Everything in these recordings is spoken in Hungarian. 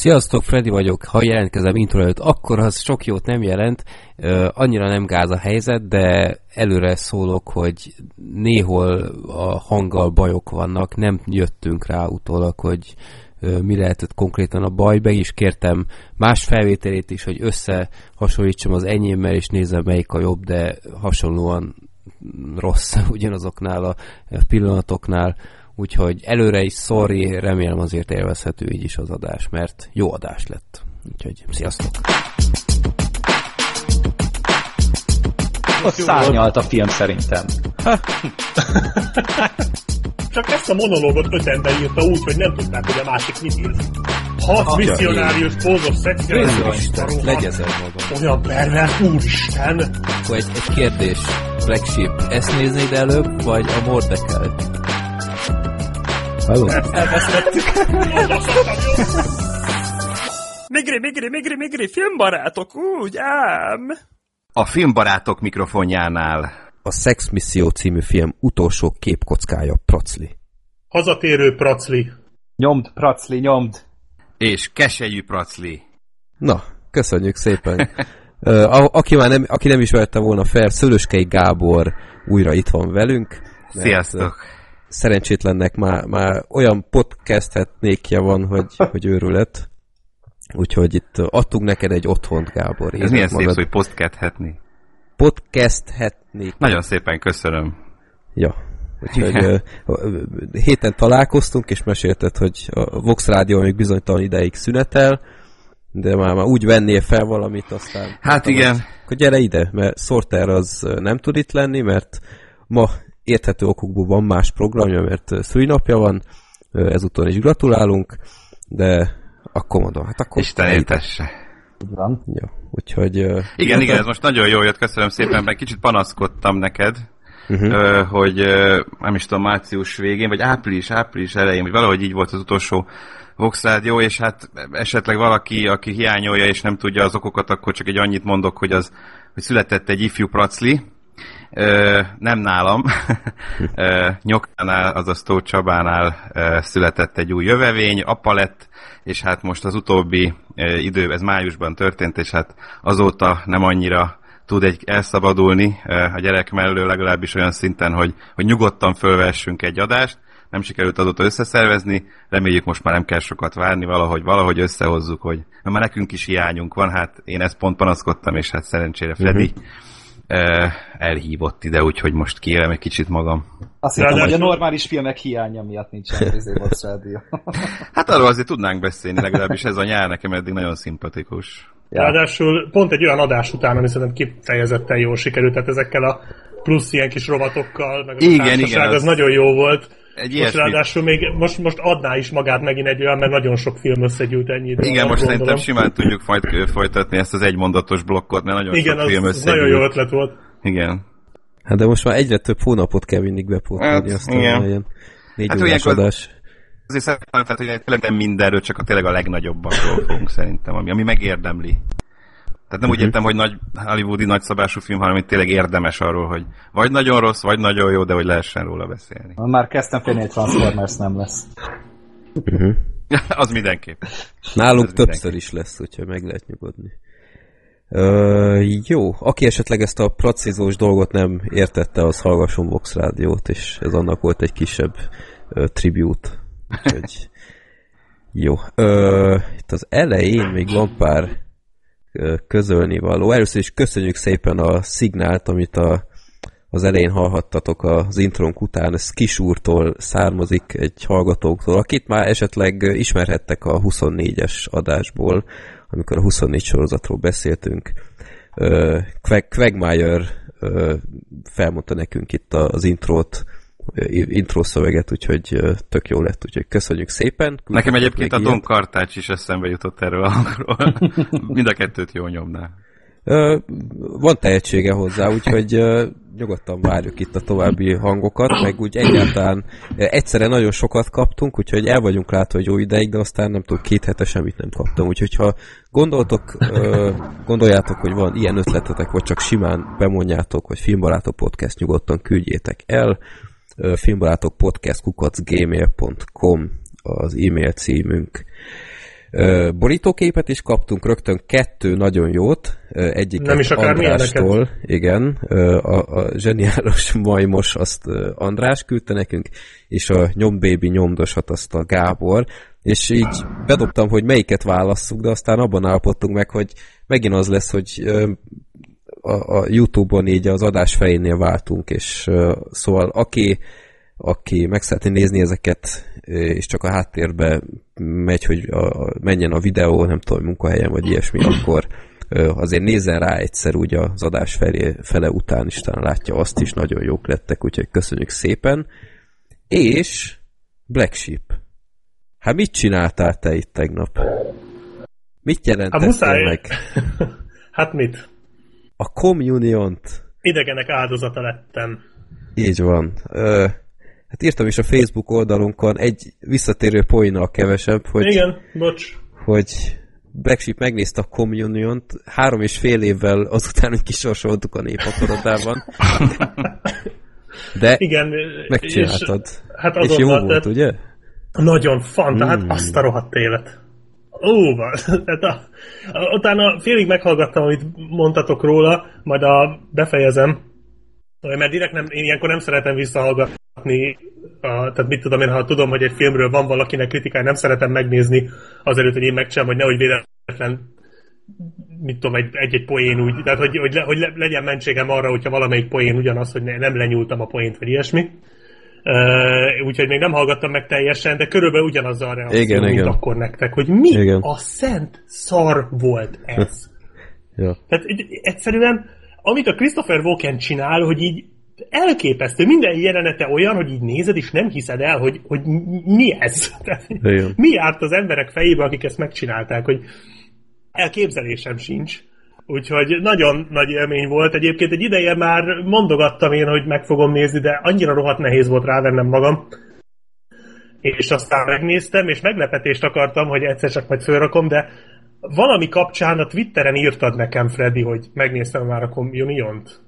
Sziasztok, Freddy vagyok. Ha jelentkezem intro előtt, akkor az sok jót nem jelent. Annyira nem gáz a helyzet, de előre szólok, hogy néhol a hanggal bajok vannak. Nem jöttünk rá utólag, hogy uh, mi lehetett konkrétan a baj. Be is kértem más felvételét is, hogy összehasonlítsam az enyémmel, és nézem melyik a jobb, de hasonlóan rossz ugyanazoknál a pillanatoknál Úgyhogy előre is sorry, remélem azért élvezhető így is az adás, mert jó adás lett. Úgyhogy sziasztok! Ott szárnyalt a film szerintem. Csak ezt a monológot öt ember írta úgy, hogy nem tudták, hogy a másik mit ír. Hat misszionárius pózos szexuális Legyezel magam. Olyan pervers, úristen! Akkor egy, egy kérdés. Black Sheep, ezt néznéd előbb, vagy a Mordekelt? Halló? Elvesztettük. migri, migri, migri, migri, filmbarátok, úgy ám. A filmbarátok mikrofonjánál. A Sex Mission című film utolsó képkockája Pracli. Hazatérő Pracli. Nyomd, Pracli, nyomd. És keselyű Pracli. Na, köszönjük szépen. uh, aki, már nem, aki nem ismerte volna fel, Szöröskei Gábor újra itt van velünk. Mert, Sziasztok! Szerencsétlennek már, már olyan podcasthetnékje van, hogy, hogy őrület. Úgyhogy itt adtunk neked egy otthont, Gábor. Ez milyen magad... szép hogy podcasthetni. Podcasthetni. Nagyon szépen köszönöm. Ja. Úgyhogy héten találkoztunk, és mesélted, hogy a Vox Rádió még bizonytalan ideig szünetel, de már, már úgy vennél fel valamit, aztán... Hát igen. Akkor gyere ide, mert Sorter az nem tud itt lenni, mert ma érthető okokból van más programja, mert szülinapja van, ezúton is gratulálunk, de akkor mondom, hát akkor... Isten éltesse. Van. Ja, úgyhogy... Igen, igen, ez most nagyon jó jött, köszönöm szépen, mert kicsit panaszkodtam neked, uh-huh. hogy nem is tudom, március végén, vagy április, április elején, vagy valahogy így volt az utolsó Vox Rádió, és hát esetleg valaki, aki hiányolja és nem tudja az okokat, akkor csak egy annyit mondok, hogy az hogy született egy ifjú pracli, Ö, nem nálam. Ö, Nyokánál, azaz Tóth Csabánál ö, született egy új jövevény, apa lett, és hát most az utóbbi ö, idő, ez májusban történt, és hát azóta nem annyira tud egy elszabadulni a gyerek mellől legalábbis olyan szinten, hogy, hogy nyugodtan fölvessünk egy adást. Nem sikerült azóta összeszervezni, reméljük most már nem kell sokat várni, valahogy, valahogy összehozzuk, hogy mert már nekünk is hiányunk van, hát én ezt pont panaszkodtam, és hát szerencsére Freddy uh-huh elhívott ide, úgyhogy most kérem egy kicsit magam. Azt hittem, hogy a normális filmek hiánya miatt nincsen Vox Rádió. hát arról azért tudnánk beszélni, legalábbis ez a nyár nekem eddig nagyon szimpatikus. Ja. Ráadásul pont egy olyan adás után, ami szerintem kifejezetten jól sikerült, tehát ezekkel a plusz ilyen kis rovatokkal, meg a igen, igen, az, az nagyon jó volt egy most ráadásul még most, most adná is magát megint egy olyan, mert nagyon sok film összegyűlt ennyi idő. Igen, most gondolom. szerintem simán tudjuk majd folytatni ezt az egymondatos blokkot, mert nagyon Igen, sok film összegyűlt. nagyon jó ötlet volt. Igen. Hát de most már egyre több hónapot kell mindig bepótolni, hát, aztán ilyen négy hát, órás adás. Azért szerintem, hogy tényleg nem mindenről, csak a tényleg a legnagyobbakról fogunk szerintem, ami, ami megérdemli. Tehát nem uh-huh. úgy értem, hogy nagy hollywoodi nagyszabású film, hanem hogy tényleg érdemes arról, hogy vagy nagyon rossz, vagy nagyon jó, de hogy lehessen róla beszélni. Már kezdtem félni, hogy Transformers nem lesz. Uh-huh. az mindenképp. Nálunk az többször mindenképp. is lesz, úgyhogy meg lehet nyugodni. Uh, jó, aki esetleg ezt a precízós dolgot nem értette, az hallgasson Vox Rádiót, és ez annak volt egy kisebb uh, tribute. Úgyhogy jó. Uh, itt az elején még van pár közölni való. Először is köszönjük szépen a szignált, amit a, az elején hallhattatok az intronk után. Ez Kisúrtól származik egy hallgatóktól, akit már esetleg ismerhettek a 24-es adásból, amikor a 24 sorozatról beszéltünk. Quagmire felmondta nekünk itt az intrót, intro szöveget, úgyhogy tök jó lett, úgyhogy köszönjük szépen. Nekem egyébként a Don Kartács is eszembe jutott erről a hangról. Mind a kettőt jó nyomná. Van tehetsége hozzá, úgyhogy nyugodtan várjuk itt a további hangokat, meg úgy egyáltalán egyszerre nagyon sokat kaptunk, úgyhogy el vagyunk látva, hogy jó ideig, de aztán nem tudom, két hete semmit nem kaptam, úgyhogy ha gondoltok, gondoljátok, hogy van ilyen ötletetek, vagy csak simán bemondjátok, hogy Filmbarátok Podcast nyugodtan küldjétek el, filmbarátok podcast kukacgmail.com az e-mail címünk. borítóképet is kaptunk, rögtön kettő nagyon jót, egyiket Nem is Andrástól, igen, a, a zseniálos majmos azt András küldte nekünk, és a nyombébi nyomdosat azt a Gábor, és így bedobtam, hogy melyiket válasszuk, de aztán abban állapodtunk meg, hogy megint az lesz, hogy a, a Youtube-on így az adás fejénél váltunk, és szóval aki aki meg szeretné nézni ezeket, és csak a háttérbe megy, hogy a, menjen a videó, nem tudom, munkahelyen vagy ilyesmi, akkor azért nézzen rá egyszer úgy az adás felé, fele után is, talán látja azt is, nagyon jók lettek, úgyhogy köszönjük szépen. És Black Sheep. Hát mit csináltál te itt tegnap? Mit jelentettél hát meg? hát mit? A communion-t. Idegenek áldozata lettem. Így van. Ö, Hát írtam is a Facebook oldalunkon egy visszatérő poénnal kevesebb, hogy... Igen, bocs. Hogy Black Sheep megnézte a communion három és fél évvel azután, hogy kisorsoltuk a népakorodában. De Igen, megcsináltad. És, hát és jó volt, tehát ugye? Nagyon fan, tehát mm. azt a rohadt élet. Ó, tehát a, a, utána félig meghallgattam, amit mondtatok róla, majd a befejezem, mert direkt nem, én ilyenkor nem szeretem visszahallgatni a, tehát mit tudom én, ha tudom, hogy egy filmről van valakinek kritikája, nem szeretem megnézni azért, hogy én megcsinálom, hogy nehogy véletlen mit tudom, egy, egy-egy poén úgy, tehát hogy, hogy, le, hogy legyen mentségem arra, hogyha valamelyik poén ugyanaz, hogy ne, nem lenyúltam a poént, vagy ilyesmi. Uh, úgyhogy még nem hallgattam meg teljesen, de körülbelül ugyanaz a reakció, igen, mint igen. akkor nektek, hogy mi igen. a szent szar volt ez. ja. Tehát egyszerűen, amit a Christopher Walken csinál, hogy így elképesztő. Minden jelenete olyan, hogy így nézed, és nem hiszed el, hogy, hogy mi ez. mi járt az emberek fejébe, akik ezt megcsinálták, hogy elképzelésem sincs. Úgyhogy nagyon nagy élmény volt. Egyébként egy ideje már mondogattam én, hogy meg fogom nézni, de annyira rohadt nehéz volt rávennem magam. És aztán megnéztem, és meglepetést akartam, hogy egyszer csak majd fölrakom, de valami kapcsán a Twitteren írtad nekem, Freddy, hogy megnéztem már a Communion-t.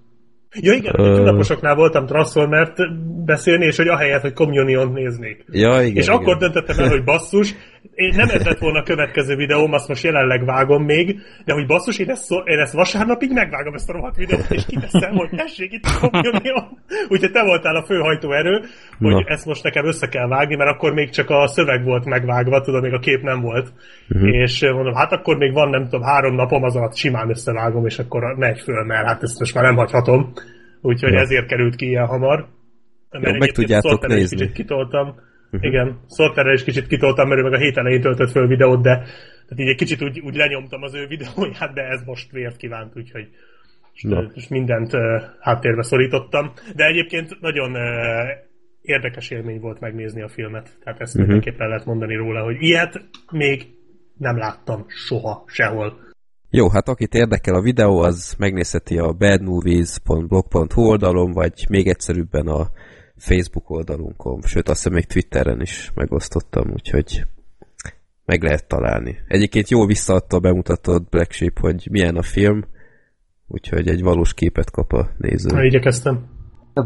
Ja igen, uh... tűnaposoknál voltam Transformert beszélni, és hogy ahelyett, hogy communion néznék. Ja, igen, és igen. akkor döntöttem el, hogy basszus, én nem ez lett volna a következő videóm, azt most jelenleg vágom még, de hogy basszus, én ezt, én ezt vasárnapig megvágom ezt a rohadt videót, és kiteszem, hogy tessék itt a communion. Úgyhogy te voltál a főhajtó erő, hogy Na. ezt most nekem össze kell vágni, mert akkor még csak a szöveg volt megvágva, tudod, még a kép nem volt. Uh-huh. És mondom, hát akkor még van, nem tudom, három napom, az alatt simán összevágom, és akkor megy föl, mert hát ezt most már nem hagyhatom. Úgyhogy ja. ezért került ki ilyen hamar. Mert Jó, meg tudjátok nézni. Kicsit kitoltam. Uh-huh. Igen, Sorterrel is kicsit kitoltam, mert ő meg a hét elején töltött föl videót, de tehát így egy kicsit úgy, úgy lenyomtam az ő videóját, de ez most vért kívánt, úgyhogy most mindent uh, háttérbe szorítottam. De egyébként nagyon uh, érdekes élmény volt megnézni a filmet. Tehát ezt uh-huh. mindenképpen lehet mondani róla, hogy ilyet még nem láttam soha, sehol. Jó, hát akit érdekel a videó, az megnézheti a badmovies.blog.hu oldalon, vagy még egyszerűbben a Facebook oldalunkon, sőt azt hiszem még Twitteren is megosztottam, úgyhogy meg lehet találni. Egyébként jól visszaadta a bemutatott Black Sheep, hogy milyen a film, úgyhogy egy valós képet kap a néző. Na, igyekeztem.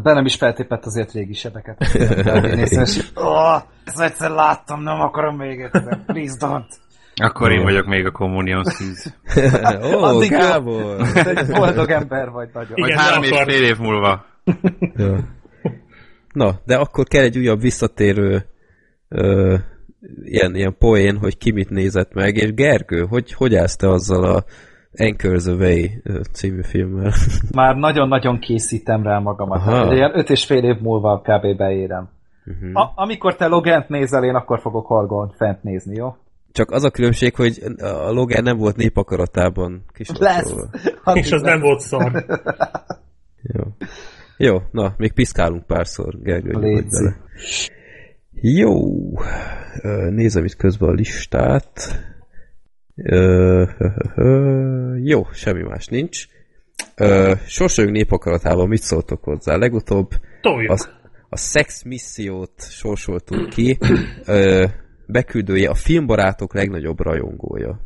nem is feltépett azért régi sebeket. Néztem, és oh, ezt egyszer láttam, nem akarom még egyszer. Please don't. Akkor én vagyok még a Communion szűz. Ó, Addig Gábor! Egy boldog ember vagy nagyon. Igen, három és fél év múlva. ja. Na, de akkor kell egy újabb visszatérő ö, ilyen, ilyen poén, hogy ki mit nézett meg, és Gergő, hogy, hogy állsz te azzal a Anchor the Way című filmmel? Már nagyon-nagyon készítem rá magamat. Aha. Ilyen öt és fél év múlva kb. beérem. Uh-huh. A, amikor te Logent nézel, én akkor fogok Hargon fent nézni, jó? Csak az a különbség, hogy a Logan nem volt népakaratában Lesz! És az nem volt szar. Jó. Jó, na, még piszkálunk párszor, Gergő. bele. Jó. Nézem itt közben a listát. Jó, semmi más nincs. Sorsajunk népakaratában mit szóltok hozzá? Legutóbb a, a Sex missziót sorsoltuk ki beküldője, a filmbarátok legnagyobb rajongója.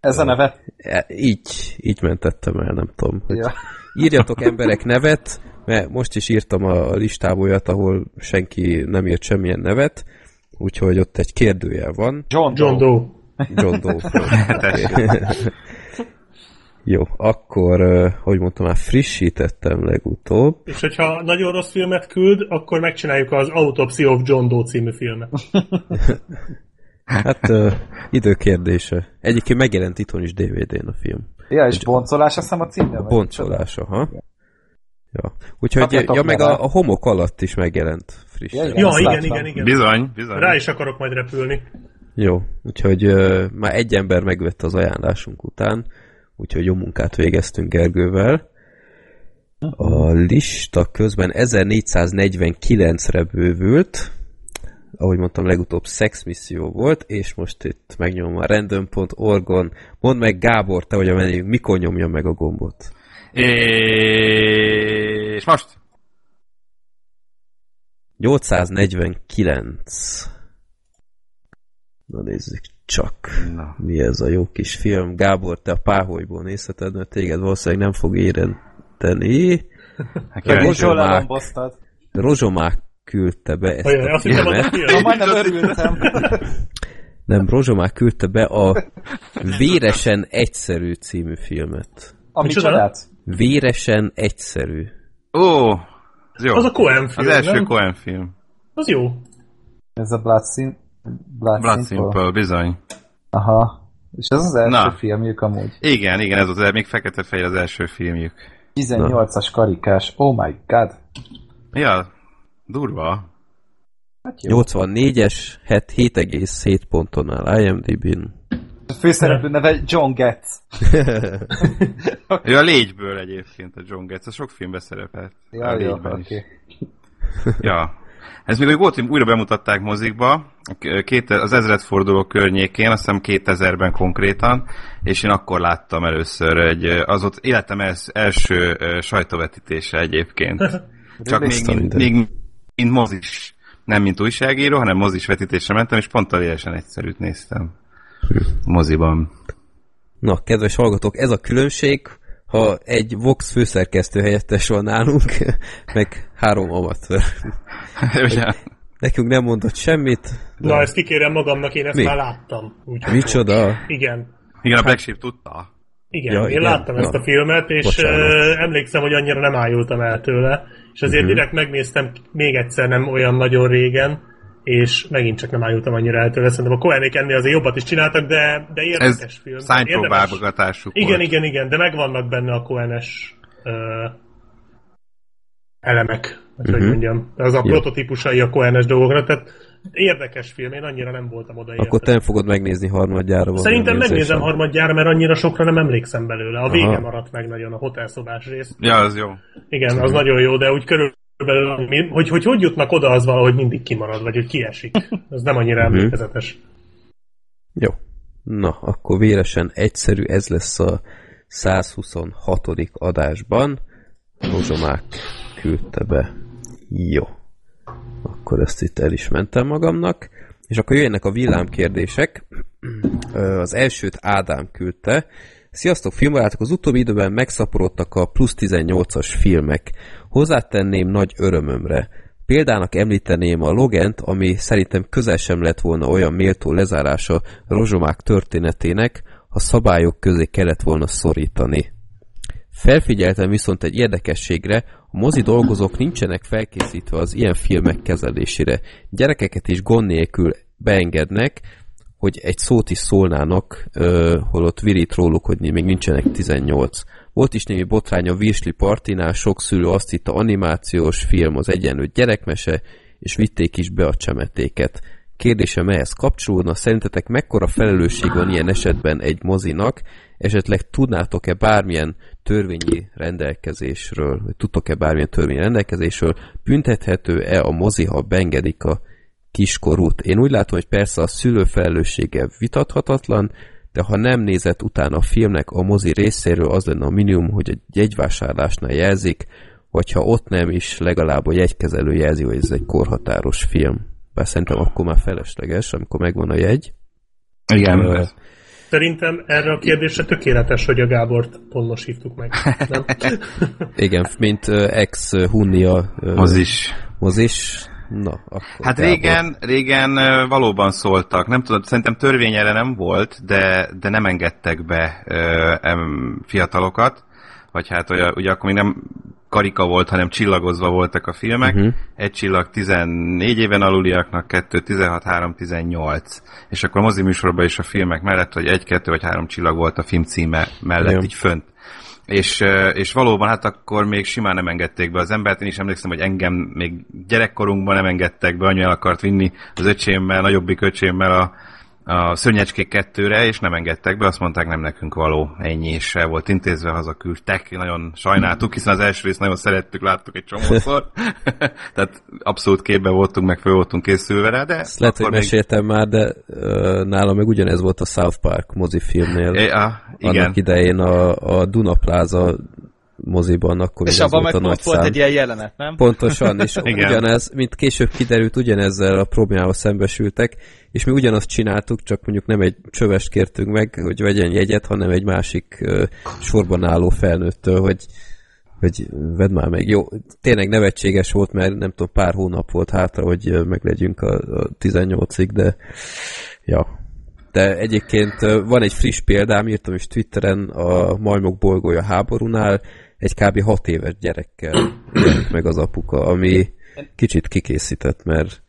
Ez a neve? E, így, így mentettem el, nem tudom. Hogy ja. Írjatok emberek nevet, mert most is írtam a listába olyat, ahol senki nem írt semmilyen nevet, úgyhogy ott egy kérdőjel van. John, John Doe. John Doe. Jó, akkor, hogy mondtam, már frissítettem legutóbb. És hogyha nagyon rossz filmet küld, akkor megcsináljuk az Autopsy of John Doe című filmet. hát uh, időkérdése. Egyébként megjelent itthon is DVD-n a film. Ja, és boncolás, azt hiszem a címbe? Boncolás, aha. Ja. Úgyhogy, ja, ja meg a, a homok alatt is megjelent friss. Ja, igen, ja, igen, igen, igen. Bizony, bizony. Rá is akarok majd repülni. Jó, úgyhogy uh, már egy ember megvette az ajánlásunk után, úgyhogy jó munkát végeztünk Gergővel. A lista közben 1449-re bővült, ahogy mondtam, legutóbb szexmisszió volt, és most itt megnyomom a random.org-on. Mondd meg, Gábor, te vagy a menjünk, mikor nyomja meg a gombot? És most? 849. Na nézzük csak, Na. mi ez a jó kis film. Gábor, te a páholyból nézheted, mert téged valószínűleg nem fog érenteni. Rozsomák, Rozsomák küldte be ezt Olyan, a filmet. Na, majdnem örültem. Nem, Rozsomák küldte be a Véresen Egyszerű című filmet. Ami csodát? Véresen Egyszerű. Ó, az jó. Az a Coen film, Az első nem? Coen film. Az jó. Ez a Blood, Sim Blood, Blood Simple. Simple, bizony. Aha. És ez az első Na. filmjük amúgy. Igen, igen, ez az még fekete-fehér az első filmjük. 18-as karikás. Oh my god. Ja, durva. Hát 84-es, 7,7 ponton áll IMDb-n. A főszereplő neve John Getz. ő a légyből egyébként a John Getz, a sok filmben szerepelt. Ja, a jó, okay. ja. Ez még, hogy volt, hogy újra bemutatták mozikba, két, az ezredforduló környékén, azt hiszem 2000-ben konkrétan, és én akkor láttam először egy, az ott életem els, első sajtóvetítése egyébként. Csak még, még, még mint mozis, nem mint újságíró, hanem mozis vetítésre mentem, és pont teljesen egyszerűt néztem moziban. Na, kedves hallgatók, ez a különbség, ha egy Vox főszerkesztő helyettes van nálunk, meg három amatőr. Nekünk nem mondott semmit. De... Na, ezt kikérem magamnak, én ezt Mi? már láttam. Úgy, Micsoda? Igen. Igen, a Black Sheep tudta. Igen, ja, én igen? láttam Na. ezt a filmet, és Bocsánat. emlékszem, hogy annyira nem ájultam el tőle, és azért uh-huh. direkt megnéztem még egyszer nem olyan nagyon régen, és megint csak nem ájultam annyira el tőle. Szerintem a Cohenék ennél azért jobbat is csináltak, de, de érdekes Ez film. szánypróbálgatásuk Igen, igen, igen, de megvannak benne a Cohenes uh, elemek, hogy uh-huh. mondjam. Az a prototípusai a Cohenes dolgokra, tehát érdekes film, én annyira nem voltam oda Akkor te nem fogod megnézni harmadjára. Szerintem megnézem harmadjára, mert annyira sokra nem emlékszem belőle. A vége Aha. maradt meg nagyon a hotelszobás rész. Ja, az jó. Igen, az nagyon jó, de úgy körül hogy, hogy, hogy hogy jutnak oda, az valahogy mindig kimarad, vagy hogy kiesik. Ez nem annyira mhm. emlékezetes. Jó. Na, akkor véresen egyszerű, ez lesz a 126. adásban. Rozsomák küldte be. Jó. Akkor ezt itt el is mentem magamnak. És akkor jöjjenek a villámkérdések. Az elsőt Ádám küldte. Sziasztok, filmbarátok! Az utóbbi időben megszaporodtak a plusz 18-as filmek. Hozzátenném nagy örömömre. Példának említeném a Logent, ami szerintem közel sem lett volna olyan méltó lezárása rozsomák történetének, ha szabályok közé kellett volna szorítani. Felfigyeltem viszont egy érdekességre, a mozi dolgozók nincsenek felkészítve az ilyen filmek kezelésére. Gyerekeket is gond nélkül beengednek, hogy egy szót is szólnának, uh, holott virít róluk, hogy még nincsenek 18. Volt is némi botrány a Virsli partinál, sok szülő azt hitte animációs film az egyenlő gyerekmese, és vitték is be a csemetéket. Kérdésem ehhez kapcsolódna, szerintetek mekkora felelősség van ilyen esetben egy mozinak, esetleg tudnátok-e bármilyen törvényi rendelkezésről, vagy tudtok-e bármilyen törvényi rendelkezésről, büntethető-e a mozi, ha bengedik a kiskorút? Én úgy látom, hogy persze a szülő felelőssége vitathatatlan, de ha nem nézett utána a filmnek a mozi részéről, az lenne a minimum, hogy a jegyvásárlásnál jelzik, vagy ha ott nem is, legalább a jegykezelő jelzi, hogy ez egy korhatáros film. Bár szerintem akkor már felesleges, amikor megvan a jegy. Igen. Uh, Szerintem erre a kérdésre tökéletes, hogy a Gábort pontos hívtuk meg. Nem? Igen, mint ex-hunnia mozis. mozis Na, akkor Hát régen, régen valóban szóltak. Nem tudom, szerintem törvény erre nem volt, de, de nem engedtek be ö, fiatalokat. Vagy hát ugye, ugye akkor még nem karika volt, hanem csillagozva voltak a filmek. Uh-huh. Egy csillag 14 éven aluliaknak, kettő 16, 3, 18. És akkor a moziműsorban is a filmek mellett, hogy egy, kettő vagy három csillag volt a film címe mellett Jó. így fönt. És, és valóban hát akkor még simán nem engedték be az embert. Én is emlékszem, hogy engem még gyerekkorunkban nem engedtek be, anyu el akart vinni az öcsémmel, nagyobbik öcsémmel a, a szörnyecskék kettőre, és nem engedtek be, azt mondták, nem nekünk való, ennyi, és el volt intézve, hazaküldtek, nagyon sajnáltuk, hiszen az első részt nagyon szerettük, láttuk egy csomószor, tehát abszolút képben voltunk, meg föl voltunk készülve rá, de... Ezt lehet, hogy meséltem még... már, de nálam meg ugyanez volt a South Park mozifilmnél. É, ah, igen. Annak idején a, a Duna Plaza moziban, akkor És abban meg a nagy volt egy ilyen jelenet, nem? Pontosan, és ugyanez, mint később kiderült, ugyanezzel a problémával szembesültek, és mi ugyanazt csináltuk, csak mondjuk nem egy csövest kértünk meg, hogy vegyen jegyet, hanem egy másik uh, sorban álló felnőttől, hogy hogy vedd már meg. Jó, tényleg nevetséges volt, mert nem tudom, pár hónap volt hátra, hogy meglegyünk a, a 18-ig, de ja. De egyébként van egy friss példám, írtam is Twitteren, a Majmok bolygója háborúnál, egy kb. 6 éves gyerekkel meg az apuka, ami kicsit kikészített, mert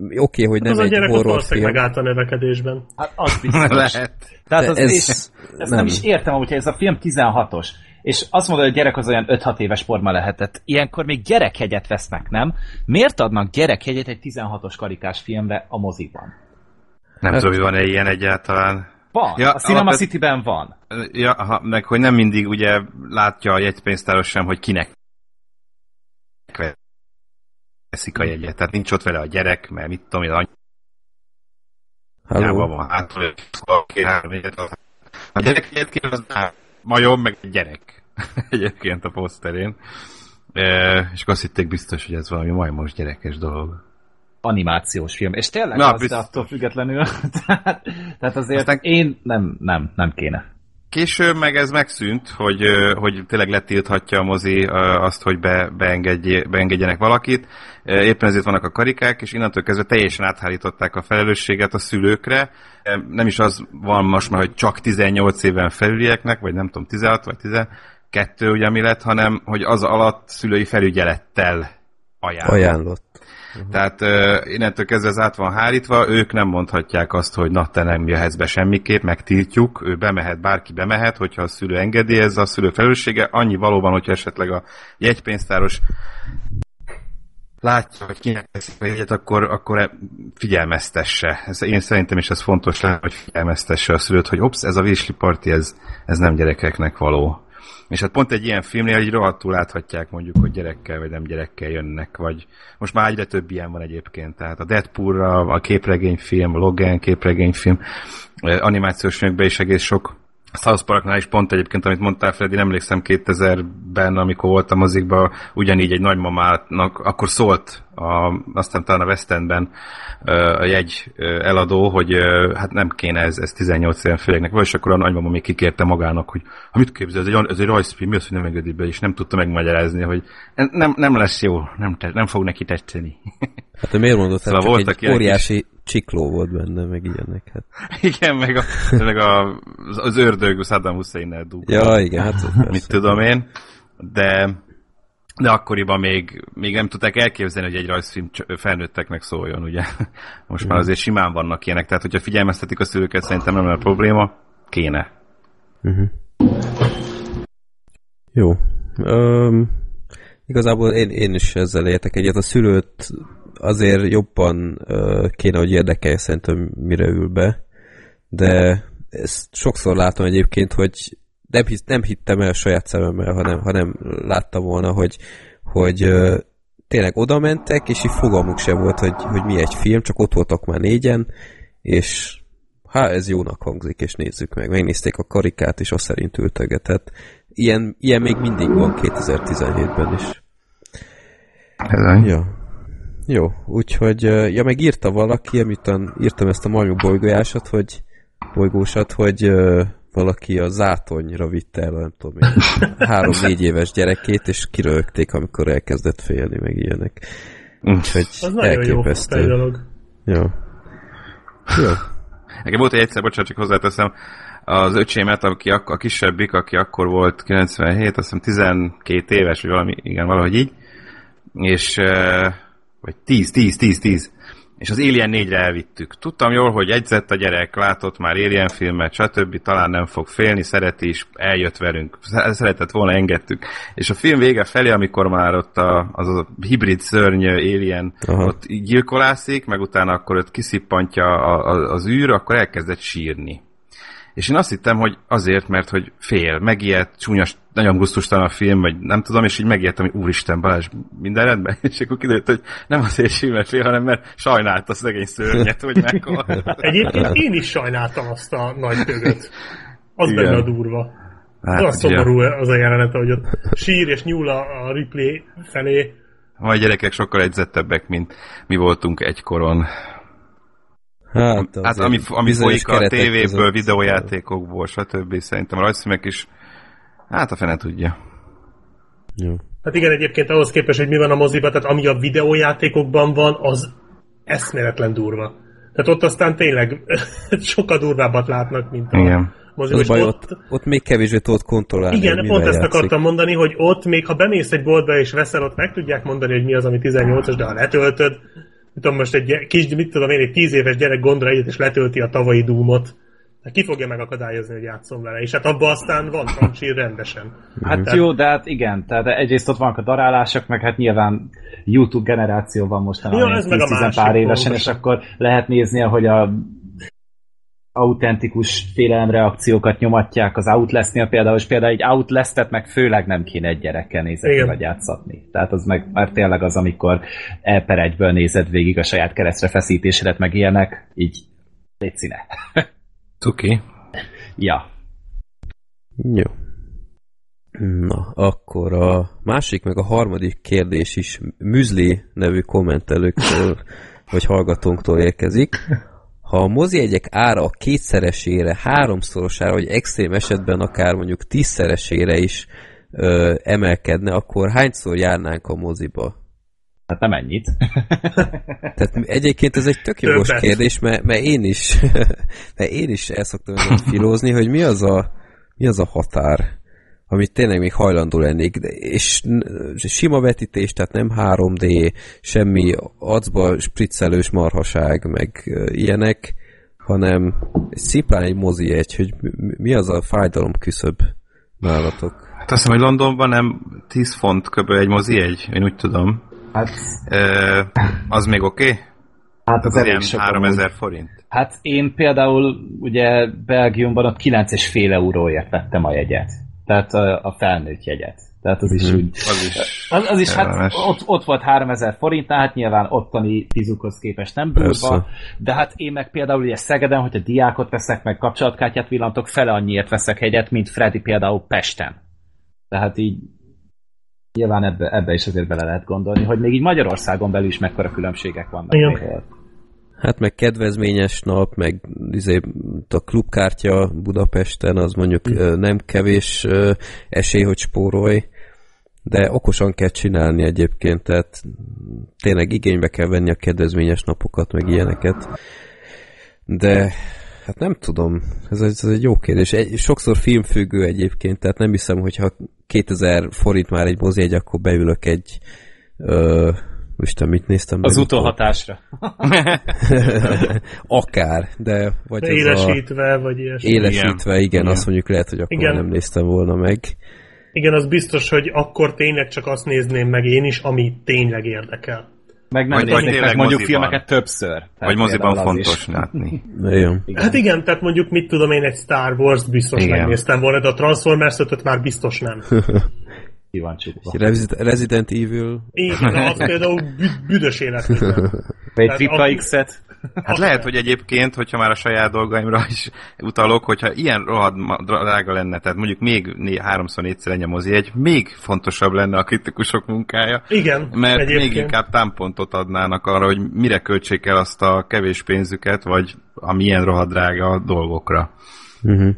oké, okay, hogy nem az egy a horrorfilm. megállt a nevekedésben. Hát az biztos. Lehet. Tehát az, ez, és, ez nem. nem is értem, hogyha ez a film 16-os, és azt mondod, hogy a gyerek az olyan 5-6 éves forma lehetett. Ilyenkor még gyerekhegyet vesznek, nem? Miért adnak gyerekhegyet egy 16-os karikás filmbe a moziban? Nem hát, tudom, hogy van-e ilyen egyáltalán. Van, ja, a Cinema alapvet... City-ben van. Ja, ha, meg hogy nem mindig ugye látja a jegypénztáros sem, hogy kinek veszik a jegyet. Tehát nincs ott vele a gyerek, mert mit tudom én, anyjában van hátul, a gyerek egyébként az majom, meg egy gyerek egyébként a poszterén. E, és azt hitték biztos, hogy ez valami majmos gyerekes dolog animációs film. És tényleg Na, az, bizt... attól függetlenül. tehát, tehát azért Aztán... én nem, nem, nem kéne. Később meg ez megszűnt, hogy, hogy tényleg letilthatja a mozi azt, hogy be, beengedje, beengedjenek valakit. Éppen ezért vannak a karikák, és innentől kezdve teljesen áthárították a felelősséget a szülőkre. Nem is az van most már, hogy csak 18 éven felülieknek, vagy nem tudom, 16 vagy 12 ugye mi lett, hanem hogy az alatt szülői felügyelettel ajánlott. ajánlott. Uh-huh. Tehát uh, innentől kezdve ez át van hárítva, ők nem mondhatják azt, hogy na te nem jöhetsz be semmiképp, megtiltjuk, ő bemehet, bárki bemehet, hogyha a szülő engedi, ez a szülő felelőssége. Annyi valóban, hogyha esetleg a jegypénztáros látja, hogy kinek teszik a jegyet, akkor, akkor figyelmeztesse. Ez, én szerintem is ez fontos lehet, hogy figyelmeztesse a szülőt, hogy ops, ez a vésli parti, ez, ez nem gyerekeknek való. És hát pont egy ilyen filmnél így rohadtul láthatják mondjuk, hogy gyerekkel vagy nem gyerekkel jönnek, vagy most már egyre több ilyen van egyébként, tehát a Deadpoolra, a képregényfilm, a Logan képregényfilm, animációs filmekben is egész sok South Parknál is pont egyébként, amit mondtál, Freddy, emlékszem 2000-ben, amikor voltam mozikban, ugyanígy egy nagymamának, akkor szólt, a, aztán talán a West Endben a jegy eladó, hogy hát nem kéne ez, ez 18 éven főlegnek, vagy és akkor a nagymama még kikérte magának, hogy ha mit képzel, ez egy, ez egy rajzfilm, mi az, hogy nem engedi be, és nem tudta megmagyarázni, hogy nem, nem lesz jó, nem, nem fog neki tetszeni. Hát te miért mondod, szóval csak egy óriási. Csikló volt benne, meg ilyenek. Hát. Igen, meg, a, meg a, az ördög Saddam Hussein-nel dugva. Ja, igen, hát Mit tudom én. De, de akkoriban még, még nem tudták elképzelni, hogy egy rajzfilm felnőtteknek szóljon, ugye. Most már azért simán vannak ilyenek, tehát hogyha figyelmeztetik a szülőket, szerintem nem a probléma, kéne. Uh-huh. Jó. Um, igazából én, én is ezzel értek egyet. A szülőt azért jobban uh, kéne, hogy érdekelje szerintem, mire ül be, de ezt sokszor látom egyébként, hogy nem, hisz, nem hittem el saját szememmel, hanem, hanem láttam volna, hogy, hogy uh, tényleg oda mentek, és így fogalmuk sem volt, hogy, hogy mi egy film, csak ott voltak már négyen, és hát ez jónak hangzik, és nézzük meg. Megnézték a karikát, és azt szerint ültögetett. Ilyen, ilyen még mindig van 2017-ben is. Ez ja. Jó, úgyhogy, ja meg írta valaki, amit írtam ezt a majmok bolygójásat, hogy bolygósat, hogy valaki a zátonyra vitte el, nem tudom három-négy éves gyerekét, és kirögték, amikor elkezdett félni, meg ilyenek. Úgyhogy az nagyon elképesztő. jó dolog. Jó. Jó. Nekem volt egy egyszer, bocsánat, csak hozzáteszem, az öcsémet, aki a, a kisebbik, aki akkor volt 97, azt hiszem 12 éves, vagy valami, igen, valahogy így, és vagy 10, 10, 10, 10, és az Alien 4-re elvittük. Tudtam jól, hogy egyzett a gyerek, látott már Alien filmet, stb. talán nem fog félni, szereti is, eljött velünk. Szeretett volna, engedtük. És a film vége felé, amikor már ott a, az a hibrid szörny Alien Aha. ott gyilkolászik, meg utána akkor ott kiszippantja a, a, az űr, akkor elkezdett sírni. És én azt hittem, hogy azért, mert hogy fél, megijedt, csúnyas, nagyon gusztustalan a film, vagy nem tudom, és így megijedtem, hogy úristen, Balázs, minden rendben? És akkor kiderült, hogy nem azért sír, fél, hanem mert sajnálta a szegény szörnyet, hogy meghal. Egyébként én is sajnáltam azt a nagy tögöt. Az Igen. benne a durva. Hát, az szomorú az a jelenet, hogy ott sír és nyúl a, a replay felé. A gyerekek sokkal egyzettebbek, mint mi voltunk egykoron. Hát, hát ami, ami folyik a tévéből, videójátékokból, stb. Szerintem a rajzfilmek is, hát a fene tudja. Jó. Hát igen, egyébként ahhoz képest, hogy mi van a moziban, tehát ami a videójátékokban van, az eszméletlen durva. Tehát ott aztán tényleg sokkal durvábbat látnak, mint a igen. moziban. baj, ott, ott, ott még kevésbé tudod kontrollálni. Igen, pont ezt játszik. akartam mondani, hogy ott még ha bemész egy boltba és veszel, ott meg tudják mondani, hogy mi az, ami 18-as, de ha letöltöd, tudom, most egy kis, mit tudom én, egy tíz éves gyerek gondra egyet, és letölti a tavalyi dúmot. Hát ki fogja megakadályozni, hogy játszom vele? És hát abban aztán van franchír rendesen. Hát tehát... jó, de hát igen, tehát egyrészt ott vannak a darálások, meg hát nyilván YouTube generáció van mostanában, ja, ez meg a pár évesen, és akkor lehet nézni, hogy a autentikus félelemreakciókat nyomatják az Outlast-nél például, és például egy Outlast-et meg főleg nem kéne egy gyerekkel nézni vagy játszatni. Tehát az meg már tényleg az, amikor per egyből nézed végig a saját keresztre feszítésedet, meg ilyenek, így légy színe. Tuki. Ja. Jó. Na, akkor a másik, meg a harmadik kérdés is Müzli nevű kommentelőktől, vagy hallgatónktól érkezik. Ha a moziegyek ára a kétszeresére, háromszorosára, vagy extrém esetben akár mondjuk tízszeresére is ö, emelkedne, akkor hányszor járnánk a moziba? Hát nem ennyit. Tehát egyébként ez egy tök jogos kérdés, mert, mert én is mert én is el szoktam filózni, hogy mi az a, mi az a határ amit tényleg még hajlandó lennék, és sima vetítés, tehát nem 3D, semmi acba spriccelős marhaság, meg ilyenek, hanem szimplán egy mozi egy, hogy mi az a fájdalom küszöbb nálatok. Hát azt hiszem, hogy Londonban nem 10 font kb. egy mozi egy, én úgy tudom. Hát... E, az még oké? Okay? Hát az, az ilyen 3000 forint. Hát én például ugye Belgiumban ott 9,5 euróért vettem a jegyet tehát a, a felnőtt jegyet. Tehát az is hmm. úgy... Az is, az, az is hát ott, ott volt 3000 forint, tehát nyilván ottani fizukhoz képest nem durva, de hát én meg például ugye Szegeden, hogy a diákot veszek, meg kapcsolatkártyát villantok, fele annyiért veszek hegyet, mint Freddy például Pesten. Tehát így nyilván ebbe, ebbe is azért bele lehet gondolni, hogy még így Magyarországon belül is mekkora különbségek vannak. Igen. Hát meg kedvezményes nap, meg izé, a klubkártya Budapesten, az mondjuk mm. nem kevés esély, hogy spórolj, de okosan kell csinálni egyébként, tehát tényleg igénybe kell venni a kedvezményes napokat, meg ilyeneket. De hát nem tudom, ez, ez egy jó kérdés. Egy, sokszor filmfüggő egyébként, tehát nem hiszem, hogy ha 2000 forint már egy mozi akkor beülök egy ö, Isten, mit néztem Az utóhatásra. Akár, de... Vagy de élesítve, a... vagy ilyesmi. Élesítve, igen, igen, azt mondjuk lehet, hogy akkor igen. nem néztem volna meg. Igen, az biztos, hogy akkor tényleg csak azt nézném meg én is, ami tényleg érdekel. Meg nem néznék meg mondjuk moziban. filmeket többször. Tehát vagy moziban fontos látni. Igen. Hát igen, tehát mondjuk mit tudom én, egy Star Wars biztos igen. megnéztem volna, de a Transformers 5 már biztos nem. ki van csukva. Resident Evil. Igen, az például büdös élet. Egy tripla X-et. Hát lehet, hogy egyébként, hogyha már a saját dolgaimra is utalok, hogyha ilyen rohad drága lenne, tehát mondjuk még né, háromszor, négyszer ennyi a mozi egy, még fontosabb lenne a kritikusok munkája. Igen, Mert egyébként. még inkább támpontot adnának arra, hogy mire költsék el azt a kevés pénzüket, vagy a milyen rohadt drága dolgokra. Uh-huh.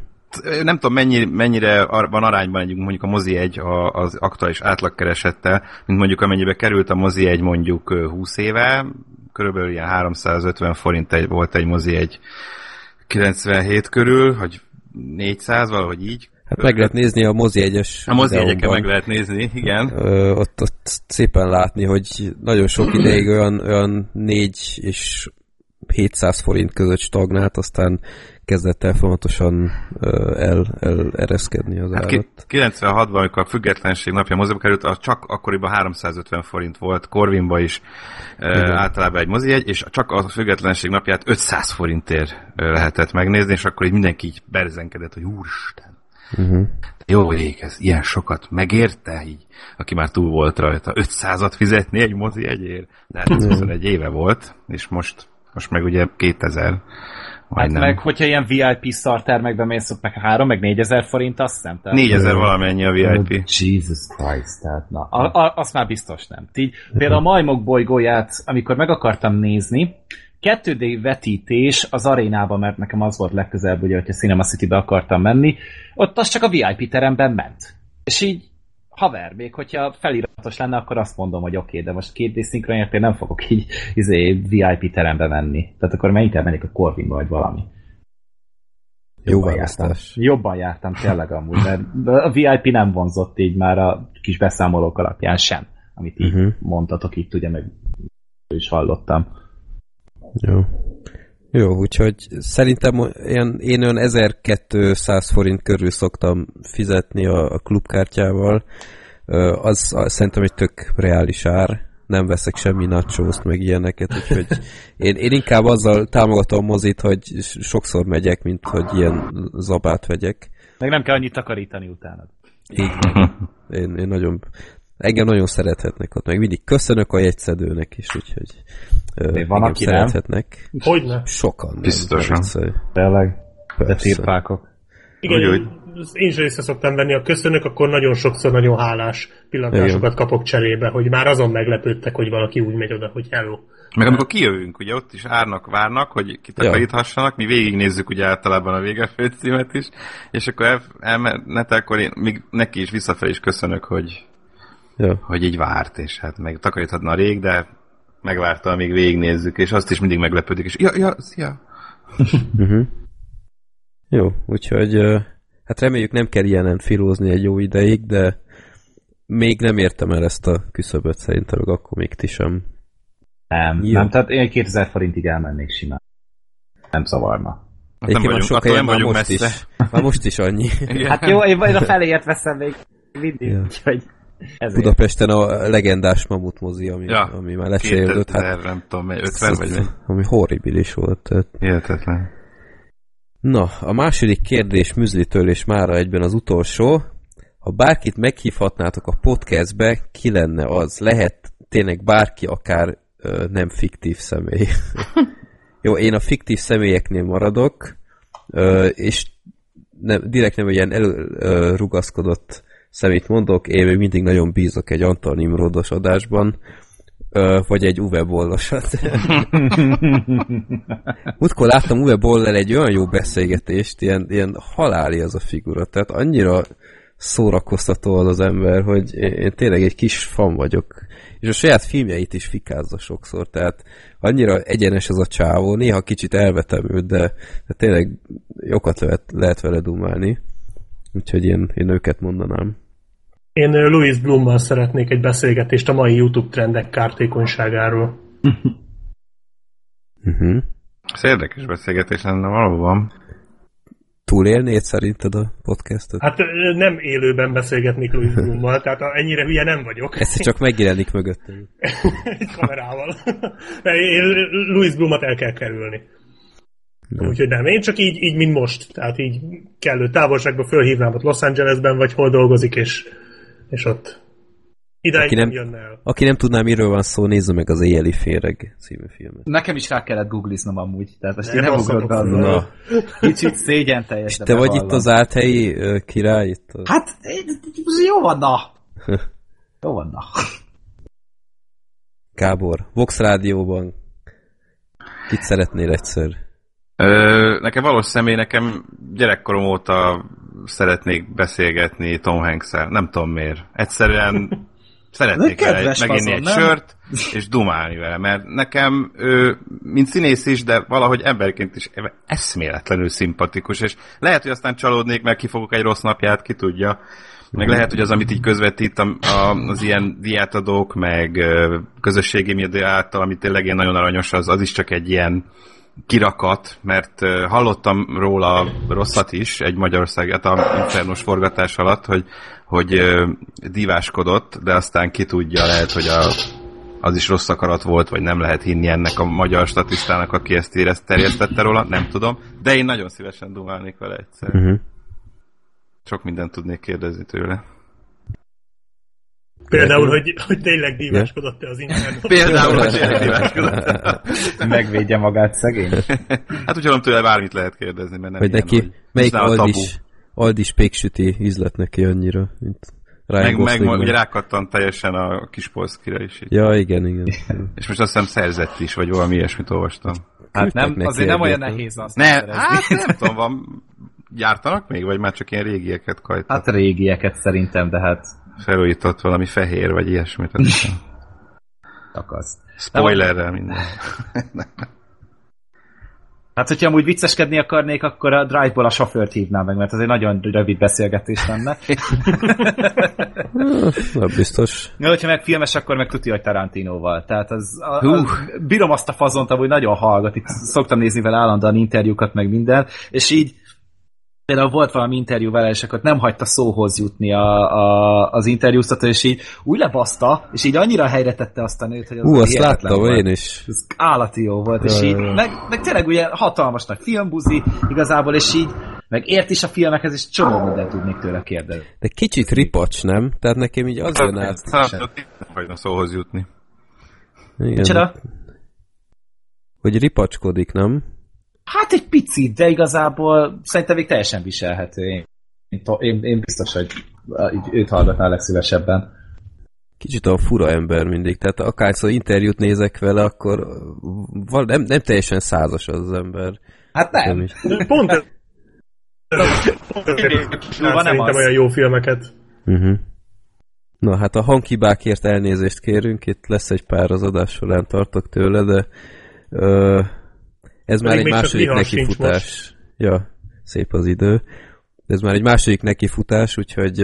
Nem tudom mennyi, mennyire van arányban egy, mondjuk a mozi egy az aktuális átlagkeresettel, mint mondjuk amennyibe került a mozi egy mondjuk 20 éve, körülbelül ilyen 350 forint egy, volt egy mozi egy 97 körül, vagy 400, valahogy így. Hát meg lehet nézni a mozi egyes A mozi egyeken meg lehet nézni, igen. Ö, ott, ott szépen látni, hogy nagyon sok ideig olyan, olyan 4 és 700 forint között stagnált, aztán kezdett el folyamatosan el, el ereszkedni az hát állat. 96-ban, amikor a függetlenség napja moziba került, az csak akkoriban 350 forint volt, Corvinba is Igen. általában egy mozi egy, és csak a függetlenség napját 500 forintért lehetett megnézni, és akkor így mindenki így berzenkedett, hogy úristen, Uh-huh. Jó ég, ez ilyen sokat megérte, így, aki már túl volt rajta, 500-at fizetni egy mozi egyért, de hát ez 21 éve volt, és most, most meg ugye 2000. Hát meg, hogyha ilyen VIP szartermekbe mész, ott meg 3, meg 4000 forint, azt nem. Tehát... 4000 valamennyi a VIP. Oh, Jesus Christ, tehát na, a, a, azt már biztos nem. Így, például a Majmok bolygóját, amikor meg akartam nézni, 2D vetítés az arénában, mert nekem az volt legközelebb, ugye, hogyha Cinema City-be akartam menni, ott az csak a VIP teremben ment. És így haver, még hogyha feliratos lenne, akkor azt mondom, hogy oké, okay, de most két d szinkronért én nem fogok így izé, VIP terembe menni. Tehát akkor mennyit elmennék a Corvinba, vagy valami. Jobban Jó jártam. Jobban jártam tényleg amúgy, mert a VIP nem vonzott így már a kis beszámolók alapján sem, amit így uh-huh. mondtatok itt, ugye meg is hallottam. Jó. Jó, úgyhogy szerintem ilyen, én olyan 1200 forint körül szoktam fizetni a, a klubkártyával. Az, az szerintem egy tök reális ár. Nem veszek semmi nachoszt, meg ilyeneket, úgyhogy én, én inkább azzal támogatom mozit, hogy sokszor megyek, mint hogy ilyen zabát vegyek. Meg nem kell annyit takarítani utána. Így. Én, én nagyon engem nagyon szerethetnek ott, meg mindig köszönök a jegyszedőnek is, úgyhogy uh, van, aki szerethetnek. Nem? Hogyne? Sokan. Biztosan. Tényleg, de tirpákok. Igen, úgy, úgy. én sem észre szoktam venni, a köszönök, akkor nagyon sokszor nagyon hálás pillantásokat Igen. kapok cserébe, hogy már azon meglepődtek, hogy valaki úgy megy oda, hogy hello. Meg amikor kijövünk, ugye ott is árnak, várnak, hogy kitakaríthassanak, mi végignézzük ugye általában a vége főcímet is, és akkor el, elmenet, akkor én még neki is visszafelé is köszönök, hogy ja. hogy így várt, és hát meg takaríthatna rég, de megvárta, amíg végignézzük, és azt is mindig meglepődik, és ja, ja, szia! uh-huh. Jó, úgyhogy hát reméljük nem kell ilyenen filózni egy jó ideig, de még nem értem el ezt a küszöböt szerintem, akkor még ti sem. Nem, jó. nem, tehát én 2000 forintig elmennék simán. Nem zavarna. Hát nem vagyunk, sok nem vagyunk most messze. Is, már most is annyi. Hát jó, én majd a feléért veszem még mindig, ja. úgyhogy... Ezért. Budapesten a legendás Mamut mozi, ami, ja, ami már lecserélődött. Hát, nem tudom, 50 vagy mi? Ami horribilis volt. Tehát. Hihetetlen. Na, a második kérdés Műzlitől és mára egyben az utolsó. Ha bárkit meghívhatnátok a podcastbe, ki lenne az? Lehet tényleg bárki, akár ö, nem fiktív személy. Jó, én a fiktív személyeknél maradok, ö, és nem, direkt nem egy ilyen elrugaszkodott szemét mondok, én még mindig nagyon bízok egy Antal Nimrodos adásban, vagy egy Uwe Bollosat. Múltkor láttam Uwe Bollel egy olyan jó beszélgetést, ilyen, ilyen haláli az a figura, tehát annyira szórakoztató az az ember, hogy én tényleg egy kis fan vagyok. És a saját filmjeit is fikázza sokszor, tehát annyira egyenes ez a csávó, néha kicsit elvetem őt, de, de tényleg jókat lehet, lehet vele dumálni. Úgyhogy én, én őket mondanám. Én Louis Blummal szeretnék egy beszélgetést a mai YouTube trendek kártékonyságáról. uh-huh. Ez érdekes beszélgetés lenne valóban. Túlélnéd szerinted a podcastot? Hát nem élőben beszélgetnék Louis Blummal, tehát ennyire hülye nem vagyok. Ez csak megjelenik mögöttem. egy kamerával. Én Louis Blumot el kell kerülni. Nem. Úgyhogy nem, én csak így, így, mint most. Tehát így kellő távolságban fölhívnám ott Los Angelesben, vagy hol dolgozik, és, és ott ideig aki nem, jönne el. Aki nem tudná, miről van szó, nézze meg az Éjjeli Féreg című filmet. Nekem is rá kellett googliznom amúgy, tehát ezt nem, nem ugrott be azon. Kicsit szégyen teljes. te vagy itt az áthelyi király? Itt a... Hát, jó van, na! jó van, na. Gábor, Vox Rádióban kit szeretnél egyszer? Ö, nekem valós személy, nekem gyerekkorom óta szeretnék beszélgetni Tom hanks -el. Nem tudom miért. Egyszerűen szeretnék vele meginni egy nem? sört, és dumálni vele, mert nekem ő, mint színész is, de valahogy emberként is eszméletlenül szimpatikus, és lehet, hogy aztán csalódnék, mert kifogok egy rossz napját, ki tudja. Meg lehet, hogy az, amit így közvetít a, a, az ilyen diátadók, meg közösségi média által, amit tényleg ilyen nagyon aranyos, az, az is csak egy ilyen kirakat, mert hallottam róla rosszat is egy Magyarország, hát a Infernos forgatás alatt, hogy, hogy diváskodott, de aztán ki tudja, lehet, hogy a, az is rossz akarat volt, vagy nem lehet hinni ennek a magyar statisztának, aki ezt érezt, terjesztette róla, nem tudom, de én nagyon szívesen dumálnék vele egyszer. Uh-huh. Sok mindent tudnék kérdezni tőle. Például, hogy, hogy tényleg díváskodott-e az internet. Például, hogy tényleg díváskodott Megvédje magát szegény. Hát úgy tudom tőle bármit lehet kérdezni, mert nem Hogy neki, nagy, melyik Aldis, Aldis péksüti ízlet neki annyira, mint Ryan meg, meg ugye rákattan teljesen a kis Polszkira is. Így. Ja, igen, igen. És most azt hiszem szerzett is, vagy valami ilyesmit olvastam. Hát nem, azért nem olyan nehéz azt ne, Hát nem tudom, van, gyártanak még, vagy már csak ilyen régieket kajtak? Hát régieket szerintem, de hát felújított valami fehér, vagy ilyesmit. Takasz. Spoilerrel minden. Hát, hogyha amúgy vicceskedni akarnék, akkor a Drive-ból a sofőrt hívnám meg, mert ez egy nagyon rövid beszélgetés lenne. Na, biztos. Ja, hogyha meg filmes, akkor meg tuti, hogy Tarantinoval. Tehát az, a, a, bírom azt a fazont, amúgy nagyon hallgat. Itt szoktam nézni vele állandóan interjúkat, meg minden, és így például volt valami interjú vele, és akkor nem hagyta szóhoz jutni a, a, az interjúztató, és így úgy lebaszta, és így annyira helyre tette azt a nőt, hogy az Hú, azt láttam volt. én is. Ez állati jó volt, és így, meg, meg tényleg ugye hatalmas nagy filmbuzi igazából, és így meg ért is a filmekhez, és csomó mindent tudnék tőle kérdezni. De kicsit ripacs, nem? Tehát nekem így az jön át. Hagyna szóhoz jutni. Igen. Hogy ripacskodik, nem? Hát egy picit, de igazából szerintem még teljesen viselhető. Én, én, én biztos, hogy őt hallgatnál legszívesebben. Kicsit a fura ember mindig, tehát akárszor interjút nézek vele, akkor nem, nem teljesen százas az, az ember. Hát nem. nem is. Pont ez. Szerintem olyan jó filmeket. Uh-huh. Na hát a hangkibákért elnézést kérünk, itt lesz egy pár az adás során tartok tőle, de uh, ez már egy második nekifutás. Ja, szép az idő. Ez már egy második nekifutás, úgyhogy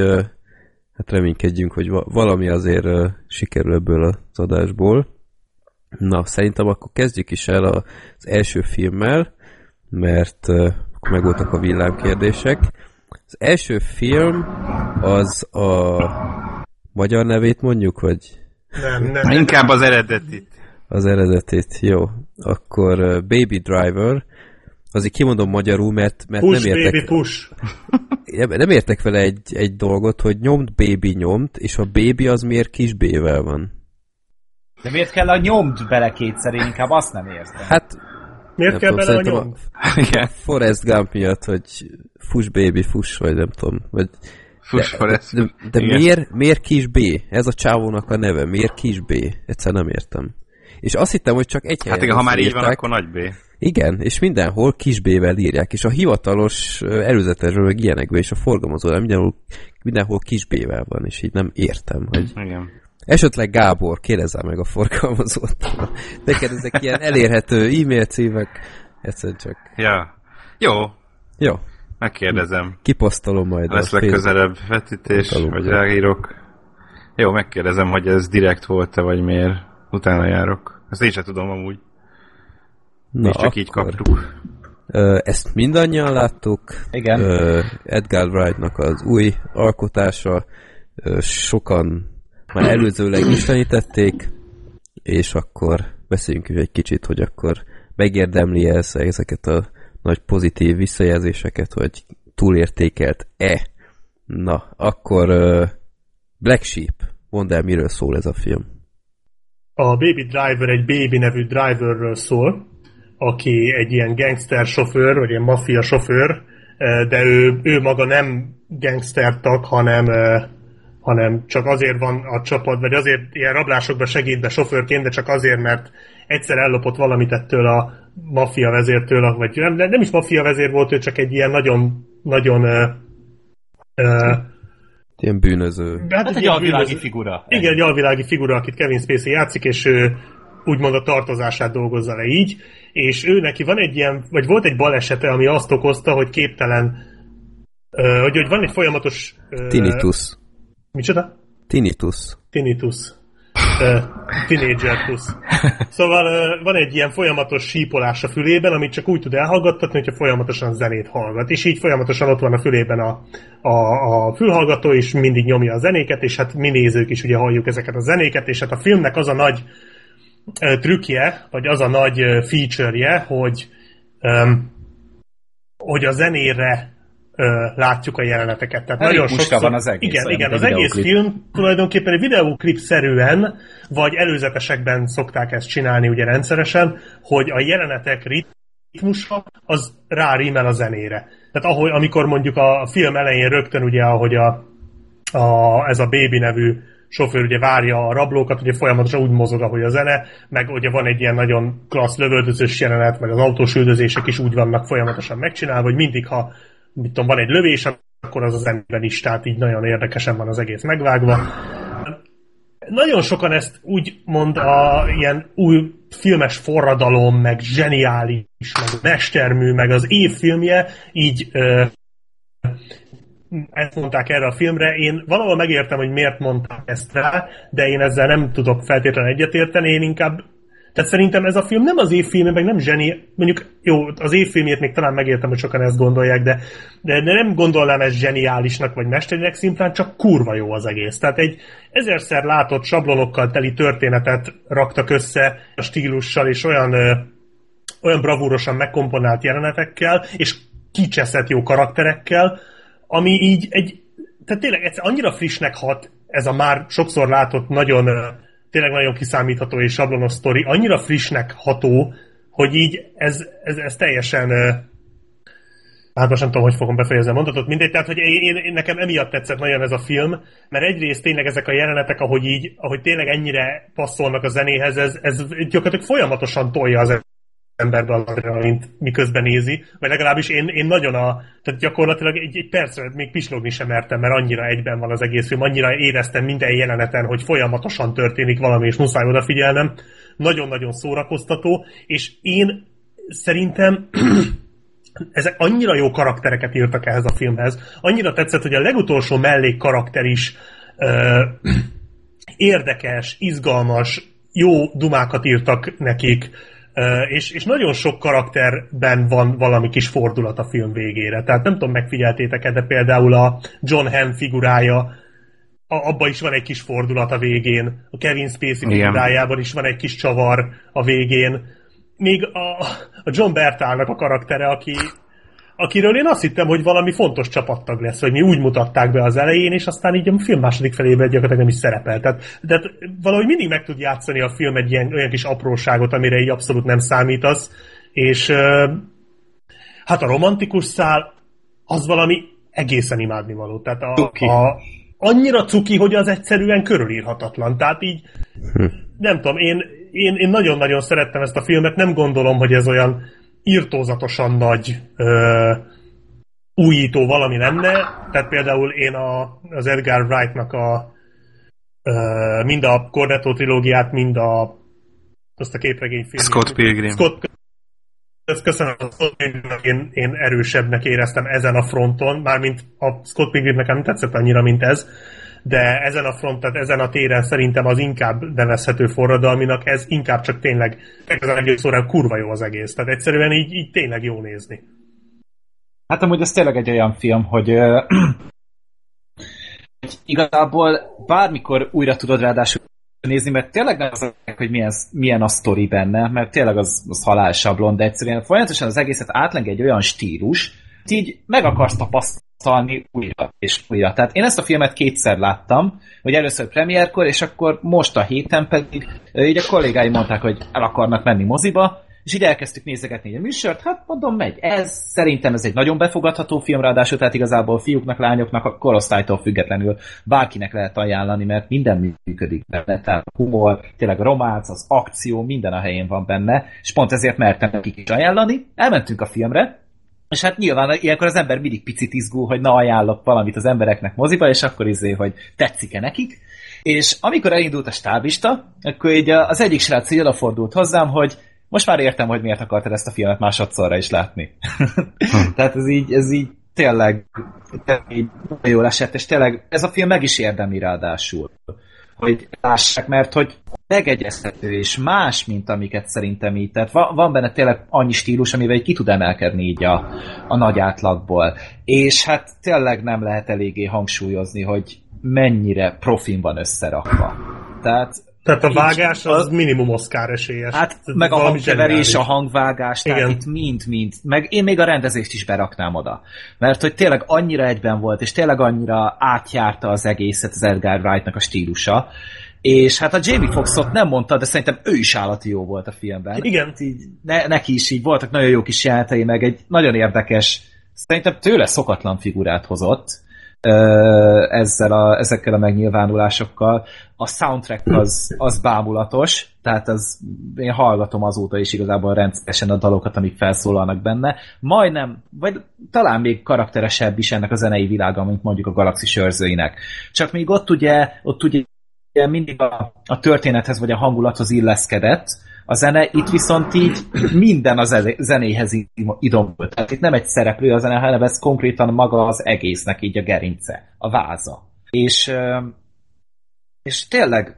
hát reménykedjünk, hogy valami azért sikerül ebből az adásból. Na, szerintem akkor kezdjük is el az első filmmel, mert akkor megvoltak a villámkérdések. Az első film az a magyar nevét mondjuk, vagy? Nem, nem. Inkább az eredetit az eredetét. Jó, akkor uh, Baby Driver, azért kimondom magyarul, mert, mert push, nem értek... Baby, push. nem értek vele egy, egy dolgot, hogy nyomt, baby nyomt, és a baby az miért kis B-vel van? De miért kell a nyomt bele kétszer? Én inkább azt nem értem. Hát Miért kell bele a nyom? A Forrest Gump miatt, hogy fuss baby, fuss, vagy nem tudom. Vagy Fuss de, Forrest. De, de, de miért, miért kis B? Ez a csávónak a neve. Miért kis B? Egyszer nem értem. És azt hittem, hogy csak egy helyen Hát igen, ha már így van, akkor nagy B. Igen, és mindenhol kis B-vel írják, és a hivatalos előzetesről meg ilyenekben, és a forgalmazó mindenhol, mindenhol kis B-vel van, és így nem értem, hogy... Igen. Esetleg Gábor, kérdezzel meg a forgalmazót. Neked ezek ilyen elérhető e-mail címek, egyszerűen csak... Ja. Jó. Jó. Megkérdezem. Kiposztolom majd. Lesz legközelebb vetítés, vagy ráírok. Jó, megkérdezem, hogy ez direkt volt-e, vagy miért utána járok. Ezt én sem tudom amúgy. Na, csak akkor... így kaptuk. Ezt mindannyian láttuk. Igen. Edgar Wright-nak az új alkotása. Sokan már előzőleg istenítették, és akkor beszéljünk egy kicsit, hogy akkor megérdemli -e ezeket a nagy pozitív visszajelzéseket, hogy túlértékelt-e. Na, akkor Black Sheep, mondd el, miről szól ez a film. A Baby Driver egy Baby nevű driverről szól, aki egy ilyen gangster sofőr, vagy ilyen maffia sofőr, eh, de ő, ő maga nem gangster tag, hanem, eh, hanem csak azért van a csapat, vagy azért ilyen rablásokban segít be sofőrként, de csak azért, mert egyszer ellopott valamit ettől a maffia vezértől, vagy nem, nem is maffia vezér volt, ő csak egy ilyen nagyon, nagyon uh, uh, Ilyen bűnöző. Hát, hát egy alvilági figura. Igen, egy alvilági figura, akit Kevin Spacey játszik, és ő úgymond a tartozását dolgozza le így, és ő neki van egy ilyen, vagy volt egy balesete, ami azt okozta, hogy képtelen, hogy, hogy van egy folyamatos... Tinnitus. Micsoda? Tinnitus. Tinnitus. Uh, teenager plusz. Szóval van egy ilyen folyamatos sípolás a fülében, amit csak úgy tud elhallgattatni, hogyha folyamatosan zenét hallgat. És így folyamatosan ott van a fülében a, a, a fülhallgató, és mindig nyomja a zenéket, és hát mi nézők is ugye halljuk ezeket a zenéket, és hát a filmnek az a nagy trükkje, vagy az a nagy uh, feature-je, hogy hogy a zenére látjuk a jeleneteket. Tehát Elég nagyon sokszor, van az egész. Igen, igen az egész film tulajdonképpen egy videóklip-szerűen, vagy előzetesekben szokták ezt csinálni ugye rendszeresen, hogy a jelenetek ritmusa az rárímel a zenére. Tehát ahogy, amikor mondjuk a film elején rögtön ugye, ahogy a, a, ez a Baby nevű sofőr ugye várja a rablókat, ugye folyamatosan úgy mozog, ahogy a zene, meg ugye van egy ilyen nagyon klassz lövöldözős jelenet, meg az autós üldözések is úgy vannak folyamatosan megcsinálva, hogy mindig, ha mit tudom, van egy lövés, akkor az az emberben is, tehát így nagyon érdekesen van az egész megvágva. Nagyon sokan ezt úgy mond a ilyen új filmes forradalom, meg zseniális, meg mestermű, meg az évfilmje, így ö, ezt mondták erre a filmre. Én valahol megértem, hogy miért mondták ezt rá, de én ezzel nem tudok feltétlenül egyetérteni, én inkább tehát szerintem ez a film nem az évfilm, meg nem zseni, mondjuk jó, az évfilmjét még talán megértem, hogy sokan ezt gondolják, de, de, nem gondolnám ezt zseniálisnak vagy mesternek, szimplán csak kurva jó az egész. Tehát egy ezerszer látott sablonokkal teli történetet raktak össze a stílussal, és olyan, ö, olyan bravúrosan megkomponált jelenetekkel, és kicseszett jó karakterekkel, ami így egy, tehát tényleg egyszer annyira frissnek hat ez a már sokszor látott nagyon tényleg nagyon kiszámítható és sablonos sztori, annyira frissnek ható, hogy így ez, ez, ez teljesen hát most nem tudom, hogy fogom befejezni a mondatot, mindegy, tehát hogy én, én, nekem emiatt tetszett nagyon ez a film, mert egyrészt tényleg ezek a jelenetek, ahogy így, ahogy tényleg ennyire passzolnak a zenéhez, ez, ez gyakorlatilag folyamatosan tolja az emberbe az adrenalint, miközben nézi, vagy legalábbis én, én nagyon a, tehát gyakorlatilag egy, egy percre még pislogni sem mertem, mert annyira egyben van az egész film, annyira éreztem minden jeleneten, hogy folyamatosan történik valami, és muszáj odafigyelnem. Nagyon-nagyon szórakoztató, és én szerintem ezek annyira jó karaktereket írtak ehhez a filmhez, annyira tetszett, hogy a legutolsó mellék karakter is ö, érdekes, izgalmas, jó dumákat írtak nekik, és, és nagyon sok karakterben van valami kis fordulat a film végére. Tehát nem tudom, megfigyeltétek-e, de például a John Hamm figurája, a, abban is van egy kis fordulat a végén. A Kevin Spacey Igen. figurájában is van egy kis csavar a végén. Még a, a John Bertálnak a karaktere, aki akiről én azt hittem, hogy valami fontos csapattag lesz, hogy mi úgy mutatták be az elején, és aztán így a film második felében gyakorlatilag nem is szerepel. Tehát, de valahogy mindig meg tud játszani a film egy ilyen, olyan kis apróságot, amire így abszolút nem számítasz, és hát a romantikus szál az valami egészen imádnivaló. Tehát a, a, annyira cuki, hogy az egyszerűen körülírhatatlan. Tehát így hm. nem tudom, én, én, én nagyon-nagyon szerettem ezt a filmet, nem gondolom, hogy ez olyan írtózatosan nagy ö, újító valami lenne. Tehát például én a, az Edgar Wright-nak a ö, mind a Cornetto trilógiát, mind a azt a képregényfilmet. Scott Pilgrim. Scott, ezt köszönöm, én, én erősebbnek éreztem ezen a fronton, mármint a Scott Pilgrimnek nem tetszett annyira, mint ez, de ezen a front, tehát ezen a téren szerintem az inkább nevezhető forradalminak, ez inkább csak tényleg, ez a egész során kurva jó az egész. Tehát egyszerűen így, így tényleg jó nézni. Hát amúgy ez tényleg egy olyan film, hogy hogy igazából bármikor újra tudod ráadásul nézni, mert tényleg nem az, hogy milyen, milyen a sztori benne, mert tényleg az, az halálsablon, de egyszerűen folyamatosan az egészet átleng egy olyan stílus, így meg akarsz tapasztalni tapasztalni újra és újra. Tehát én ezt a filmet kétszer láttam, hogy először premierkor, és akkor most a héten pedig így a kollégáim mondták, hogy el akarnak menni moziba, és így elkezdtük nézegetni a műsort, hát mondom, megy. Ez szerintem ez egy nagyon befogadható film, ráadásul tehát igazából fiúknak, lányoknak a korosztálytól függetlenül bárkinek lehet ajánlani, mert minden működik benne. Tehát a humor, tényleg a románc, az akció, minden a helyén van benne, és pont ezért mertem nekik is ajánlani. Elmentünk a filmre, és hát nyilván ilyenkor az ember mindig picit izgul, hogy na ajánlok valamit az embereknek moziba, és akkor izé, hogy tetszik-e nekik. És amikor elindult a stábista, akkor így az egyik srác így odafordult hozzám, hogy most már értem, hogy miért akartad ezt a filmet másodszorra is látni. Hm. Tehát ez így, ez így tényleg, tényleg nagyon jó esett, és tényleg ez a film meg is érdemli ráadásul hogy lássák, mert hogy megegyezhető és más, mint amiket szerintem így. Tehát van, van benne tényleg annyi stílus, amivel ki tud emelkedni így a, a nagy átlagból. És hát tényleg nem lehet eléggé hangsúlyozni, hogy mennyire profin van összerakva. Tehát tehát a vágás az minimum Oscar esélyes. Hát meg a hangkeverés, a hangvágás, tehát Igen. itt mind-mind. Meg én még a rendezést is beraknám oda. Mert hogy tényleg annyira egyben volt, és tényleg annyira átjárta az egészet az Edgar Wrightnak a stílusa. És hát a Jamie Foxot nem mondta, de szerintem ő is állati jó volt a filmben. Igen. Hát így, ne, neki is így voltak nagyon jó kis jelenetei, meg egy nagyon érdekes, szerintem tőle szokatlan figurát hozott ezzel a, ezekkel a megnyilvánulásokkal. A soundtrack az, az bámulatos, tehát az, én hallgatom azóta is igazából rendszeresen a dalokat, amik felszólalnak benne. Majdnem, vagy talán még karakteresebb is ennek a zenei világa, mint mondjuk a galaxis őrzőinek. Csak még ott ugye, ott ugye mindig a, a történethez vagy a hangulathoz illeszkedett, a zene, itt viszont így minden a zenéhez idomult. Tehát itt nem egy szereplő a zene, hanem ez konkrétan maga az egésznek így a gerince, a váza. És, és tényleg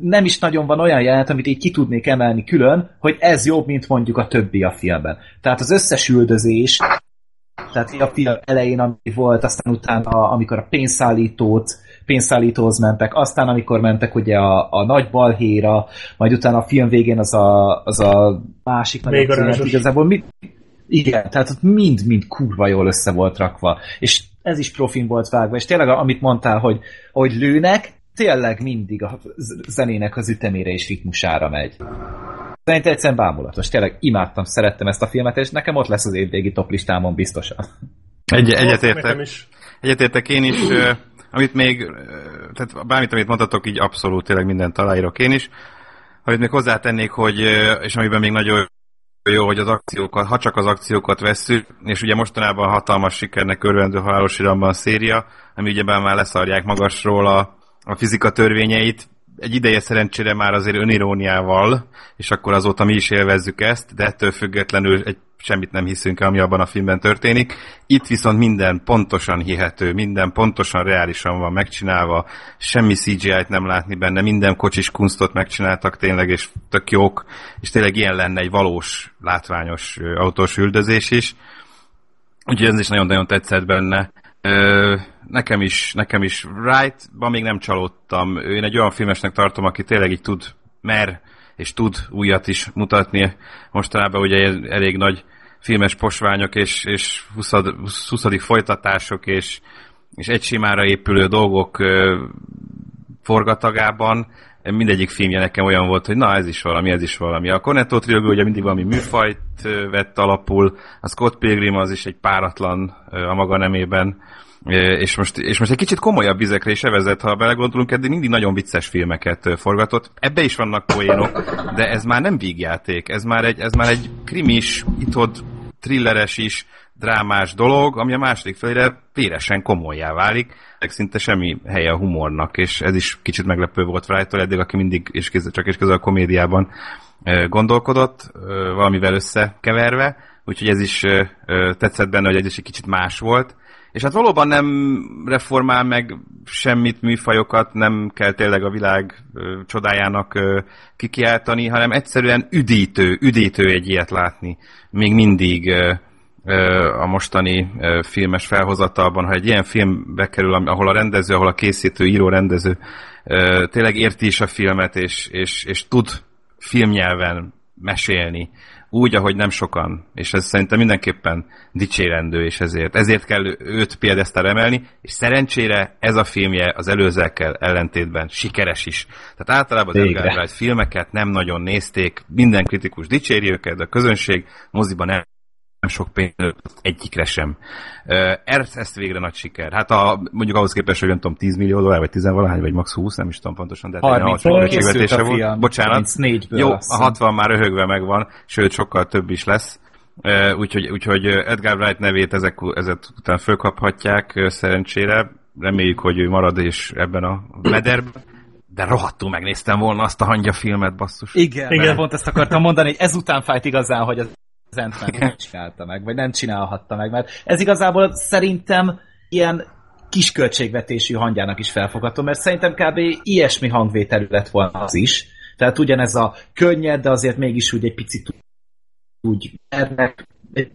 nem is nagyon van olyan jelenet, amit így ki tudnék emelni külön, hogy ez jobb, mint mondjuk a többi a filmben. Tehát az összes üldözés, tehát a film elején, ami volt, aztán utána, amikor a pénzszállítót pénzszállítóhoz mentek, aztán amikor mentek ugye a, a nagy balhéra, majd utána a film végén az a, az a másik nagy igazából mi, igen, tehát ott mind-mind kurva jól össze volt rakva, és ez is profin volt vágva, és tényleg amit mondtál, hogy, hogy lőnek, tényleg mindig a zenének az ütemére és ritmusára megy. Szerintem egyszerűen bámulatos. Tényleg imádtam, szerettem ezt a filmet, és nekem ott lesz az évvégi top listámon biztosan. Egy, egyetértek. Egyetértek én is. Amit még, tehát bármit, amit mondhatok, így abszolút tényleg mindent aláírok én is. Amit még hozzátennék, hogy, és amiben még nagyon jó, hogy az akciókat, ha csak az akciókat vesszük, és ugye mostanában hatalmas sikernek örvendő halálos iramban a széria, ami ugye már leszarják magasról a, a fizika törvényeit, egy ideje szerencsére már azért öniróniával, és akkor azóta mi is élvezzük ezt, de ettől függetlenül egy semmit nem hiszünk ami abban a filmben történik. Itt viszont minden pontosan hihető, minden pontosan reálisan van megcsinálva, semmi CGI-t nem látni benne, minden kocsis kunstot megcsináltak tényleg, és tök jók, és tényleg ilyen lenne egy valós, látványos autós üldözés is. Úgyhogy ez is nagyon-nagyon tetszett benne. Ö, nekem is, nekem is Wright-ban még nem csalódtam. Én egy olyan filmesnek tartom, aki tényleg így tud, mer és tud újat is mutatni. Mostanában ugye elég nagy filmes posványok és, és 20. 20. folytatások és, és egy simára épülő dolgok ö, forgatagában mindegyik filmje nekem olyan volt, hogy na ez is valami, ez is valami. A Cornetto trilógia ugye mindig valami műfajt vett alapul, a Scott Pilgrim az is egy páratlan a maga nemében, és most, és most egy kicsit komolyabb vizekre is evezett, ha belegondolunk, eddig mindig nagyon vicces filmeket forgatott. Ebbe is vannak poénok, de ez már nem vígjáték, ez már egy, ez már egy krimis, itod, thrilleres is, drámás dolog, ami a második felére véresen komolyá válik, szinte semmi helye a humornak, és ez is kicsit meglepő volt Wright-tól eddig, aki mindig és csak és közül a komédiában gondolkodott, valamivel összekeverve, úgyhogy ez is tetszett benne, hogy ez is egy kicsit más volt, és hát valóban nem reformál meg semmit, műfajokat, nem kell tényleg a világ csodájának kikiáltani, hanem egyszerűen üdítő, üdítő egy ilyet látni. Még mindig a mostani filmes felhozatalban, ha egy ilyen film bekerül, ahol a rendező, ahol a készítő, író, rendező tényleg érti is a filmet, és, és, és tud filmnyelven mesélni, úgy, ahogy nem sokan, és ez szerintem mindenképpen dicsérendő, és ezért, ezért kell őt piedesztára emelni, és szerencsére ez a filmje az előzőekkel ellentétben sikeres is. Tehát általában az Edgar Wright filmeket nem nagyon nézték, minden kritikus dicséri őket, de a közönség moziban nem sok pénz egyikre sem. Ez, ezt végre nagy siker. Hát a, mondjuk ahhoz képest, hogy nem tudom, 10 millió dollár, vagy 10 valahány, vagy max 20, nem is tudom pontosan, de 30 hát költségvetése volt. Bocsánat. Jó, a 60 már röhögve megvan, sőt sokkal több is lesz. Úgyhogy, úgyhogy Edgar Wright nevét ezek, ezek után fölkaphatják szerencsére. Reméljük, hogy ő marad és ebben a mederben. De rohadtul megnéztem volna azt a hangya filmet, basszus. Igen, Igen. pont ezt akartam mondani, hogy ezután fájt igazán, hogy az Ant-Man nem csinálta meg, vagy nem csinálhatta meg, mert ez igazából szerintem ilyen kis költségvetésű hangyának is felfogható, mert szerintem kb. ilyesmi hangvételű lett volna az is. Tehát ugyanez a könnyed, de azért mégis úgy egy picit úgy mernek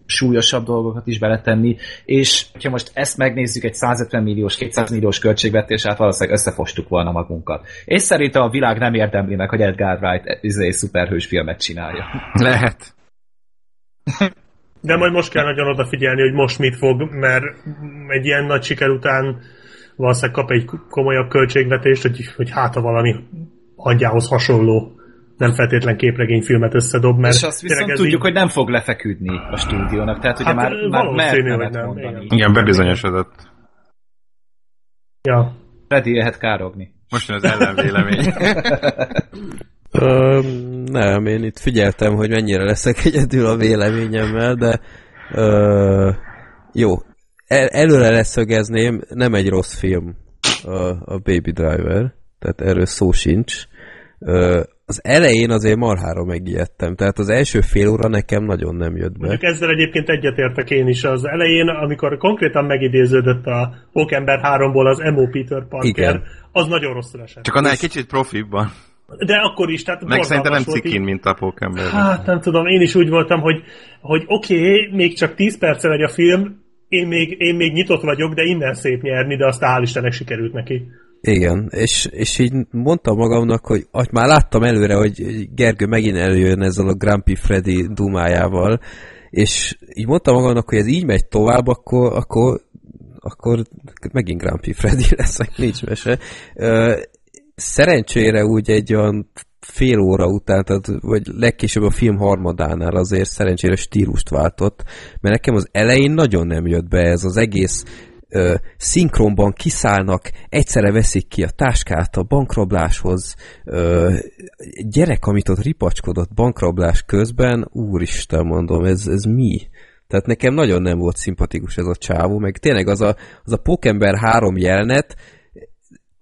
súlyosabb dolgokat is beletenni, és ha most ezt megnézzük egy 150 milliós, 200 milliós költségvetés, hát valószínűleg összefostuk volna magunkat. És szerintem a világ nem érdemli meg, hogy Edgar Wright izé szuperhős filmet csinálja. Lehet. De majd most kell nagyon odafigyelni, hogy most mit fog, mert egy ilyen nagy siker után valószínűleg kap egy komolyabb költségvetést, hogy, hogy hát valami hangyához hasonló nem feltétlen képregényfilmet összedob, mert... És azt viszont tudjuk, így... hogy nem fog lefeküdni a stúdiónak, tehát ugye hát, már, már mert nem mondani. Igen, igen bebizonyosodott. Ja. Freddy lehet károgni. Most jön az ellenvélemény. Ö, nem, én itt figyeltem, hogy mennyire leszek egyedül a véleményemmel, de ö, jó, El, előre leszögezném, nem egy rossz film a, a Baby Driver, tehát erről szó sincs. Ö, az elején azért marhára megijedtem, tehát az első fél óra nekem nagyon nem jött be. Mondjuk ezzel egyébként egyetértek én is. Az elején, amikor konkrétan megidéződött a Pókember 3-ból az Emo Peter Parker, Igen. az nagyon rosszul esett. Csak annál egy kicsit profibban. De akkor is, tehát Meg szerintem nem cikin, mint a pókember. Hát nem tudom, én is úgy voltam, hogy, hogy oké, okay, még csak 10 perce megy a film, én még, én még nyitott vagyok, de innen szép nyerni, de aztán hál' Istennek sikerült neki. Igen, és, és így mondtam magamnak, hogy hogy már láttam előre, hogy Gergő megint előjön ezzel a Grumpy Freddy dumájával, és így mondtam magamnak, hogy ez így megy tovább, akkor, akkor, akkor megint Grumpy Freddy leszek, nincs mese szerencsére úgy egy olyan fél óra után, tehát, vagy legkésőbb a film harmadánál azért szerencsére stílust váltott, mert nekem az elején nagyon nem jött be ez az egész ö, szinkronban kiszállnak, egyszerre veszik ki a táskát a bankrabláshoz, ö, gyerek, amit ott ripacskodott bankrablás közben, úristen mondom, ez, ez mi? Tehát nekem nagyon nem volt szimpatikus ez a csávó, meg tényleg az a, az a Pókember három jelenet,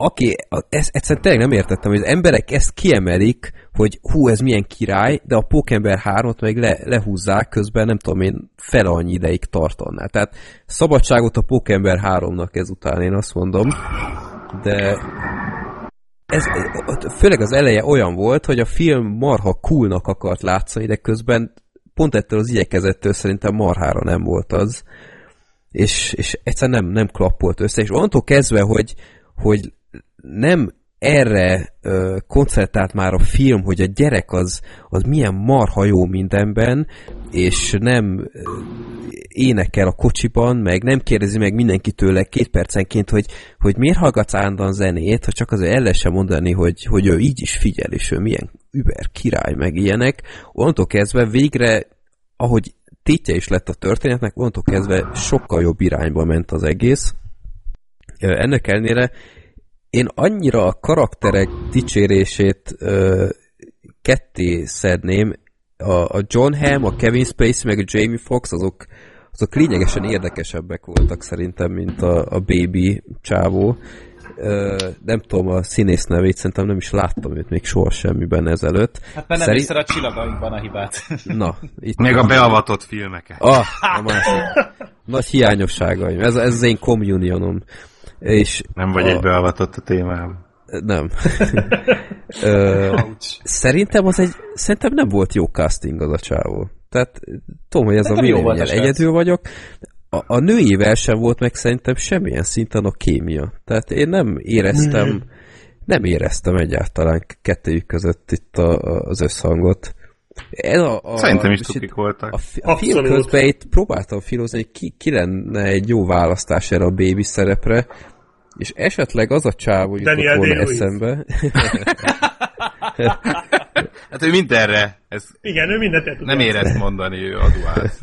aki, ezt egyszerűen tényleg nem értettem, hogy az emberek ezt kiemelik, hogy hú, ez milyen király, de a Pókember 3-ot meg le, lehúzzák, közben nem tudom én, fel annyi ideig tartaná. Tehát szabadságot a Pókember 3-nak ezután, én azt mondom, de ez, főleg az eleje olyan volt, hogy a film marha coolnak akart látszani, de közben pont ettől az igyekezettől szerintem marhára nem volt az. És, és egyszerűen nem, nem klappolt össze, és onnantól kezdve, hogy, hogy nem erre ö, koncentrált már a film, hogy a gyerek az, az milyen marha jó mindenben, és nem énekel a kocsiban, meg nem kérdezi meg mindenki tőle két percenként, hogy, hogy miért hallgatsz állandóan zenét, ha csak azért el lehessen mondani, hogy, hogy ő így is figyel, és ő milyen über király, meg ilyenek. Onnantól kezdve végre, ahogy tétje is lett a történetnek, onnantól kezdve sokkal jobb irányba ment az egész. Ennek ellenére én annyira a karakterek dicsérését ö, ketté szedném, a, a John Hamm, a Kevin Spacey, meg a Jamie Foxx, azok, azok lényegesen érdekesebbek voltak szerintem, mint a, a Baby csávó. Ö, nem tudom a színész nevét, szerintem nem is láttam őt még soha semmiben ezelőtt. Hát mert nem Szerint... a csillagainkban a hibát. Na, itt Még a beavatott filmeket. Ah, a másik. Nagy hiányosságaim. Ez, ez az én communionom. És nem vagy a... egy beavatott a témában. Nem. Ö, szerintem az egy, szerintem nem volt jó casting az a csávó. Tehát tudom, hogy ez nem a véleményel egyedül vagyok. A, a nőivel sem volt meg szerintem semmilyen szinten a kémia. Tehát én nem éreztem, mm. nem éreztem egyáltalán kettőjük között itt a, az összhangot. Ez a, a, Szerintem is tukik voltak. A, a, a film közben itt próbáltam filozni, hogy ki, ki lenne egy jó választás erre a baby szerepre, és esetleg az a csáv, jutott volna eszembe. hát ő mindenre. Ez Igen, ő mindent Nem ér ezt mondani, ő adóász.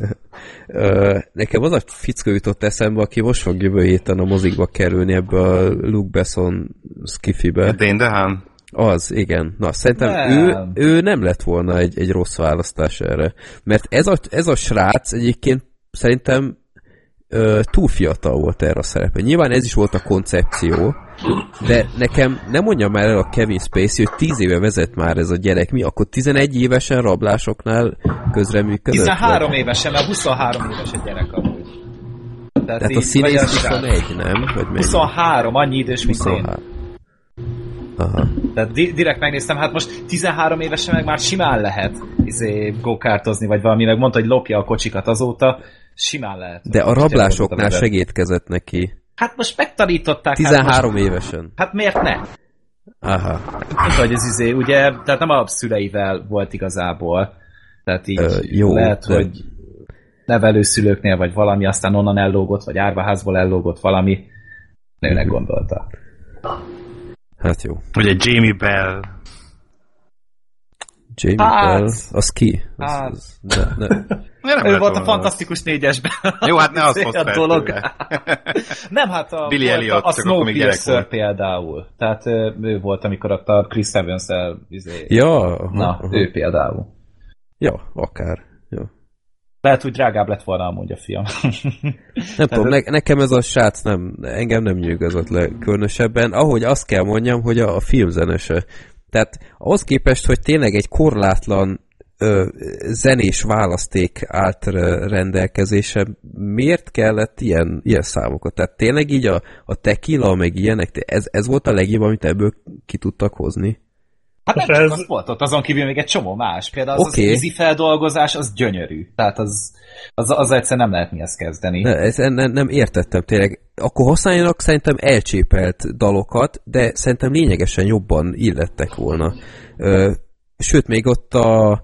Nekem az a fickó jutott eszembe, aki most fog jövő héten a mozikba kerülni ebbe a Luke Besson skifibe. Dane DeHaan? Az, igen. Na, szerintem nem. Ő, ő nem lett volna egy, egy rossz választás erre. Mert ez a, ez a srác egyébként szerintem ö, túl fiatal volt erre a szerepe. Nyilván ez is volt a koncepció, de nekem nem mondja már el a Kevin Spacey, hogy 10 éve vezet már ez a gyerek. Mi? Akkor 11 évesen rablásoknál közreműködött? 13 vagy? évesen, mert 23 éves egy gyerek amúgy. Tehát, Tehát a színész 21, nem? Vagy 23, annyi idős, mint 23. én. Aha. Tehát di- direkt megnéztem, hát most 13 évesen meg már simán lehet izé, go-kartozni, vagy valami, meg mondta, hogy lopja a kocsikat azóta, simán lehet. De a rablásoknál segítkezett neki. Hát most megtanították. 13 hát most, évesen. Hát miért ne? Aha. Hát, hogy ez izé, ugye, tehát nem a szüleivel volt igazából. Tehát így Ö, jó, lehet, de... hogy nevelőszülőknél, vagy valami, aztán onnan ellógott, vagy árvaházból ellógott valami. Nőnek gondolta. Hát jó. Ugye Jamie Bell. Jamie hát, Bell, az ki? Az, hát. az, ne, ne. Ő volt a fantasztikus négyesben. Jó, hát ne az a dolog. Nem, hát a, Billy Elliot, a Snowpiercer például. Tehát ő volt, amikor a Chris evans izé, Ja. Na, aha. ő például. Ja, akár. Ja. Lehet, hogy drágább lett volna amúgy a fiam. nem tudom, ne, nekem ez a srác nem, engem nem nyűgözott le különösebben. Ahogy azt kell mondjam, hogy a, a filmzenese. Tehát ahhoz képest, hogy tényleg egy korlátlan ö, zenés választék állt rendelkezése, miért kellett ilyen, ilyen számokat? Tehát tényleg így a, a tequila, meg ilyenek, ez, ez volt a legjobb, amit ebből ki tudtak hozni? Hát nem csak ez... az volt ott, azon kívül még egy csomó más. Például az, okay. az feldolgozás, az gyönyörű. Tehát az, az, az egyszerűen nem lehet mihez kezdeni. Ne, ez, nem, nem értettem tényleg. Akkor használjanak szerintem elcsépelt dalokat, de szerintem lényegesen jobban illettek volna. Ö, sőt, még ott a,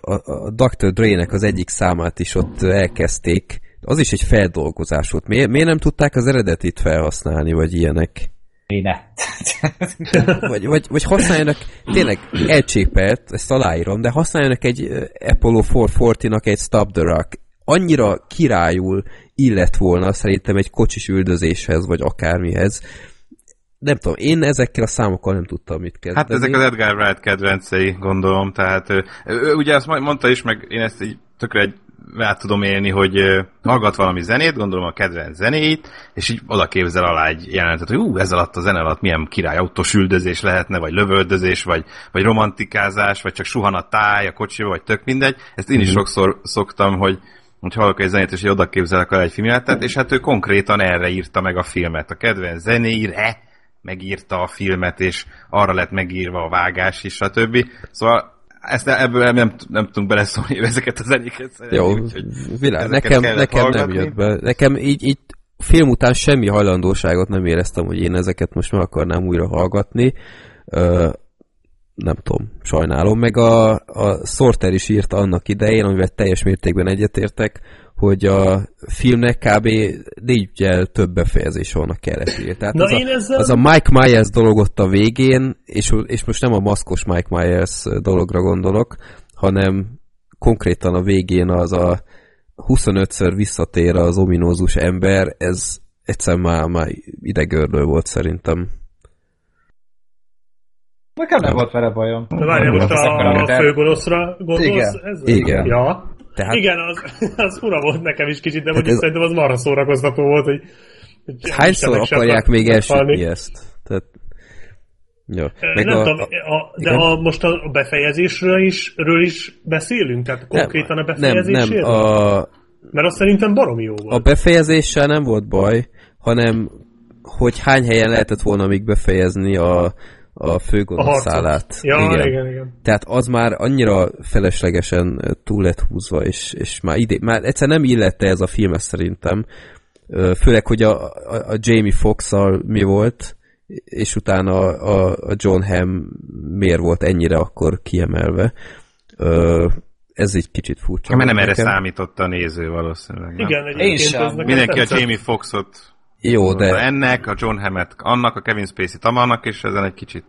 a, a Dr. Dre-nek az egyik számát is ott elkezdték. Az is egy feldolgozás volt. Miért, miért nem tudták az eredetit felhasználni, vagy ilyenek? ne. vagy, vagy, vagy használjanak, tényleg elcsépelt, ezt aláírom, de használjanak egy Apollo 440-nak egy Stop the Rock. Annyira királyul illet volna szerintem egy kocsis üldözéshez, vagy akármihez. Nem tudom, én ezekkel a számokkal nem tudtam mit kezdeni. Hát ezek az Edgar Wright kedvencei, gondolom, tehát ő, ő ugye azt mondta is, meg én ezt így tökre egy át tudom élni, hogy hallgat valami zenét, gondolom a kedvenc zenéit, és így oda képzel alá egy jelenetet, hogy ú, ez alatt a zene alatt milyen király autós üldözés lehetne, vagy lövöldözés, vagy, vagy romantikázás, vagy csak suhan a táj a kocsiba, vagy tök mindegy. Ezt én is mm-hmm. sokszor szoktam, hogy hogy hallok egy zenét, és oda képzelek alá egy filmjelenetet, és hát ő konkrétan erre írta meg a filmet. A kedvenc zenéire megírta a filmet, és arra lett megírva a vágás is, stb. Szóval ezt ebből nem, nem tudunk beleszólni, ezeket az zenéket Jó, világ, nekem, nekem nem jött be. Nekem így, így film után semmi hajlandóságot nem éreztem, hogy én ezeket most meg akarnám újra hallgatni. Ö, nem tudom, sajnálom. Meg a, a Sorter is írta annak idején, amivel teljes mértékben egyetértek, hogy a filmnek kb. négyel több befejezés van a keretére. Tehát Na az, a, ezzel... az a Mike Myers dolog ott a végén, és, és most nem a maszkos Mike Myers dologra gondolok, hanem konkrétan a végén az a 25-ször visszatér az ominózus ember, ez egyszer már, már idegörlő volt szerintem. Nekem nem volt vele bajom. De várjál, most a, a főgonoszra gondolsz? Igen. Ez? Igen. Ja. Tehát... Igen, az, az fura volt nekem is kicsit, de hát ez... szerintem az marha szórakoztató volt, hogy... hogy Hányszor akarják még elsütni ezt? Tehát... Ja. Meg nem a, tudom, a, de a, most a befejezésről is, ről is beszélünk? Tehát konkrétan nem, a befejezésről? Nem, nem, a... Mert azt szerintem baromi jó volt. A befejezéssel nem volt baj, hanem hogy hány helyen lehetett volna még befejezni a, a főgonoszszálát. Ja, igen. igen, igen. Tehát az már annyira feleslegesen túl lett húzva, és, és már, ide, már egyszer nem illette ez a film szerintem. Főleg, hogy a, a, a Jamie foxx mi volt, és utána a, a John Hamm miért volt ennyire akkor kiemelve. Ez egy kicsit furcsa. Mert nem erre számított a néző valószínűleg. Nem? Igen, én sem. Mindenki a Jamie Foxot jó, de... Ennek, a John Hammett annak, a Kevin Spacey tamának, és ezen egy kicsit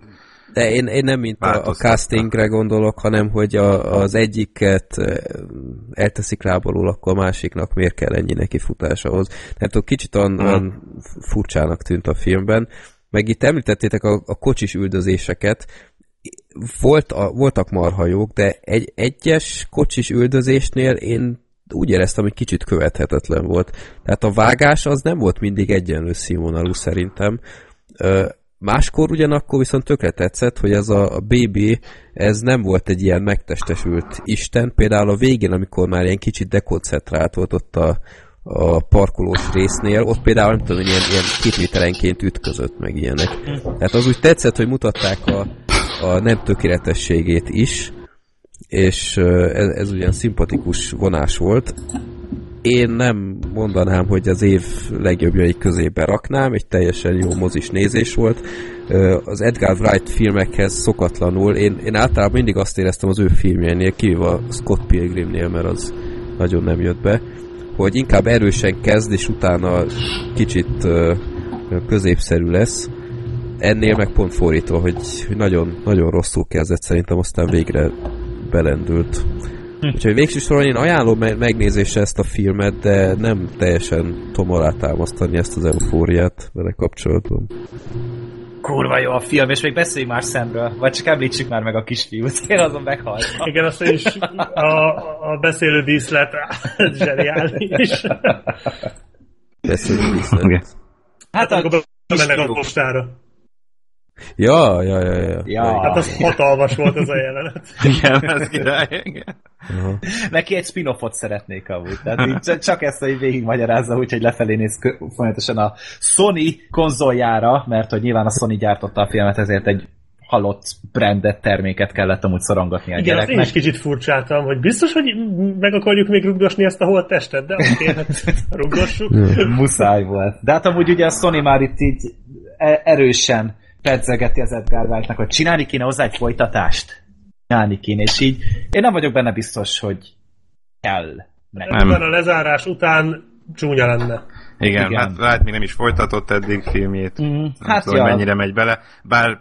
de én, én nem mint a, a castingre gondolok, hanem hogy a, az egyiket elteszik lábalul, akkor a másiknak miért kell ennyi neki futás ahhoz. Tehát kicsit olyan, hmm. furcsának tűnt a filmben. Meg itt említettétek a, a kocsis üldözéseket, volt a, voltak marhajók, de egy egyes kocsis üldözésnél én úgy éreztem, hogy kicsit követhetetlen volt. Tehát a vágás az nem volt mindig egyenlő színvonalú szerintem. Máskor ugyanakkor viszont tökre tetszett, hogy ez a, BB, ez nem volt egy ilyen megtestesült isten. Például a végén, amikor már ilyen kicsit dekoncentrált volt ott a, a parkolós résznél, ott például nem tudom, ilyen, ilyen két méterenként ütközött meg ilyenek. Tehát az úgy tetszett, hogy mutatták a, a nem tökéletességét is, és ez, ez ugyan szimpatikus vonás volt. Én nem mondanám, hogy az év legjobbjai közé beraknám, egy teljesen jó mozis nézés volt. Az Edgar Wright filmekhez szokatlanul, én, én általában mindig azt éreztem az ő filmjénél, kivéve a Scott Pilgrimnél, mert az nagyon nem jött be, hogy inkább erősen kezd, és utána kicsit középszerű lesz. Ennél meg pont fordítva, hogy nagyon, nagyon rosszul kezdett szerintem, aztán végre belendült. Hm. Úgyhogy végső soron én ajánlom megnézésre ezt a filmet, de nem teljesen tom alá támasztani ezt az eufóriát vele kapcsolatban. Kurva jó a film, és még beszéljünk már szemről, vagy csak említsük már meg a kisfiút, én azon meghaltam. Igen, azt is a, a beszélő díszlet zseniális. Beszélő díszlet. Hát akkor mennek a postára. Ja, ja, ja, ja. ja. Hát az hatalmas volt ez a jelenet. igen, ez király, igen. Uh-huh. Neki egy spin-offot szeretnék amúgy. Tehát így csak ezt, hogy végigmagyarázza, úgyhogy lefelé néz folyamatosan a Sony konzoljára, mert hogy nyilván a Sony gyártotta a filmet, ezért egy halott brandet terméket kellett amúgy szorongatni a Igen, gyereknek. én is kicsit furcsáltam, hogy biztos, hogy meg akarjuk még rugdosni ezt a holt testet, de oké, hát rugdossuk. Muszáj volt. De hát amúgy ugye a Sony már itt így e- erősen pedzegeti az Edgar Wright-nak, hogy csinálni kéne hozzá egy folytatást. Csinálni kéne, és így én nem vagyok benne biztos, hogy kell. Nem. a lezárás után csúnya lenne. Igen, Igen. hát Wright még nem is folytatott eddig filmjét. Mm, nem hát tudom, ja. mennyire megy bele. Bár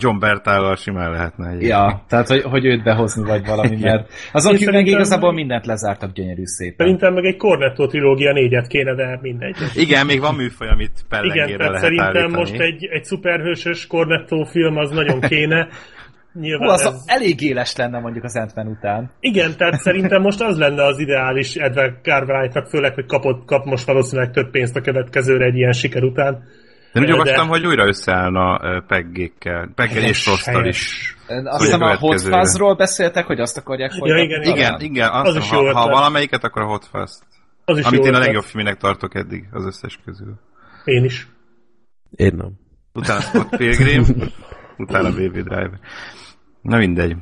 John Bertállal simán lehetne. Egy ja, tehát hogy, hogy őt behozni vagy valami, mert azon kívül meg igazából mindent lezártak gyönyörű szépen. Szerintem meg egy Cornetto trilógia négyet kéne, de mindegy. Igen, még van műfaj, amit pellengére Igen, lehet szerintem állítani. most egy, egy szuperhősös Cornetto film az nagyon kéne. Nyilván Hú, az ez... elég éles lenne mondjuk az ant után. Igen, tehát szerintem most az lenne az ideális Edward Cartwright-nak, főleg, hogy kapott, kap most valószínűleg több pénzt a következőre egy ilyen siker után de úgy olvastam, hogy újra összeállna Peggékkel, Peggel és Rostal is. Azt hiszem a Hot Fuzz-ról beszéltek, hogy azt akarják folytatni. Ja, igen, igen, igen azt az is ha, ha valamelyiket, akkor a Hot Fuzz. Az is Amit én a legjobb filminek tartok eddig az összes közül. Én is. Én nem. Utána Scott Pilgrim, utána Baby Driver. Na mindegy.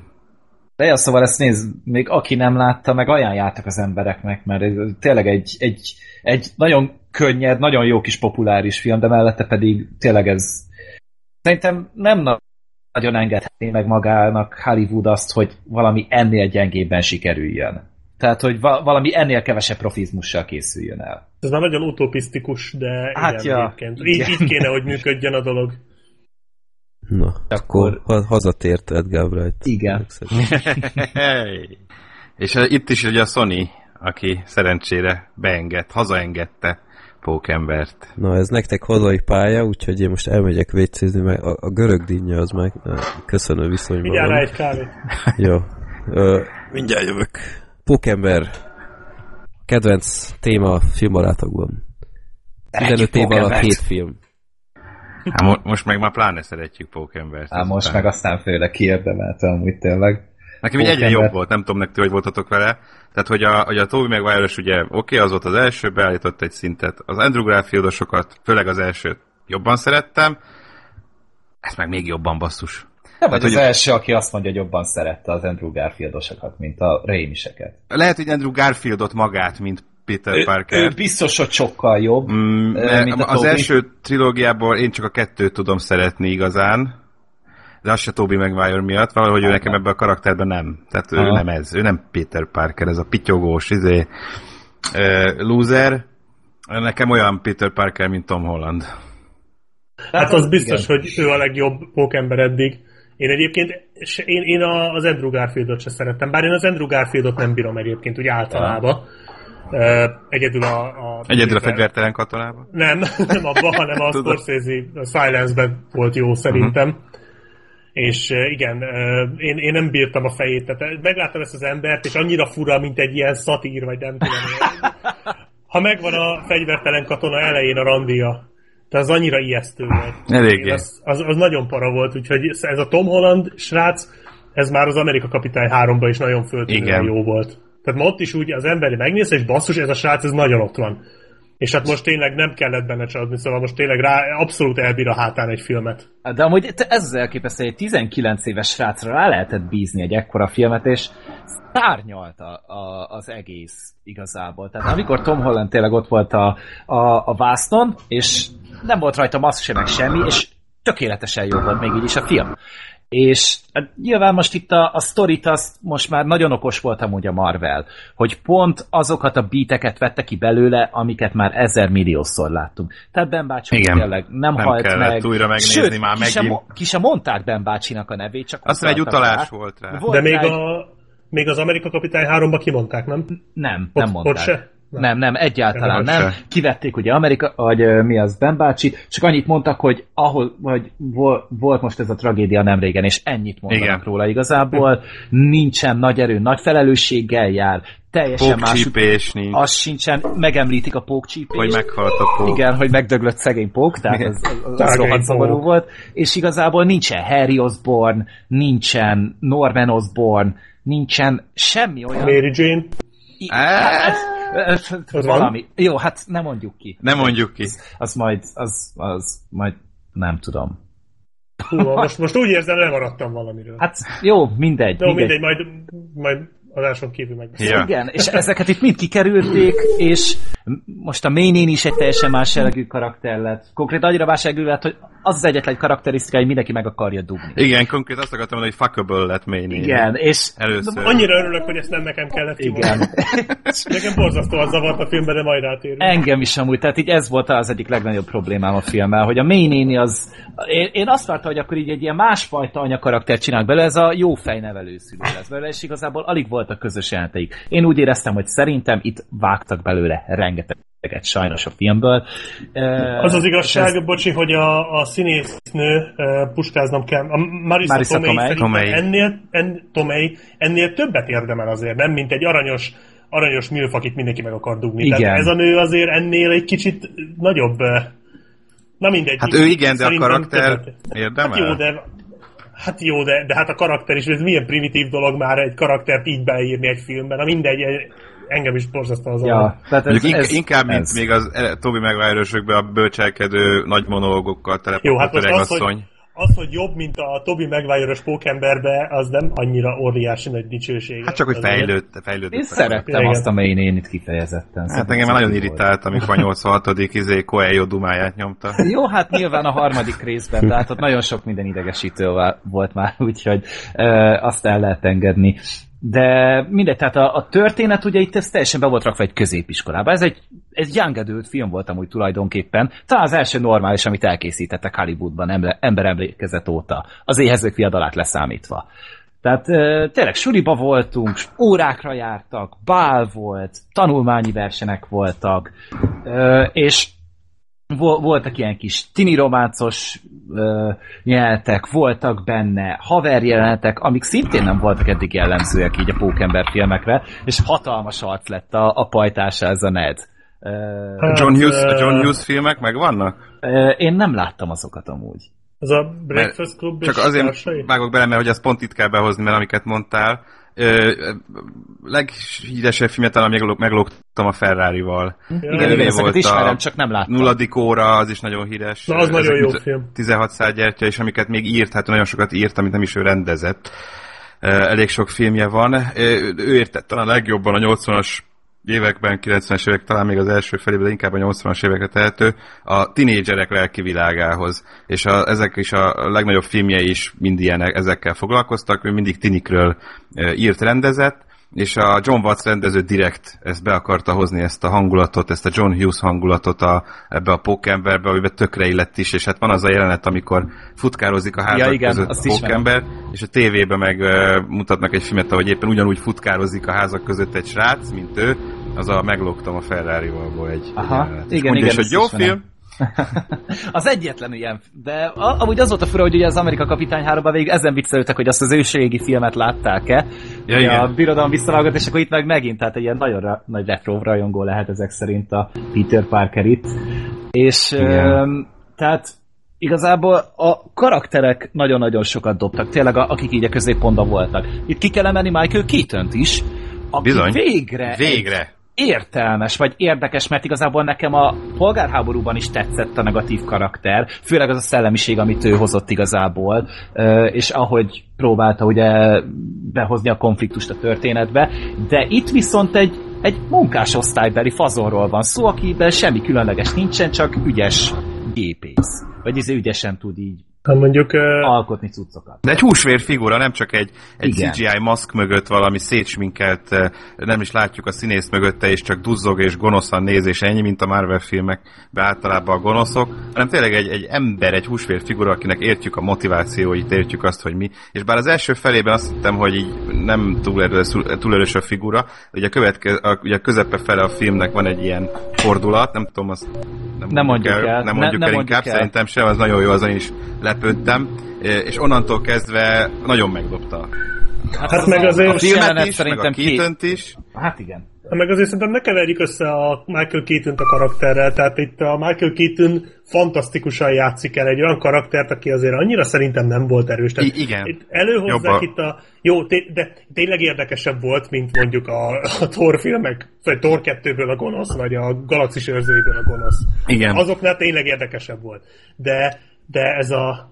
De ja, szóval ezt nézd, még aki nem látta, meg ajánljátok az embereknek, mert ez tényleg egy, egy, egy nagyon könnyed, nagyon jó kis populáris film, de mellette pedig tényleg ez szerintem nem nagyon engedhetné meg magának Hollywood azt, hogy valami ennél gyengébben sikerüljön. Tehát, hogy va- valami ennél kevesebb profizmussal készüljön el. Ez már nagyon utopisztikus, de hát igen, ja, egyébként. Így, így kéne, hogy működjön a dolog. Na, akkor, akkor hazatért Edgar Wright. Igen. És itt is ugye a Sony, aki szerencsére beenged, hazaengedte pókembert. Na, ez nektek hazai pálya, úgyhogy én most elmegyek vécézni, mert a, a görög dinnye az meg köszönő viszonyban Mindjárt rá egy kávé. Jó. Ö, mindjárt jövök. Pókember. Kedvenc téma filmbarátokban. 15 év alatt 7 film. Hát mo- most meg már pláne szeretjük Pókembert. Hát most meg aztán főleg kiérdemelte amúgy tényleg. Nekem így egyre jobb volt, nem tudom nektek, hogy voltatok vele. Tehát, hogy a, hogy a Tobey maguire ugye oké, okay, az volt az első, beállított egy szintet. Az Andrew Garfieldosokat, főleg az elsőt jobban szerettem, ezt meg még jobban basszus. Nem vagy az hogy... első, aki azt mondja, hogy jobban szerette az Andrew Garfieldosokat, mint a Rémiseket. Lehet, hogy Andrew Garfieldot magát, mint Peter ő, Parker. Ő biztos, hogy sokkal jobb. Mm, mint a az Toby. első trilógiából én csak a kettőt tudom szeretni igazán, de az se Toby Maguire miatt, valahogy ő nekem ebben a karakterben nem. Tehát ő Aha. nem ez, ő nem Peter Parker, ez a pityogós, izé, uh, loser. Nekem olyan Peter Parker, mint Tom Holland. Hát az biztos, Igen. hogy ő a legjobb pókember eddig. Én egyébként, én, én az Andrew Garfieldot se szerettem, bár én az Andrew Garfieldot nem bírom egyébként, úgy általában. Uh, egyedül a... a egyedül a fegyvertelen katonában? Nem, nem abban, hanem a Scorsese a Silence-ben volt jó szerintem. Uh-huh. És igen, én, én nem bírtam a fejét, tehát megláttam ezt az embert, és annyira fura, mint egy ilyen szatír, vagy nem tudom. Ha megvan a fegyvertelen katona elején a randia, de az annyira ijesztő volt. Eléggé. Az, az, az, nagyon para volt, úgyhogy ez a Tom Holland srác, ez már az Amerika Kapitány 3-ban is nagyon föltűnően jó volt. Tehát ma ott is úgy az emberi megnéz, és basszus, ez a srác, ez nagyon ott van. És hát most tényleg nem kellett benne csalódni, szóval most tényleg rá abszolút elbír a hátán egy filmet. De amúgy ez az elképesztő, hogy 19 éves srácra rá lehetett bízni egy ekkora filmet, és szárnyalta a, az egész igazából. Tehát amikor Tom Holland tényleg ott volt a, a, a vásznon, és nem volt rajta maszk sem, meg semmi, és tökéletesen jó volt még így is a film. És hát nyilván most itt a, a sztorit az most már nagyon okos volt amúgy a Marvel, hogy pont azokat a beateket vette ki belőle, amiket már ezer milliószor láttunk. Tehát Ben bácsi Igen, tényleg nem, nem halt meg. újra megnézni Sőt, már ki megint. Sem, ki sem mondták Ben bácsinak a nevét, csak Azt egy utalás rá. volt rá. Volt De még, rá a, még az Amerika Kapitány 3-ba kimondták, nem? Nem, nem ott, mondták. Ott se? Nem, nem, egyáltalán nem. nem. Kivették ugye Amerika, vagy mi az, Ben bácsi, csak annyit mondtak, hogy ahol, vagy volt most ez a tragédia nem régen, és ennyit mondanak Igen. róla igazából. Nincsen nagy erő, nagy felelősséggel jár, teljesen más. nincs. Az sincsen, megemlítik a pókcsípést. Hogy meghalt a pók. Igen, hogy megdöglött szegény pók, tehát az, az, az rohadt volt. És igazából nincsen Harry Osborn, nincsen Norman Osborn, nincsen semmi olyan... Mary Jane. Hát, valami. Jó, hát nem mondjuk ki. Nem mondjuk ki. Az, az majd, az, az majd nem tudom. Hú, most, most úgy érzem, lemaradtam valamiről. Hát jó, mindegy. Jó, mindegy, mindegy majd, majd adáson kívül meg. Ja. Igen, és ezeket itt mind kikerülték, és most a Mainén is egy teljesen más jellegű karakter lett. Konkrét annyira más jellegű lett, hogy az az egyetlen karakterisztika, hogy mindenki meg akarja dugni. Igen, konkrét azt akartam mondani, hogy fuckable lett Mainén. Igen, és... Először. Annyira örülök, hogy ezt nem nekem kellett Igen. nekem borzasztóan zavart a filmben, de majd rátérünk. Engem is amúgy, tehát így ez volt az egyik legnagyobb problémám a filmmel, hogy a Mainéni az... Én, én azt vártam, hogy akkor így egy ilyen másfajta anyakaraktert csinálnak belőle, ez a jó fejnevelő szülő lesz belőle, és igazából alig voltak közös jelenteik. Én úgy éreztem, hogy szerintem itt vágtak belőle rengeteget sajnos a filmből. Az az igazság, ez... bocsi, hogy a, a színésznő puskáznom kell. A Marisa, Marisa Tomei, Tomei. Ennél, en, Tomei ennél többet érdemel azért, nem? Mint egy aranyos aranyos milf, akit mindenki meg akar dugni. Igen. Tehát ez a nő azért ennél egy kicsit nagyobb Na mindegy. Hát ő igen, de a karakter érdemel? Hát jó, de Hát jó, de, de hát a karakter is, ez milyen primitív dolog már egy karaktert így beírni egy filmben. Na mindegy, engem is borzasztó az ja, tehát ez, ez, inkább, mint ez. még az Tobi maguire a bölcselkedő nagy monológokkal telepott Jó, hát most az, hogy, az, hogy jobb, mint a Tobi Maguire-os pókemberbe, az nem annyira óriási nagy dicsőség. Hát csak, hogy fejlődt. fejlődött Én szerettem igen. azt a main itt kifejezetten. Hát engem már nagyon irritált, amikor a 86. izé Coelho dumáját nyomta. Jó, hát nyilván a harmadik részben, tehát ott nagyon sok minden idegesítő volt már, úgyhogy e, azt el lehet engedni. De mindegy, tehát a, a történet ugye itt ez teljesen be volt rakva egy középiskolába. Ez egy, egy young adult film volt amúgy tulajdonképpen. Talán az első normális, amit elkészítettek Hollywoodban ember, ember emlékezet óta. Az éhezők viadalát leszámítva. Tehát e, tényleg suriba voltunk, órákra jártak, bál volt, tanulmányi versenek voltak, és voltak ilyen kis tini románcos uh, jelenetek, voltak benne haverjelenetek, amik szintén nem voltak eddig jellemzőek így a Pókember filmekre, és hatalmas arc lett a, a pajtása ez a Ned. Uh, John, Hughes, uh, John Hughes filmek megvannak? Uh, én nem láttam azokat amúgy. Az a Breakfast Club Csak azért társai? vágok bele, mert hogy azt pont itt kell behozni, mert amiket mondtál, leghíresebb filmet talán meglóg, meglógtam a Ferrari-val. Ja, igen, igen, volt ismerem, csak nem láttam. Nulladik óra, az is nagyon híres. Na, az Ez nagyon jó film. 16 gyertya, és amiket még írt, hát nagyon sokat írt, amit nem is ő rendezett. Elég sok filmje van. Ő értett talán legjobban a 80-as években, 90-es évek, talán még az első felében, inkább a 80-as évekre tehető, a tinédzserek lelki világához. És a, ezek is a legnagyobb filmjei is mind ilyenek, ezekkel foglalkoztak, ő mindig tinikről írt, rendezett, és a John Watts rendező direkt ezt be akarta hozni, ezt a hangulatot, ezt a John Hughes hangulatot a, ebbe a pókemberbe, amiben tökre illett is, és hát van az a jelenet, amikor futkározik a házak ja, igen, között a pókember, és a tévében meg uh, mutatnak egy filmet, ahogy éppen ugyanúgy futkározik a házak között egy srác, mint ő, az a meglógtam a Ferrari-ból egy, Aha, egy igen, igen, és hogy jó film, az egyetlen ilyen, de amúgy az volt a fura, hogy ugye az Amerika Kapitány 3 végig ezen viccelődtek, hogy azt az őségi filmet látták-e. Ja, igen. A birodalom visszavágott, és akkor itt meg megint, tehát egy ilyen nagyon ra- nagy retro rajongó lehet ezek szerint a Peter Parker itt. És öm, tehát igazából a karakterek nagyon-nagyon sokat dobtak, tényleg a, akik így a középpontban voltak. Itt ki kell emelni Michael keaton is, aki Bizony. végre, végre értelmes, vagy érdekes, mert igazából nekem a polgárháborúban is tetszett a negatív karakter, főleg az a szellemiség, amit ő hozott igazából, és ahogy próbálta ugye behozni a konfliktust a történetbe, de itt viszont egy, egy munkásosztálybeli fazonról van szó, akiben semmi különleges nincsen, csak ügyes gépész. Vagy ez izé ügyesen tud így Hát mondjuk... Uh... Alkotni cuccokat. De egy húsvér figura, nem csak egy, egy CGI maszk mögött valami szétsminkelt, nem is látjuk a színész mögötte, és csak duzzog és gonoszan néz, és ennyi, mint a Marvel filmekben általában a gonoszok, hanem tényleg egy, egy ember, egy húsvér figura, akinek értjük a motivációit, értjük azt, hogy mi. És bár az első felében azt hittem, hogy így nem túl, erős, túl erős a figura, ugye a, követke, a, ugye a közepe fele a filmnek van egy ilyen fordulat, nem tudom, azt nem, nem mondjuk el, el. Nem mondjuk ne, el nem inkább, mondjuk szerintem sem, az nagyon jó, azon is lepődtem, és onnantól kezdve nagyon megdobta. Hát, hát meg azért a filmet is, meg a keaton is. Hát igen. Hát meg azért szerintem ne keverjük össze a Michael keaton a karakterrel, tehát itt a Michael Keaton fantasztikusan játszik el egy olyan karaktert, aki azért annyira szerintem nem volt erős. Tehát I- igen. Itt előhozzák Jobba. itt a... Jó, té- de tényleg érdekesebb volt, mint mondjuk a, a Thor filmek, vagy Thor 2-ből a gonosz, vagy a Galaxis őrzőjéből a gonosz. Igen. Azoknál tényleg érdekesebb volt. De, de ez a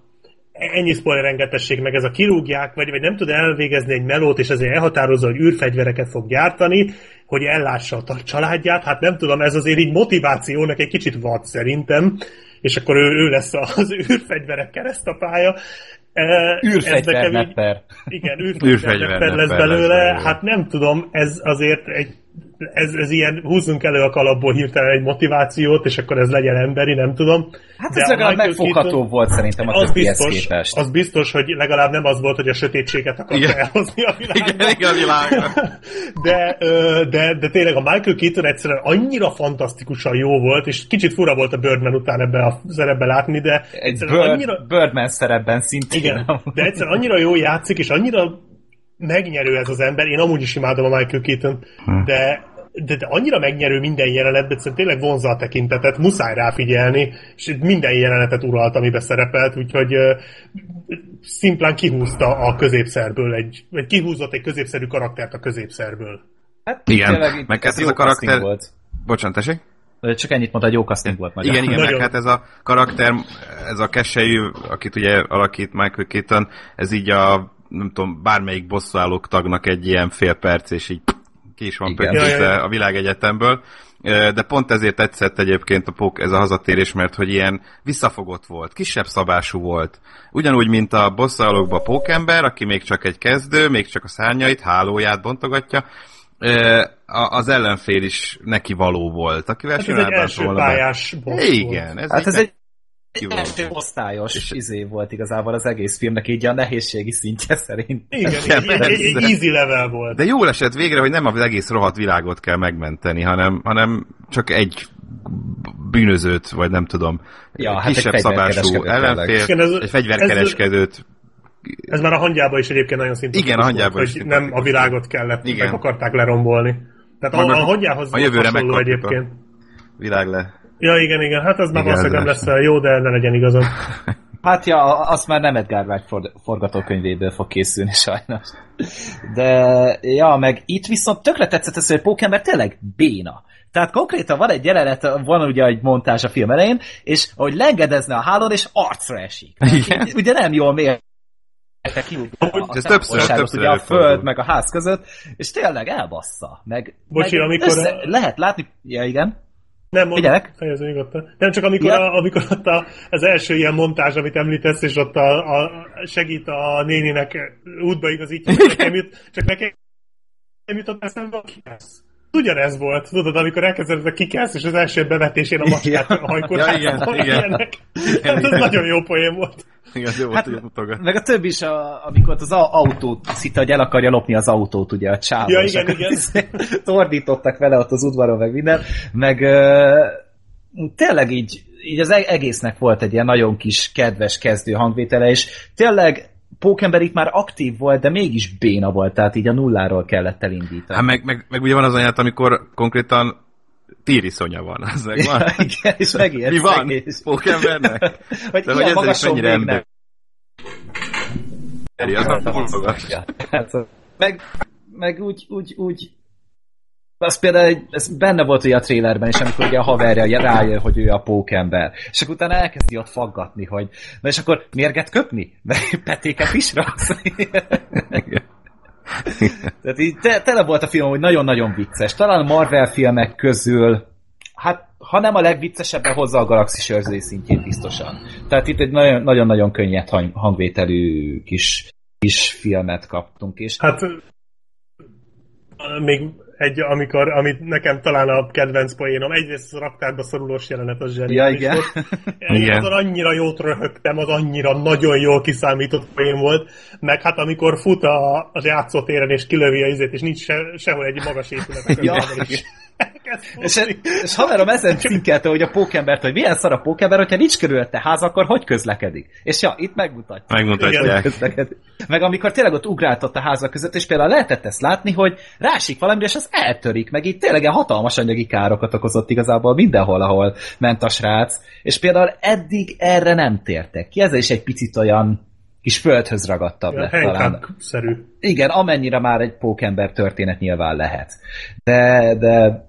ennyi spoilerengedtesség, meg ez a kirúgják, vagy, vagy nem tud elvégezni egy melót, és ezért elhatározza, hogy űrfegyvereket fog gyártani, hogy ellássa a családját, hát nem tudom, ez azért így motivációnak egy kicsit vad szerintem, és akkor ő, ő lesz az űrfegyverek keresztapája. Űrfegyvernepper. Igen, űrfegyvernepper lesz belőle. Hát nem tudom, ez azért egy ez, ez ilyen, húzzunk elő a kalapból hirtelen egy motivációt, és akkor ez legyen emberi, nem tudom. Hát ez legalább megfogható Keaton, volt szerintem a az biztos, képest. Az biztos, hogy legalább nem az volt, hogy a sötétséget akarta igen. elhozni a világba. Igen, igen, a világra. de, de, de tényleg a Michael Keaton egyszerűen annyira fantasztikusan jó volt, és kicsit fura volt a Birdman után ebbe a szerepbe látni, de egy Bird, annyira... Birdman szerepben szintén. Igen, de egyszerűen annyira jó játszik, és annyira megnyerő ez az ember. Én amúgy is imádom a Michael Keaton, hm. de de, de annyira megnyerő minden jelenetben, hogy tényleg vonza a tekintetet, muszáj ráfigyelni, és minden jelenetet uralt, amiben szerepelt, úgyhogy uh, szimplán kihúzta a középszerből, egy, vagy kihúzott egy középszerű karaktert a középszerből. Hát, igen, tényleg, meg ez, ez a karakter... Volt. Bocsánat, tessék? Csak ennyit mondta, hogy jó casting volt magyar. Igen, igen, meg hát ez a karakter, ez a keselyű, akit ugye alakít Michael Keaton, ez így a nem tudom, bármelyik bosszúállók tagnak egy ilyen fél perc, és így ki is van pökkintve a világegyetemből. De pont ezért tetszett egyébként a pók, ez a hazatérés, mert hogy ilyen visszafogott volt, kisebb szabású volt. Ugyanúgy, mint a bosszalókba pókember, aki még csak egy kezdő, még csak a szárnyait, hálóját bontogatja, az ellenfél is neki való volt, akivel hát ez egy első pályás Igen. Ez hát ez egy egy első osztályos és izé volt igazából az egész filmnek így a nehézségi szintje szerint. Igen, egy, egy, egy easy level volt. De jó esett végre, hogy nem az egész rohadt világot kell megmenteni, hanem, hanem csak egy bűnözőt, vagy nem tudom, ja, hát kisebb egy szabású ellenfél, Igen, ez, egy fegyverkereskedőt. Ez, ez már a hangyában is egyébként nagyon szintén Igen, a hangyában is. Hogy nem a világot kellett, Igen. meg akarták lerombolni. Tehát a, a hangyához a jövőre hasonló egyébként. A világ le Ja, igen, igen. Hát az már valószínűleg nem lesz jó, de ne legyen igazam. Hát ja, azt már nem Edgar Wright for, forgatókönyvéből fog készülni sajnos. De ja, meg itt viszont tökre tetszett ez, hogy Pokémon tényleg béna. Tehát konkrétan van egy jelenet, van ugye egy montázs a film elején, és hogy lengedezne a hálón, és arcra esik. Igen. Ugye nem jól mér a, ez többször, többször ugye a föld meg a ház között, és tényleg elbassza. Meg, Bocsi, meg amikor... Össze, a... Lehet látni, ja igen. Nem, mondom, fejező nyugodtan. Nem csak amikor, a, amikor ott a, az első ilyen montázs, amit említesz, és ott a, a segít a néninek útba igazítja, nekem jut, csak nekem jutott eszembe a kiász ugyanez volt, tudod, amikor elkezdett a kikász, és az első bevetésén a macskát a hajkot. ja, igen, igen. Hát ez nagyon jó poén volt. Igen, jó hát, volt, Meg a többi is, a, amikor az autót szinte, hogy el akarja lopni az autót, ugye a csávó. Ja, igen, igen. Tordítottak vele ott az udvaron, meg minden. Meg uh, tényleg így, így az e-, egésznek volt egy ilyen nagyon kis kedves kezdő hangvétele, és tényleg Pókember itt már aktív volt, de mégis béna volt, tehát így a nulláról kellett elindítani. Hát meg, meg, meg ugye van az anyát, amikor konkrétan tíriszonya van, az meg van. Ja, igen, és megért. Mi van egész. Pókembernek? Vagy de, ilyen magason mennyire ember. Hát, meg, meg úgy, úgy, úgy az például ez benne volt ugye a trailerben is, amikor ugye a haverja rájön, hogy ő a pókember. És akkor utána elkezdi ott faggatni, hogy na és akkor mérget köpni? Mert petéket is raksz. Tehát így te, tele volt a film, hogy nagyon-nagyon vicces. Talán a Marvel filmek közül hát ha nem a legviccesebben hozza a galaxis őrzői szintjét biztosan. Tehát itt egy nagyon-nagyon könnyed hangvételű kis, kis filmet kaptunk. És... Hát még egy, amikor, amit nekem talán a kedvenc poénom, egyrészt a raktárba szorulós jelenet az zseni. Ja, igen. igen. Azon annyira jót röhögtem, az annyira nagyon jól kiszámított poén volt, meg hát amikor fut a, az játszótéren és kilövi a izét, és nincs se, sehol egy magas épület. ja, is és, és haverom ezen cinkelte, hogy a pókembert, hogy milyen szar a pókember, hogyha nincs körülötte ház, akkor hogy közlekedik? És ja, itt megmutatja. Megmutatják. Meg amikor tényleg ott ugráltott a házak között, és például lehetett ezt látni, hogy rásik valami, és az eltörik, meg itt tényleg hatalmas anyagi károkat okozott igazából mindenhol, ahol ment a srác. És például eddig erre nem tértek ki. Ez is egy picit olyan kis földhöz ragadtabb ja, lett talán. szerű Igen, amennyire már egy pókember történet nyilván lehet. De, de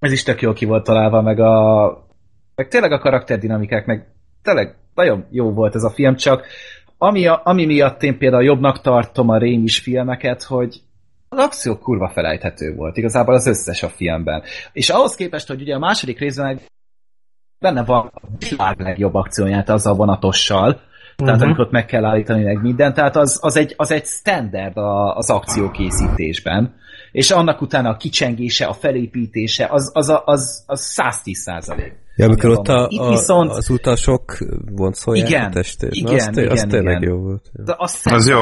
ez is tök jó ki volt találva, meg a meg tényleg a karakterdinamikák, meg tényleg nagyon jó volt ez a film, csak ami, a, ami miatt én például jobbnak tartom a rémis filmeket, hogy az akció kurva felejthető volt, igazából az összes a filmben. És ahhoz képest, hogy ugye a második részben benne van a világ legjobb akcióját az a vonatossal, tehát uh-huh. amikor meg kell állítani meg mindent, tehát az, az, egy, az egy standard a, az akciókészítésben, és annak utána a kicsengése, a felépítése, az, az, az, az, az 110 százalék. Ja, amikor ott a, a, viszont... az utasok vonszolják igen, a testét. Igen, Na, az, igen, az tényleg jó volt. De az, az jó.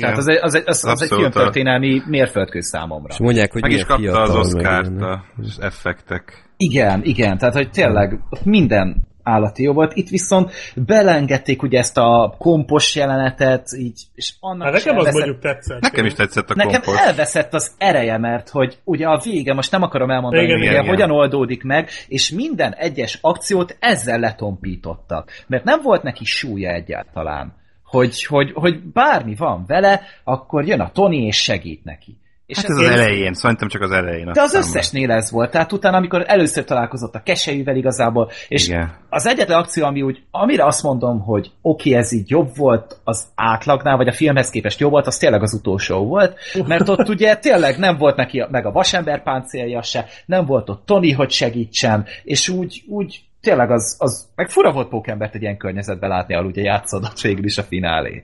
Tehát az, az, az, az, az egy filmtörténelmi mérföldkő számomra. És mondják, hogy Meg is kapta az Oscar-t az effektek. Igen, igen, tehát hogy tényleg minden állati jó volt. Itt viszont belengedték ugye ezt a kompos jelenetet, így, és annak hát nekem az mondjuk tetszett. Nekem is tetszett a Nekem kompos. elveszett az ereje, mert hogy ugye a vége, most nem akarom elmondani, igen, hogy igen, hogyan igen. oldódik meg, és minden egyes akciót ezzel letompítottak. Mert nem volt neki súlya egyáltalán. Hogy, hogy, hogy bármi van vele, akkor jön a Tony és segít neki. És hát ez az elején, szerintem csak az elején. De az összesnél ez volt. Tehát utána, amikor először találkozott a kesejűvel igazából, és Igen. az egyetlen akció, ami úgy, amire azt mondom, hogy oké, okay, ez így jobb volt az átlagnál, vagy a filmhez képest jobb volt, az tényleg az utolsó volt, mert ott ugye tényleg nem volt neki meg a vasember páncélja se, nem volt ott Tony, hogy segítsen, és úgy, úgy tényleg az, az meg fura volt Pókembert egy ilyen környezetben látni, ahol ugye játszódott végül is a finálé.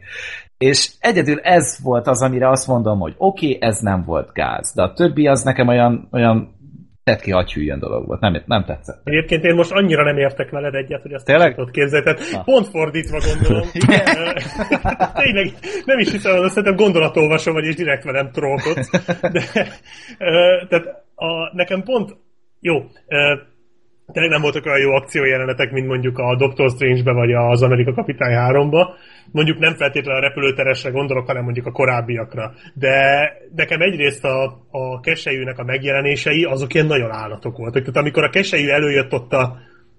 És egyedül ez volt az, amire azt mondom, hogy oké, okay, ez nem volt gáz, de a többi az nekem olyan, olyan tett ki hagyhűjön dolog volt, nem, nem tetszett. Egyébként én most annyira nem értek veled egyet, hogy azt Tényleg? tudod képzelni, tehát pont fordítva gondolom. Tényleg nem is hiszem, hogy szerintem gondolatolvasom, vagy és direkt velem trókot. De, tehát a, nekem pont jó, tényleg nem voltak olyan jó akciójelenetek, mint mondjuk a Doctor Strange-be, vagy az Amerika Kapitány 3-ba. Mondjuk nem feltétlenül a repülőteresre gondolok, hanem mondjuk a korábbiakra. De nekem egyrészt a, a kesejűnek a megjelenései, azok ilyen nagyon állatok voltak. Tehát amikor a kesejű előjött ott a,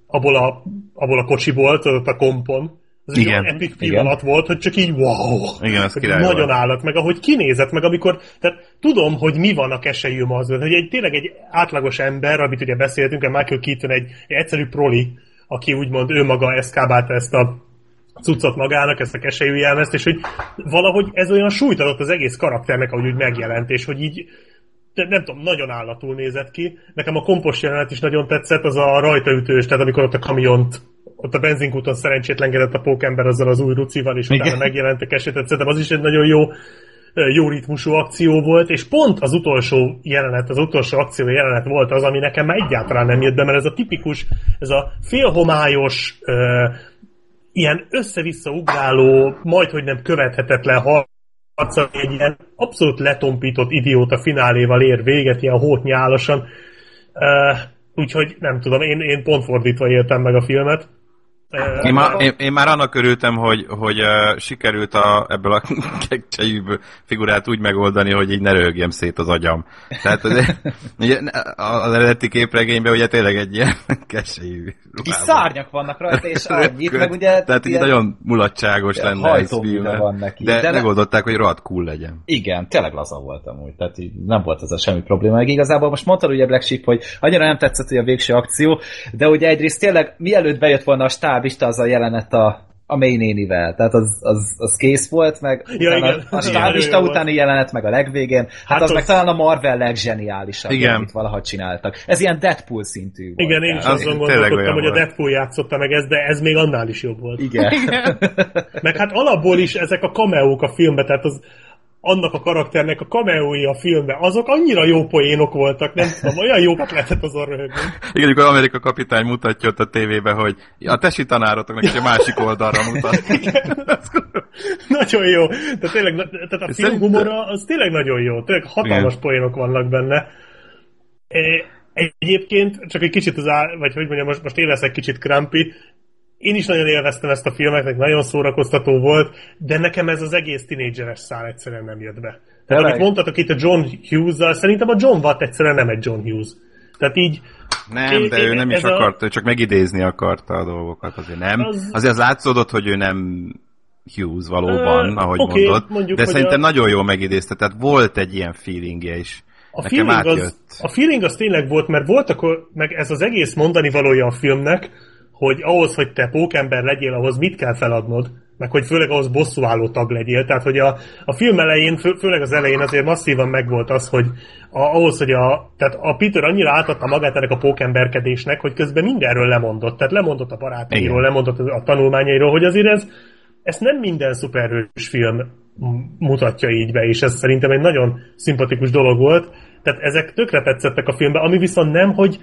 abból, a, abból a kocsiból, ott a kompon, ez igen. egy epic pillanat igen. volt, hogy csak így wow. Igen, ez király Nagyon volt. állat, meg ahogy kinézett, meg amikor, tehát tudom, hogy mi van a keselyűm az, hogy egy, tényleg egy átlagos ember, amit ugye beszéltünk, a Michael Keaton egy, egy egyszerű proli, aki úgymond ő maga eszkábálta ezt a cuccot magának, ezt a keselyű jelmezt, és hogy valahogy ez olyan súlyt adott az egész karakternek, ahogy úgy megjelent, és hogy így nem tudom, nagyon állatul nézett ki. Nekem a kompost jelenet is nagyon tetszett, az a rajtaütős, tehát amikor ott a kamiont ott a benzinkúton szerencsétlenkedett a pókember azzal az új rucival, és Igen. utána megjelent a kesetet. Szerintem az is egy nagyon jó jó ritmusú akció volt, és pont az utolsó jelenet, az utolsó akció jelenet volt az, ami nekem már egyáltalán nem jött be, mert ez a tipikus, ez a félhomályos, uh, ilyen össze-vissza ugráló, majd hogy nem követhetetlen harca, egy ilyen abszolút letompított idióta fináléval ér véget, ilyen hótnyálosan. Uh, úgyhogy nem tudom, én, én pont fordítva éltem meg a filmet. Én, má, én, én már annak örültem, hogy, hogy uh, sikerült a, ebből a kecsejű figurát úgy megoldani, hogy így ne röhögjem szét az agyam. Tehát az, ugye, az eredeti képregényben ugye tényleg egy ilyen kecsejű Kis szárnyak vannak rajta, és annyit, meg ugye... Tehát így nagyon mulatságos lenne ez. Van neki. De, de megoldották, hogy rohadt cool legyen. Igen, tényleg laza voltam úgy, tehát így nem volt ez a semmi probléma. Meg igazából most mondtad ugye Black Sheep, hogy annyira nem tetszett, hogy a végső akció, de ugye egyrészt tényleg mielőtt bejött volna a stáb stábista az a jelenet a, a nénivel. Tehát az, az, az kész volt, meg ja, igen. a, a stábista utáni jelenet, meg a legvégén. Hát, hát az, az meg talán a Marvel leggeniálisabb, igen. amit valaha csináltak. Ez ilyen Deadpool szintű volt. Igen, én is azon gondolkodtam, hogy a Deadpool játszotta meg ezt, de ez még annál is jobb volt. Igen. igen. meg hát alapból is ezek a kameók a filmben, tehát az, annak a karakternek a kameói a filmben, azok annyira jó poénok voltak, nem tudom, olyan jókat lehetett azon röhögni. Igen, amikor Amerika kapitány mutatja ott a tévébe, hogy a tesi tanárotoknak is a másik oldalra mutat. nagyon jó. Tehát tényleg, tehát a film humora az tényleg nagyon jó. Tényleg hatalmas Igen. poénok vannak benne. Egyébként, csak egy kicsit az áll, vagy hogy mondjam, most, most én leszek kicsit krampi, én is nagyon élveztem ezt a filmet, nagyon szórakoztató volt, de nekem ez az egész tinédzseres szál egyszerűen nem jött be. Tehát amit mondtatok itt a John Hughes-zal, szerintem a John Watt egyszerűen nem egy John Hughes. Tehát így... Nem, én, de ő nem is akarta, a... csak megidézni akarta a dolgokat, azért nem. Az... Azért az látszódott, hogy ő nem Hughes valóban, uh, ahogy okay, mondod, mondjuk, de szerintem a... nagyon jól megidézte, tehát volt egy ilyen feelingje is. A Nekem feeling, az, a feeling az tényleg volt, mert volt akkor, meg ez az egész mondani valója a filmnek, hogy ahhoz, hogy te pókember legyél, ahhoz mit kell feladnod, meg hogy főleg ahhoz bosszúálló tag legyél. Tehát, hogy a, a film elején, fő, főleg az elején azért masszívan megvolt az, hogy a, ahhoz, hogy a, tehát a Peter annyira átadta magát ennek a pókemberkedésnek, hogy közben mindenről lemondott. Tehát lemondott a barátairól, lemondott a tanulmányairól, hogy azért ez, ezt nem minden szuperhős film mutatja így be, és ez szerintem egy nagyon szimpatikus dolog volt. Tehát ezek tökre tetszettek a filmben, ami viszont nem, hogy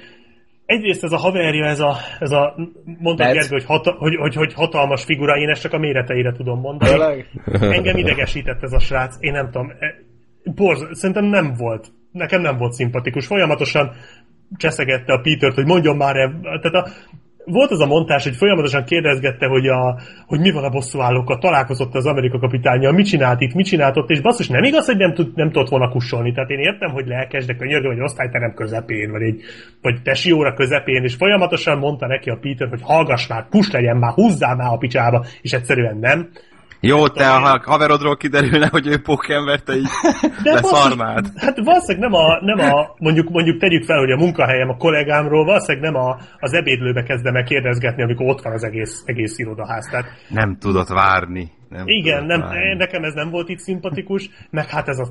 egyrészt ez a haverja, ez a, ez a mondta Gergő, hogy, hata, hogy, hogy, hogy, hatalmas figura, én ezt csak a méreteire tudom mondani. Engem idegesített ez a srác, én nem tudom, e, borz, szerintem nem volt, nekem nem volt szimpatikus. Folyamatosan cseszegette a Peter-t, hogy mondjon már, tehát a, volt az a montás, hogy folyamatosan kérdezgette, hogy, a, hogy mi van a bosszúállókkal, találkozott az Amerika kapitányjal, mit csinált itt, mit csinált ott, és basszus, nem igaz, hogy nem, tud, nem tudott volna kussolni. Tehát én értem, hogy lelkes, de könyörgő, hogy osztályterem közepén, vagy egy vagy tesi óra közepén, és folyamatosan mondta neki a Peter, hogy hallgass már, kus legyen már, húzzál már a picsába, és egyszerűen nem. Jó, te a haverodról kiderülne, hogy ő pókember, te így De leszarnád. Hát valószínűleg nem a, nem a, mondjuk, mondjuk tegyük fel, hogy a munkahelyem a kollégámról, valószínűleg nem a, az ebédlőbe kezdem el kérdezgetni, amikor ott van az egész, egész irodaház. Tehát, nem tudott várni. Nem igen, nem, várni. nekem ez nem volt itt szimpatikus, meg hát ez a,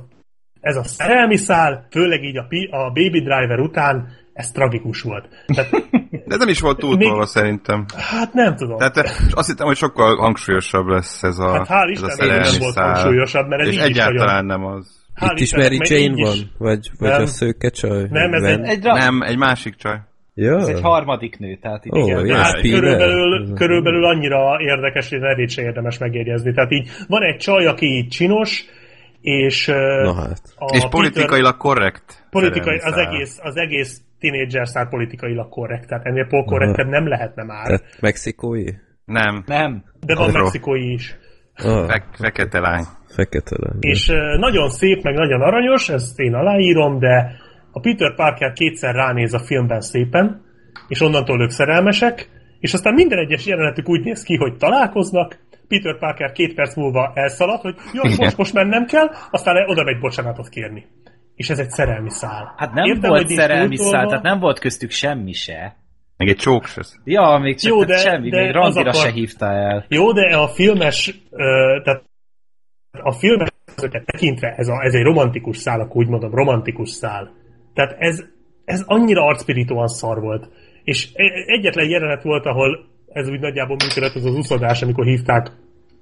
ez a szerelmi szál, főleg így a, a Baby Driver után, ez tragikus volt. Tehát, De nem is volt túl még... szerintem. Hát nem tudom. Tehát azt hittem, hogy sokkal hangsúlyosabb lesz ez a Hát hál' Isten, ez nem volt hangsúlyosabb, mert ez és így egyáltalán nagyon... nem az. Hál Itt is Mary Jane van? Vagy, vagy nem. a szőke csaj? Nem, ez egy, egy, nem, egy másik csaj. Ja. Ez egy harmadik nő, tehát így oh, igen. Hát körülbelül, körülbelül annyira érdekes, hogy nevét se érdemes megjegyezni. Tehát így van egy csaj, aki így csinos, és, Na hát. és politikailag korrekt. Politikai, az egész, az egész tínédzser szár politikailag korrekt, tehát ennél pol korrektebb nem lehetne már. Tehát mexikói? Nem. Nem. De van mexikói is. Oh. Fe- fekete lány. Fekete lány. És uh, nagyon szép, meg nagyon aranyos, ezt én aláírom, de a Peter Parker kétszer ránéz a filmben szépen, és onnantól ők szerelmesek, és aztán minden egyes jelenetük úgy néz ki, hogy találkoznak, Peter Parker két perc múlva elszalad, hogy jó, most, most mennem kell, aztán oda megy bocsánatot kérni és ez egy szerelmi szál. Hát nem Értem, volt szerelmi szál, tehát nem volt köztük semmi se. Meg egy csók se. Ja, még csak jó, de, semmi, de még randira akar... se hívta el. Jó, de a filmes, uh, tehát a filmes tekintve ez, a, ez egy romantikus szál, akkor úgy mondom, romantikus szál. Tehát ez, ez annyira arcspirituan szar volt. És e- egyetlen jelenet volt, ahol ez úgy nagyjából működött, az az uszodás, amikor hívták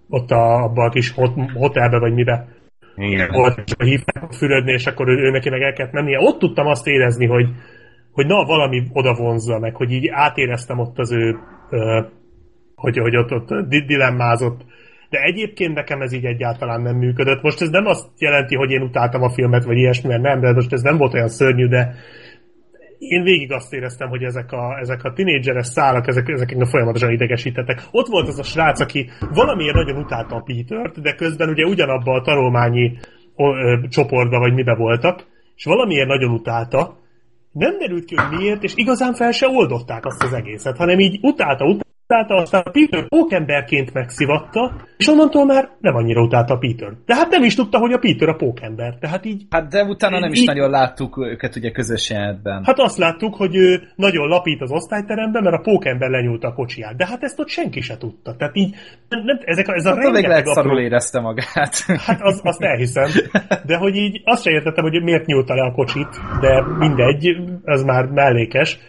ott a, abba a kis hot, hotelbe, vagy mibe. Igen. Ott hívták fürödni, és akkor ő, ő neki meg el kellett mennie. Ott tudtam azt érezni, hogy, hogy na, valami oda vonzza meg, hogy így átéreztem ott az ő, hogy, hogy ott, ott dilemmázott. De egyébként nekem ez így egyáltalán nem működött. Most ez nem azt jelenti, hogy én utáltam a filmet, vagy ilyesmi, mert nem, de most ez nem volt olyan szörnyű, de én végig azt éreztem, hogy ezek a, ezek a tinédzseres szálak, ezek, ezek folyamatosan idegesítettek. Ott volt az a srác, aki valamiért nagyon utálta a Petert, de közben ugye ugyanabban a tanulmányi ö, csoportban vagy mibe voltak, és valamiért nagyon utálta, nem derült ki, hogy miért, és igazán fel se oldották azt az egészet, hanem így utálta, utálta, utálta, aztán Peter pókemberként megszivatta, és onnantól már nem annyira utálta Peter. De hát nem is tudta, hogy a Peter a pókember. Tehát így... Hát de utána nem is így, nagyon láttuk őket ugye közös jelenetben. Hát azt láttuk, hogy ő nagyon lapít az osztályteremben, mert a pókember lenyúlta a kocsiját. De hát ezt ott senki se tudta. Tehát így, nem, ezek, ez a hát rengeteg... apró... érezte magát. Hát az, azt elhiszem. De hogy így azt sem értettem, hogy miért nyúlta le a kocsit, de mindegy, ez már mellékes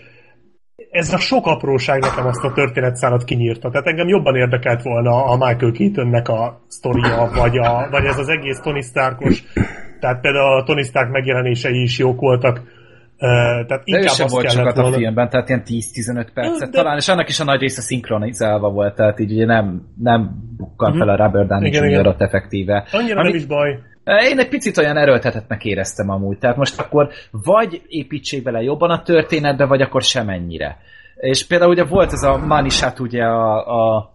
ez a sok apróság nekem azt a történetszálat kinyírta. Tehát engem jobban érdekelt volna a Michael Keatonnek a sztoria, vagy, a, vagy ez az egész Tony Starkos. Tehát például a Tony Stark megjelenései is jók voltak. Uh, tehát de ő sem volt sokat volna. a filmben, tehát ilyen 10-15 percet de... talán, és annak is a nagy része szinkronizálva volt, tehát így ugye nem, nem bukkan uh-huh. fel a Robert Downey Jr. effektíve. Annyira Ami... nem is baj. Én egy picit olyan erőltetetnek éreztem amúgy. Tehát most akkor vagy építsék bele jobban a történetbe, vagy akkor semennyire. És például ugye volt ez a Manisát ugye a, a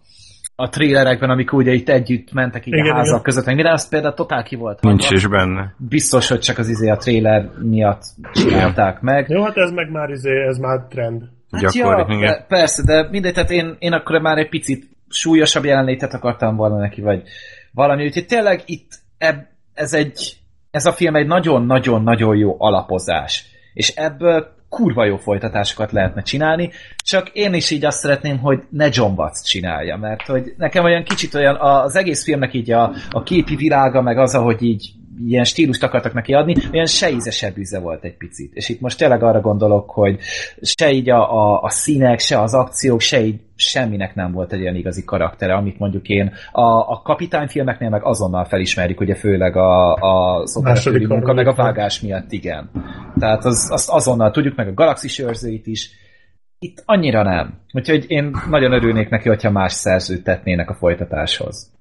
a trélerekben, amikor ugye itt együtt mentek így igen, a házak igen. között, meg minden, az például totál ki volt. Nincs is benne. Biztos, hogy csak az izé a tréler miatt csinálták meg. Jó, hát ez meg már izé, ez már trend. Hát Gyakori, ja, igen. persze, de mindegy, tehát én, én akkor már egy picit súlyosabb jelenlétet akartam volna neki, vagy valami, úgyhogy tényleg itt eb, ez egy, ez a film egy nagyon-nagyon-nagyon jó alapozás. És ebből kurva jó folytatásokat lehetne csinálni, csak én is így azt szeretném, hogy ne John Watts csinálja, mert hogy nekem olyan kicsit olyan az egész filmnek így a, a képi világa, meg az, ahogy így ilyen stílust akartak neki adni, olyan se íze, se bűze volt egy picit. És itt most tényleg arra gondolok, hogy se így a, a, a színek, se az akciók, se így semminek nem volt egy olyan igazi karaktere, amit mondjuk én a, a kapitányfilmeknél meg azonnal felismerjük, ugye főleg a, a szoperatőri munka, meg a vágás miatt, igen. Tehát az, azt azonnal tudjuk, meg a galaxis őrzőit is. Itt annyira nem. Úgyhogy én nagyon örülnék neki, hogyha más szerzőt tetnének a folytatáshoz.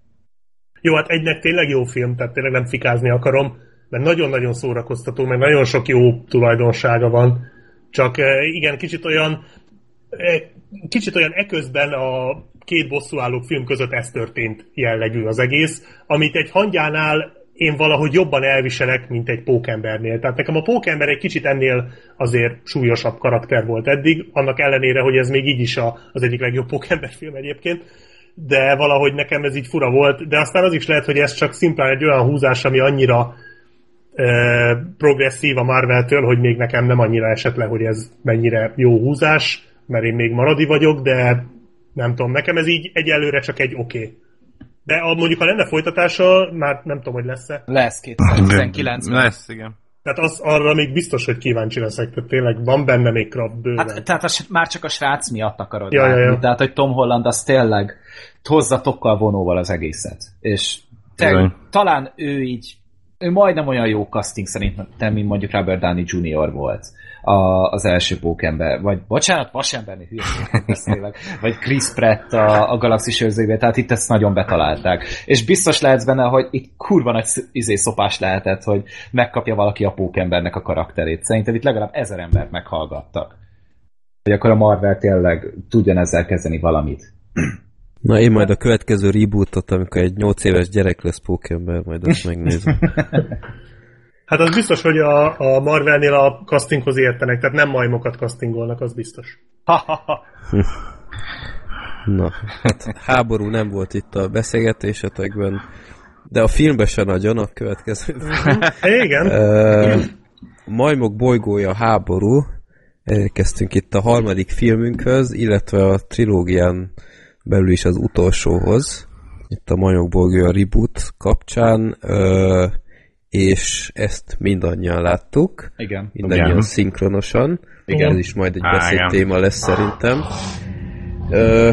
Jó, hát egynek tényleg jó film, tehát tényleg nem fikázni akarom, mert nagyon-nagyon szórakoztató, meg nagyon sok jó tulajdonsága van. Csak eh, igen, kicsit olyan eh, kicsit olyan eközben a két bosszúálló film között ez történt jellegű az egész, amit egy hangyánál én valahogy jobban elviselek, mint egy pókembernél. Tehát nekem a pókember egy kicsit ennél azért súlyosabb karakter volt eddig, annak ellenére, hogy ez még így is a, az egyik legjobb pókember film egyébként de valahogy nekem ez így fura volt, de aztán az is lehet, hogy ez csak szimplán egy olyan húzás, ami annyira e, progresszív a Marvel-től, hogy még nekem nem annyira esett le, hogy ez mennyire jó húzás, mert én még maradi vagyok, de nem tudom, nekem ez így egyelőre csak egy oké. Okay. De a, mondjuk, ha lenne folytatása, már nem tudom, hogy lesz-e. Lesz 2019 Lesz, igen. Tehát az, arra még biztos, hogy kíváncsi leszek, tehát tényleg van benne még krab bőven. Hát, tehát az, már csak a srác miatt akarod ja, látni. Ja, ja. Tehát, hogy Tom Holland az tényleg hozza tokkal vonóval az egészet. És te, talán ő így, ő majdnem olyan jó casting szerintem, mint mondjuk Robert Downey Jr. volt a, az első pókember, vagy bocsánat, vasemberni hülyeség beszélek, vagy Chris Pratt a, a Galaxis őrzőbe, tehát itt ezt nagyon betalálták. És biztos lehetsz benne, hogy itt kurva nagy izé szopás lehetett, hogy megkapja valaki a pókembernek a karakterét. Szerintem itt legalább ezer embert meghallgattak. Hogy akkor a Marvel tényleg tudjon ezzel kezdeni valamit. Na én majd a következő rebootot, amikor egy 8 éves gyerek lesz pókember, majd azt megnézem. Hát az biztos, hogy a, a Marvelnél a castinghoz értenek, tehát nem majmokat castingolnak, az biztos. Na, hát háború nem volt itt a beszélgetésetekben, de a filmben se nagyon a következő. Igen. Uh, majmok bolygója háború, elkezdtünk itt a harmadik filmünkhöz, illetve a trilógián belül is az utolsóhoz. Itt a Majokból a reboot kapcsán, ö, és ezt mindannyian láttuk. Igen. Mindannyian Igen. szinkronosan. Igen. Ez is majd egy beszéd téma lesz szerintem. Ö,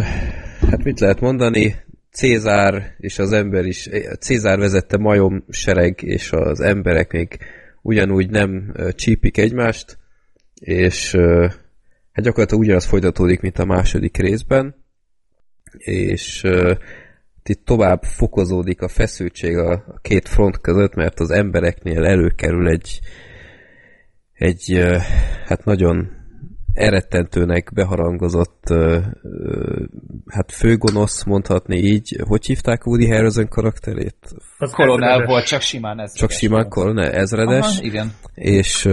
hát mit lehet mondani? Cézár és az ember is, Cézár vezette majom sereg, és az emberek még ugyanúgy nem csípik egymást, és hát gyakorlatilag ugyanaz folytatódik, mint a második részben, és itt tovább fokozódik a feszültség a két front között, mert az embereknél előkerül egy, egy hát nagyon erettentőnek beharangozott hát főgonosz mondhatni így. Hogy hívták Woody Harrelson karakterét? Az koronel volt, csak simán ezredes. Csak simán koronel ezredes. Aha, igen. És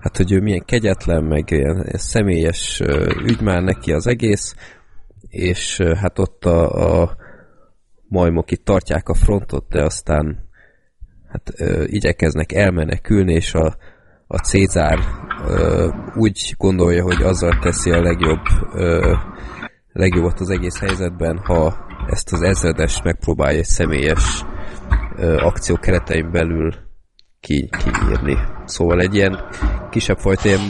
hát, hogy ő milyen kegyetlen, meg ilyen személyes ügy már neki az egész, és hát ott a, a majmok itt tartják a frontot, de aztán hát ö, igyekeznek elmenekülni, és a, a Cézár ö, úgy gondolja, hogy azzal teszi a legjobb ö, legjobbat az egész helyzetben, ha ezt az ezredes megpróbálja egy személyes ö, akció keretein belül ki, kiírni. Szóval egy ilyen kisebb fajta ilyen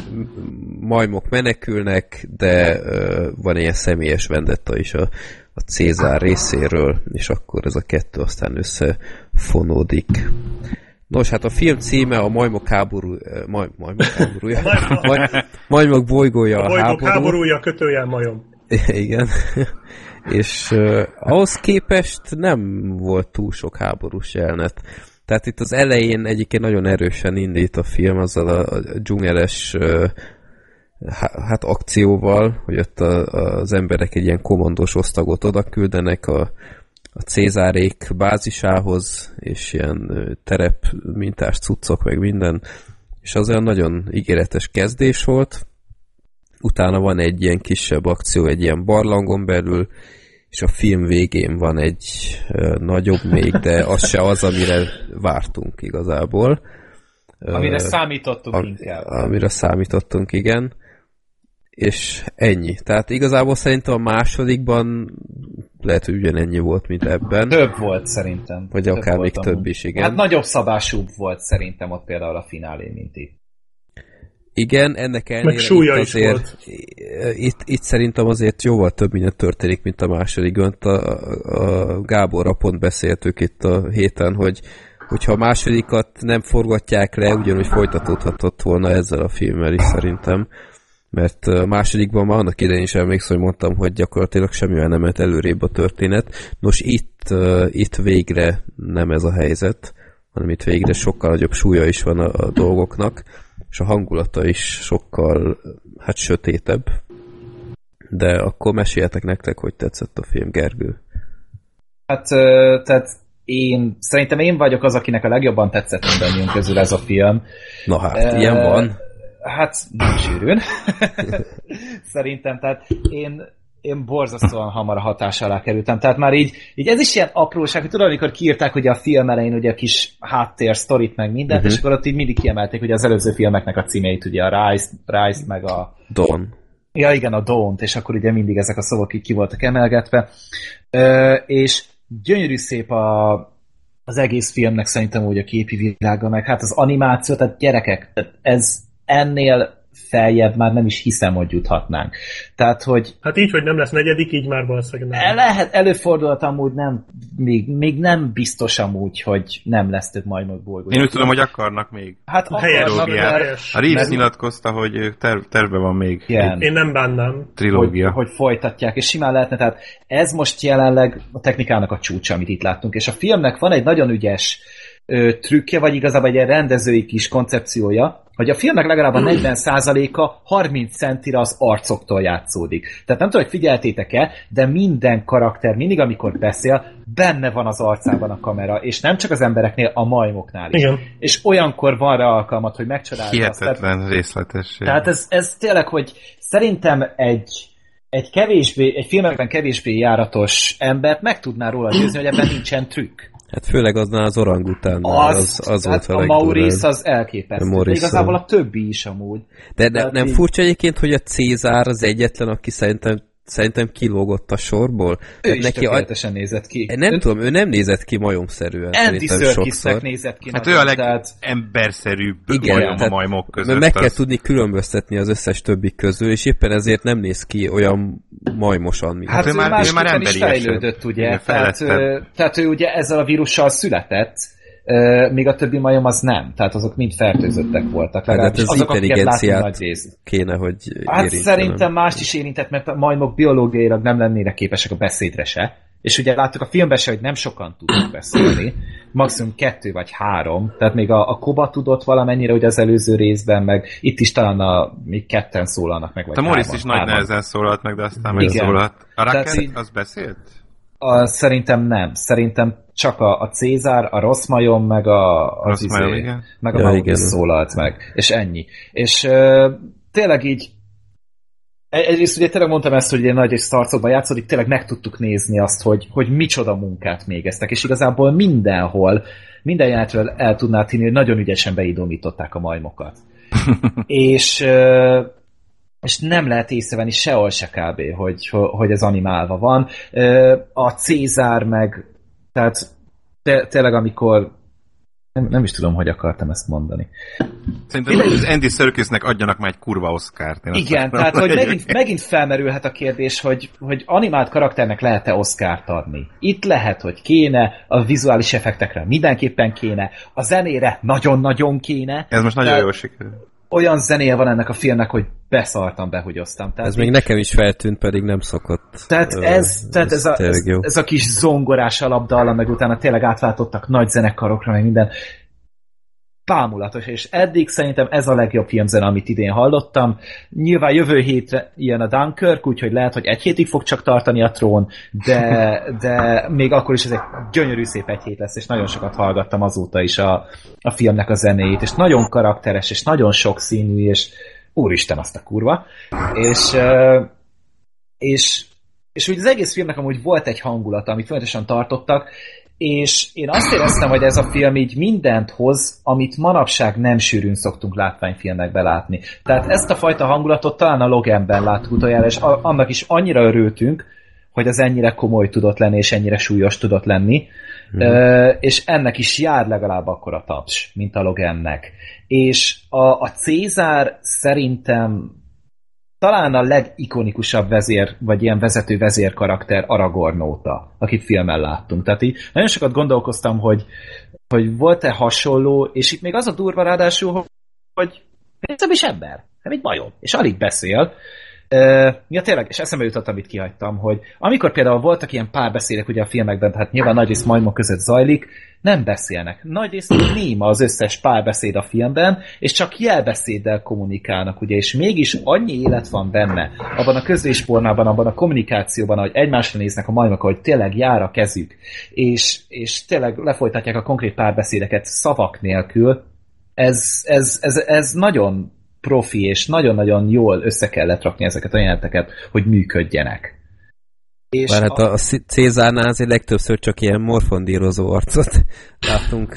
majmok menekülnek, de ö, van ilyen személyes vendetta is a, a Cézár részéről, és akkor ez a kettő aztán összefonódik. Nos, hát a film címe a Majmok háború... Maj, majmok háborúja? Maj, majmok bolygója a, a háború. háborúja kötőjel majom. Igen. és uh, ahhoz képest nem volt túl sok háborús jelenet. Tehát itt az elején egyébként nagyon erősen indít a film azzal a, a dzsungeles hát akcióval, hogy ott a, az emberek egy ilyen komandós osztagot oda küldenek a, a Cézárék bázisához, és ilyen terep mintás cuccok, meg minden, és az olyan nagyon ígéretes kezdés volt. Utána van egy ilyen kisebb akció, egy ilyen barlangon belül, és a film végén van egy uh, nagyobb még, de az se az, amire vártunk igazából. Amire uh, számítottunk a, inkább. Amire számítottunk, igen és ennyi. Tehát igazából szerintem a másodikban lehet, hogy ugyanennyi volt, mint ebben. Több volt szerintem. Vagy több akár még több is, igen. Hát nagyobb szabásúbb volt szerintem ott például a finálé, mint itt. Igen, ennek ellenére Meg súlya itt azért, volt. Itt, itt szerintem azért jóval több minden történik, mint a második A, a Gáborra pont beszéltük itt a héten, hogy hogyha a másodikat nem forgatják le, ugyanúgy folytatódhatott volna ezzel a filmmel is szerintem mert a másodikban már annak idején is emlékszem, hogy mondtam, hogy gyakorlatilag semmivel nem ment előrébb a történet. Nos, itt, itt végre nem ez a helyzet, hanem itt végre sokkal nagyobb súlya is van a, a dolgoknak, és a hangulata is sokkal, hát sötétebb. De akkor meséljetek nektek, hogy tetszett a film, Gergő. Hát, tehát én, szerintem én vagyok az, akinek a legjobban tetszett mindannyiunk közül ez a film. Na hát, uh, ilyen van Hát nem sűrűn. Szerintem, tehát én, én borzasztóan hamar a hatás alá kerültem. Tehát már így, így ez is ilyen apróság, hogy tudod, amikor kiírták ugye a film elején ugye a kis háttér, sztorit, meg mindent, uh-huh. és akkor ott így mindig kiemelték ugye az előző filmeknek a címeit, ugye a Rise, Rise meg a... Dawn. Ja, igen, a dawn és akkor ugye mindig ezek a szavak így ki voltak emelgetve. Ö, és gyönyörű szép a, az egész filmnek szerintem úgy a képi világa, meg hát az animáció, tehát gyerekek, ez ennél feljebb már nem is hiszem, hogy juthatnánk. Tehát, hogy... Hát így, hogy nem lesz negyedik, így már valószínűleg nem. Lehet, előfordulhat amúgy nem, még, még nem biztos amúgy, hogy nem lesz több majd bolygó. Én úgy tudom, hogy akarnak még. Hát akarnak, mert, A Reeves mert... nyilatkozta, hogy terv, tervben van még. Igen. Én nem bánnám. Trilógia. Hogy, hogy folytatják, és simán lehetne, tehát ez most jelenleg a technikának a csúcsa, amit itt láttunk, és a filmnek van egy nagyon ügyes ö, trükkje, vagy igazából egy ilyen rendezői kis koncepciója, hogy a filmek legalább a 40%-a 30 centire az arcoktól játszódik. Tehát nem tudom, hogy figyeltétek-e, de minden karakter, mindig amikor beszél, benne van az arcában a kamera, és nem csak az embereknél, a majmoknál is. Igen. És olyankor van rá alkalmat, hogy megcsodálj Hihetetlen tehát, részletesség. Tehát ez, ez tényleg, hogy szerintem egy egy kevésbé, egy filmekben kevésbé járatos embert meg tudná róla győzni, hogy ebben nincsen trükk. Hát főleg aznál az orangután. Az, az, az hát volt a, a Maurice az elképesztő. Maurice igazából a többi is amúgy. De, de nem így... furcsa egyébként, hogy a Cézár az egyetlen, aki szerintem szerintem kilógott a sorból. Ő is neki tökéletesen a... nézett ki. Nem ő... tudom, ő nem nézett ki majomszerűen. Andy Serkisnek nézett ki. Hát ő a legemberszerűbb igen, majom a majmok között. Meg az... kell tudni különböztetni az összes többi közül, és éppen ezért nem néz ki olyan majmosan, mint Hát ő, ő már, ő már emberi is fejlődött, ugye? Tehát, tehát ő ugye ezzel a vírussal született, míg a többi majom az nem. Tehát azok mind fertőzöttek voltak. Hát az azok, intelligenciát kéne, hogy Hát szerintem mást is érintett, mert a majmok biológiailag nem lennének képesek a beszédre se. És ugye láttuk a filmben se, hogy nem sokan tudnak beszélni, maximum kettő vagy három, tehát még a, a Koba tudott valamennyire, hogy az előző részben, meg itt is talán a, még ketten szólalnak meg. Vagy a Morris is nagy nehezen szólalt meg, de aztán megszólalt. A Racket, az beszélt? A, szerintem nem. Szerintem csak a, a Cézár, a rossz majom, meg a, az rossz izé, majom, igen. meg a ja, igen. szólalt meg. És ennyi. És uh, tényleg így Egyrészt ugye tényleg mondtam ezt, hogy ilyen nagy egy starcokban játszódik, tényleg meg tudtuk nézni azt, hogy, hogy micsoda munkát végeztek, és igazából mindenhol, minden jelenetről el tudná tinni, hogy nagyon ügyesen beidomították a majmokat. és és nem lehet észrevenni sehol se kb., hogy, hogy ez animálva van. A Cézár meg, tehát te, tényleg amikor nem, nem is tudom, hogy akartam ezt mondani. Szerintem Én, az Andy Serkisnek adjanak már egy kurva Oscar-t. Igen, tehát hogy megint, megint felmerülhet a kérdés, hogy, hogy animált karakternek lehet-e Oscar-t adni. Itt lehet, hogy kéne, a vizuális effektekre mindenképpen kéne, a zenére nagyon-nagyon kéne. Ez most nagyon jól sikerült olyan zenéje van ennek a filmnek, hogy beszartam, behúgyoztam. Tehát ez még nekem is feltűnt, pedig nem szokott. Tehát ez, tehát ez, ez, a, ez, ez a kis zongorás alapdala, meg utána tényleg átváltottak nagy zenekarokra, meg minden bámulatos, és eddig szerintem ez a legjobb filmzene, amit idén hallottam. Nyilván jövő hétre ilyen a Dunkirk, úgyhogy lehet, hogy egy hétig fog csak tartani a trón, de, de még akkor is ez egy gyönyörű szép egy hét lesz, és nagyon sokat hallgattam azóta is a, a filmnek a zenéjét, és nagyon karakteres, és nagyon sokszínű, és úristen azt a kurva. És, és és úgy az egész filmnek amúgy volt egy hangulata, amit folyamatosan tartottak, és én azt éreztem, hogy ez a film így mindent hoz, amit manapság nem sűrűn szoktunk látványfilmekbe látni. Tehát ezt a fajta hangulatot talán a Loganben láttuk utoljára, és annak is annyira örültünk, hogy az ennyire komoly tudott lenni, és ennyire súlyos tudott lenni, mm. uh, és ennek is jár legalább akkor a taps, mint a Logannek. És a, a Cézár szerintem talán a legikonikusabb vezér, vagy ilyen vezető vezér karakter Aragorn óta, akit filmen láttunk. Tehát így nagyon sokat gondolkoztam, hogy, hogy volt-e hasonló, és itt még az a durva ráadásul, hogy nem is ember, nem egy majom, és alig beszél, ja, tényleg, és eszembe jutott, amit kihagytam, hogy amikor például voltak ilyen párbeszédek ugye a filmekben, hát nyilván nagyrészt majmok között zajlik, nem beszélnek. Nagyrészt néma az összes párbeszéd a filmben, és csak jelbeszéddel kommunikálnak, ugye, és mégis annyi élet van benne, abban a közlésformában, abban a kommunikációban, hogy egymásra néznek a majmok, hogy tényleg jár a kezük, és, és tényleg lefolytatják a konkrét párbeszédeket szavak nélkül, ez, ez, ez, ez nagyon profi, és nagyon-nagyon jól össze kellett rakni ezeket a jeleneteket, hogy működjenek. És Bár hát a, a Cézárnál azért legtöbbször csak ilyen morfondírozó arcot látunk.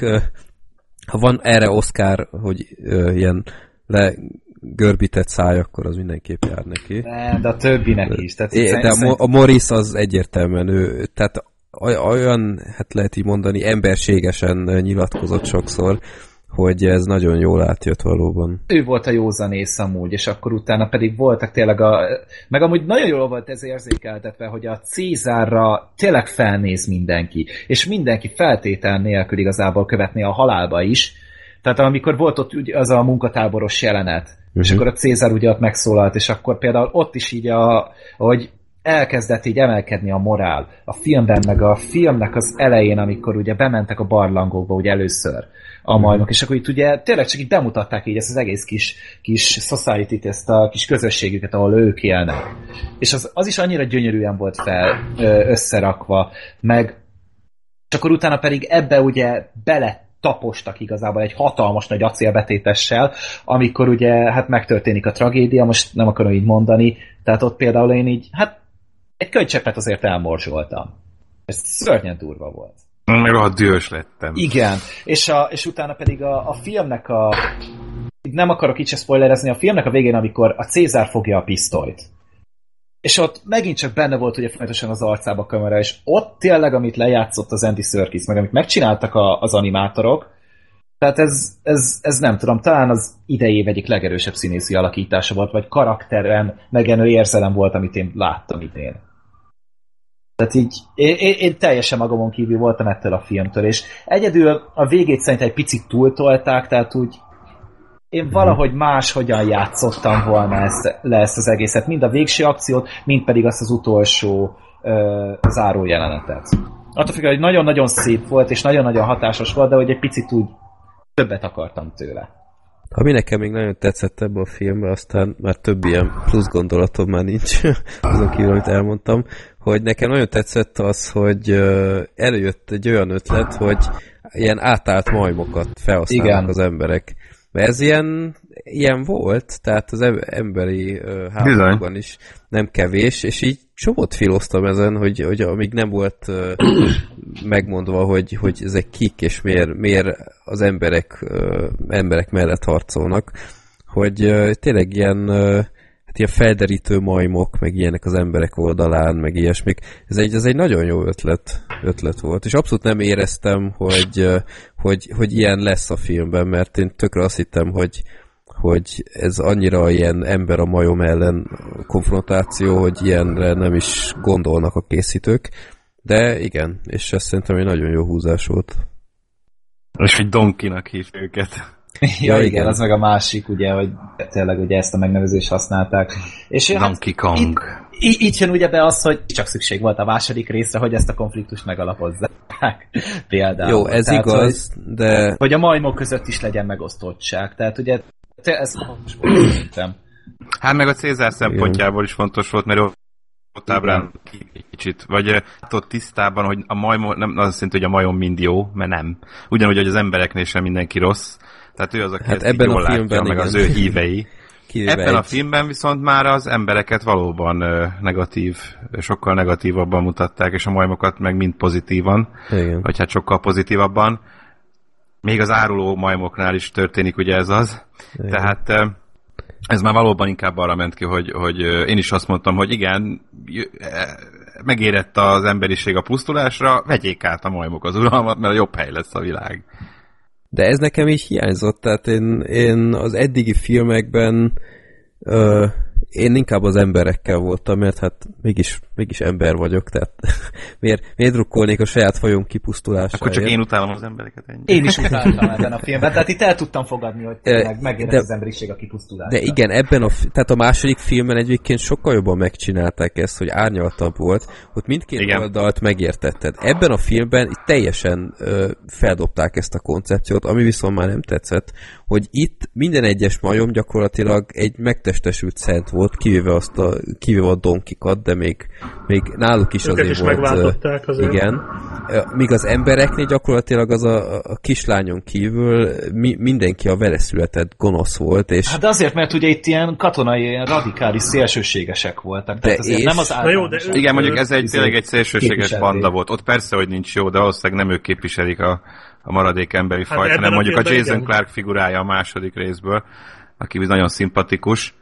Ha van erre Oscar, hogy ilyen le görbített száj, akkor az mindenképp jár neki. De, de a többinek is. Tehát é, de a, a Morris az egyértelműen ő, tehát olyan, hát lehet így mondani, emberségesen nyilatkozott sokszor, hogy ez nagyon jól átjött valóban. Ő volt a józanész amúgy, és akkor utána pedig voltak tényleg a... Meg amúgy nagyon jól volt ez érzékeltetve, hogy a Cézárra tényleg felnéz mindenki, és mindenki feltétel nélkül igazából követné a halálba is. Tehát amikor volt ott az a munkatáboros jelenet, uh-huh. és mhm. akkor a Cézár ugye ott megszólalt, és akkor például ott is így a, hogy elkezdett így emelkedni a morál. A filmben, meg a filmnek az elején, amikor ugye bementek a barlangokba ugye először, a majmok, és akkor itt ugye tényleg csak így bemutatták így ezt az egész kis, kis society ezt a kis közösségüket, ahol ők élnek. És az, az is annyira gyönyörűen volt fel összerakva, meg és akkor utána pedig ebbe ugye bele tapostak igazából egy hatalmas nagy acélbetétessel, amikor ugye hát megtörténik a tragédia, most nem akarom így mondani, tehát ott például én így, hát egy könycseppet azért elmorzsoltam. Ez szörnyen durva volt. Rohadt lettem. Igen, és, a, és utána pedig a, a filmnek a... Nem akarok itt se spoilerezni, a filmnek a végén, amikor a Cézár fogja a pisztolyt. És ott megint csak benne volt ugye folyamatosan az arcába a kamera, és ott tényleg, amit lejátszott az Andy Serkis, meg amit megcsináltak a, az animátorok, tehát ez, ez, ez nem tudom, talán az idejév egyik legerősebb színészi alakítása volt, vagy karakteren megenő érzelem volt, amit én láttam idén. Tehát így, én, én, én teljesen magamon kívül voltam ettől a filmtől, és egyedül a végét szerintem egy picit túltolták, tehát úgy én valahogy más hogyan játszottam volna ezt, le ezt az egészet, mind a végső akciót, mind pedig azt az utolsó ö, záró jelenetet. Attól függően, hogy nagyon-nagyon szép volt, és nagyon-nagyon hatásos volt, de hogy egy picit úgy többet akartam tőle. Ami nekem még nagyon tetszett ebbe a filmbe, aztán már több ilyen plusz gondolatom már nincs, azon kívül, amit elmondtam, hogy nekem nagyon tetszett az, hogy előjött egy olyan ötlet, hogy ilyen átállt majmokat felhasználnak Igen. az emberek. Mert ez ilyen, ilyen volt, tehát az emberi uh, háborúban is nem kevés, és így csomót filoztam ezen, hogy, hogy amíg nem volt uh, megmondva, hogy, hogy ezek kik, és miért, miért az emberek, uh, emberek mellett harcolnak, hogy uh, tényleg ilyen uh, hát ilyen felderítő majmok, meg ilyenek az emberek oldalán, meg ilyesmik. Ez egy, ez egy nagyon jó ötlet, ötlet volt, és abszolút nem éreztem, hogy, hogy, hogy ilyen lesz a filmben, mert én tökre azt hittem, hogy, hogy ez annyira ilyen ember a majom ellen konfrontáció, hogy ilyenre nem is gondolnak a készítők, de igen, és ez szerintem egy nagyon jó húzás volt. És hogy Donkinak hív őket. ja, igen, igen, az meg a másik, ugye, hogy tényleg ugye ezt a megnevezést használták. És Donkey hát, Kong. Itt, itt jön ugye be az, hogy csak szükség volt a második részre, hogy ezt a konfliktust megalapozzák. Például. Jó, ez tehát, igaz, hogy, de... Hogy a majmok között is legyen megosztottság. Tehát ugye ez fontos volt szerintem. Hát meg a Cézár szempontjából is fontos volt, mert ott ábrán egy kicsit, vagy ott tisztában, hogy a majom, nem az azt jelenti, hogy a majom mind jó, mert nem. Ugyanúgy, hogy az embereknél sem mindenki rossz, tehát ő az, aki hát ebben a filmben látja, meg az ő hívei. Ebben egy... a filmben viszont már az embereket valóban ö, negatív, sokkal negatívabban mutatták, és a majmokat meg mind pozitívan, Igen. vagy hát sokkal pozitívabban. Még az áruló majmoknál is történik ugye ez az. Igen. Tehát ö, ez már valóban inkább arra ment ki, hogy, hogy én is azt mondtam, hogy igen, e, megérett az emberiség a pusztulásra, vegyék át a majmok az uralmat, mert jobb hely lesz a világ. De ez nekem így hiányzott, tehát én, én az eddigi filmekben ö, én inkább az emberekkel voltam, mert hát mégis, mégis ember vagyok, tehát miért, miért drukkolnék a saját fajom kipusztulására? Akkor csak én utálom az embereket ennyi. Én is utáltam ebben a filmben, tehát itt el tudtam fogadni, hogy tényleg megérett az emberiség a kipusztulása. De igen, ebben a, tehát a második filmben egyébként sokkal jobban megcsinálták ezt, hogy árnyaltabb volt, ott mindkét igen. oldalt megértetted. Ebben a filmben itt teljesen ö, feldobták ezt a koncepciót, ami viszont már nem tetszett, hogy itt minden egyes majom gyakorlatilag egy megtestesült szent volt, kivéve, azt a, kivéve a donkikat, de még, még náluk is Őket azért is volt. Azért. Igen. Míg az embereknél gyakorlatilag az a, a kislányon kívül mi, mindenki a vele született gonosz volt. És... Hát de azért, mert ugye itt ilyen katonai, ilyen radikális szélsőségesek voltak. Tehát de azért és... nem az jó, de Igen, mondjuk ez egy, tényleg egy szélsőséges banda volt. Ott persze, hogy nincs jó, de valószínűleg nem ők képviselik a a maradék emberi hát fajt, hanem mondjuk a Jason igen. Clark figurája a második részből, aki nagyon szimpatikus,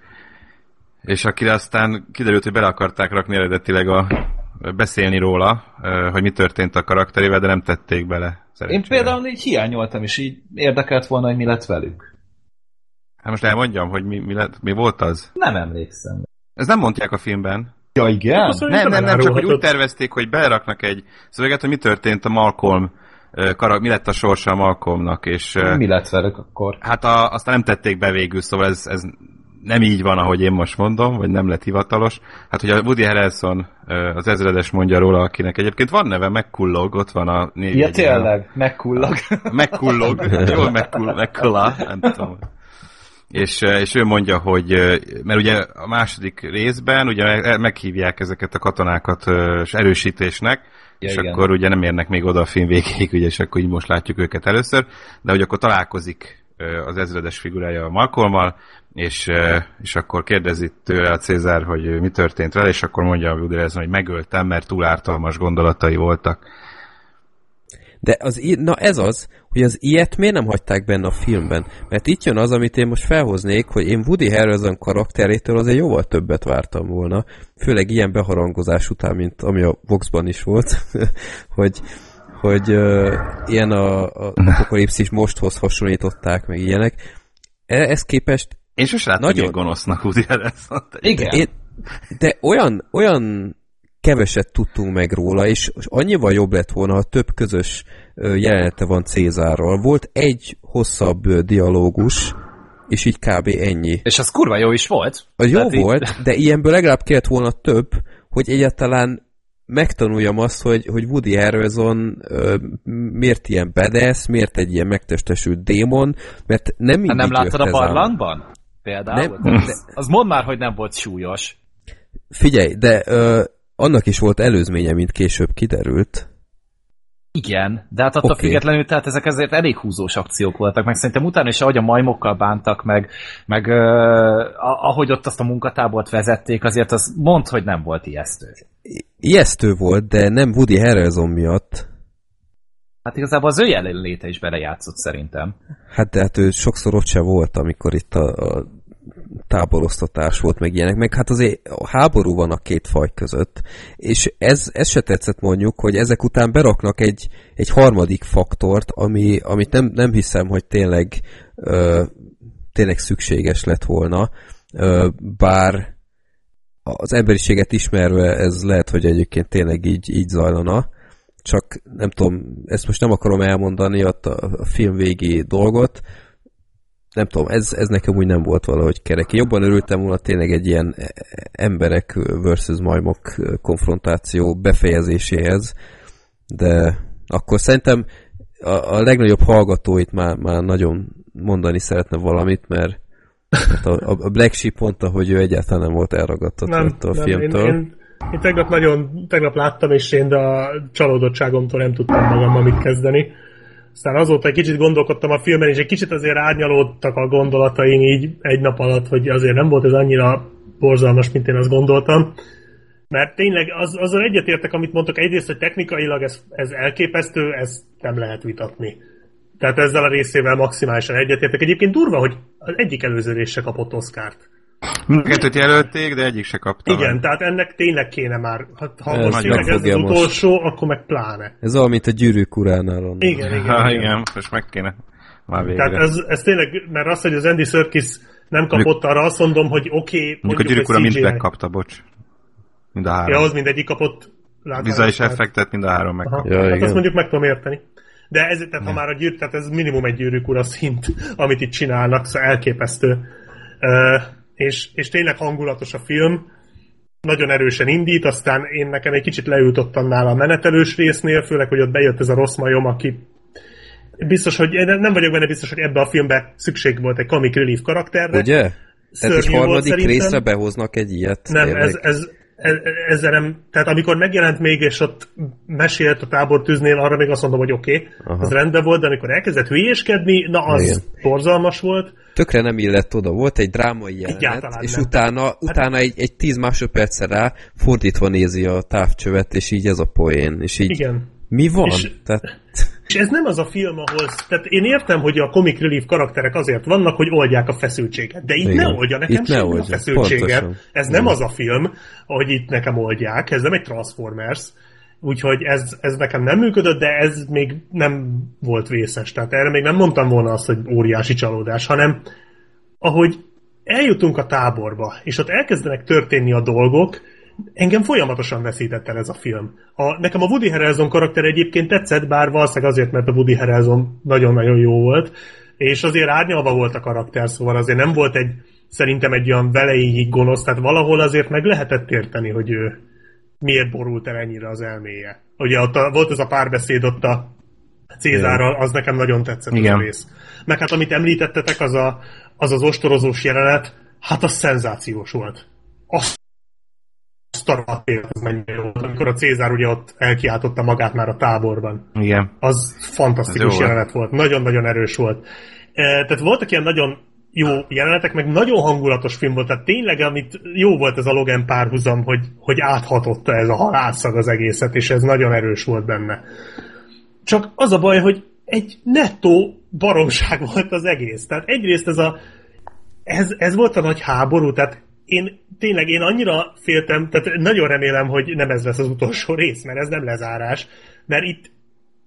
és akire aztán kiderült, hogy bele akarták rakni eredetileg a beszélni róla, hogy mi történt a karakterével, de nem tették bele. Én például így hiányoltam, és így érdekelt volna, hogy mi lett velük. Hát most elmondjam, hogy mi, mi, lett, mi volt az? Nem emlékszem. Ez nem mondják a filmben. Ja, igen? Nem, nem, nem, csak hogy úgy tervezték, hogy beleraknak egy szöveget, hogy mi történt a Malcolm karak, mi lett a sorsa a Malcolmnak, és... Mi lett velük akkor? Hát a, aztán nem tették be végül, szóval ez, ez nem így van, ahogy én most mondom, vagy nem lett hivatalos. Hát, hogy a Woody Harrelson az ezredes mondja róla, akinek egyébként van neve, megkullog, ott van a név. Ja, tényleg, megkullog. megkullog, jól megkull, megkulla, nem tudom. És, és ő mondja, hogy, mert ugye a második részben ugye meghívják ezeket a katonákat erősítésnek, Ja, és igen. akkor ugye nem érnek még oda a film végéig, ugye, és akkor így most látjuk őket először, de hogy akkor találkozik az ezredes figurája a Malcolmmal, és, és akkor kérdezi tőle a Cézár, hogy mi történt vele, és akkor mondja a Woody Harrelson, hogy megöltem, mert túl ártalmas gondolatai voltak. De az, na ez az, hogy az ilyet miért nem hagyták benne a filmben? Mert itt jön az, amit én most felhoznék, hogy én Woody Harrelson karakterétől azért jóval többet vártam volna, főleg ilyen beharangozás után, mint ami a Voxban is volt, hogy, hogy uh, ilyen a, a apokalipszis mosthoz hasonlították, meg ilyenek. E- ehhez képest én sosem láttam Nagyon. ilyen gonosznak Woody harrelson Igen. Én, de olyan, olyan keveset tudtunk meg róla, és annyival jobb lett volna, ha több közös jelenete van Cézárral. Volt egy hosszabb dialógus, és így kb. ennyi. És az kurva jó is volt. A jó Tehát volt, így... de ilyenből legalább kellett volna több, hogy egyáltalán megtanuljam azt, hogy, hogy Woody Harrelson ö, miért ilyen bedesz, miért egy ilyen megtestesült démon, mert nem mindig hát nem láttad a barlangban? például. Nem. Az mond már, hogy nem volt súlyos. Figyelj, de ö, annak is volt előzménye, mint később kiderült. Igen, de hát attól okay. függetlenül, tehát ezek azért elég húzós akciók voltak, meg szerintem utána is, ahogy a majmokkal bántak, meg, meg uh, ahogy ott azt a munkatábort vezették, azért az mond, hogy nem volt ijesztő. Ijesztő volt, de nem Woody Harrelson miatt, Hát igazából az ő jelenléte is belejátszott szerintem. Hát de hát ő sokszor ott se volt, amikor itt a, a táborosztatás volt, meg ilyenek, meg hát azért háború van a két faj között, és ez, ez se tetszett mondjuk, hogy ezek után beraknak egy, egy harmadik faktort, ami, amit nem, nem hiszem, hogy tényleg, ö, tényleg szükséges lett volna, ö, bár az emberiséget ismerve ez lehet, hogy egyébként tényleg így, így zajlana, csak nem tudom, ezt most nem akarom elmondani, ott a, a film végi dolgot, nem tudom, ez, ez nekem úgy nem volt valahogy kerek. Jobban örültem volna tényleg egy ilyen e, emberek versus majmok konfrontáció befejezéséhez, de akkor szerintem a, a legnagyobb hallgatóit már, már nagyon mondani szeretne valamit, mert hát a, a Black Sheep mondta, hogy ő egyáltalán nem volt elragadtatva nem, a filmtől. Én, én én tegnap nagyon, tegnap láttam, és én de a csalódottságomtól nem tudtam magammal mit kezdeni. Aztán azóta egy kicsit gondolkodtam a filmen, és egy kicsit azért árnyalódtak a gondolataim így egy nap alatt, hogy azért nem volt ez annyira borzalmas, mint én azt gondoltam. Mert tényleg az, azzal egyetértek, amit mondtok, egyrészt, hogy technikailag ez, ez elképesztő, ez nem lehet vitatni. Tehát ezzel a részével maximálisan egyetértek. Egyébként durva, hogy az egyik előző rész se kapott Oszkárt. Mindkettőt jelölték, de egyik se kapta. Igen, tehát ennek tényleg kéne már, hát, ha ez most tényleg ez az most. utolsó, akkor meg pláne. Ez olyan, mint a gyűrűk uránál. Onnan. Igen, igen, ha, igen. igen. most meg kéne. Már végre. Tehát ez, ez tényleg, mert az, hogy az Andy Serkis nem kapott arra, azt mondom, hogy oké, okay, mondjuk, mondjuk a gyűrűk ura mind megkapta, bocs. Mind a három. Ja, az mindegyik kapott vizuális effektet mind a három megkap. Ja, hát igen. azt mondjuk meg tudom érteni. De ez, tehát, ha már a gyűrű, tehát ez minimum egy gyűrűk ura szint, amit itt csinálnak, szóval elképesztő. Uh, és, és tényleg hangulatos a film, nagyon erősen indít, aztán én nekem egy kicsit leültött nála a menetelős résznél, főleg, hogy ott bejött ez a rossz majom, aki biztos, hogy nem vagyok benne biztos, hogy ebbe a filmbe szükség volt egy comic relief karakterre. Ugye? Tehát egy harmadik volt, szerintem. részre behoznak egy ilyet. Nem, ez, ez, ezzel nem, tehát amikor megjelent még, és ott mesélt a tábor tűznél arra még azt mondom, hogy oké, okay, az rendben volt, de amikor elkezdett hülyéskedni, na az Igen. borzalmas volt. Tökre nem illett oda, volt egy drámai jelenet, Egyáltalán és nem. utána, hát- utána hát... egy, egy tíz másodpercre rá fordítva nézi a távcsövet, és így ez a poén, és így Igen. mi van? És... Tehát... És ez nem az a film, ahol... Tehát én értem, hogy a comic relief karakterek azért vannak, hogy oldják a feszültséget. De itt Igen. ne oldja nekem itt semmi ne oldja. a feszültséget. Pontosan. Ez nem Igen. az a film, hogy itt nekem oldják. Ez nem egy Transformers. Úgyhogy ez, ez nekem nem működött, de ez még nem volt vészes. Tehát erre még nem mondtam volna azt, hogy óriási csalódás, hanem ahogy eljutunk a táborba, és ott elkezdenek történni a dolgok, engem folyamatosan veszített el ez a film. A, nekem a Woody Harrelson karakter egyébként tetszett, bár valószínűleg azért, mert a Woody Harrelson nagyon-nagyon jó volt, és azért árnyalva volt a karakter, szóval azért nem volt egy, szerintem egy olyan velejéig gonosz, tehát valahol azért meg lehetett érteni, hogy ő miért borult el ennyire az elméje. Ugye ott a, volt ez a párbeszéd ott a Cézárral, az nekem nagyon tetszett Igen. a rész. Meg hát amit említettetek, az a, az, az ostorozós jelenet, hát az szenzációs volt. Azt sztarat az mennyire jó volt, amikor a Cézár ugye ott elkiáltotta magát már a táborban. Igen. Az fantasztikus az jelenet volt. Nagyon-nagyon erős volt. E, tehát voltak ilyen nagyon jó jelenetek, meg nagyon hangulatos film volt, tehát tényleg, amit jó volt ez a Logan párhuzam, hogy, hogy áthatotta ez a halászag az egészet, és ez nagyon erős volt benne. Csak az a baj, hogy egy nettó baromság volt az egész. Tehát egyrészt ez a ez, ez volt a nagy háború, tehát én tényleg én annyira féltem, tehát nagyon remélem, hogy nem ez lesz az utolsó rész, mert ez nem lezárás, mert itt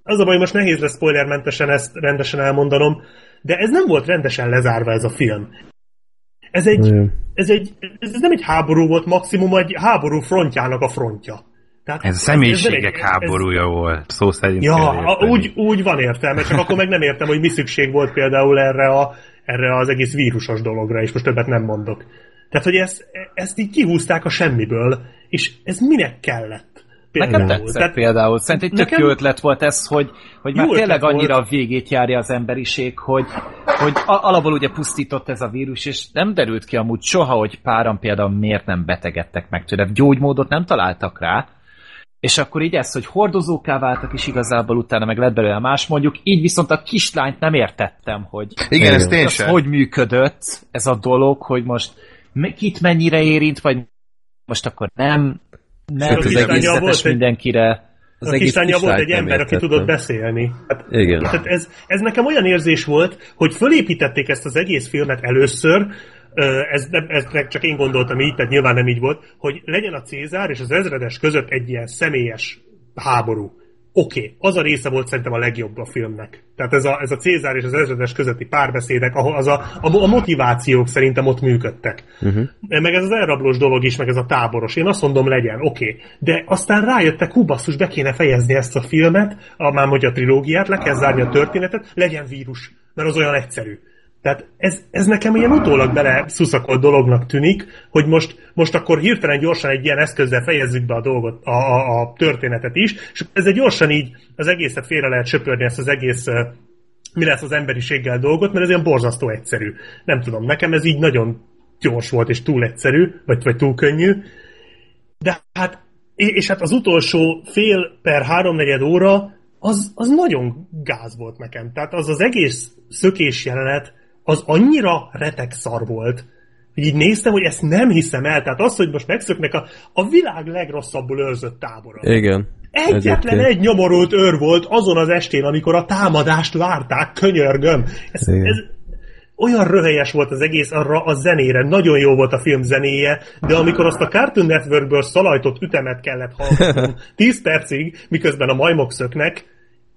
az a baj, most nehéz lesz spoilermentesen ezt rendesen elmondanom, de ez nem volt rendesen lezárva ez a film. Ez egy, ez egy, ez nem egy háború volt, maximum egy háború frontjának a frontja. Tehát ez a személyiségek ez, ez háborúja ez, volt, szó szerint. Ja, a, úgy, úgy van értelme, csak akkor meg nem értem, hogy mi szükség volt például erre, a, erre az egész vírusos dologra, és most többet nem mondok. Tehát, hogy ezt, ezt így kihúzták a semmiből, és ez minek kellett? Például. Nekem tetszett Tehát, például. Szerintem egy tök nekem... jó ötlet volt ez, hogy, hogy már tényleg annyira volt. végét járja az emberiség, hogy, hogy alapból ugye pusztított ez a vírus, és nem derült ki amúgy soha, hogy páran például miért nem betegedtek meg tőle. Gyógymódot nem találtak rá, és akkor így ez, hogy hordozóká váltak, és igazából utána meg lett belőle más mondjuk, így viszont a kislányt nem értettem, hogy Igen, ez sem. hogy működött ez a dolog, hogy most kit mennyire érint, vagy most akkor nem, nem az egész volt mindenkire. Az a kislánya volt egy ember, aki tudott beszélni. Hát, Igen. Tehát ez, ez nekem olyan érzés volt, hogy fölépítették ezt az egész filmet először, ez, ez csak én gondoltam így, tehát nyilván nem így volt, hogy legyen a Cézár és az ezredes között egy ilyen személyes háború. Oké, okay, az a része volt szerintem a legjobb a filmnek. Tehát ez a, ez a Cézár és az ezredes közötti párbeszédek, ahol az a, a, a motivációk szerintem ott működtek. Uh-huh. Meg ez az elrablós dolog is, meg ez a táboros. Én azt mondom, legyen, oké. Okay. De aztán rájöttek, hú basszus, be kéne fejezni ezt a filmet, a, már mondja a trilógiát, le kell zárni a történetet, legyen vírus, mert az olyan egyszerű. Tehát ez, ez nekem ilyen utólag bele szuszakolt dolognak tűnik, hogy most, most akkor hirtelen gyorsan egy ilyen eszközzel fejezzük be a dolgot, a, a, a történetet is, és egy gyorsan így az egészet félre lehet söpörni, ezt az egész mi lesz az emberiséggel dolgot, mert ez ilyen borzasztó egyszerű. Nem tudom, nekem ez így nagyon gyors volt, és túl egyszerű, vagy, vagy túl könnyű. De hát, és hát az utolsó fél per háromnegyed óra, az, az nagyon gáz volt nekem. Tehát az az egész szökés jelenet, az annyira retek szar volt, hogy így néztem, hogy ezt nem hiszem el. Tehát az, hogy most megszöknek a, a világ legrosszabbul őrzött tábora. Igen. Egyetlen egy nyomorult őr volt azon az estén, amikor a támadást várták, könyörgöm. Ez, ez olyan röhelyes volt az egész arra a zenére, nagyon jó volt a film zenéje, de amikor azt a Cartoon Networkből szalajtott ütemet kellett hallgatnom 10 percig, miközben a majmok szöknek,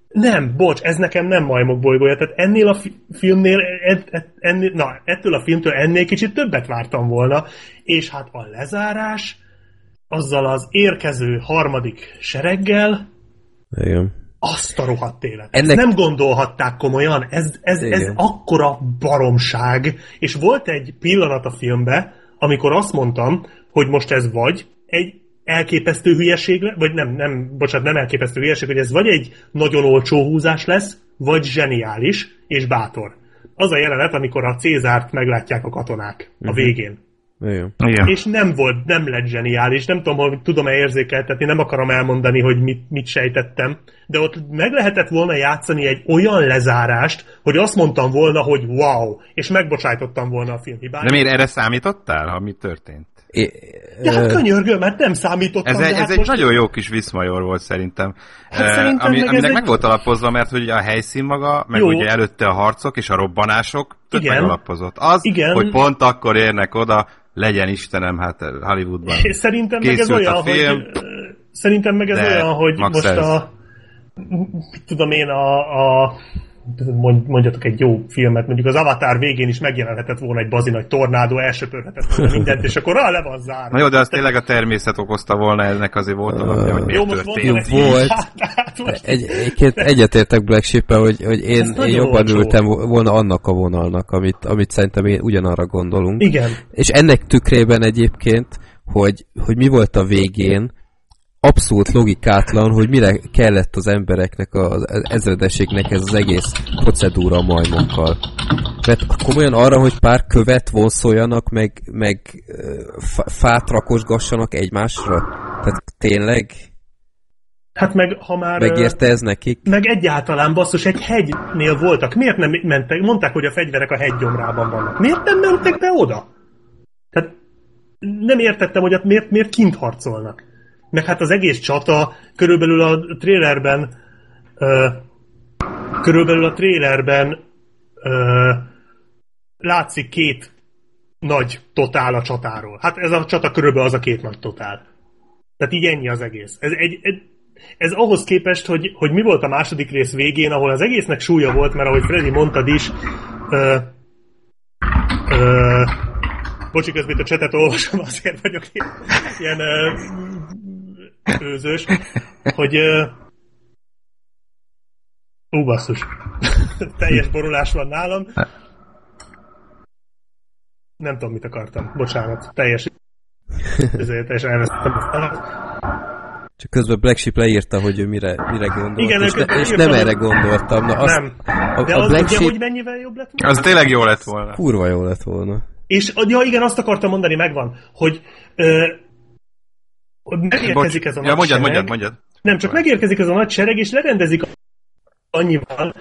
nem, bocs, ez nekem nem majmok bolygója. Tehát ennél a fi- filmnél, ed, ed, ennél, na, ettől a filmtől ennél kicsit többet vártam volna, és hát a lezárás, azzal az érkező harmadik sereggel, Igen. azt a rohadt élet. Ennek... Ezt nem gondolhatták komolyan, ez, ez, ez akkora baromság, és volt egy pillanat a filmbe, amikor azt mondtam, hogy most ez vagy egy elképesztő hülyeség, vagy nem, nem, bocsánat, nem elképesztő hülyeség, hogy ez vagy egy nagyon olcsó húzás lesz, vagy zseniális és bátor. Az a jelenet, amikor a Cézárt meglátják a katonák uh-huh. a mhm. végén. Igen. Igen. És nem volt, nem lett zseniális, nem tudom, hogy tudom-e érzékeltetni, nem akarom elmondani, hogy mit, mit sejtettem, de ott meg lehetett volna játszani egy olyan lezárást, hogy azt mondtam volna, hogy wow, és megbocsájtottam volna a film hibáját. De miért erre számítottál, ha mi történt? É, ja, hát könyörgöm, mert nem számítottam. Ez, egy, ez hát egy most... nagyon jó kis viszmajor volt szerintem. Hát szerintem ami, meg aminek meg egy... volt alapozva, mert hogy a helyszín maga, meg jó. ugye előtte a harcok és a robbanások, tök Igen. megalapozott. Az, Igen. hogy pont akkor érnek oda, legyen Istenem, hát Hollywoodban. Szerintem meg ez olyan, film, hogy szerintem meg ez olyan, hogy most ez. a mit tudom én, a, a mondjatok egy jó filmet, mondjuk az Avatar végén is megjelenhetett volna egy bazi nagy tornádó, elsöpörhetett volna mindent, és akkor rá le van zárva. Na jó, de az tényleg a természet okozta volna, ennek azért volt alapja, hogy jó, most jó, volt. egy, egy, egyetértek Black sheep hogy, hogy én, én jobban olcsó. ültem volna annak a vonalnak, amit, amit szerintem én ugyanarra gondolunk. Igen. És ennek tükrében egyébként, hogy, hogy mi volt a végén, abszolút logikátlan, hogy mire kellett az embereknek, az ezredeségnek ez az egész procedúra a majmokkal. Mert komolyan arra, hogy pár követ vonszoljanak, meg, meg fát rakosgassanak egymásra? Tehát tényleg? Hát meg, ha már... Megérte ez nekik? Meg egyáltalán, basszus, egy hegynél voltak. Miért nem mentek? Mondták, hogy a fegyverek a hegygyomrában vannak. Miért nem mentek be oda? Tehát nem értettem, hogy miért, miért kint harcolnak meg hát az egész csata körülbelül a trailerben uh, körülbelül a trélerben ö, látszik két nagy totál a csatáról. Hát ez a csata körülbelül az a két nagy totál. Tehát így ennyi az egész. Ez, egy, ez ahhoz képest, hogy, hogy mi volt a második rész végén, ahol az egésznek súlya volt, mert ahogy Freddy mondtad is, ö, ö, bocsi, közben a csetet olvasom, azért vagyok ilyen, ilyen őzős, hogy ö, Ú, basszus. Teljes borulás van nálam. Nem tudom, mit akartam. Bocsánat. Teljes. Ezért teljesen elvesztettem. Csak közben Black Sheep leírta, hogy ő mire, mire gondolt, Igen, és, ne, és nem erre gondoltam. Na, azt, nem. A, De a az Black ugye, Sheep... hogy mennyivel jobb lett volna? Az tényleg jó lett volna. Kurva jó lett volna. És ja, igen, azt akartam mondani, megvan, hogy ö, megérkezik ez a ja, nagy mondjad, mondjad, mondjad. Nem, csak megérkezik ez a nagy sereg, és lerendezik annyival,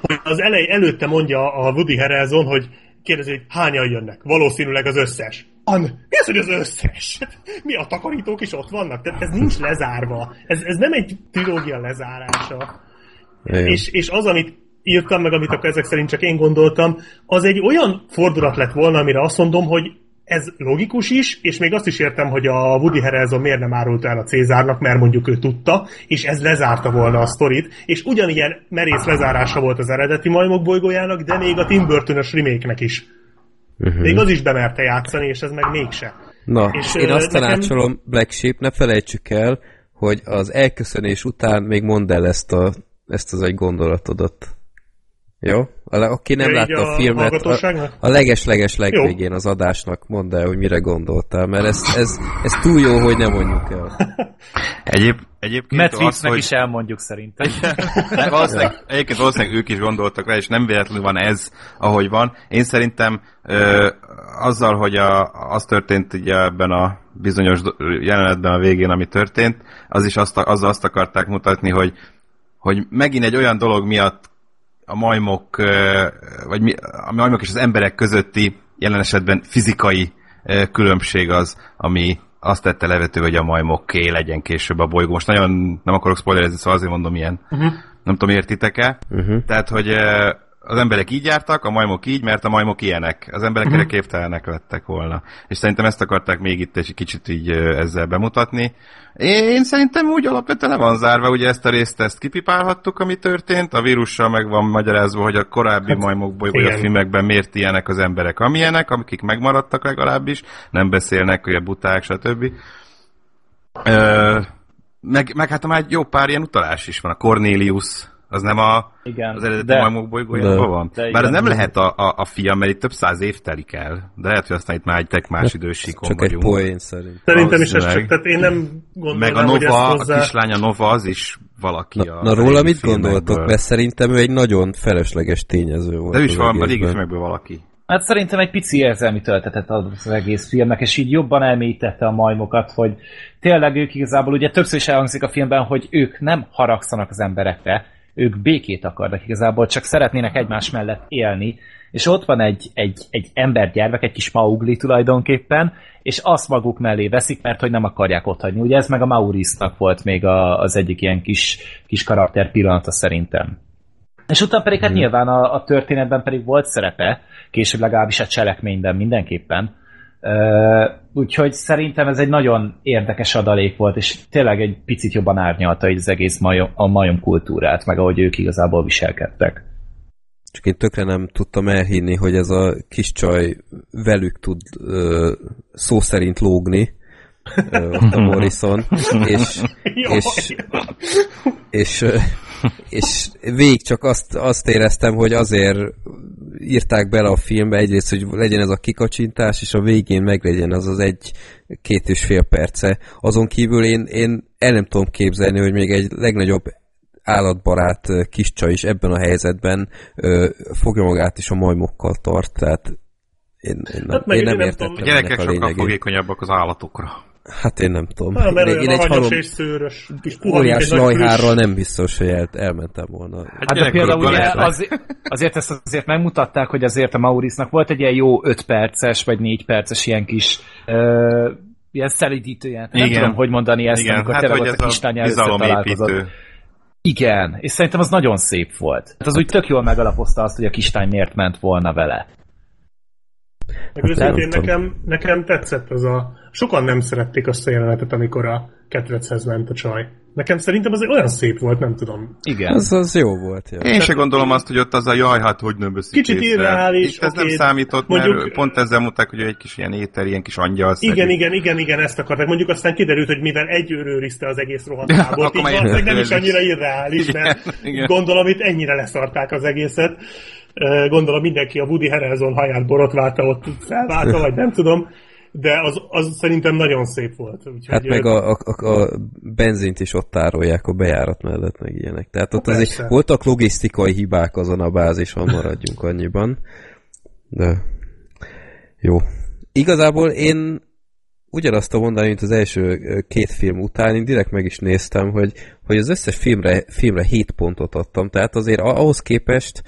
hogy az elej előtte mondja a Woody Harrelson, hogy kérdezi, hogy hányan jönnek. Valószínűleg az összes. An, mi az, hogy az összes? Mi a takarítók is ott vannak? Tehát ez nincs lezárva. Ez, ez nem egy trilógia lezárása. És, és az, amit írtam meg, amit akkor ezek szerint csak én gondoltam, az egy olyan fordulat lett volna, amire azt mondom, hogy ez logikus is, és még azt is értem, hogy a Woody Harrelson miért nem árult el a Cézárnak, mert mondjuk ő tudta, és ez lezárta volna a sztorit, és ugyanilyen merész lezárása volt az eredeti Majmok bolygójának, de még a Tim Burton-ös remake is. Uh-huh. Még az is bemerte játszani, és ez meg mégse. Na, és én azt nekem... tanácsolom, Black Sheep, ne felejtsük el, hogy az elköszönés után még mondd el ezt, a, ezt az egy gondolatodat. Jó? Aki nem látta a, a filmet, a, a leges-leges legvégén az adásnak mondd el, hogy mire gondoltál, mert ez, ez, ez túl jó, hogy nem mondjuk el. Egyéb, egyébként Matrixnek hogy... is elmondjuk szerintem. valószínűleg, egyébként valószínűleg ők is gondoltak rá, és nem véletlenül van ez, ahogy van. Én szerintem ö, azzal, hogy a, az történt ugye ebben a bizonyos jelenetben a végén, ami történt, az is azt, azzal azt akarták mutatni, hogy hogy megint egy olyan dolog miatt a majmok, vagy a majmok és az emberek közötti jelen esetben fizikai különbség az, ami azt tette levető, hogy a majmokké legyen később a bolygó. Most nagyon nem akarok spoilerezni, szóval azért mondom ilyen. Uh-huh. Nem tudom, értitek-e? Uh-huh. Tehát, hogy az emberek így jártak, a majmok így, mert a majmok ilyenek. Az emberek uh-huh. képtelenek lettek volna. És szerintem ezt akarták még itt egy kicsit így ezzel bemutatni. Én szerintem úgy alapvetően le van zárva, ugye ezt a részt ezt kipipálhattuk, ami történt, a vírussal meg van magyarázva, hogy a korábbi hát, majmokból vagy a filmekben miért ilyenek az emberek, amilyenek, akik megmaradtak legalábbis, nem beszélnek, hogy a buták, stb. Ö, meg, meg hát már egy jó pár ilyen utalás is van, a Cornelius, az nem a, igen, az eredeti de, majmok bolygójában van? De Bár ez nem lehet a, a, a fiam, mert itt több száz év telik el. De lehet, hogy aztán itt már egy tek más idősíkon Csak vagyunk. egy poén szerint. Szerintem is ez csak, tehát én nem gondolom, Meg a Nova, hozzá... a kislánya Nova, az is valaki na, a... Na róla mit gondoltok? Mert szerintem ő egy nagyon felesleges tényező volt. De is van, a filmekből valaki. Hát szerintem egy pici érzelmi töltetet ad az egész filmnek, és így jobban elmélyítette a majmokat, hogy tényleg ők igazából, ugye többször is elhangzik a filmben, hogy ők nem haragszanak az emberekre, ők békét akarnak igazából, csak szeretnének egymás mellett élni, és ott van egy, egy, egy embergyermek, egy kis Maugli tulajdonképpen, és azt maguk mellé veszik, mert hogy nem akarják otthagyni. Ugye ez meg a Maurisznak volt még a, az egyik ilyen kis, kis karakter pillanata szerintem. És utána pedig hát mm. nyilván a, a történetben pedig volt szerepe, később legalábbis a cselekményben mindenképpen, úgyhogy szerintem ez egy nagyon érdekes adalék volt, és tényleg egy picit jobban árnyalta az egész majom, a majom kultúrát, meg ahogy ők igazából viselkedtek. Csak én tökre nem tudtam elhinni, hogy ez a kis csaj velük tud ö, szó szerint lógni, a Morrison, és, és, és, és, és végig csak azt, azt éreztem, hogy azért írták bele a filmbe egyrészt, hogy legyen ez a kikacsintás, és a végén meglegyen az az egy két és fél perce. Azon kívül én, én el nem tudom képzelni, hogy még egy legnagyobb állatbarát kis csaj is ebben a helyzetben ö, fogja magát is a majmokkal tart, tehát én, én nem, hát én nem értettem A gyerekek sokkal fogékonyabbak az állatokra. Hát én nem tudom. Ha, mert én, én egy halom, és szőrös, kis óriás lajhárral nem biztos, hogy el, elmentem volna. Hát, hát de például ugye azért, azért ezt azért megmutatták, hogy azért a Maurisznak volt egy ilyen jó 5 perces, vagy 4 perces ilyen kis uh, ilyen szelidítője. Nem Igen. tudom, hogy mondani ezt, Igen. amikor hát, tényleg ott a kislányjal összetalálkozott. Igen, és szerintem az nagyon szép volt. Hát az úgy tök jól megalapozta azt, hogy a kistány miért ment volna vele. Meg őszintén nekem, nekem tetszett az a... Sokan nem szerették azt a jelenetet, amikor a ketrechez ment a csaj. Nekem szerintem az olyan szép volt, nem tudom. Igen. Az, az jó volt. Ja. Én se gondolom azt, hogy ott az a jaj, hát hogy nem veszik Kicsit irreális. Itt ez okay. nem számított, mondjuk, mert pont ezzel mondták, hogy egy kis ilyen éter, ilyen kis angyal Igen, szerint. igen, igen, igen, ezt akarták. Mondjuk aztán kiderült, hogy mivel egy őrőrizte az egész rohadt tábort, így valószínűleg nem is annyira irreális, mert igen, igen. gondolom itt ennyire leszarták az egészet. Gondolom mindenki a Woody Harrelson haját borotválta, ott felválta, vagy nem tudom de az, az szerintem nagyon szép volt. Úgyhogy hát meg a, a, a benzint is ott tárolják a bejárat mellett, meg ilyenek. Tehát ott azért voltak logisztikai hibák azon a bázison, maradjunk annyiban. De jó. Igazából én ugyanazt a mondani, mint az első két film után, én direkt meg is néztem, hogy, hogy az összes filmre, filmre 7 pontot adtam, tehát azért ahhoz képest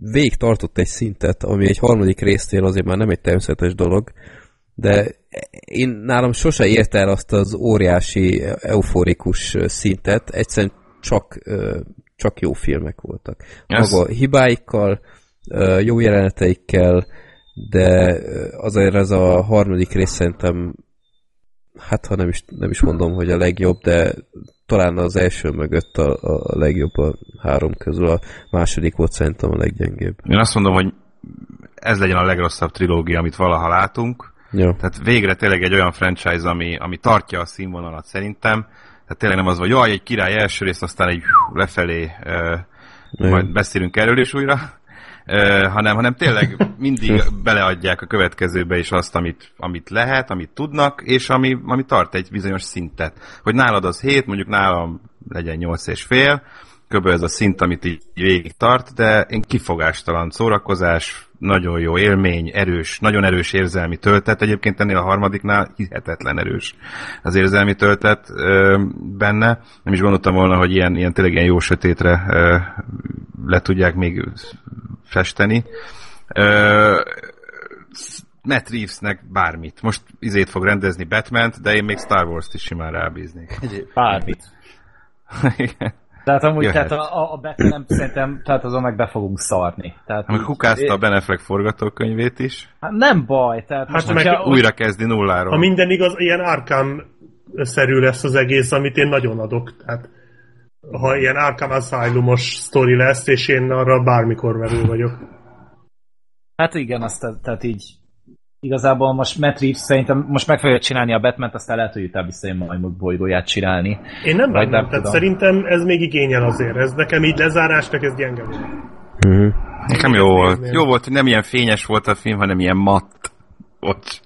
végig tartott egy szintet, ami egy harmadik résztél azért már nem egy természetes dolog, de én nálam sose ért el azt az óriási euforikus szintet, egyszerűen csak, csak jó filmek voltak. Yes. Maga hibáikkal, jó jeleneteikkel, de azért ez a harmadik rész szerintem hát ha nem is, nem is mondom, hogy a legjobb, de talán az első mögött a, a legjobb a három közül, a második volt szerintem a leggyengébb. Én azt mondom, hogy ez legyen a legrosszabb trilógia, amit valaha látunk. Jó. Tehát végre tényleg egy olyan franchise, ami, ami tartja a színvonalat szerintem. Tehát tényleg nem az, hogy jaj, egy király első rész, aztán egy lefelé uh, majd beszélünk erről is újra, hanem, hanem tényleg mindig beleadják a következőbe is azt, amit, amit lehet, amit tudnak, és ami, ami tart egy bizonyos szintet. Hogy nálad az 7, mondjuk nálam legyen 8 és fél, kb. ez a szint, amit így végig tart, de én kifogástalan szórakozás, nagyon jó élmény, erős, nagyon erős érzelmi töltet. Egyébként ennél a harmadiknál hihetetlen erős az érzelmi töltet ö, benne. Nem is gondoltam volna, hogy ilyen, ilyen tényleg ilyen jó sötétre ö, le tudják még festeni. Ö, Matt Reevesnek bármit. Most izét fog rendezni batman de én még Star Wars-t is simán rábíznék. Bármit. Igen. Tehát amúgy Jöhet. tehát a, a Batman szerintem, tehát azon meg be fogunk szarni. Tehát Amíg hukázta a Ben Affleck forgatókönyvét is. Hát nem baj, tehát hát most, meg hogyha... újra kezdi nulláról. Ha minden igaz, ilyen Arkham szerű lesz az egész, amit én nagyon adok. Tehát ha ilyen Arkham Asylumos sztori lesz, és én arra bármikor verő vagyok. Hát igen, azt tehát így igazából most Matt Reeves szerintem most meg fogja csinálni a Batman-t, aztán lehet, hogy utána visszajön majd bolygóját csinálni. Én nem bánom, tehát tudom. szerintem ez még igényel azért. Ez nekem így lezárásnak ez gyenge volt. Uh-huh. Nekem jó volt. Jó volt, hogy nem ilyen fényes volt a film, hanem ilyen matt. Ott.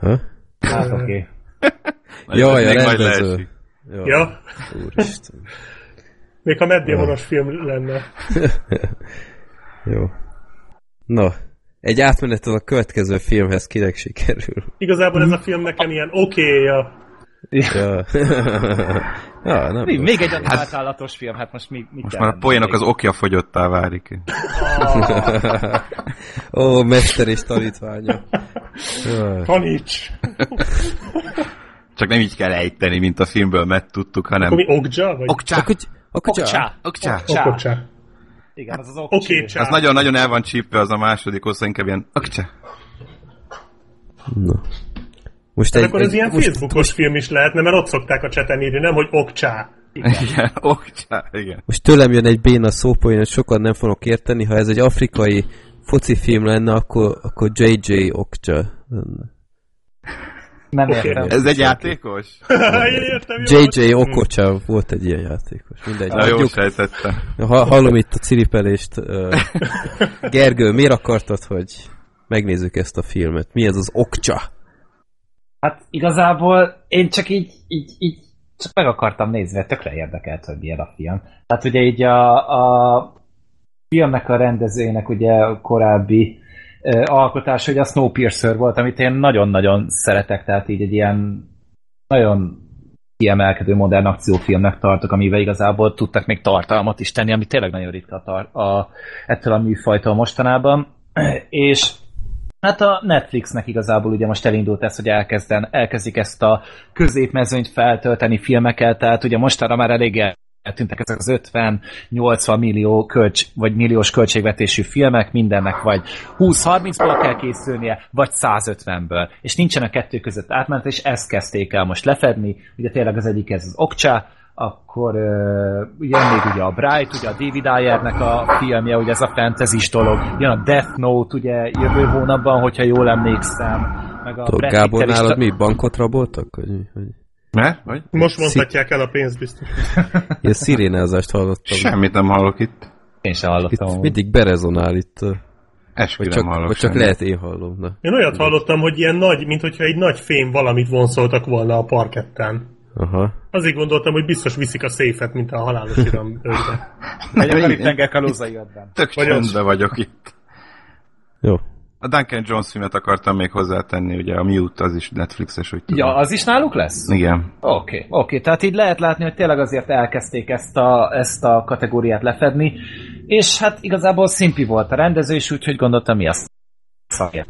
Ha? Hát oké. Okay. Jaj, a rendező. Ja. ja. Úristen. Még ha meddiavonos film lenne. Jó. No, egy átmenet a következő filmhez kinek sikerül. Igazából ez a film nekem ilyen oké-ja. Ja. ja, nem még, még egy hát, állatos film, hát most mi, Most már a poénok az okja fogyottá várik. Ó, oh, mester és tanítványa. Taníts! Csak nem így kell ejteni, mint a filmből megtudtuk, hanem... Akkor mi Okja? Vagy? Okja. Okja. Okja. Okja. Igen, az az Oké, okay, Az nagyon-nagyon el van csípve az a második osztály, inkább ilyen Okja. No. Most egy, akkor ez egy, ilyen most, Facebookos most... film is lehetne, mert ott szokták a cseten írni, nem, hogy okcsá. Igen, igen okcsá, igen. Most tőlem jön egy béna szópoén, sokan nem fogok érteni, ha ez egy afrikai foci film lenne, akkor, akkor JJ Okcsa lenne. Nem okay. értem. Ez egy játékos? JJ Okocsa volt egy ilyen játékos. Mindegy. Na, jó ha, Hallom itt a ciripelést. Gergő, miért akartad, hogy megnézzük ezt a filmet? Mi ez az Okcsa? Hát igazából én csak így, így, így csak meg akartam nézni, mert tökre érdekelt, hogy milyen a film. Tehát ugye így a, a filmnek a rendezőjének ugye a korábbi alkotás, hogy a Snowpiercer volt, amit én nagyon-nagyon szeretek, tehát így egy ilyen nagyon kiemelkedő modern akciófilmnek tartok, amivel igazából tudtak még tartalmat is tenni, ami tényleg nagyon ritka a, a, ettől a műfajtól mostanában. És Hát a Netflixnek igazából ugye most elindult ez, hogy elkezden, elkezdik ezt a középmezőnyt feltölteni filmekkel, tehát ugye mostanra már elég eltűntek ezek az 50-80 millió kölcs, vagy milliós költségvetésű filmek, mindennek vagy 20-30-ból kell készülnie, vagy 150-ből. És nincsen a kettő között átmenet, és ezt kezdték el most lefedni. Ugye tényleg az egyik ez az Okcsa, akkor uh, ugye még ugye a Bright, ugye a David Ayernek a filmje, ugye ez a fantasy dolog, jön a Death Note, ugye jövő hónapban, hogyha jól emlékszem, meg a Tok, Gábor, nálad mi? Bankot raboltak? Hogy, hogy... Ne? Vagy? Most mondhatják el a pénzt biztos. Ilyen szirénázást hallottam. Semmit nem hallok itt. Én sem hallottam. Itt mindig berezonál itt. Eskü vagy csak, hallok vagy csak lehet én hallom. Na. Én olyat hallottam, hogy ilyen nagy, mint hogyha egy nagy fém valamit vonszoltak volna a parketten. Aha. Azért gondoltam, hogy biztos viszik a széfet, mint a halálos iram őrbe. Vagy a Karib-tenger kalózai Tök csöndbe vagyok itt. Jó. A Duncan Jones filmet akartam még hozzátenni, ugye a Mute az is Netflixes, úgy tudom. Ja, az is náluk lesz? Igen. Oké, okay, oké. Okay. Tehát így lehet látni, hogy tényleg azért elkezdték ezt a, ezt a kategóriát lefedni, és hát igazából szimpi volt a rendező, és úgyhogy gondoltam, mi azt szakja.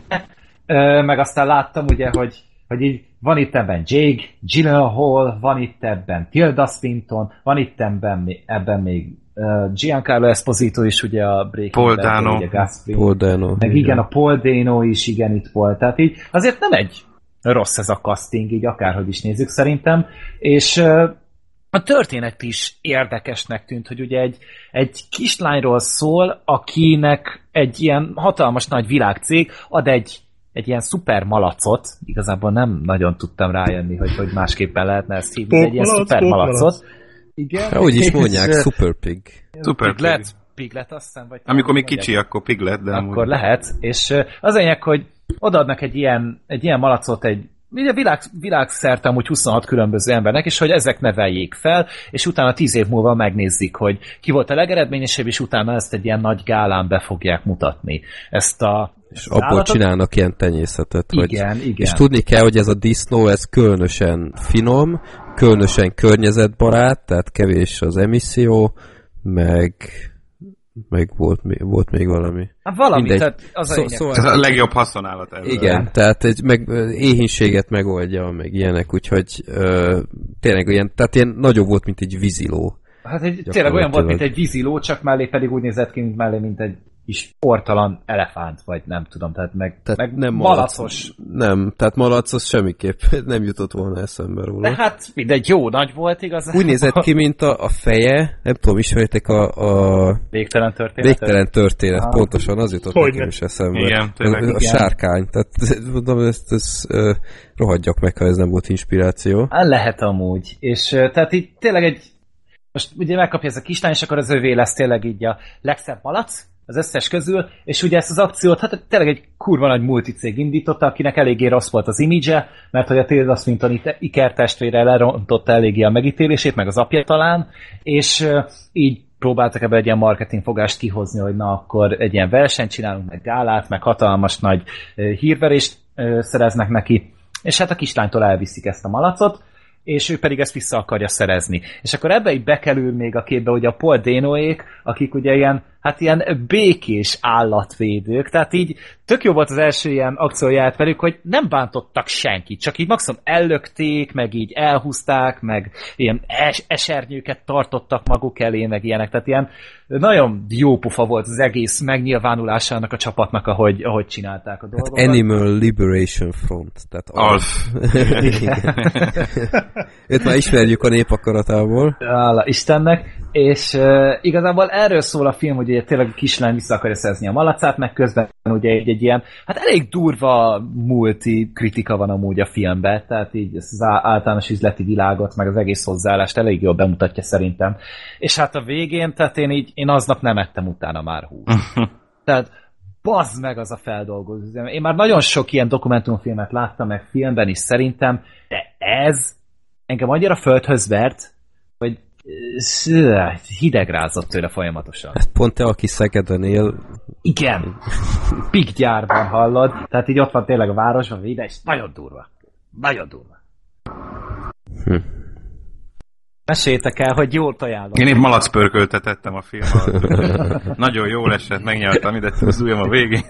Meg aztán láttam ugye, hogy, hogy így van itt ebben Jake Gyllenhaal, van itt ebben Tilda Swinton, van itt ebben, ebben még uh, Giancarlo Esposito is ugye a Breaking Paul Dano. Ugye Gasprin, Paul Dano. Meg igen, a Paul Dano is igen itt volt. Tehát így azért nem egy rossz ez a casting, így akárhogy is nézzük szerintem. És uh, a történet is érdekesnek tűnt, hogy ugye egy, egy kislányról szól, akinek egy ilyen hatalmas nagy világcég ad egy egy ilyen szuper malacot, igazából nem nagyon tudtam rájönni, hogy, hogy másképpen lehetne ezt hívni, egy ilyen szuper malacot. Igen. Ja, úgy is mondják, super pig. Super piglet, piglet azt hiszem, vagy... Amikor még kicsi, akkor piglet, de Akkor amúgy... lehet, és az enyek, hogy odaadnak egy ilyen, egy ilyen malacot egy ugye világ, világszerte amúgy 26 különböző embernek, és hogy ezek neveljék fel, és utána 10 év múlva megnézik, hogy ki volt a legeredményesebb, és utána ezt egy ilyen nagy gálán be fogják mutatni. Ezt a és abból állatot... csinálnak ilyen tenyészetet. Igen, hogy, igen. És tudni kell, hogy ez a disznó, ez különösen finom, különösen környezetbarát, tehát kevés az emisszió, meg meg volt, volt még valami. Hát valami, Mindegy. tehát az a, szó, szóval ez a legjobb haszonállat ebből. Igen, tehát egy meg, éhínséget megoldja, meg ilyenek, úgyhogy ö, tényleg ilyen, tehát ilyen nagyobb volt, mint egy víziló. Hát egy, tényleg olyan volt, mint egy víziló, csak mellé pedig úgy nézett ki, mint mellé, mint egy is ortalan elefánt, vagy nem tudom, tehát meg, tehát meg nem malacos. Nem, tehát malacos semmiképp nem jutott volna eszembe róla. De hát mindegy, jó nagy volt igaz. Úgy nézett ki, mint a, a feje, nem tudom, ismeritek a, a végtelen történet. Végtelen történet, Aha. pontosan az jutott Hogy nekem is eszembe. Igen, tényleg. A, a sárkány, tehát mondom, ezt, ezt uh, rohadjak meg, ha ez nem volt inspiráció. Hát lehet amúgy, és tehát itt tényleg egy most ugye megkapja ez a kislány, és akkor az övé lesz tényleg így a legszebb malac, az összes közül, és ugye ezt az akciót, hát tényleg egy kurva nagy multicég indította, akinek eléggé rossz volt az imidzse, mert hogy a Tilda Swinton ikertestvére lerontotta eléggé a megítélését, meg az apja talán, és így próbáltak ebbe egy ilyen marketingfogást kihozni, hogy na akkor egy ilyen versenyt csinálunk, meg gálát, meg hatalmas nagy hírverést szereznek neki, és hát a kislánytól elviszik ezt a malacot, és ő pedig ezt vissza akarja szerezni. És akkor ebbe így bekerül még a képbe, hogy a Paul Dénoék, akik ugye ilyen hát ilyen békés állatvédők, tehát így tök jó volt az első ilyen akcióját velük, hogy nem bántottak senkit, csak így maximum ellökték, meg így elhúzták, meg ilyen es- esernyőket tartottak maguk elé, meg ilyenek, tehát ilyen nagyon jó pufa volt az egész megnyilvánulásának a csapatnak, ahogy, ahogy csinálták a dolgokat. Animal Liberation Front. Tehát Alf. Őt már ismerjük a népakaratából. Hála Istennek, és uh, igazából erről szól a film, hogy ugye tényleg a kislány vissza akarja szerezni a malacát, meg közben ugye egy, egy ilyen, hát elég durva multi kritika van amúgy a filmben, tehát így az általános üzleti világot, meg az egész hozzáállást elég jól bemutatja szerintem. És hát a végén, tehát én így, én aznap nem ettem utána már hús. tehát bazd meg az a feldolgozó. Én már nagyon sok ilyen dokumentumfilmet láttam, meg filmben is szerintem, de ez engem annyira földhöz vert, hogy hideg rázott tőle folyamatosan. Hát pont te, aki Szegeden él. Igen. Pik gyárban hallod. Tehát így ott van tényleg a városban, véde, és nagyon durva. Nagyon durva. Hm. Meséljétek el, hogy jól ajánlom. Én épp malac pörköltetettem a film. Nagyon jól esett, megnyaltam ide az ujjam a végén.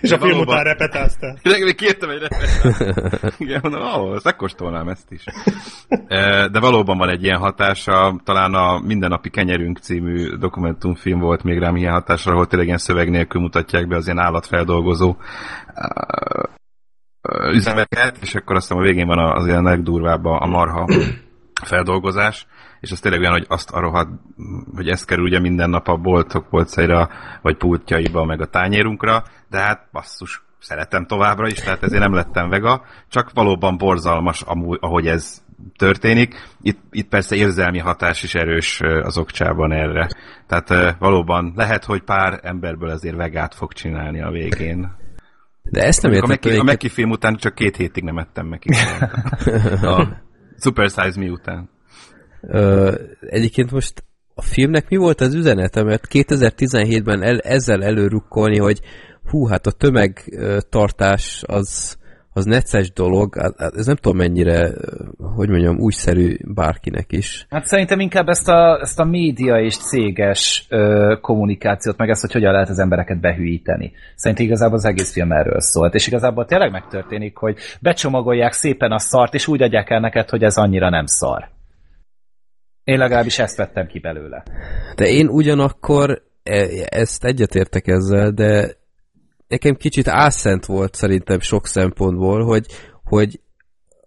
És a film után repetáztál. Még kértem egy repetáztál. Igen, mondom, ahol, ezt megkóstolnám ezt is. De valóban van egy ilyen hatása, talán a Mindennapi Kenyerünk című dokumentumfilm volt még rám ilyen hatása, ahol tényleg ilyen szöveg nélkül mutatják be az ilyen állatfeldolgozó üzemeket, és akkor aztán a végén van az ilyen legdurvább a marha feldolgozás, és az tényleg olyan, hogy azt a rohadt, hogy ez kerül ugye minden nap a boltok polcaira, vagy pultjaiba, meg a tányérunkra, de hát basszus, szeretem továbbra is, tehát ezért nem lettem vega, csak valóban borzalmas, amúgy, ahogy ez történik. Itt, itt persze érzelmi hatás is erős az okcsában erre. Tehát valóban lehet, hogy pár emberből azért vegát fog csinálni a végén. De ezt nem értem. A, a Meki film után csak két hétig nem ettem Meki. Super Size Me után. Ö, egyébként most a filmnek mi volt az üzenete? Mert 2017-ben el, ezzel előrukkolni, hogy hú, hát a tömegtartás az az necces dolog, hát, hát ez nem tudom mennyire, hogy mondjam, újszerű bárkinek is. Hát szerintem inkább ezt a, ezt a média és céges ö, kommunikációt, meg ezt, hogy hogyan lehet az embereket behűíteni. Szerintem igazából az egész film erről szólt. És igazából tényleg megtörténik, hogy becsomagolják szépen a szart, és úgy adják el neked, hogy ez annyira nem szar. Én legalábbis ezt vettem ki belőle. De én ugyanakkor e, ezt egyetértek ezzel, de nekem kicsit álszent volt szerintem sok szempontból, hogy, hogy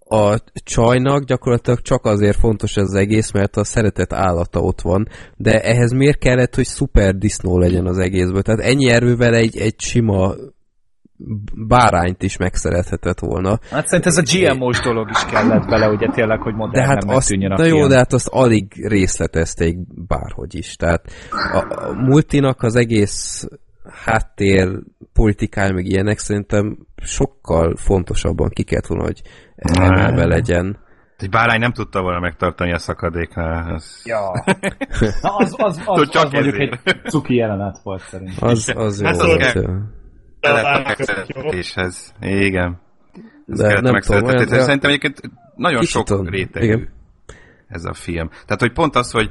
a csajnak gyakorlatilag csak azért fontos ez az egész, mert a szeretett állata ott van, de ehhez miért kellett, hogy szuper disznó legyen az egészből? Tehát ennyi erővel egy, egy sima bárányt is megszerethetett volna. Hát szerintem ez a GMO-s dolog is kellett bele, ugye tényleg, hogy modern de hát nem azt, a Na jó, de hát azt alig részletezték bárhogy is. Tehát a, a multinak az egész háttér politikája, meg ilyenek szerintem sokkal fontosabban ki kellett volna, hogy emelve legyen. Egy bárány nem tudta volna megtartani a szakadéknál. Az... Ja. Na, az, az, az, az, csak az mondjuk egy cuki jelenet volt szerintem. Az, az hát jó volt. Ez Igen. Ez De nem tudom, olyan, Szerintem egyébként nagyon sok rétegű igen. ez a film. Tehát, hogy pont az, hogy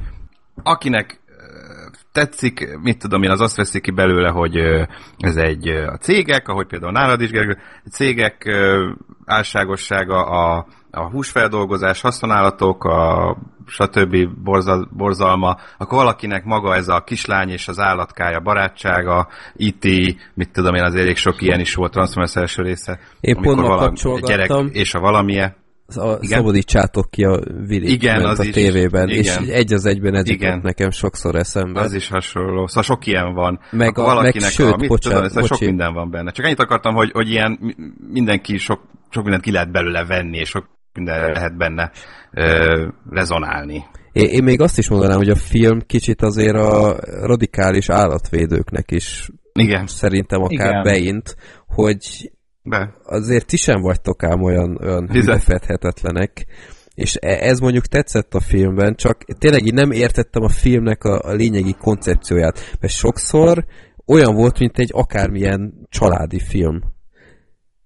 akinek tetszik, mit tudom én, az azt veszik ki belőle, hogy ez egy a cégek, ahogy például nálad is, Gergő, cégek álságossága, a, a húsfeldolgozás, használatok, a stb. Borzal, borzalma, akkor valakinek maga ez a kislány és az állatkája barátsága, IT, e mit tudom én, az elég sok ilyen is volt Transformers első része. Én pont valami, gyerek és a valamie a Igen? szabadítsátok ki a Willy Igen, az a is, tévében, igen. és egy az egyben ez Igen. nekem sokszor eszembe. Az is hasonló, szóval sok ilyen van. Meg, a, valakinek meg sőt, a, mit bocsánat, tudom, szóval sok minden van benne. Csak annyit akartam, hogy, hogy ilyen mindenki sok, sok mindent ki lehet belőle venni, és sok minden lehet benne ö, rezonálni. Én, én még azt is mondanám, hogy a film kicsit azért a radikális állatvédőknek is Igen. szerintem akár Igen. beint, hogy be. Azért ti sem vagytok ám olyan, olyan befedhetetlenek. És e- ez mondjuk tetszett a filmben, csak tényleg így nem értettem a filmnek a, a lényegi koncepcióját, mert sokszor olyan volt, mint egy akármilyen családi film.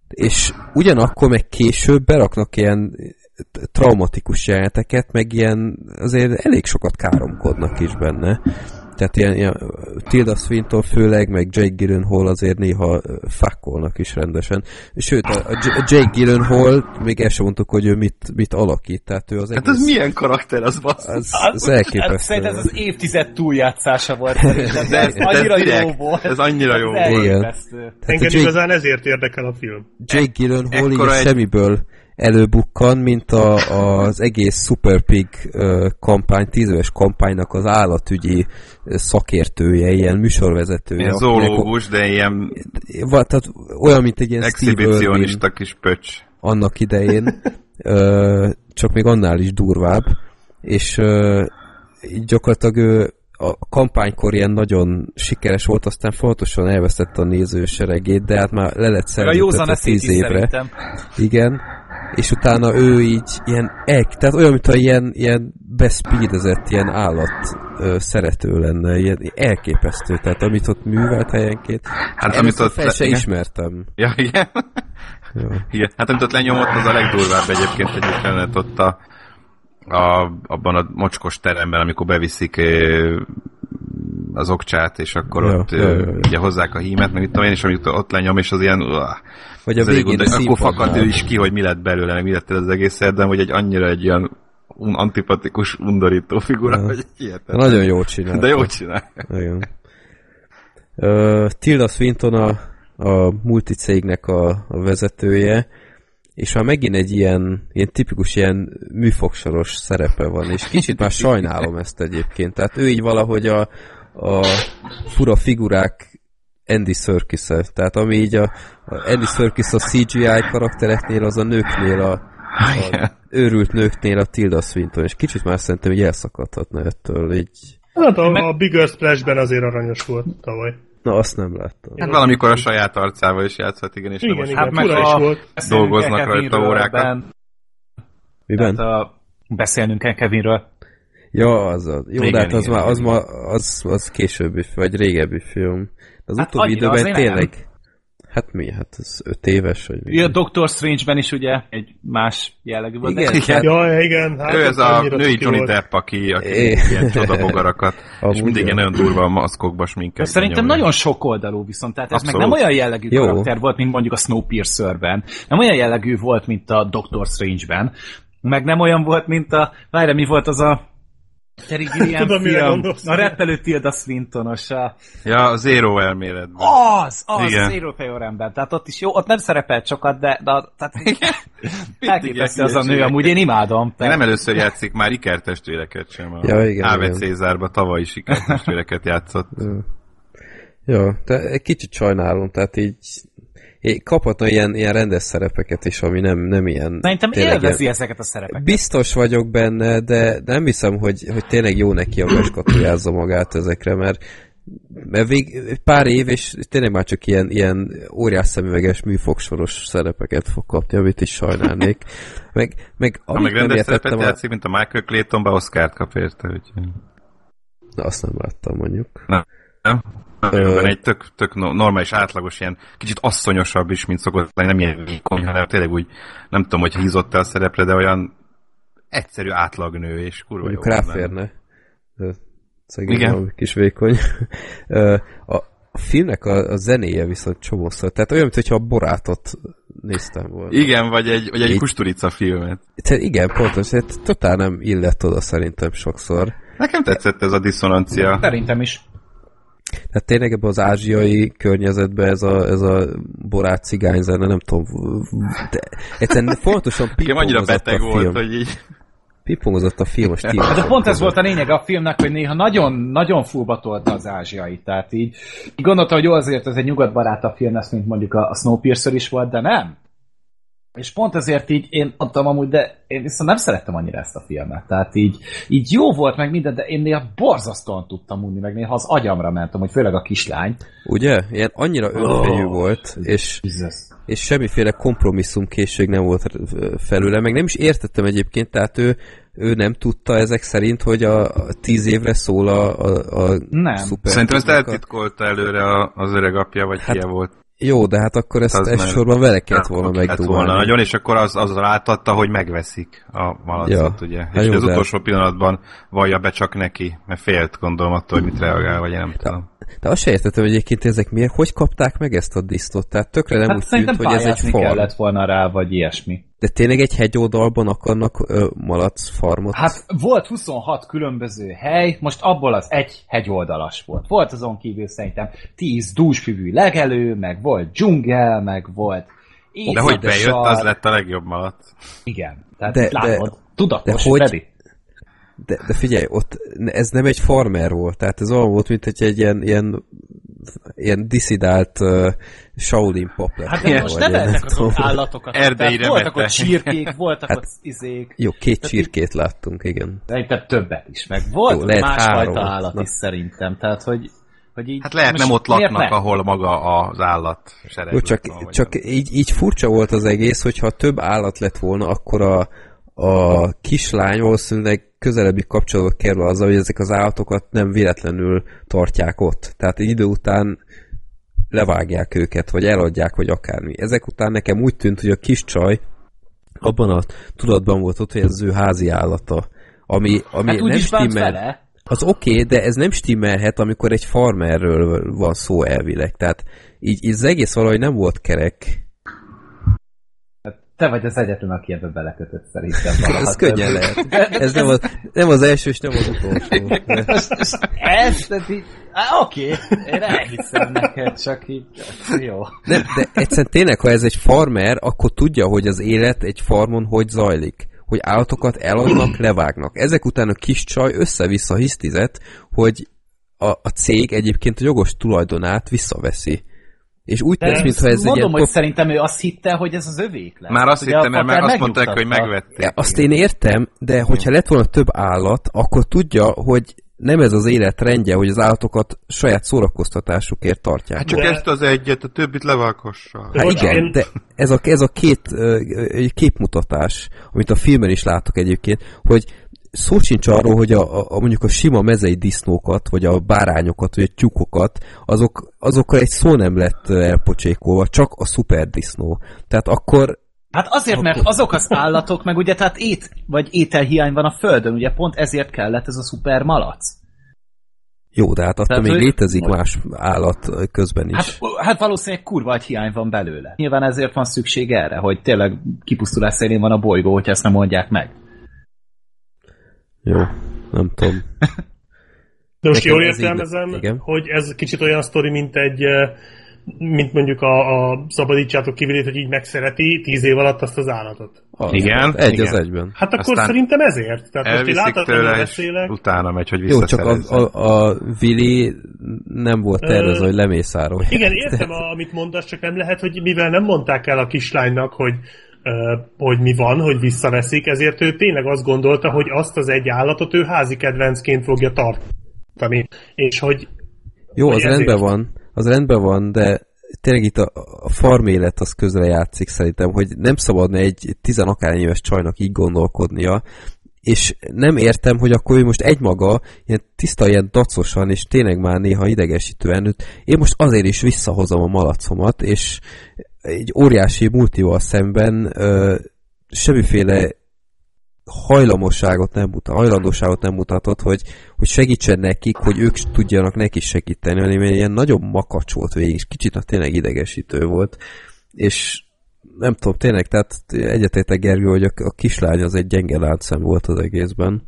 És ugyanakkor meg később beraknak ilyen traumatikus jeleneteket, meg ilyen azért elég sokat káromkodnak is benne. Tehát ilyen, ilyen Tilda Swinton főleg, meg Jake Gyllenhaal azért néha fakkolnak is rendesen. Sőt, a, a Jake Gyllenhaal, még el sem mondtuk, hogy ő mit, mit alakít. Tehát ő az hát egész... ez milyen karakter, az basz? Az, az elképesztő. Hát, szerintem ez az évtized túljátszása volt. De ez annyira direkt, jó volt. Ez annyira jó volt. Igen. Engem Jake... igazán ezért érdekel a film. Jake Gyllenhaal így egy... semmiből előbukkan, mint a, az egész Super Pig kampány, tíz éves kampánynak az állatügyi szakértője, ilyen műsorvezetője. Ilyen zoológus, de ilyen... Tehát olyan, mint egy ilyen Exhibicionista kis pöcs. Annak idején, csak még annál is durvább, és gyakorlatilag ő a kampánykor ilyen nagyon sikeres volt, aztán fontosan elvesztette a nézőseregét, de hát már le lett a tíz évre. Szerintem. Igen, és utána ő így ilyen ek, tehát olyan, mintha ilyen, ilyen bespeedezett, ilyen állat ö, szerető lenne, ilyen elképesztő, tehát amit ott művelt helyenként, hát amit ott fel se igen. ismertem. Ja, igen. Ja. igen. Hát amit ott lenyomott, az a legdurvább egyébként egyik jelenet ott a a, abban a mocskos teremben, amikor beviszik az okcsát, és akkor ja, ott ja, ja, ja. ugye hozzák a hímet, meg itt én, és amikor ott lenyom, és az ilyen... Vagy a végén gond, Akkor fakad ő is ki, hogy mi lett belőle, meg mi lett az egész de hogy egy annyira egy ilyen un- antipatikus, undorító figura, ja. hogy hihetetlen. Nagyon jó csinál. De jó csinál. Igen. Uh, Tilda Swinton a, a multicégnek a, a vezetője, és ha megint egy ilyen, ilyen tipikus ilyen műfogsoros szerepe van, és kicsit már sajnálom ezt egyébként. Tehát ő így valahogy a, a fura figurák Andy serkis -e. Tehát ami így a, a Andy Serkis a CGI karaktereknél, az a nőknél a, a őrült nőknél a Tilda Swinton, és kicsit már szerintem hogy elszakadhatna ettől, így... Hát a, a Bigger Splash-ben azért aranyos volt tavaly. Na, azt nem láttam. Hát valamikor a saját arcával is játszhat, igen, és igen, most igen, hát meg a, volt. dolgoznak rajta órákat. Miben? Hát a, beszélnünk kell Kevinről. Ja, az az. Jó, igen, de hát az, igen, már, az, ma, az, az későbbi, vagy régebbi film. Az hát utóbbi időben tényleg... Nem. Hát mi? Hát ez öt éves, vagy mi? Ja, Doctor Strange-ben is ugye egy más jellegű volt. Igen, igen. Ja, igen. Hát ő ez a női Johnny Depp, aki, aki é. ilyen csodabogarakat, és mindig ilyen nagyon durva maszkokba sminket. Szerintem nagyon sok oldalú viszont, tehát ez Abszolút. meg nem olyan jellegű Jó. karakter volt, mint mondjuk a Snowpiercer-ben. Nem olyan jellegű volt, mint a Doctor Strange-ben. Meg nem olyan volt, mint a... Várj, mi volt az a Terry Gilliam Tudom, film, a rettelő Tilda Swintonos. A... Ja, a Zero elméletben. Az, az, Igen. Zero Fejoremben. Tehát ott is jó, ott nem szerepelt sokat, de, de tehát elképesztő az a nő, amúgy én imádom. Tehát... Nem először játszik már ikertestvéreket sem. A ja, igen, Ave Cézárba tavaly is ikertestvéreket játszott. Ja, de egy kicsit sajnálom, tehát így kaphatna ilyen, ilyen rendes szerepeket is, ami nem, nem ilyen... Szerintem élvezi ilyen, ezeket a szerepeket. Biztos vagyok benne, de nem hiszem, hogy, hogy tényleg jó neki a beskatujázza magát ezekre, mert mert vég, pár év, és tényleg már csak ilyen, ilyen óriás szemüveges műfogsoros szerepeket fog kapni, amit is sajnálnék. Meg, meg, ha meg rendes szerepet a... játszik, mint a Michael Claytonba, Oscar-t kap érte, úgyhogy... Na, azt nem láttam, mondjuk. Nem. nem? Ö... egy tök, tök normális, átlagos, ilyen kicsit asszonyosabb is, mint szokott lenni, nem ilyen vékony, hanem tényleg úgy, nem tudom, hogy hízott a szerepre, de olyan egyszerű átlagnő, és kurva Mondjuk jó. ráférne. Szegény Igen. kis vékony. a, a filmnek a, a zenéje viszont csomószor, tehát olyan, mintha a borátot néztem volna. Igen, vagy egy, vagy egy kusturica filmet. Tehát igen, pontos, tehát totál nem illett oda szerintem sokszor. Nekem tetszett ez a diszonancia. Szerintem is. Tehát tényleg ebben az ázsiai környezetben ez a, ez a borát cigányzene, nem tudom, de egyszerűen fontosan annyira beteg a film. volt, hogy így... Pipongozott a film a stílus. De pont ez volt a lényeg a filmnek, hogy néha nagyon, nagyon fullba tolta az ázsiai. Tehát így, így gondoltam, hogy jó azért ez egy nyugatbarátabb film lesz, mint mondjuk a, a Snowpiercer is volt, de nem. És pont ezért így én mondtam amúgy, de én viszont nem szerettem annyira ezt a filmet. Tehát így, így jó volt meg minden, de én néha borzasztóan tudtam unni, meg néha az agyamra mentem, hogy főleg a kislány. Ugye? Ilyen annyira önfejű oh, volt, és, és semmiféle kompromisszumkészség nem volt felőle, meg nem is értettem egyébként, tehát ő, ő nem tudta ezek szerint, hogy a, a tíz évre szól a, a, a Nem. Szerintem ezt eltitkolta előre az öreg apja, vagy hát, volt. Jó, de hát akkor ezt elsősorban vele kellett volna megdugálni. volna nagyon, és akkor az, az rátadta, hogy megveszik a malacot, ja. ugye. Hát és jó, az de... utolsó pillanatban vallja be csak neki, mert félt gondolom attól, hogy mit reagál, vagy nem tudom. De azt se értettem, hogy egyébként ezek miért, hogy kapták meg ezt a disztot? Tehát tökre nem hát úgy tűnt, hogy ez egy fal. kellett volna rá, vagy ilyesmi. De tényleg egy hegyoldalban akarnak ö, malac farmot? Hát volt 26 különböző hely, most abból az egy hegyoldalas volt. Volt azon kívül szerintem 10 dúsfüvű legelő, meg volt dzsungel, meg volt de hogy bejött, az lett a legjobb malac. Igen. Tehát de, látod, de, tudatos, de hogy, ready. De, de figyelj, ott ez nem egy farmer volt, tehát ez olyan volt, mint egy ilyen, ilyen ilyen diszidált uh, Shaolin pop lett. Hát de most neveltek azok állatokat. Erdélyre Voltak ott csirkék, voltak hát, ott izék. Jó, két tehát csirkét láttunk, igen. Szerintem többet is, meg volt jó, másfajta állat Na. is szerintem, tehát hogy hogy így, hát lehet nem ott laknak, ahol maga az állat Jó, csak, csak így, így furcsa volt az egész, hogyha több állat lett volna, akkor a, a kislány valószínűleg közelebbi kapcsolatba kerül azzal, hogy ezek az állatokat nem véletlenül tartják ott. Tehát egy idő után levágják őket, vagy eladják, vagy akármi. Ezek után nekem úgy tűnt, hogy a kis csaj abban a tudatban volt ott, hogy ez az ő házi állata, ami, ami hát nem stimmel. Az oké, okay, de ez nem stimmelhet, amikor egy farmerről van szó elvileg. Tehát így, így az egész valahogy nem volt kerek. Te vagy az egyetlen, aki ebbe belekötött szerintem valaha. Ez könnyen lehet. Ez nem az, nem az első, és nem az utolsó. ez, de így, oké, én elhiszem neked, csak így, jó. Nem, de egyszerűen tényleg, ha ez egy farmer, akkor tudja, hogy az élet egy farmon hogy zajlik hogy állatokat eladnak, levágnak. Ezek után a kis csaj össze-vissza hisztizett, hogy a, a cég egyébként a jogos tulajdonát visszaveszi. És úgy tesz, mintha ez Mondom, egy hogy top... szerintem ő azt hitte, hogy ez az övék lesz. Már azt hittem, mert már azt mondták, hogy megvették. Ja, azt én értem, de hogyha lett volna több állat, akkor tudja, hogy nem ez az élet rendje, hogy az állatokat saját szórakoztatásukért tartják. Hát csak de... ezt az egyet, a többit levághassa. Hát igen, de ez a, ez a két képmutatás, amit a filmben is látok egyébként, hogy szó sincs arról, hogy a, a, mondjuk a sima mezei disznókat, vagy a bárányokat, vagy a tyúkokat, azok, azokkal egy szó nem lett elpocsékolva, csak a szuper disznó. Tehát akkor Hát azért, mert azok az állatok, meg ugye tehát ét, vagy ételhiány van a Földön, ugye pont ezért kellett ez a szuper malac. Jó, de hát attól Tehát, még hogy... létezik más állat közben is. Hát, hát valószínűleg kurva egy hiány van belőle. Nyilván ezért van szükség erre, hogy tényleg kipusztulás szélén van a bolygó, hogyha ezt nem mondják meg. Jó, nem tudom. De most Nekem jól értelmezem, hogy ez kicsit olyan sztori, mint egy mint mondjuk a, a szabadítsátok kivilét, hogy így megszereti tíz év alatt azt az állatot. Az, igen. Egy igen. az egyben. Hát akkor Aztán szerintem ezért. Tehát most látod, tőle, beszélek. utána megy, hogy Jó, csak a, a, a Vili nem volt tervezve, hogy lemészárolja. Igen, értem, amit mondasz, csak nem lehet, hogy mivel nem mondták el a kislánynak, hogy hogy mi van, hogy visszaveszik, ezért ő tényleg azt gondolta, hogy azt az egy állatot ő házi kedvencként fogja tartani. És hogy... Jó, hogy az ezért... rendben van, az rendben van, de tényleg itt a, a farm élet az közre játszik szerintem, hogy nem szabadna egy tizenakár éves csajnak így gondolkodnia, és nem értem, hogy akkor ő most egymaga ilyen tiszta, ilyen dacosan, és tényleg már néha idegesítően, én most azért is visszahozom a malacomat, és egy óriási multival szemben ö, semmiféle hajlamosságot nem mutat, hajlandóságot nem mutatott, hogy, hogy segítsen nekik, hogy ők tudjanak neki segíteni, hanem ilyen nagyon makacs volt végig, és kicsit tényleg idegesítő volt, és nem tudom, tényleg, tehát egyetétek Gergő, hogy a, a kislány az egy gyenge láncszem volt az egészben.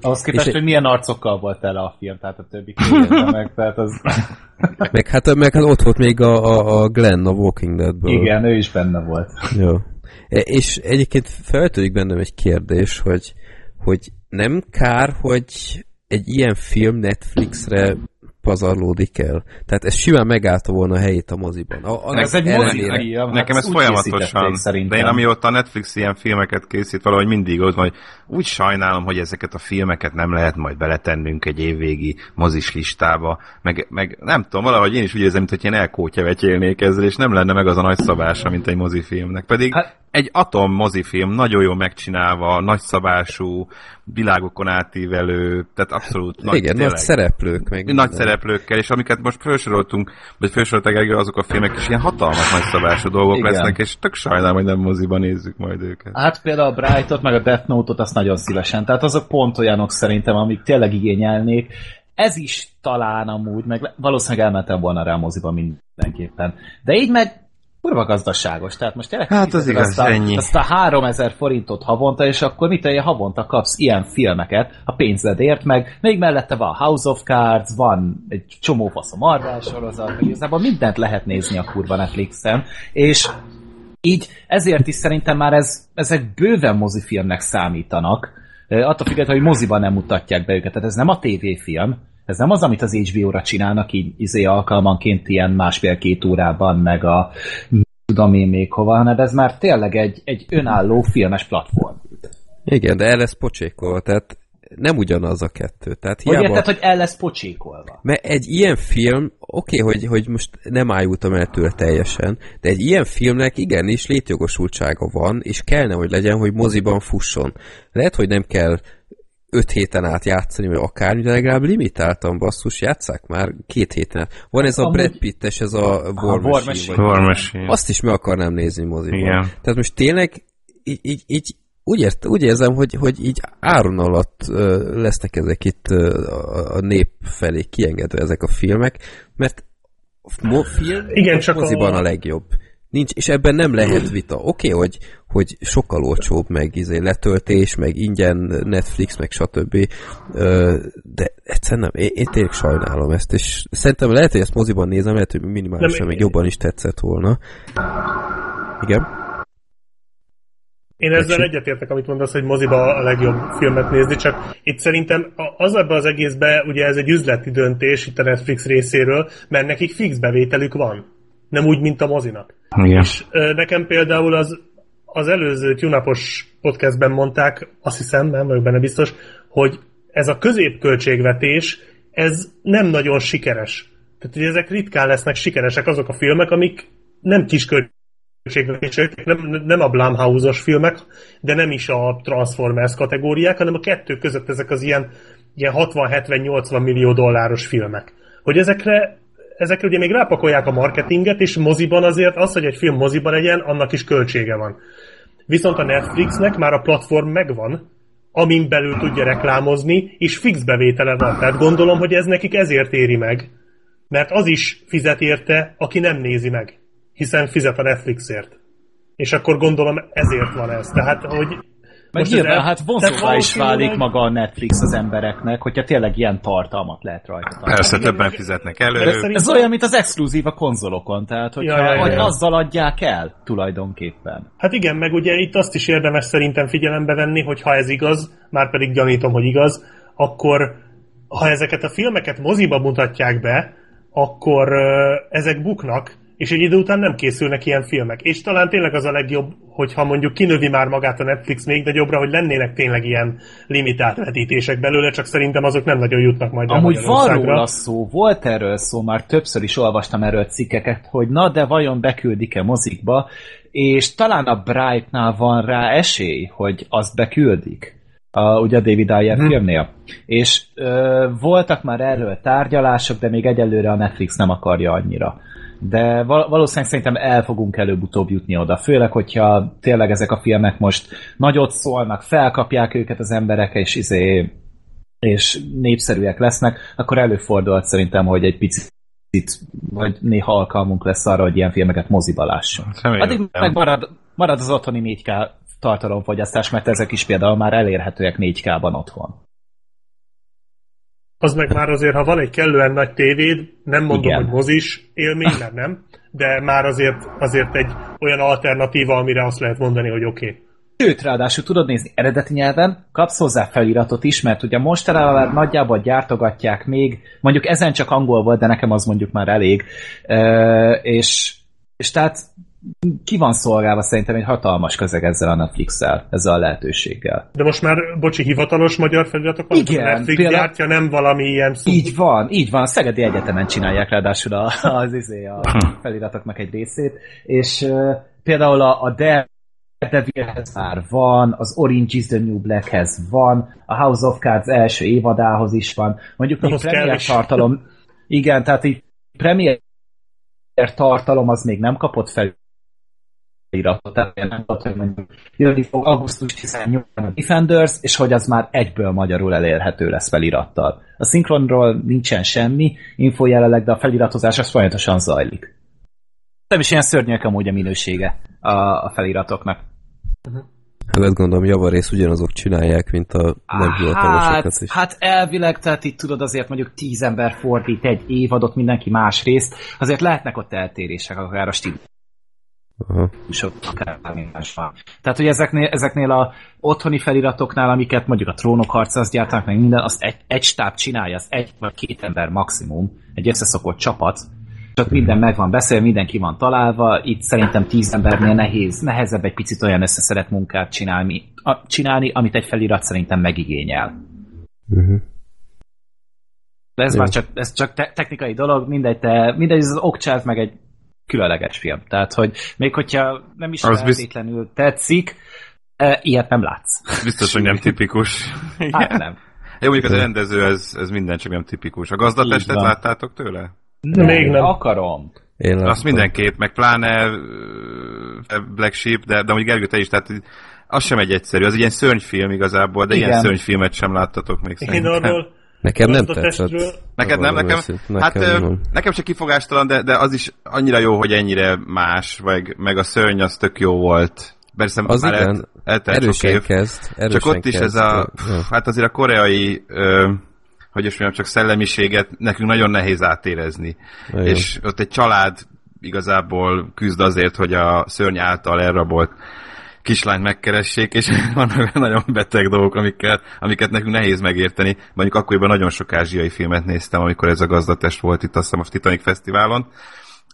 Ahhoz képest, és hogy milyen arcokkal volt tele a film, tehát a többi meg, tehát az... meg, hát, meg hát ott volt még a, a, a Glenn a Walking Deadből. Igen, ő is benne volt. Jó. E, és egyébként feltűnik bennem egy kérdés, hogy, hogy nem kár, hogy egy ilyen film Netflixre pazarlódik el. Tehát ez simán megállta volna a helyét a moziban. A, ez egy mozi hát Nekem ez folyamatosan, de én amióta Netflix ilyen filmeket készít, valahogy mindig ott van, hogy úgy sajnálom, hogy ezeket a filmeket nem lehet majd beletennünk egy évvégi mozis listába, meg, meg nem tudom, valahogy én is úgy érzem, mint hogy én elkótyavetjélnék ezzel, és nem lenne meg az a nagy szabása, mint egy mozifilmnek. Pedig hát, egy atom mozifilm, nagyon jól megcsinálva, nagyszabású, világokon átívelő, tehát abszolút nagy, Igen, tényleg, nagy szereplők. Meg nagy szereplőkkel, és amiket most felsoroltunk, vagy felsorolták azok a filmek is ilyen hatalmas nagyszabású dolgok Igen. lesznek, és tök sajnálom, hogy nem moziban nézzük majd őket. Hát például a Brightot, meg a Death Note-ot azt nagyon szívesen. Tehát azok pont olyanok szerintem, amik tényleg igényelnék. Ez is talán amúgy, meg valószínűleg elmentem volna rá a moziba mindenképpen. De így meg kurva gazdaságos. Tehát most tényleg hát az igaz, azt a, ennyi. azt a 3000 forintot havonta, és akkor mit olyan havonta kapsz ilyen filmeket a pénzedért, meg még mellette van House of Cards, van egy csomó fasz a Marvel sorozat, meg igazából mindent lehet nézni a kurva Netflixen, és így ezért is szerintem már ez, ezek bőven mozifilmnek számítanak, attól függetlenül, hogy moziban nem mutatják be őket. Tehát ez nem a tévéfilm, ez nem az, amit az HBO-ra csinálnak így izé alkalmanként ilyen másfél-két órában, meg a tudom én még hova, hanem ez már tényleg egy, egy önálló filmes platform. Igen, de el lesz pocsékolva, tehát nem ugyanaz a kettő. Tehát hiába... Hogy érted, hogy el lesz pocsékolva? Mert egy ilyen film, oké, okay, hogy, hogy most nem ájultam el tőle teljesen, de egy ilyen filmnek igenis létjogosultsága van, és kellene, hogy legyen, hogy moziban fusson. Lehet, hogy nem kell öt héten át játszani, vagy akármi, de legalább limitáltan basszus, játszák már két héten át. Van ez a Amúgy... Brad Pittes, ez a War, a War Machine. War Machine. Azt is meg akarnám nézni moziban. Igen. Tehát most tényleg így, így, így úgy, ért, úgy érzem, hogy, hogy így áron alatt lesznek ezek itt a, a nép felé kiengedve ezek a filmek, mert a film Igen, csak moziban a... a legjobb. Nincs, és ebben nem lehet vita. Oké, okay, hogy, hogy sokkal olcsóbb, meg izé, letöltés, meg ingyen Netflix, meg stb. De egyszerűen nem, én, én tényleg sajnálom ezt, és szerintem lehet, hogy ezt moziban nézem, lehet, hogy minimálisan még jobban is tetszett volna. Igen? Én ezzel egyetértek, amit mondasz, hogy moziba a legjobb filmet nézni, csak itt szerintem az ebbe az egészbe, ugye ez egy üzleti döntés itt a Netflix részéről, mert nekik fix bevételük van. Nem úgy, mint a mozinak. Igen. És nekem például az, az előző tyunapos podcastben mondták, azt hiszem, nem vagyok benne biztos, hogy ez a középköltségvetés, ez nem nagyon sikeres. Tehát, hogy ezek ritkán lesznek sikeresek azok a filmek, amik nem kis költségvetések, nem, nem a Blumhouse-os filmek, de nem is a Transformers kategóriák, hanem a kettő között ezek az ilyen, ilyen 60-70-80 millió dolláros filmek. Hogy ezekre ezekre ugye még rápakolják a marketinget, és moziban azért az, hogy egy film moziban legyen, annak is költsége van. Viszont a Netflixnek már a platform megvan, amin belül tudja reklámozni, és fix bevétele van. Tehát gondolom, hogy ez nekik ezért éri meg. Mert az is fizet érte, aki nem nézi meg. Hiszen fizet a Netflixért. És akkor gondolom ezért van ez. Tehát, hogy meg Most nyilván, hát vonzóvá is válik meg... maga a Netflix az embereknek, hogyha tényleg ilyen tartalmat lehet rajta tartani. Persze, többen fizetnek elő. Ez, ez olyan, mint az exkluzív a konzolokon, tehát hogy ja, ja, ja. azzal adják el tulajdonképpen. Hát igen, meg ugye itt azt is érdemes szerintem figyelembe venni, hogy ha ez igaz, már pedig gyanítom, hogy igaz, akkor ha ezeket a filmeket moziba mutatják be, akkor ezek buknak, és egy idő után nem készülnek ilyen filmek. És talán tényleg az a legjobb, hogyha mondjuk kinövi már magát a Netflix még nagyobbra, hogy lennének tényleg ilyen limitált vetítések belőle, csak szerintem azok nem nagyon jutnak majd Amúgy van róla szó, volt erről szó, már többször is olvastam erről cikkeket, hogy na de vajon beküldik-e mozikba, és talán a Brightnál van rá esély, hogy azt beküldik. A, ugye a David Ayer hmm. filmnél. És ö, voltak már erről tárgyalások, de még egyelőre a Netflix nem akarja annyira de valószínűleg szerintem el fogunk előbb-utóbb jutni oda. Főleg, hogyha tényleg ezek a filmek most nagyot szólnak, felkapják őket az emberek, és izé és népszerűek lesznek, akkor előfordulhat szerintem, hogy egy picit vagy néha alkalmunk lesz arra, hogy ilyen filmeket moziba lássunk. Addig meg marad, marad az otthoni 4K tartalomfogyasztás, mert ezek is például már elérhetőek 4K-ban otthon az meg már azért, ha van egy kellően nagy tévéd, nem mondom, Igen. hogy mozis élmény, mert nem, de már azért, azért egy olyan alternatíva, amire azt lehet mondani, hogy oké. Okay. Sőt, ráadásul tudod nézni eredeti nyelven, kapsz hozzá feliratot is, mert ugye mostanában nagyjából gyártogatják még, mondjuk ezen csak angol volt, de nekem az mondjuk már elég, e, és, és tehát ki van szolgálva szerintem egy hatalmas közeg ezzel a Netflix-el, ezzel a lehetőséggel. De most már, bocsi, hivatalos magyar feliratok van? Igen. A Netflix például... gyártja, nem valami ilyen szó. Így van, így van. A Szegedi Egyetemen csinálják ráadásul a, az, izé, a feliratoknak egy részét, és uh, például a, a Daredevilhez már van, az Orange is the New Blackhez van, a House of Cards első évadához is van. Mondjuk még premier tartalom, igen, tehát így premier tartalom az még nem kapott fel iratot, tehát nem tudod, hogy mondjuk jönni fog augusztus 18 a Defenders, és hogy az már egyből magyarul elérhető lesz felirattal. A szinkronról nincsen semmi info jelenleg, de a feliratozás az folyamatosan zajlik. Nem is ilyen szörnyek amúgy a minősége a, a feliratoknak. Uh-huh. Hát azt gondolom, javarész ugyanazok csinálják, mint a nem hivatalosokat hát, is. Hát elvileg, tehát itt tudod azért mondjuk tíz ember fordít egy évadot, mindenki más részt, azért lehetnek ott eltérések, akár a stílus Aha. és ott akár más van. Tehát, hogy ezeknél, ezeknél a otthoni feliratoknál, amiket mondjuk a trónok harca, azt gyártanak meg minden, azt egy, egy stáb csinálja, az egy vagy két ember maximum, egy összeszokott csapat, és ott minden meg van beszélve, mindenki van találva, itt szerintem tíz embernél nehéz, nehezebb egy picit olyan összeszedett munkát csinálni, a, csinálni amit egy felirat szerintem megigényel. Uh-huh. De ez Jó. már csak, ez csak te- technikai dolog, mindegy, te, mindegy, ez az okcsáz meg egy különleges film. Tehát, hogy még hogyha nem is feltétlenül biz... tetszik, e, ilyet nem látsz. Biztos, hogy nem tipikus. hát nem. Jó, mondjuk az rendező, ez, ez minden csak nem tipikus. A gazdatestet láttátok tőle? Nem, még nem. akarom. Én Azt mindenképp, meg pláne Black Sheep, de, de mondjuk Gergő, te is, tehát az sem egy egyszerű, az egy ilyen szörnyfilm igazából, de Igen. ilyen szörnyfilmet sem láttatok még Én szerintem. arról Nekem nem tetszett. Neked nem? Nekem, nekem, hát nem. nekem se kifogástalan, de, de az is annyira jó, hogy ennyire más, meg, meg a szörny az tök jó volt. Persze az már igen, el, erősen év. kezd. Erősen Csak ott kezd, is ez a, pff, hát azért a koreai ö, hogy is mondjam, csak szellemiséget nekünk nagyon nehéz átérezni. Igen. És ott egy család igazából küzd azért, hogy a szörny által elrabolt kislányt megkeressék, és vannak nagyon beteg dolgok, amiket, amiket nekünk nehéz megérteni. Mondjuk akkoriban nagyon sok ázsiai filmet néztem, amikor ez a gazdatest volt itt, azt hiszem a Titanic Fesztiválon,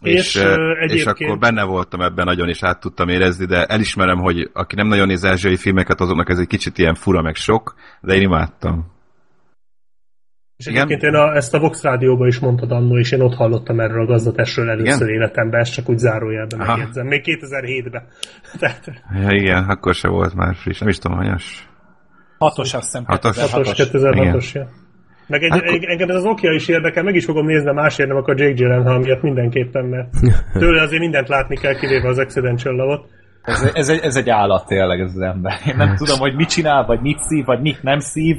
és, és, egyébként... és akkor benne voltam ebben nagyon, és át tudtam érezni, de elismerem, hogy aki nem nagyon néz ázsiai filmeket, azoknak ez egy kicsit ilyen fura meg sok, de én imádtam. És Igen? egyébként én a, ezt a Vox rádióban is mondtad annó, és én ott hallottam erről a gazdatesről először igen? életemben, ezt csak úgy zárójelben Aha. megjegyzem. Még 2007-ben. Tehát... Ja, igen, akkor se volt már friss. Nem is tudom, hanyas. Hatos, azt hiszem. Hatos, hatos 2006-os, ja. Meg egy, akkor... engem ez az okja is érdekel, meg is fogom nézni, másért nem akkor Jake Gyllenhaal miatt mindenképpen, mert tőle azért mindent látni kell, kivéve az Accidental Love-ot. Ez, ez, egy, ez egy állat tényleg ez az ember. Én nem tudom, hogy mit csinál, vagy mit szív, vagy mit nem szív.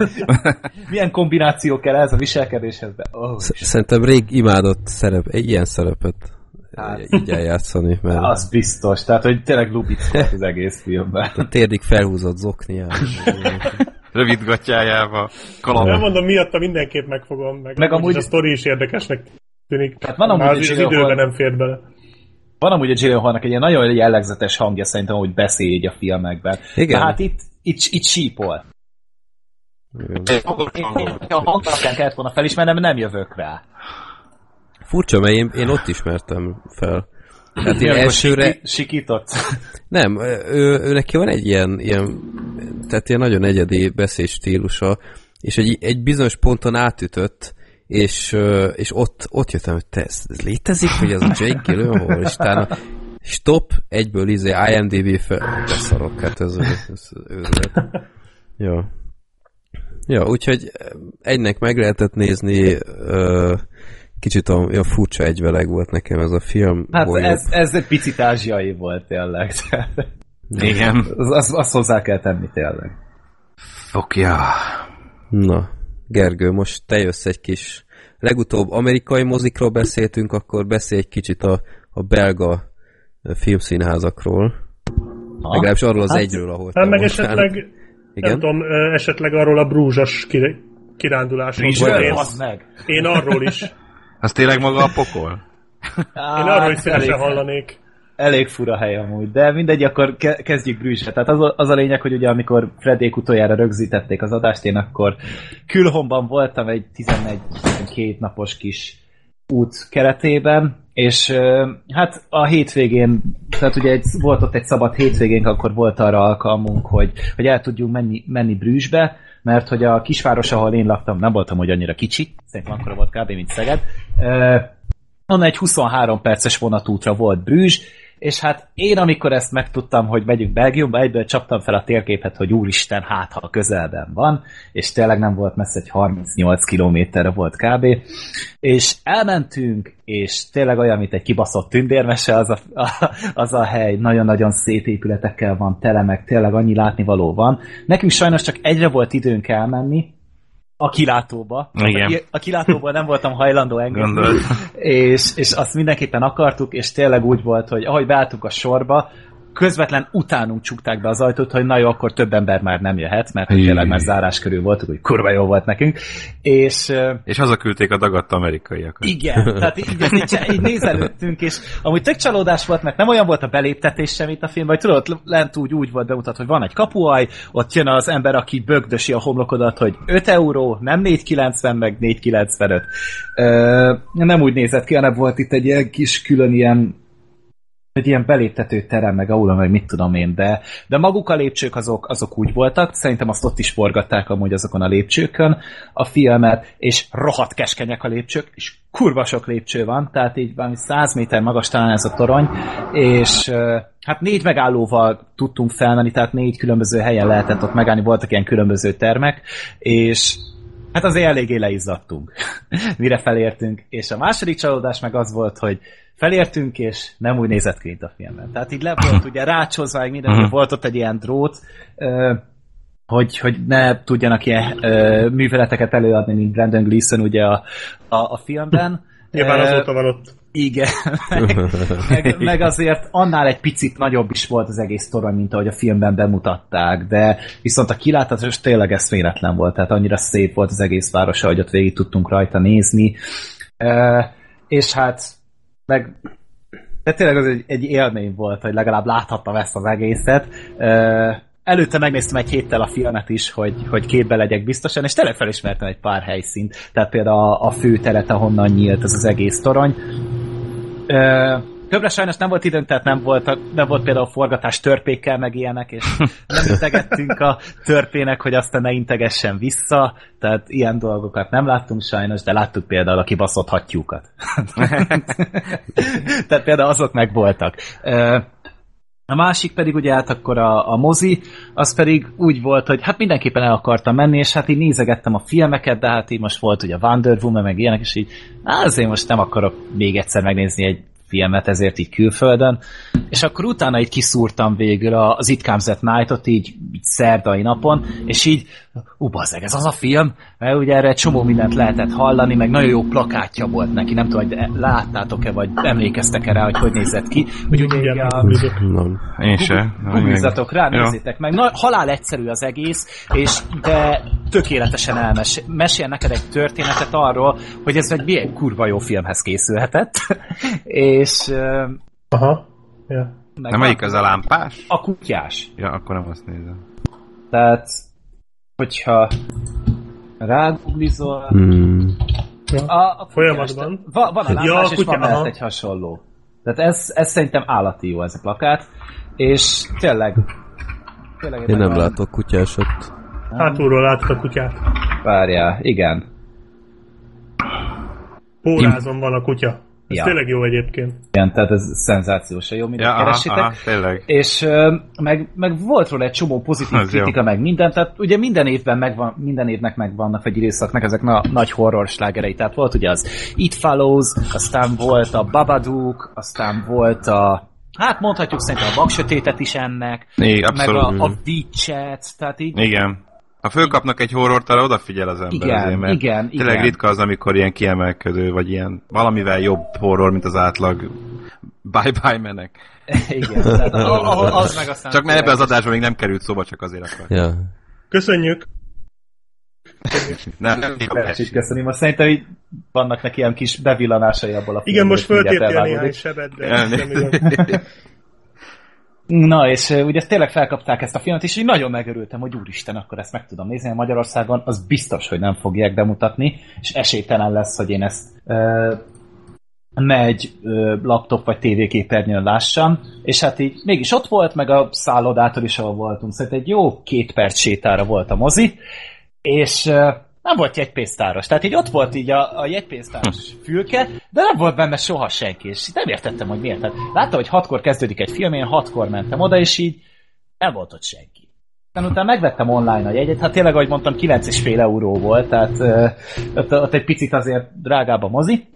Milyen kombináció kell ez a viselkedéshez. De, oh, Szerintem rég imádott szerep, egy ilyen szerepet hát, így eljátszani. Mert... Az biztos, tehát hogy tényleg Lubitz volt az egész filmben. A térdig felhúzott zokniával. Rövid gatyájával. Kalap. Nem mondom, miatta mindenképp megfogom. Meg, meg amúgy... A sztori is érdekesnek tűnik. Hát van amúgy az, az időben nem fér bele. Van amúgy a Gyllenhaalnak egy ilyen nagyon jellegzetes hangja szerintem, hogy beszél így a filmekben. Igen. De hát itt, itt, itt sípol. A hangalapján kellett volna felismernem, nem jövök rá. Furcsa, mert én, én ott ismertem fel. Tehát én elsőre... Sikított? Nem, ő, ő neki van egy ilyen, ilyen, tehát ilyen nagyon egyedi beszél stílusa, és egy, egy bizonyos ponton átütött, és, és ott, ott jöttem, hogy te, ez, ez létezik, hogy ez a Jake Gyllenhaal, és utána stop, egyből izé IMDb fel, beszarok, hát ez, ez őzlet. Ja. Ja, úgyhogy egynek meg lehetett nézni, kicsit olyan furcsa egyveleg volt nekem ez a film. Hát ez, ez egy picit ázsiai volt tényleg. Igen. Azt, azt hozzá kell tenni tényleg. Okja. Na, Gergő, most te jössz egy kis... Legutóbb amerikai mozikról beszéltünk, akkor beszélj egy kicsit a, a belga filmszínházakról. Ha? Legalábbis arról az hát, egyről, ahol hát meg esetleg, Igen? nem tudom, esetleg arról a brúzsas kirándulásról. Én, meg. én arról is. Az tényleg maga a pokol? Én arról is szívesen hallanék elég fura hely amúgy, de mindegy, akkor ke- kezdjük Brüsszre. Tehát az, az a lényeg, hogy ugye amikor Fredék utoljára rögzítették az adást, én akkor külhomban voltam egy 11-12 napos kis út keretében, és hát a hétvégén, tehát ugye egy, volt ott egy szabad hétvégénk, akkor volt arra alkalmunk, hogy, hogy el tudjunk menni, menni Brüsszbe, mert hogy a kisváros, ahol én laktam, nem voltam, hogy annyira kicsi, szerintem akkor volt kb. mint Szeged, onnan egy 23 perces vonatútra volt Brüzs, és hát én, amikor ezt megtudtam, hogy megyünk Belgiumba, egyből csaptam fel a térképet, hogy úristen, hát ha közelben van, és tényleg nem volt messze, egy 38 kilométerre volt kb. És elmentünk, és tényleg olyan, mint egy kibaszott tündérmese az a, a, az a hely, nagyon-nagyon szét épületekkel van tele, meg tényleg annyi látnivaló van. Nekünk sajnos csak egyre volt időnk elmenni, a kilátóba. Igen. A kilátóban nem voltam hajlandó engedni. És, és azt mindenképpen akartuk, és tényleg úgy volt, hogy ahogy beálltunk a sorba, közvetlen utánunk csukták be az ajtót, hogy na jó, akkor több ember már nem jöhet, mert tényleg már zárás körül voltunk, hogy kurva jó volt nekünk. És, és hazaküldték a dagadt amerikaiakat. Igen, tehát így, így, így nézelődtünk, és amúgy tök csalódás volt, mert nem olyan volt a beléptetés sem itt a filmben, hogy tudod, lent úgy, úgy volt bemutat, hogy van egy kapuaj, ott jön az ember, aki bögdösi a homlokodat, hogy 5 euró, nem 4,90, meg 4,95. Ö, nem úgy nézett ki, hanem volt itt egy ilyen kis külön ilyen egy ilyen beléptető terem, meg aula, meg mit tudom én, de, de maguk a lépcsők azok, azok úgy voltak, szerintem azt ott is forgatták amúgy azokon a lépcsőkön a filmet, és rohadt keskenyek a lépcsők, és kurva sok lépcső van, tehát így valami 100 méter magas talán ez a torony, és hát négy megállóval tudtunk felmenni, tehát négy különböző helyen lehetett ott megállni, voltak ilyen különböző termek, és hát azért eléggé leizzadtunk. mire felértünk. És a második csalódás meg az volt, hogy felértünk, és nem úgy nézett ki, mint a filmben. Tehát így le volt ugye rácsozva, meg minden, uh-huh. volt ott egy ilyen drót, hogy, hogy ne tudjanak ilyen ö, műveleteket előadni, mint Brandon Gleeson ugye a, a, a filmben. Nyilván azóta van ott. Igen, meg, meg, meg azért annál egy picit nagyobb is volt az egész torony, mint ahogy a filmben bemutatták, de viszont a kilátás tényleg eszméletlen volt, tehát annyira szép volt az egész város, hogy ott végig tudtunk rajta nézni. E, és hát meg de tényleg az egy, egy élmény volt, hogy legalább láthattam ezt az egészet. E, előtte megnéztem egy héttel a filmet is, hogy, hogy képbe legyek biztosan, és tényleg felismertem egy pár helyszínt. Tehát például a, a főteret, ahonnan nyílt ez az egész torony. Többre sajnos nem volt időnk, tehát nem volt, nem volt például forgatás törpékkel meg ilyenek, és nem integettünk a törpének, hogy aztán ne integessen vissza, tehát ilyen dolgokat nem láttunk sajnos, de láttuk például a kibaszott hattyúkat. tehát például azok meg voltak. A másik pedig ugye hát akkor a, a mozi, az pedig úgy volt, hogy hát mindenképpen el akartam menni, és hát így nézegettem a filmeket, de hát így most volt ugye Wonder Woman, meg ilyenek, és így azért most nem akarok még egyszer megnézni egy filmet, ezért így külföldön. És akkor utána így kiszúrtam végül az It Comes at Night-ot így, így szerdai napon, és így ú, bazzeg, ez az a film, mert ugye erre egy csomó mindent lehetett hallani, meg nagyon jó plakátja volt neki, nem tudom, hogy láttátok-e, vagy emlékeztek-e rá, hogy hogy nézett ki, hogy ugye Igen, a... Nem. Én se. Googlizatok rá, nézzétek meg. Na, halál egyszerű az egész, és de tökéletesen elmesél. Mesél neked egy történetet arról, hogy ez egy milyen kurva jó filmhez készülhetett, és... Aha, ja. Nem melyik az a lámpás? A kutyás. Ja, akkor nem azt nézem. Tehát hogyha rágooglizol... Hmm. A, a Folyamatban. Va, van a lámpás, ja, a és van mellett egy hasonló. Tehát ez, ez szerintem állati jó ez a plakát, és tényleg... tényleg Én nem van. látok kutyásot. Hátulról látod a kutyát. Várjál, igen. Pórázon van a kutya. Ez ja. tényleg jó egyébként. Igen, tehát ez szenzációs, jó, mint ja, keresitek. Aha, tényleg. És meg, meg volt róla egy csomó pozitív ez kritika, jó. meg minden, tehát ugye minden évben megvan, minden évnek megvannak, vagy időszaknak ezek na, nagy horror slágerei, tehát volt ugye az It Follows, aztán volt a Babadook, aztán volt a Hát mondhatjuk szerintem a baksötétet is ennek, Igen, meg a, a Witchet, tehát így... Igen. Ha fölkapnak egy horrort, arra odafigyel az ember igen, azért, mert igen, tényleg igen. ritka az, amikor ilyen kiemelkedő, vagy ilyen valamivel jobb horror, mint az átlag bye-bye menek. igen, tehát az meg aztán... Csak mert ebbe az adásban még nem került szóba, csak azért akar. Ja. Köszönjük! nem, nem, is köszönöm. Azt szerintem így vannak neki ilyen kis bevillanásai abból a Igen, most föltéptél néhány sebet, de Na, és ugye tényleg felkapták ezt a filmet, és így nagyon megörültem, hogy úristen, akkor ezt meg tudom nézni. Magyarországon az biztos, hogy nem fogják bemutatni, és esélytelen lesz, hogy én ezt uh, megy uh, laptop vagy tévéképernyőn lássam, és hát így mégis ott volt, meg a szállodától is, ahol voltunk. Szóval egy jó két perc sétára volt a mozi, és uh, nem volt jegypénztáros. Tehát így ott volt így a, a jegypénztáros fülke, de nem volt benne soha senki, és nem értettem, hogy miért. Tehát láttam, hogy hatkor kezdődik egy film, én hatkor mentem oda, és így nem volt ott senki. Aztán utána megvettem online a jegyet, hát tényleg, ahogy mondtam, 9,5 euró volt, tehát ott, ott egy picit azért drágább a mozi,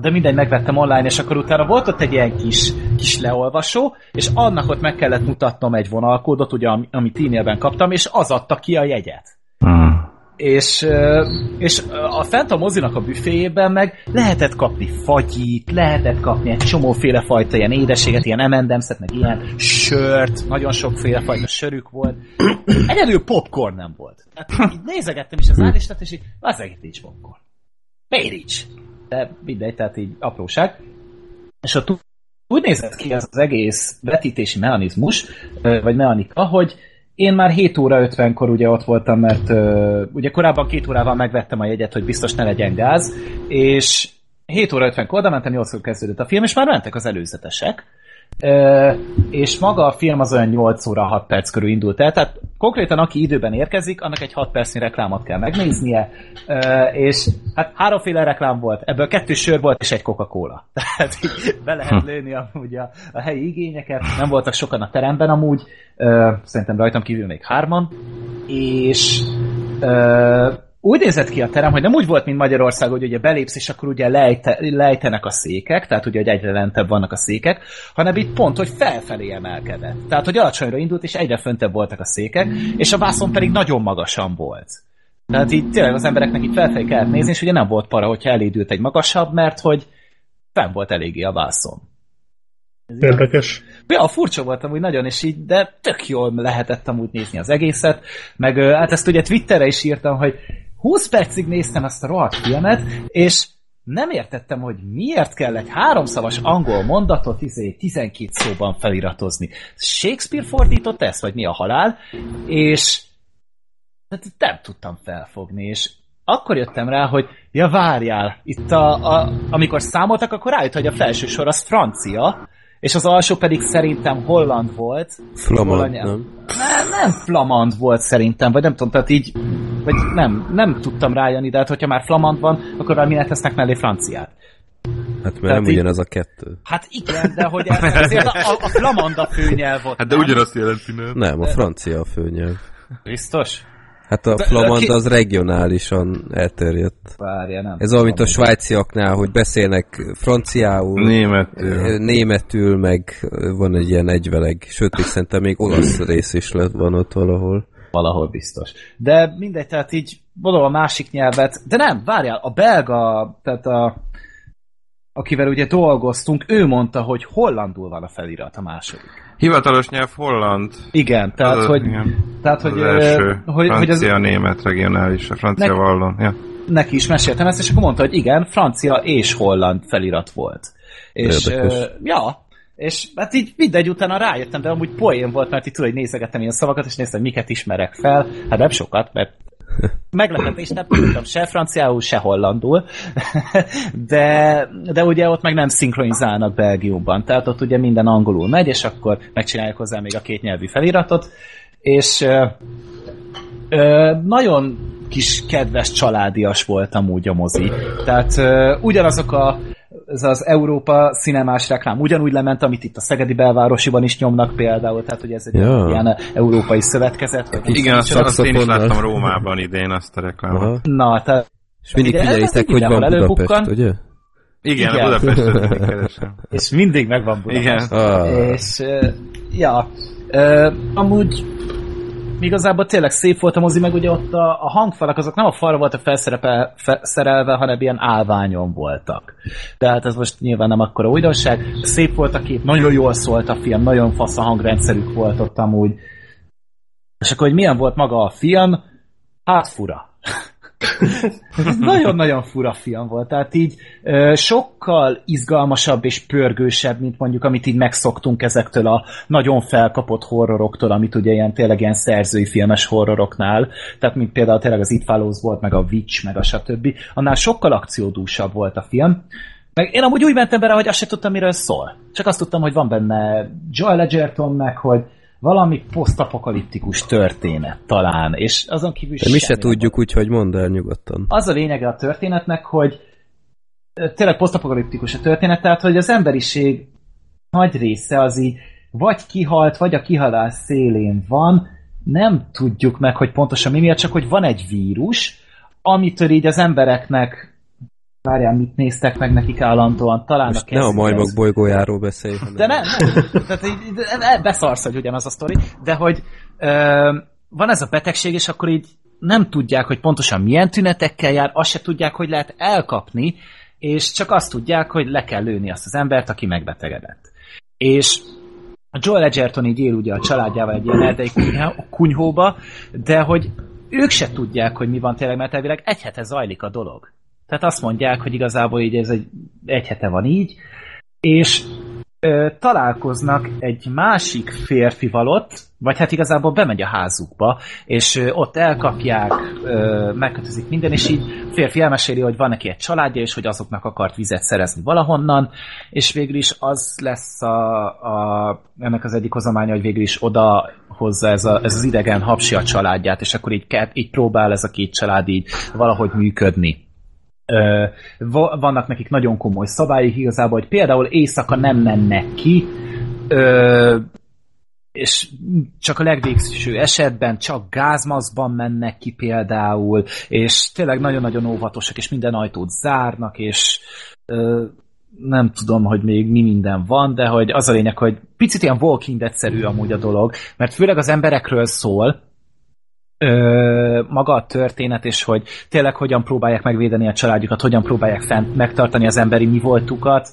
de mindegy, megvettem online, és akkor utána volt ott egy ilyen kis, kis leolvasó, és annak ott meg kellett mutatnom egy vonalkódot, ugye, amit e-mailben kaptam, és az adta ki a jegyet. Hmm és, és a fent a mozinak a büféjében meg lehetett kapni fagyit, lehetett kapni egy csomóféle fajta ilyen édeséget, ilyen emendemszet, meg ilyen sört, nagyon sokféle fajta sörük volt. Egyedül popcorn nem volt. Tehát így nézegettem is az állistát, és így, az egész nincs popcorn. Miért nincs? De mindegy, tehát így apróság. És ott úgy nézett ki az, az egész vetítési mechanizmus, vagy mechanika, hogy én már 7 óra 50-kor ugye ott voltam, mert uh, ugye korábban két órával megvettem a jegyet, hogy biztos ne legyen gáz, és 7 óra 50-kor oda mentem, 8 kezdődött a film, és már mentek az előzetesek. Uh, és maga a film az olyan 8 óra 6 perc körül indult el, tehát konkrétan aki időben érkezik, annak egy 6 percnyi reklámot kell megnéznie, uh, és hát háromféle reklám volt, ebből kettő sör volt, és egy Coca-Cola. Tehát így be lehet hm. lőni amúgy a, a helyi igényeket, nem voltak sokan a teremben amúgy, uh, szerintem rajtam kívül még hárman, és úgy nézett ki a terem, hogy nem úgy volt, mint Magyarország, hogy ugye belépsz, és akkor ugye lejte, lejtenek a székek, tehát ugye, hogy egyre lentebb vannak a székek, hanem itt pont, hogy felfelé emelkedett. Tehát, hogy alacsonyra indult, és egyre föntebb voltak a székek, és a vászon pedig nagyon magasan volt. Tehát így tényleg az embereknek itt felfelé kellett nézni, és ugye nem volt para, hogyha elédült egy magasabb, mert hogy fenn volt eléggé a vászon. Érdekes. Ja, furcsa volt amúgy nagyon, és így, de tök jól lehetett amúgy nézni az egészet. Meg hát ezt ugye Twitterre is írtam, hogy 20 percig néztem ezt a rohadt filmet, és nem értettem, hogy miért kell egy háromszavas angol mondatot izé 12 szóban feliratozni. Shakespeare fordított ezt, vagy mi a halál, és hát nem tudtam felfogni, és akkor jöttem rá, hogy ja várjál, itt a, a, amikor számoltak, akkor rájött, hogy a felső sor az francia, és az alsó pedig szerintem holland volt. Flamand, nem? nem? Nem flamand volt szerintem, vagy nem tudom, tehát így, vagy nem, nem tudtam rájönni, de hát hogyha már flamand van, akkor már minek tesznek mellé franciát. Hát mert Tehát nem így... ugyanaz a kettő. Hát igen, de hogy ez, azért a, a flamand a főnyelv volt. Hát de ugyanazt jelenti, nem? Nem, a francia a főnyelv. Biztos? Hát a flamand az regionálisan elterjedt. Várja, nem. Ez olyan, mint a svájciaknál, hogy beszélnek franciául, németül, németül meg van egy ilyen egyveleg, sőt, még szerintem még olasz rész is lett van ott valahol. Valahol biztos. De mindegy, tehát így mondom a másik nyelvet, de nem, várjál, a belga, tehát a, akivel ugye dolgoztunk, ő mondta, hogy hollandul van a felirat a második. Hivatalos nyelv holland. Igen, tehát az, hogy... Igen. Tehát, hogy, az első. Hogy, francia, hogy az, német regionális, a francia ne, vallon. Ja. Neki is meséltem ezt, és akkor mondta, hogy igen, francia és holland felirat volt. És, uh, ja, és hát így mindegy utána rájöttem, de amúgy poén volt, mert itt tudod, hogy nézegettem ilyen szavakat, és néztem, miket ismerek fel. Hát nem sokat, mert meglepetés, nem tudtam se franciául, se hollandul, de, de ugye ott meg nem szinkronizálnak Belgiumban, tehát ott ugye minden angolul megy, és akkor megcsinálják hozzá még a két nyelvű feliratot, és ö, ö, nagyon kis kedves családias volt amúgy a mozi. Tehát ö, ugyanazok a ez az Európa cinemás reklám ugyanúgy lement, amit itt a Szegedi belvárosiban is nyomnak például, tehát hogy ez egy ja. ilyen európai szövetkezet. Vagy Igen, azt, azt én is láttam Rómában idén azt a reklámot. Aha. Na, tehát... És mindig figyeljétek, hogy van Budapest, ugye? Igen, Igen. a Budapest És mindig megvan Budapest. Igen. Ah. És, ja, amúgy igazából tényleg szép volt a mozi, meg ugye ott a, a hangfalak azok nem a falra voltak felszerelve, hanem ilyen állványon voltak. Tehát ez most nyilván nem akkora újdonság. Szép volt a kép, nagyon jól szólt a film, nagyon fasz a hangrendszerük volt ott amúgy. És akkor, hogy milyen volt maga a film? Hát fura. Nagyon-nagyon fura film volt, tehát így sokkal izgalmasabb és pörgősebb, mint mondjuk amit így megszoktunk ezektől a nagyon felkapott horroroktól, amit ugye ilyen tényleg ilyen szerzői filmes horroroknál, tehát mint például tényleg az It Follows volt, meg a Witch, meg a stb. Annál sokkal akciódúsabb volt a film, meg én amúgy úgy mentem bele, hogy azt se tudtam, miről szól. Csak azt tudtam, hogy van benne Joel Edgerton, meg hogy valami posztapokaliptikus történet talán, és azon kívül De mi se tudjuk, úgyhogy mondd el nyugodtan. Az a lényege a történetnek, hogy tényleg posztapokaliptikus a történet, tehát hogy az emberiség nagy része az így vagy kihalt, vagy a kihalás szélén van, nem tudjuk meg, hogy pontosan mi miatt, csak hogy van egy vírus, amitől így az embereknek Várjál, mit néztek meg nekik állandóan? Talán Most a ne a majmok bolygójáról beszélj. Hanem... De nem, nem. Tehát így, beszarsz, hogy ugyanaz a sztori. De hogy ö, van ez a betegség, és akkor így nem tudják, hogy pontosan milyen tünetekkel jár, azt se tudják, hogy lehet elkapni, és csak azt tudják, hogy le kell lőni azt az embert, aki megbetegedett. És a Joel Edgerton így él ugye a családjával egy ilyen erdei kunyhóba, de hogy ők se tudják, hogy mi van tényleg, mert elvileg egy hete zajlik a dolog. Tehát azt mondják, hogy igazából így ez egy, egy hete van így, és ö, találkoznak egy másik férfival ott, vagy hát igazából bemegy a házukba, és ö, ott elkapják, ö, megkötözik minden, és így férfi elmeséli, hogy van neki egy családja, és hogy azoknak akart vizet szerezni valahonnan, és végül is az lesz a, a, ennek az egyik hozománya, hogy végül is oda hozza ez, a, ez az idegen hapsi a családját, és akkor így, így próbál ez a két család így valahogy működni vannak nekik nagyon komoly szabályok igazából, hogy például éjszaka nem mennek ki, és csak a legvégső esetben csak gázmaszban mennek ki például, és tényleg nagyon-nagyon óvatosak, és minden ajtót zárnak, és nem tudom, hogy még mi minden van, de hogy az a lényeg, hogy picit ilyen Walking Dead-szerű amúgy a dolog, mert főleg az emberekről szól, ö, maga a történet, és hogy tényleg hogyan próbálják megvédeni a családjukat, hogyan próbálják fent megtartani az emberi mi voltukat,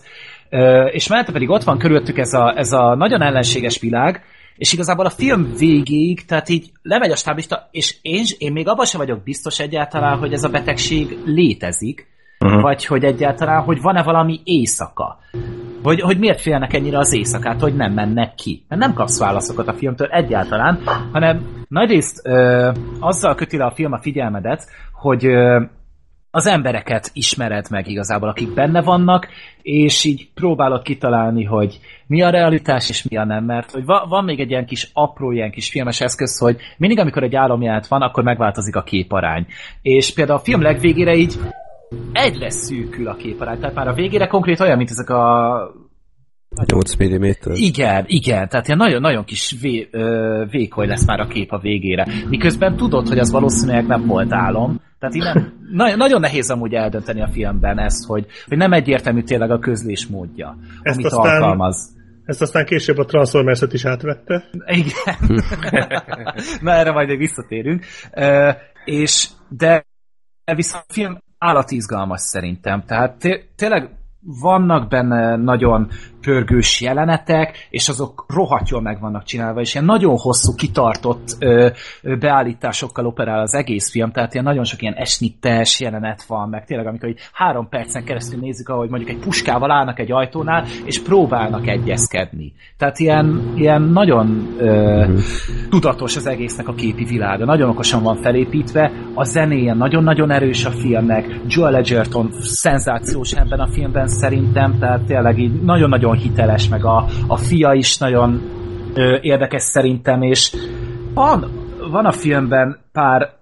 ö, és mellette pedig ott van körülöttük ez a, ez a nagyon ellenséges világ, és igazából a film végéig, tehát így lemegy a stáblista, és én, én még abban sem vagyok biztos egyáltalán, hogy ez a betegség létezik, uh-huh. vagy hogy egyáltalán, hogy van-e valami éjszaka. Vagy hogy miért félnek ennyire az éjszakát, hogy nem mennek ki. Mert nem kapsz válaszokat a filmtől egyáltalán, hanem nagyrészt ö, azzal köti le a film a figyelmedet, hogy ö, az embereket ismered meg igazából, akik benne vannak, és így próbálod kitalálni, hogy mi a realitás és mi a nem, mert hogy va- van még egy ilyen kis apró, ilyen kis filmes eszköz, hogy mindig, amikor egy álomját van, akkor megváltozik a képarány. És például a film legvégére így egyre szűkül a képarány, tehát már a végére konkrét olyan, mint ezek a 8 mm. Igen, igen, tehát ilyen nagyon-nagyon kis vé, ö, vékony lesz már a kép a végére. Miközben tudod, hogy az valószínűleg nem volt álom, tehát nem, na, nagyon nehéz amúgy eldönteni a filmben ezt, hogy, hogy nem egyértelmű tényleg a közlés módja, ezt amit aztán, alkalmaz. Ezt aztán később a transformers is átvette. Igen. na erre majd még visszatérünk. Uh, és de viszont a film állatizgalmas szerintem. Tehát tényleg vannak benne nagyon pörgős jelenetek, és azok rohadt jól meg vannak csinálva, és ilyen nagyon hosszú, kitartott ö, beállításokkal operál az egész film, tehát ilyen nagyon sok ilyen esnittes jelenet van, meg tényleg amikor így három percen keresztül nézzük, ahogy mondjuk egy puskával állnak egy ajtónál, és próbálnak egyezkedni. Tehát ilyen, ilyen nagyon ö, tudatos az egésznek a képi világa, nagyon okosan van felépítve, a zenéje nagyon-nagyon erős a filmnek, Joel Edgerton szenzációs ebben a filmben szerintem, tehát tényleg így nagyon-nagyon nagyon hiteles, meg a, a fia is nagyon ö, érdekes szerintem, és van, van a filmben pár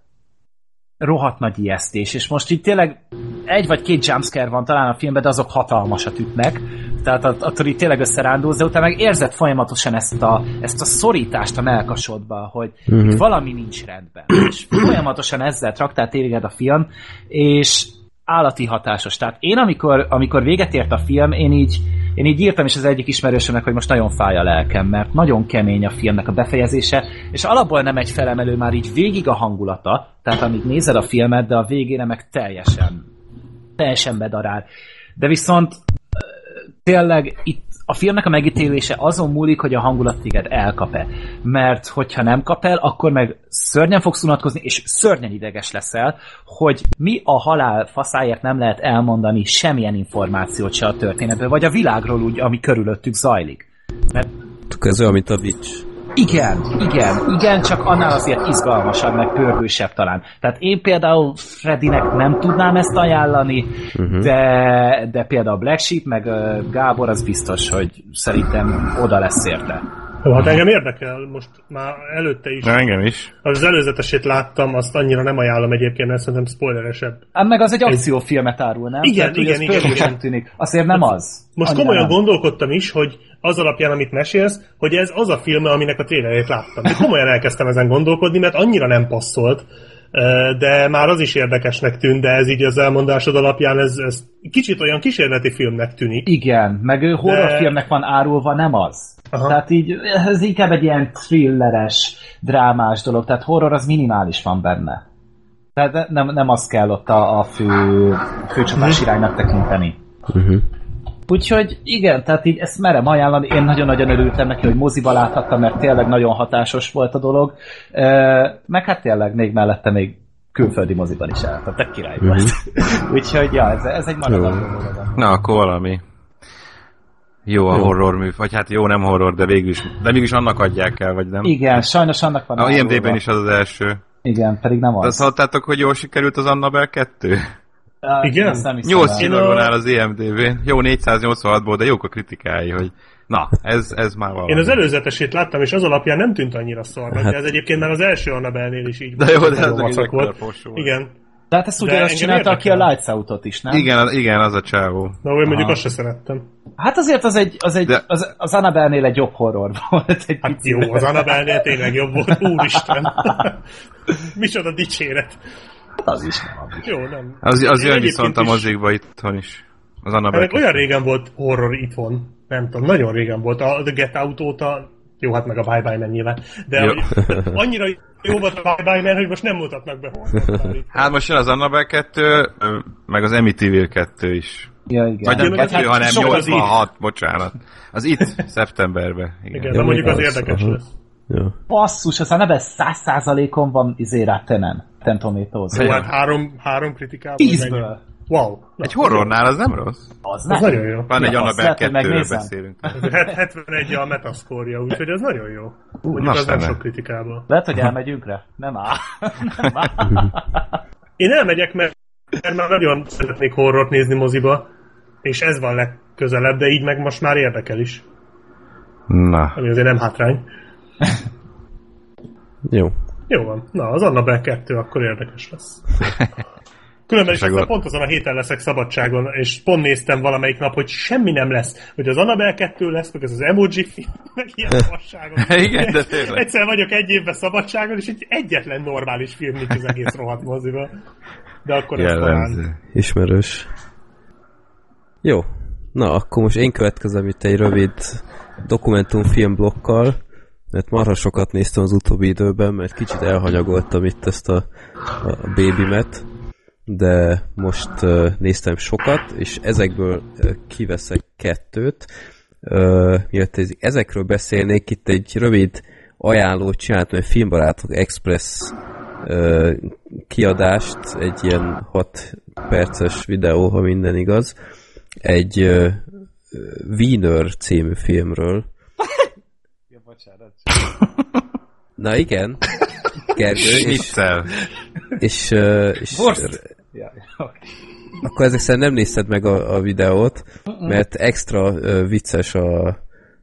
rohadt nagy ijesztés, és most itt tényleg egy vagy két jumpscare van talán a filmben, de azok hatalmasat ütnek, tehát attól itt tényleg összerándulsz, de utána meg érzed folyamatosan ezt a, ezt a szorítást a melkasodba, hogy uh-huh. valami nincs rendben. És folyamatosan ezzel traktál téged a film, és állati hatásos. Tehát én, amikor, amikor véget ért a film, én így, én így írtam is az egyik ismerősömnek, hogy most nagyon fáj a lelkem, mert nagyon kemény a filmnek a befejezése, és alapból nem egy felemelő már így végig a hangulata, tehát amíg nézed a filmet, de a végére meg teljesen, teljesen bedarál. De viszont tényleg itt a filmnek a megítélése azon múlik, hogy a hangulat téged elkap-e. Mert hogyha nem kap el, akkor meg szörnyen fogsz unatkozni, és szörnyen ideges leszel, hogy mi a halál faszáért nem lehet elmondani semmilyen információt se a történetből, vagy a világról úgy, ami körülöttük zajlik. Mert... Ez olyan, mint a Witch. Igen, igen, igen, csak annál azért izgalmasabb, meg pörgősebb talán. Tehát én például Freddynek nem tudnám ezt ajánlani, uh-huh. de, de például Black Sheep, meg Gábor az biztos, hogy szerintem oda lesz érte. Ó, hát engem érdekel, most már előtte is. Na, engem is. Az előzetesét láttam, azt annyira nem ajánlom egyébként, mert szerintem spoileresebb. Hát meg az egy akciófilmet árul, nem? Igen, Tehát, igen, igen, igen. Tűnik. Azért nem az. Most Annyira komolyan nem. gondolkodtam is, hogy az alapján, amit mesélsz, hogy ez az a film, aminek a trélerét láttam. De komolyan elkezdtem ezen gondolkodni, mert annyira nem passzolt, de már az is érdekesnek tűnt, de ez így az elmondásod alapján ez, ez kicsit olyan kísérleti filmnek tűnik. Igen, meg ő horrorfilmnek de... van árulva, nem az. Aha. Tehát így, ez inkább egy ilyen thrilleres, drámás dolog, tehát horror az van benne. Tehát nem, nem azt kell ott a, a fő, főcsapás mhm. iránynak tekinteni. Uh-huh. Úgyhogy igen, tehát így ezt merem ajánlani. Én nagyon-nagyon örültem neki, hogy moziba láthattam, mert tényleg nagyon hatásos volt a dolog. E, meg hát tényleg még mellette még külföldi moziban is álltam, tehát király volt. Mm-hmm. Úgyhogy ja, ez, ez egy maradandó Na, akkor valami jó a jó. horror mű, vagy hát jó, nem horror, de végül is, de mégis annak adják el, vagy nem? Igen, sajnos annak van. A IMD-ben is az az első. Igen, pedig nem az. Azt hallottátok, hogy jól sikerült az Annabelle 2? Uh, Igen? 8 csillagon áll az IMDb-n. Jó 486-ból, de jók a kritikái, hogy na, ez, ez már valami. Én az előzetesét láttam, és az alapján nem tűnt annyira szarnak, hát. de ez egyébként már az első Annabelle-nél is így de jó, de ez volt. Igen. De hát ezt ugye azt csinálta, aki a Lights Out-ot is, nem? Igen, igen, az a csávó. Na, vagy mondjuk azt se szerettem. Hát azért az egy, az egy, De... az, az Annabelle-nél egy jobb horror volt. Egy hát jó, az Annabelle-nél tényleg jobb volt, úristen. Micsoda dicséret. Az is nem. Jó, nem. Az, az jön viszont a mozikba itthon is. Az Annabelle. Hát, olyan régen volt horror itthon. Nem tudom, nagyon régen volt. A The Get Out óta jó, hát meg a Bye Bye Man nyilván. De jó. annyira jó volt a Bye Bye Man, hogy most nem mutatnak be horror. Hát most jön az Annabelle 2, meg az Amityville 2 is. Ja, igen. Vagy nem kettő, hát, hanem 86, bocsánat. Az itt, szeptemberben. Igen, igen de mondjuk az érdekes lesz. Ja. Basszus, az a neve száz százalékon van izé rá tenen. Tentométóz. Jó, hát három, három kritikával. Tízből. Wow. Na, egy horrornál az nem rossz. Az, az nagyon jó. Van egy Annabelle 2 beszélünk. 71 a metaszkórja, úgyhogy ez nagyon jó. Mondjuk az nem sok kritikával. Lehet, hogy elmegyünk rá? Nem áll. Nem áll. Én elmegyek, mert, mert már nagyon szeretnék horrort nézni moziba, és ez van legközelebb, de így meg most már érdekel is. Na. Ami azért nem hátrány. Jó. Jó van. Na, az Annabelle 2 akkor érdekes lesz. Különben is pont azon a héten leszek szabadságon, és pont néztem valamelyik nap, hogy semmi nem lesz. Hogy az Annabelle 2 lesz, meg ez az emoji film, meg ilyen szabadságon. Igen, de tényleg. Egyszer vagyok egy évben szabadságon, és egy egyetlen normális film nincs az egész rohadt moziba. De akkor ez talán... Ismerős. Jó. Na, akkor most én következem itt egy rövid dokumentumfilm blokkal, mert marha sokat néztem az utóbbi időben, mert kicsit elhanyagoltam itt ezt a, a babymet de most néztem sokat, és ezekből kiveszek kettőt. Ez, ezekről beszélnék, itt egy rövid ajánlót csináltam, egy Filmbarátok Express kiadást, egy ilyen 6 perces videó, ha minden igaz, egy Wiener című filmről. ja, bocsánat. Na igen, Gergő. És, és, és, és Ja, Akkor ezek szerint nem nézted meg a, a videót, mert extra uh, vicces a,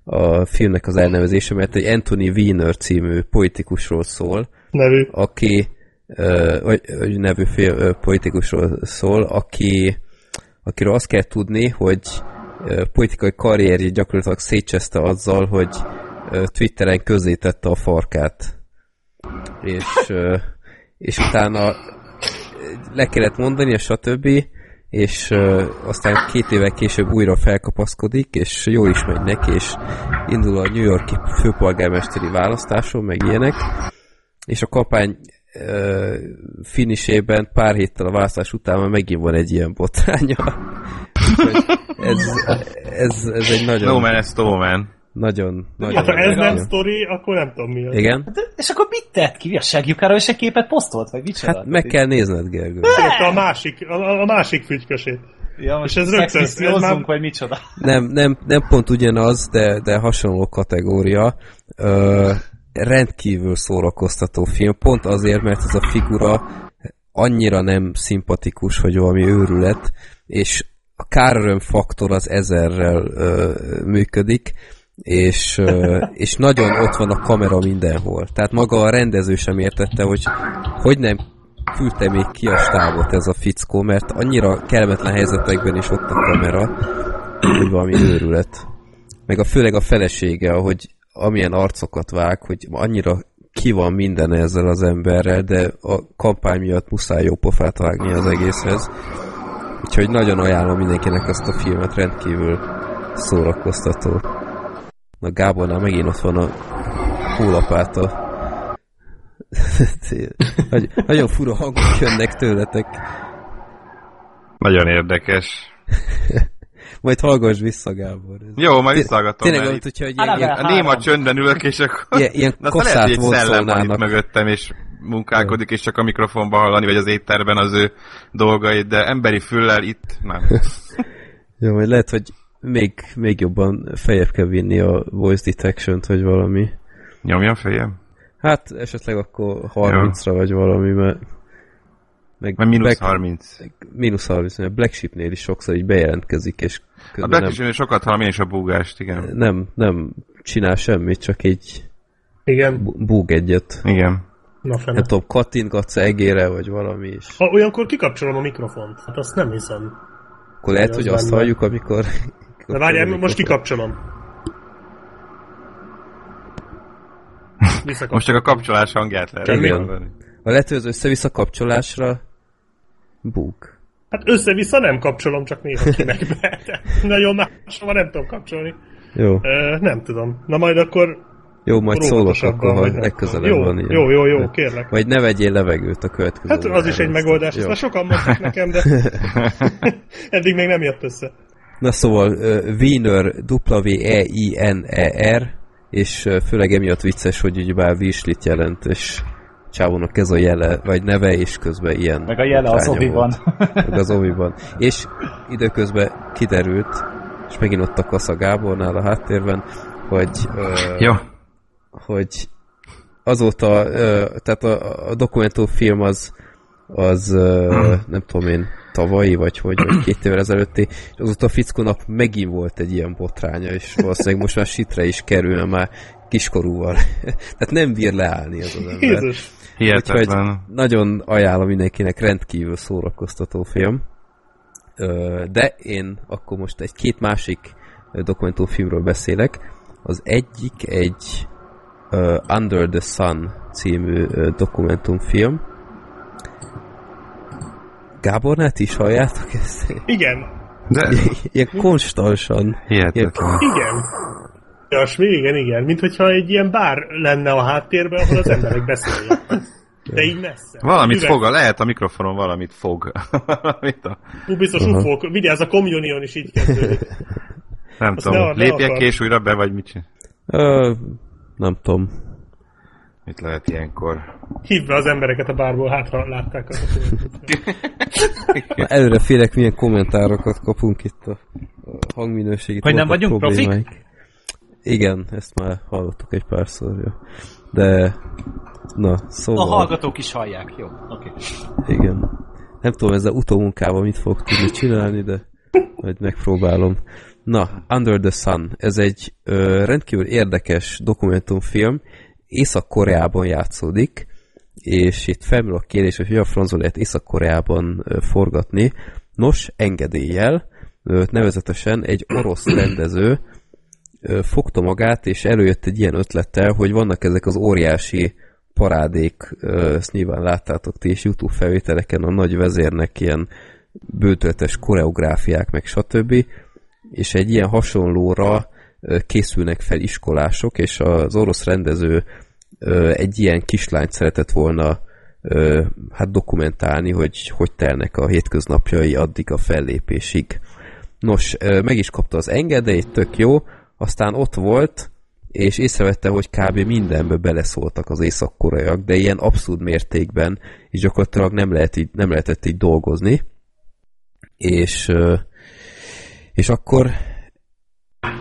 a filmnek az elnevezése, mert egy Anthony Wiener című politikusról szól, nevű. aki uh, vagy, nevű film, uh, politikusról szól, aki akiről azt kell tudni, hogy uh, politikai karrierjét gyakorlatilag szétcseszte azzal, hogy uh, Twitteren közzétette a farkát. És, uh, és utána le kellett mondani, a stb. És uh, aztán két évvel később újra felkapaszkodik, és jó is megy neki, és indul a New Yorki főpolgármesteri választáson, meg ilyenek. És a kapány uh, finisében pár héttel a választás után már megint van egy ilyen botránya. ez, ez, ez egy nagyon... No man, ez no man. Nagyon, nagyon. Hát, ha ez nem sztori, akkor nem tudom mi az. Igen? De, és akkor mit tett ki? A segjukáról és egy képet posztolt? Vagy mit Hát meg kell nézned, Gergő. A másik, a, a másik fügykösét. Ja, most és ez rögtön, ez már... vagy micsoda? Nem, nem, nem pont ugyanaz, de, de hasonló kategória. Ö, rendkívül szórakoztató film, pont azért, mert ez a figura annyira nem szimpatikus, hogy valami őrület, és a káröröm faktor az ezerrel ö, működik, és, és nagyon ott van a kamera mindenhol. Tehát maga a rendező sem értette, hogy hogy nem küldte még ki a stábot ez a fickó, mert annyira kellemetlen helyzetekben is ott a kamera, hogy valami őrület. Meg a főleg a felesége, hogy amilyen arcokat vág, hogy annyira ki van minden ezzel az emberrel, de a kampány miatt muszáj jó pofát vágni az egészhez. Úgyhogy nagyon ajánlom mindenkinek ezt a filmet, rendkívül szórakoztató. Na Gábornál megint ott van a hólapáta. Nagyon fura hangok jönnek tőletek. Nagyon érdekes. majd hallgass vissza, Gábor. Ez Jó, majd visszahallgatom. Tényleg, mint hogyha egy ilyen, ilyen, a néma csöndben ülök, és akkor... Ilyen, ilyen Na, lehet, hogy egy szellem van itt mögöttem, és munkálkodik, és csak a mikrofonba hallani, vagy az étterben az ő dolgait, de emberi füllel itt nem. Jó, majd lehet, hogy még, még jobban fejebb kell vinni a voice detection-t, vagy valami. Nyomjam fejem? Hát esetleg akkor 30-ra vagy valami, mert meg, meg mínusz Black, 30. Mínusz 30, mert Black Sheep-nél is sokszor így bejelentkezik, és A Black Sheep-nél sokat hallom én is a búgást, igen. Nem, nem csinál semmit, csak így igen. búg egyet. Igen. Na fene. Nem tudom, kattintgatsz egére, vagy valami is. Ha olyankor kikapcsolom a mikrofont, hát azt nem hiszem. Akkor lehet, hogy azt halljuk, amikor Na várjál, most kikapcsolom. Most csak a kapcsolás hangját lehet. Igen. A lehető az össze-vissza kapcsolásra bug. Hát össze-vissza nem kapcsolom, csak néha kinek be. Nagyon máshova nem tudom kapcsolni. Jó. Ö, nem tudom. Na majd akkor jó, majd szólok akkor, ha legközelebb jó, van ilyen. Jó, jó, jó, kérlek. Vagy ne vegyél levegőt a következő. Hát az is egy megoldás, ezt már sokan mondták nekem, de eddig még nem jött össze. Na szóval, uh, Wiener, W-E-I-N-E-R, és uh, főleg emiatt vicces, hogy ugyebár Wieslit jelent, és csávónak ez a jele, vagy neve, és közben ilyen... Meg a jele az oviban. Meg az oviban. És időközben kiderült, és megint ott a Kasza Gábornál a háttérben, hogy... Uh, Jó. Hogy azóta, uh, tehát a, a dokumentumfilm az, az uh, nem tudom én, tavalyi, vagy hogy, vagy két évvel ezelőtti, és azóta a fickónak megint volt egy ilyen botránya, és valószínűleg most már sitre is kerülne már kiskorúval. Tehát nem bír leállni az az ember. Jézus. Hihetetlen. nagyon ajánlom mindenkinek, rendkívül szórakoztató film. De én akkor most egy két másik dokumentumfilmről beszélek. Az egyik egy Under the Sun című dokumentumfilm, Gábornát is halljátok ezt? Igen. De... Ilyen konstansan. Hihetetlen. Igen. Olyasmi, igen, igen. Mint hogyha egy ilyen bár lenne a háttérben, ahol az emberek beszélnek. De így messze. Valamit Üveg... fog, lehet a mikrofonon valamit fog. valamit a... Hú, biztos uh-huh. ufók. Vigyázz, a Communion is így kezdődik. Nem Azt tudom, ne, lépjek ki és újra be, vagy mit csinál? Uh, nem tudom. Mit lehet ilyenkor? Hívd be az embereket a bárból, hát ha látták az Előre félek, milyen kommentárokat kapunk itt a, a hangminőségi Hogy nem vagyunk profik? Igen, ezt már hallottuk egy párszor, jó. De, na, szóval... A hallgatók is hallják, jó, oké. Okay. Igen. Nem tudom, ezzel utómunkával mit fog tudni csinálni, de majd megpróbálom. Na, Under the Sun. Ez egy ö, rendkívül érdekes dokumentumfilm, Észak-Koreában játszódik, és itt felmerül a kérdés, hogy a francol lehet Észak-Koreában forgatni. Nos, engedéllyel, nevezetesen egy orosz rendező fogta magát, és előjött egy ilyen ötlettel, hogy vannak ezek az óriási parádék, ezt nyilván láttátok ti is YouTube felvételeken, a nagy vezérnek ilyen bőtöltes koreográfiák, meg stb. És egy ilyen hasonlóra készülnek fel iskolások, és az orosz rendező egy ilyen kislányt szeretett volna hát dokumentálni, hogy hogy telnek a hétköznapjai addig a fellépésig. Nos, meg is kapta az engedélyt, tök jó, aztán ott volt, és észrevette, hogy kb. mindenbe beleszóltak az észak-koreaiak, de ilyen abszurd mértékben, és gyakorlatilag nem, lehet így, nem lehetett így dolgozni. És, és akkor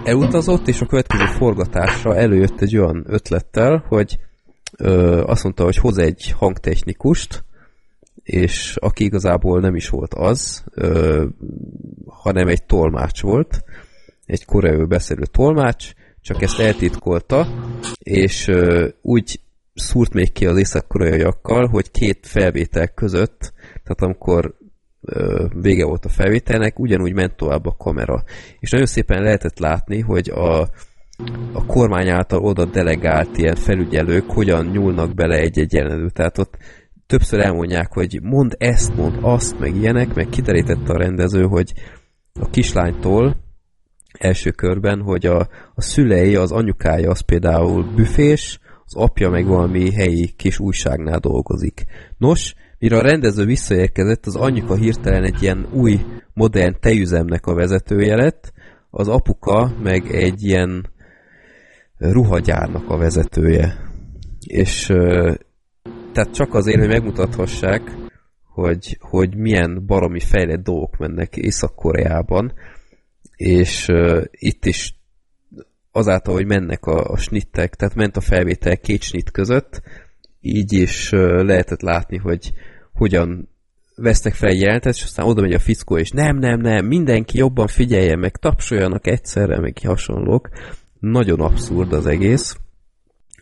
elutazott, és a következő forgatásra előjött egy olyan ötlettel, hogy ö, azt mondta, hogy hoz egy hangtechnikust, és aki igazából nem is volt az, ö, hanem egy tolmács volt, egy koreai beszélő tolmács, csak ezt eltitkolta, és ö, úgy szúrt még ki az észak-koreaiakkal, hogy két felvétel között, tehát amikor vége volt a felvételnek, ugyanúgy ment tovább a kamera. És nagyon szépen lehetett látni, hogy a, a kormány által oda delegált ilyen felügyelők hogyan nyúlnak bele egy-egy jelenetbe. Tehát ott többször elmondják, hogy mond ezt, mond azt, meg ilyenek, meg kiderítette a rendező, hogy a kislánytól első körben, hogy a, a szülei, az anyukája az például büfés, az apja meg valami helyi kis újságnál dolgozik. Nos, Mire a rendező visszaérkezett, az anyuka hirtelen egy ilyen új, modern tejüzemnek a vezetője lett, az apuka meg egy ilyen ruhagyárnak a vezetője. És tehát csak azért, hogy megmutathassák, hogy, hogy milyen baromi fejlett dolgok mennek Észak-Koreában, és uh, itt is azáltal, hogy mennek a, a snittek, tehát ment a felvétel két snit között, így is lehetett látni, hogy hogyan vesznek fel egy jelentet, és aztán oda megy a fickó, és nem, nem, nem, mindenki jobban figyelje, meg tapsoljanak egyszerre, meg hasonlók. Nagyon abszurd az egész,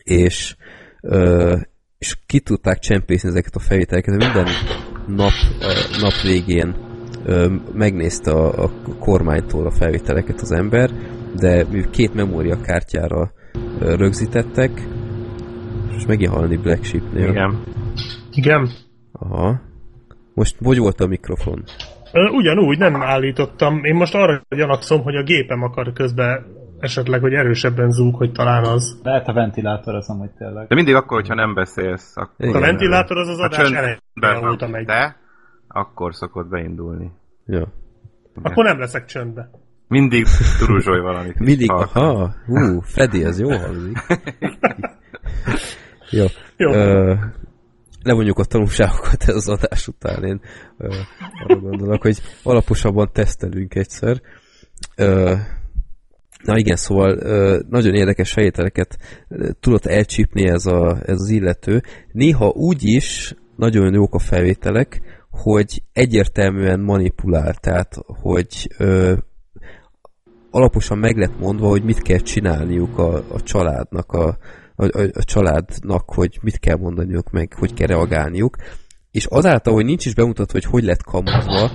és, ö, és ki tudták csempészni ezeket a felvételeket, minden nap, nap végén ö, megnézte a, a kormánytól a felvételeket az ember, de két memóriakártyára rögzítettek, és megint hallani Black Sheep-nél. Igen. Igen? Aha. Most hogy volt a mikrofon? Ugyanúgy, nem állítottam. Én most arra gyanakszom, hogy a gépem akar közben esetleg, hogy erősebben zúg, hogy talán az. Lehet a ventilátor az amúgy tényleg. De mindig akkor, hogyha nem beszélsz. Akkor... A ventilátor az az adás elején óta megy. De akkor szokott beindulni. Ja. Akkor nem leszek csöndbe. Mindig turuzsolj valamit. Mindig, aha, hú, Freddy, ez jó hangzik. jó. jó. Ö, levonjuk a tanulságokat ez az adás után. Én ö, arra gondolok, hogy alaposabban tesztelünk egyszer. Ö, na igen, szóval ö, nagyon érdekes fejételeket tudott elcsípni ez, a, ez az illető. Néha úgy is nagyon jók a felvételek, hogy egyértelműen manipulál, tehát hogy ö, alaposan meg lett mondva, hogy mit kell csinálniuk a, a családnak, a, a, a családnak, hogy mit kell mondaniuk, meg hogy kell reagálniuk. És azáltal, hogy nincs is bemutatva, hogy hogy lett kamuzva,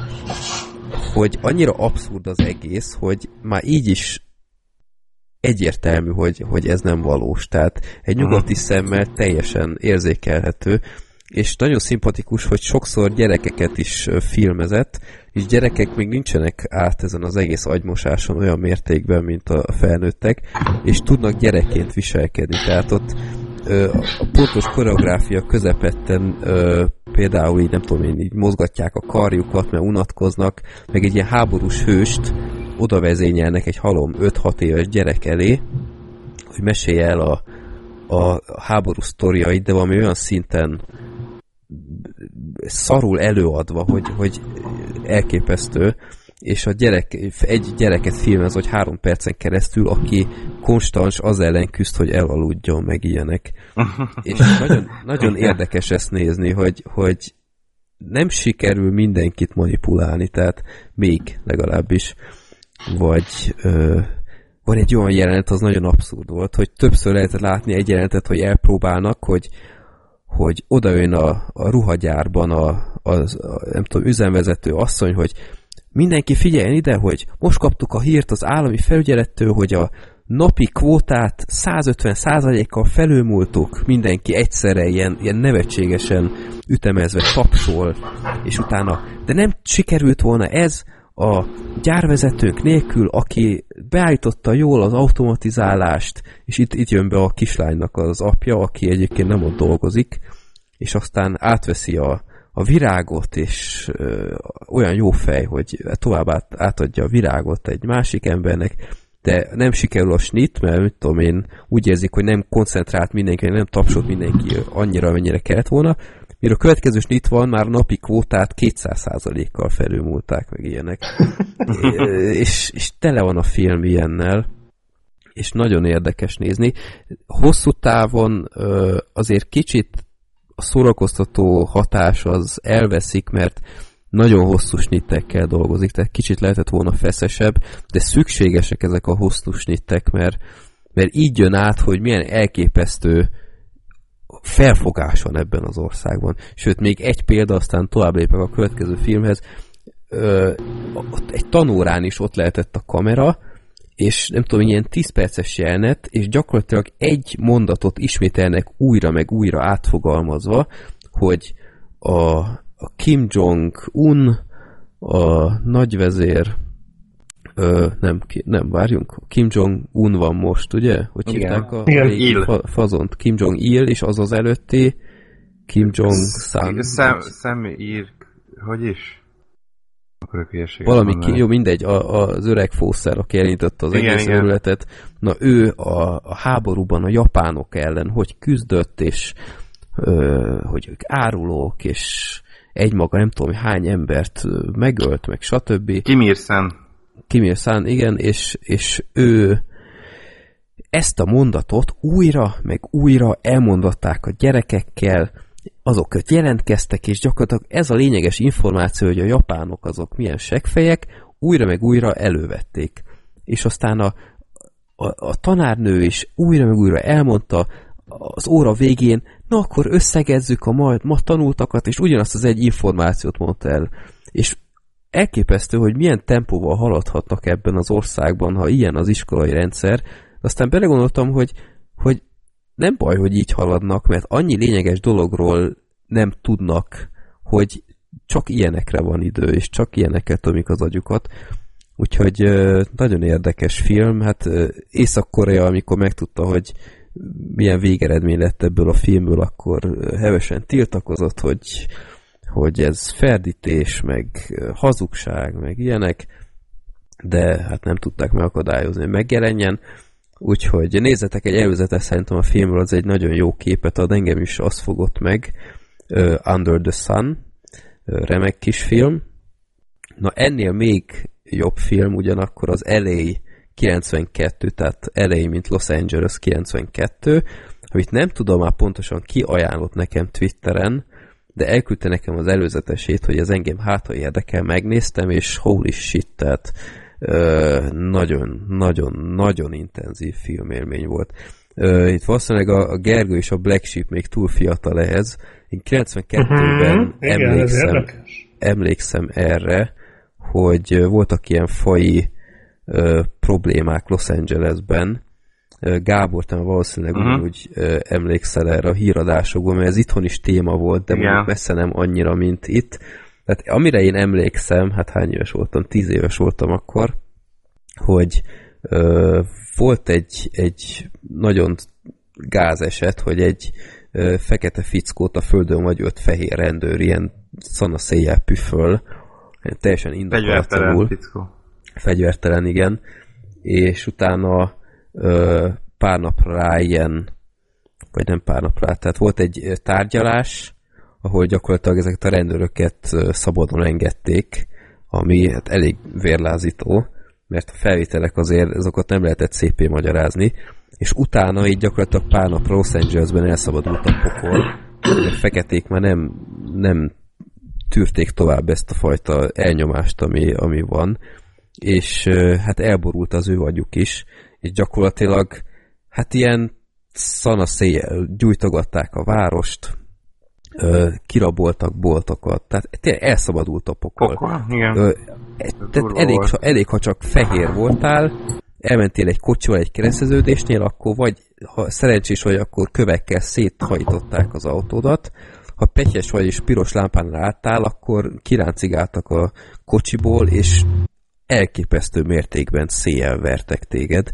hogy annyira abszurd az egész, hogy már így is egyértelmű, hogy, hogy ez nem valós. Tehát egy nyugati szemmel teljesen érzékelhető, és nagyon szimpatikus, hogy sokszor gyerekeket is filmezett, és gyerekek még nincsenek át ezen az egész agymosáson olyan mértékben, mint a felnőttek, és tudnak gyerekként viselkedni. Tehát ott a pontos koreográfia közepetten például így nem tudom én, így mozgatják a karjukat, mert unatkoznak, meg egy ilyen háborús hőst oda vezényelnek egy halom 5-6 éves gyerek elé, hogy mesélje el a, a háború sztoriait, de valami olyan szinten szarul előadva, hogy, hogy elképesztő, és a gyerek, egy gyereket filmez, hogy három percen keresztül, aki konstans az ellen küzd, hogy elaludjon, meg ilyenek. és nagyon, nagyon érdekes ezt nézni, hogy, hogy nem sikerül mindenkit manipulálni, tehát még legalábbis. Vagy ö, van egy olyan jelenet, az nagyon abszurd volt, hogy többször lehetett látni egy jelenetet, hogy elpróbálnak, hogy hogy jön a, a ruhagyárban a, a, a, nem tudom, üzemvezető asszony, hogy mindenki figyeljen ide, hogy most kaptuk a hírt az állami felügyelettől, hogy a napi kvótát 150%-kal felülmúltuk, mindenki egyszerre ilyen, ilyen nevetségesen ütemezve tapsol, és utána, de nem sikerült volna ez, a gyárvezetőnk nélkül, aki beállította jól az automatizálást, és itt, itt jön be a kislánynak az apja, aki egyébként nem ott dolgozik, és aztán átveszi a, a virágot, és ö, olyan jó fej, hogy tovább át, átadja a virágot egy másik embernek, de nem sikerül a snit, mert mit tudom én, úgy érzik, hogy nem koncentrált mindenki, nem tapsolt mindenki annyira, amennyire kellett volna, Mire a következő snit van, már napi kvótát 200%-kal felülmúlták meg ilyenek. és, és tele van a film ilyennel, és nagyon érdekes nézni. Hosszú távon azért kicsit a szórakoztató hatás az elveszik, mert nagyon hosszú snittekkel dolgozik, tehát kicsit lehetett volna feszesebb, de szükségesek ezek a hosszú snittek, mert, mert így jön át, hogy milyen elképesztő felfogás van ebben az országban. Sőt, még egy példa, aztán tovább lépek a következő filmhez. Ö, ott egy tanórán is ott lehetett a kamera, és nem tudom, ilyen 10 perces jelenet, és gyakorlatilag egy mondatot ismételnek újra meg újra átfogalmazva, hogy a, a Kim Jong-un, a nagyvezér Ö, nem, nem, várjunk. Kim Jong-un van most, ugye? Hogy Igen. hívták a Igen. Il. Fa fazont? Kim Jong-il, és az az előtti Kim Jong-san. Sam ír, hogy is? Valami, ki, jó, mindegy, a, az öreg fószer, aki elindította az igen, egész területet, na ő a, a háborúban a japánok ellen hogy küzdött, és ö, hogy ők árulók, és egymaga nem tudom hány embert megölt, meg stb. Kim Il-sen. Kim Il-san, igen, és, és ő ezt a mondatot újra, meg újra elmondották a gyerekekkel, azok öt jelentkeztek, és gyakorlatilag ez a lényeges információ, hogy a japánok azok milyen segfejek, újra meg újra elővették. És aztán a, a, a tanárnő is újra meg újra elmondta az óra végén, na akkor összegezzük a ma, ma tanultakat, és ugyanazt az egy információt mondta el. És elképesztő, hogy milyen tempóval haladhatnak ebben az országban, ha ilyen az iskolai rendszer. Aztán belegondoltam, hogy, hogy nem baj, hogy így haladnak, mert annyi lényeges dologról nem tudnak, hogy csak ilyenekre van idő, és csak ilyenekre tömik az agyukat. Úgyhogy nagyon érdekes film. Hát Észak-Korea, amikor megtudta, hogy milyen végeredmény lett ebből a filmből, akkor hevesen tiltakozott, hogy, hogy ez ferdítés, meg hazugság, meg ilyenek, de hát nem tudták megakadályozni, hogy megjelenjen. Úgyhogy nézzetek egy előzetes szerintem a filmről, az egy nagyon jó képet ad, engem is azt fogott meg, Under the Sun, remek kis film. Na ennél még jobb film ugyanakkor az LA 92, tehát LA, mint Los Angeles 92, amit nem tudom már pontosan ki ajánlott nekem Twitteren, de elküldte nekem az előzetesét, hogy ez engem hát, ha érdekel, megnéztem, és holy shit, tehát nagyon-nagyon-nagyon intenzív filmélmény volt. Ö, itt valószínűleg a, a Gergő és a Black Sheep még túl fiatal ehhez. Én 92-ben uh-huh. Mhm. emlékszem, emlékszem erre, hogy voltak ilyen fai ö, problémák Los Angelesben. Gábor, te valószínűleg uh-huh. úgy emlékszel erre a híradásokból, mert ez itthon is téma volt, de yeah. messze nem annyira, mint itt. Tehát amire én emlékszem, hát hány éves voltam, tíz éves voltam akkor, hogy ö, volt egy, egy nagyon gázeset, hogy egy ö, fekete fickót a földön vagy öt fehér rendőr ilyen szana széjjel püföl, teljesen indokolatlanul. Fegyvertelen Fegyvertelen, igen. És utána ö, pár napra rá ilyen, vagy nem pár napra rá, tehát volt egy tárgyalás, ahol gyakorlatilag ezeket a rendőröket szabadon engedték, ami hát elég vérlázító, mert a felvételek azért azokat nem lehetett szépé magyarázni, és utána így gyakorlatilag pár napra Los Angelesben elszabadult a pokol, a feketék már nem, nem tűrték tovább ezt a fajta elnyomást, ami, ami van, és hát elborult az ő agyuk is, és gyakorlatilag hát ilyen szana széjjel gyújtogatták a várost, kiraboltak boltokat, tehát tényleg elszabadult a pokol. pokol igen. Ö, tehát elég, elég, ha csak fehér voltál, elmentél egy kocsival egy kereszteződésnél, akkor vagy, ha szerencsés vagy, akkor kövekkel széthajtották az autódat, ha petyes vagy és piros lámpán álltál, akkor kiráncigáltak a kocsiból, és elképesztő mértékben széjjel vertek téged,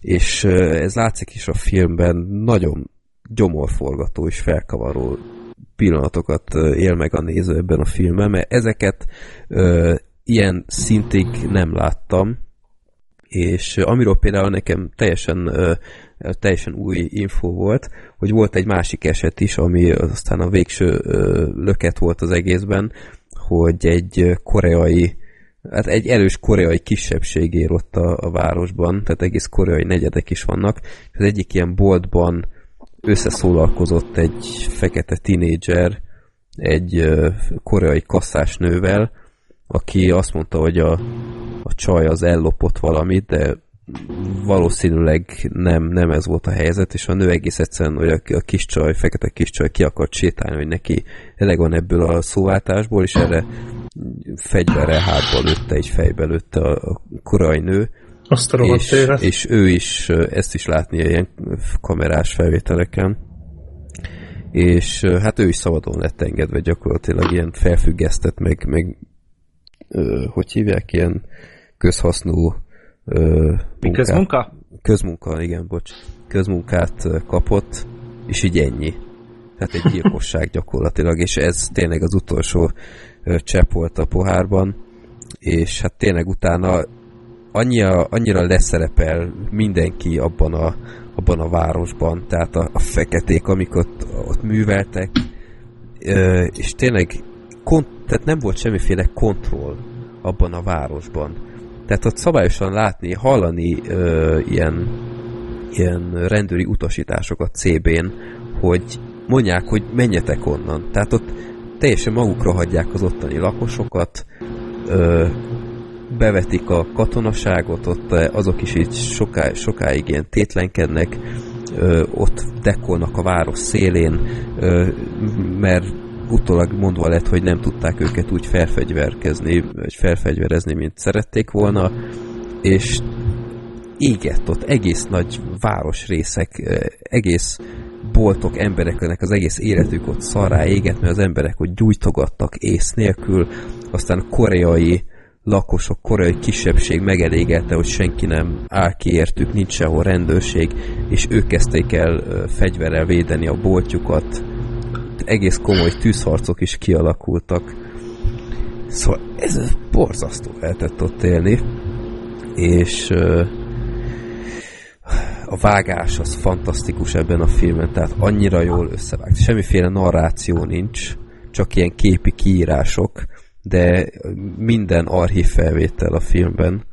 és ez látszik is a filmben, nagyon gyomorforgató és felkavaró pillanatokat él meg a néző ebben a filmben, mert ezeket ö, ilyen szintig nem láttam, és amiről például nekem teljesen, ö, teljesen új info volt, hogy volt egy másik eset is, ami aztán a végső ö, löket volt az egészben, hogy egy koreai hát egy erős koreai kisebbség ér ott a, a városban, tehát egész koreai negyedek is vannak. Az egyik ilyen boltban összeszólalkozott egy fekete tinédzser egy koreai kasszásnővel, aki azt mondta, hogy a, a csaj az ellopott valamit, de valószínűleg nem, nem ez volt a helyzet, és a nő egész egyszerűen, hogy a, a kis csaj, fekete kis csaj ki akart sétálni, hogy neki eleg van ebből a szóváltásból, és erre fegyverrel hátba lőtte, egy fejbe lőtte a, a koreai nő, azt a és, és ő is ezt is látnia ilyen kamerás felvételeken. És hát ő is szabadon lett engedve gyakorlatilag ilyen felfüggesztett, meg, meg ö, hogy hívják, ilyen közhasznú ö, Mi közmunka? Közmunka, igen, bocs. Közmunkát kapott, és így ennyi. Tehát egy gyilkosság gyakorlatilag, és ez tényleg az utolsó csepp volt a pohárban, és hát tényleg utána annyira, annyira leszerepel mindenki abban a, abban a városban, tehát a, a feketék, amik ott, ott műveltek, és tényleg kont, tehát nem volt semmiféle kontroll abban a városban. Tehát ott szabályosan látni, hallani ö, ilyen, ilyen rendőri utasításokat CB-n, hogy mondják, hogy menjetek onnan. Tehát ott teljesen magukra hagyják az ottani lakosokat, ö, bevetik a katonaságot, ott azok is így soká, sokáig ilyen tétlenkednek, ö, ott dekolnak a város szélén, ö, mert utólag mondva lett, hogy nem tudták őket úgy felfegyverkezni, vagy felfegyverezni, mint szerették volna, és égett ott egész nagy városrészek, egész boltok embereknek az egész életük ott szarrá égett, mert az emberek ott gyújtogattak ész nélkül, aztán koreai lakosok, koreai kisebbség megelégelte, hogy senki nem áll ki nincs sehol rendőrség, és ők kezdték el fegyverrel védeni a boltjukat. Egész komoly tűzharcok is kialakultak. Szóval ez borzasztó lehetett ott élni, és a vágás az fantasztikus ebben a filmen, tehát annyira jól összevágt. Semmiféle narráció nincs, csak ilyen képi kiírások, de minden archív felvétel a filmben,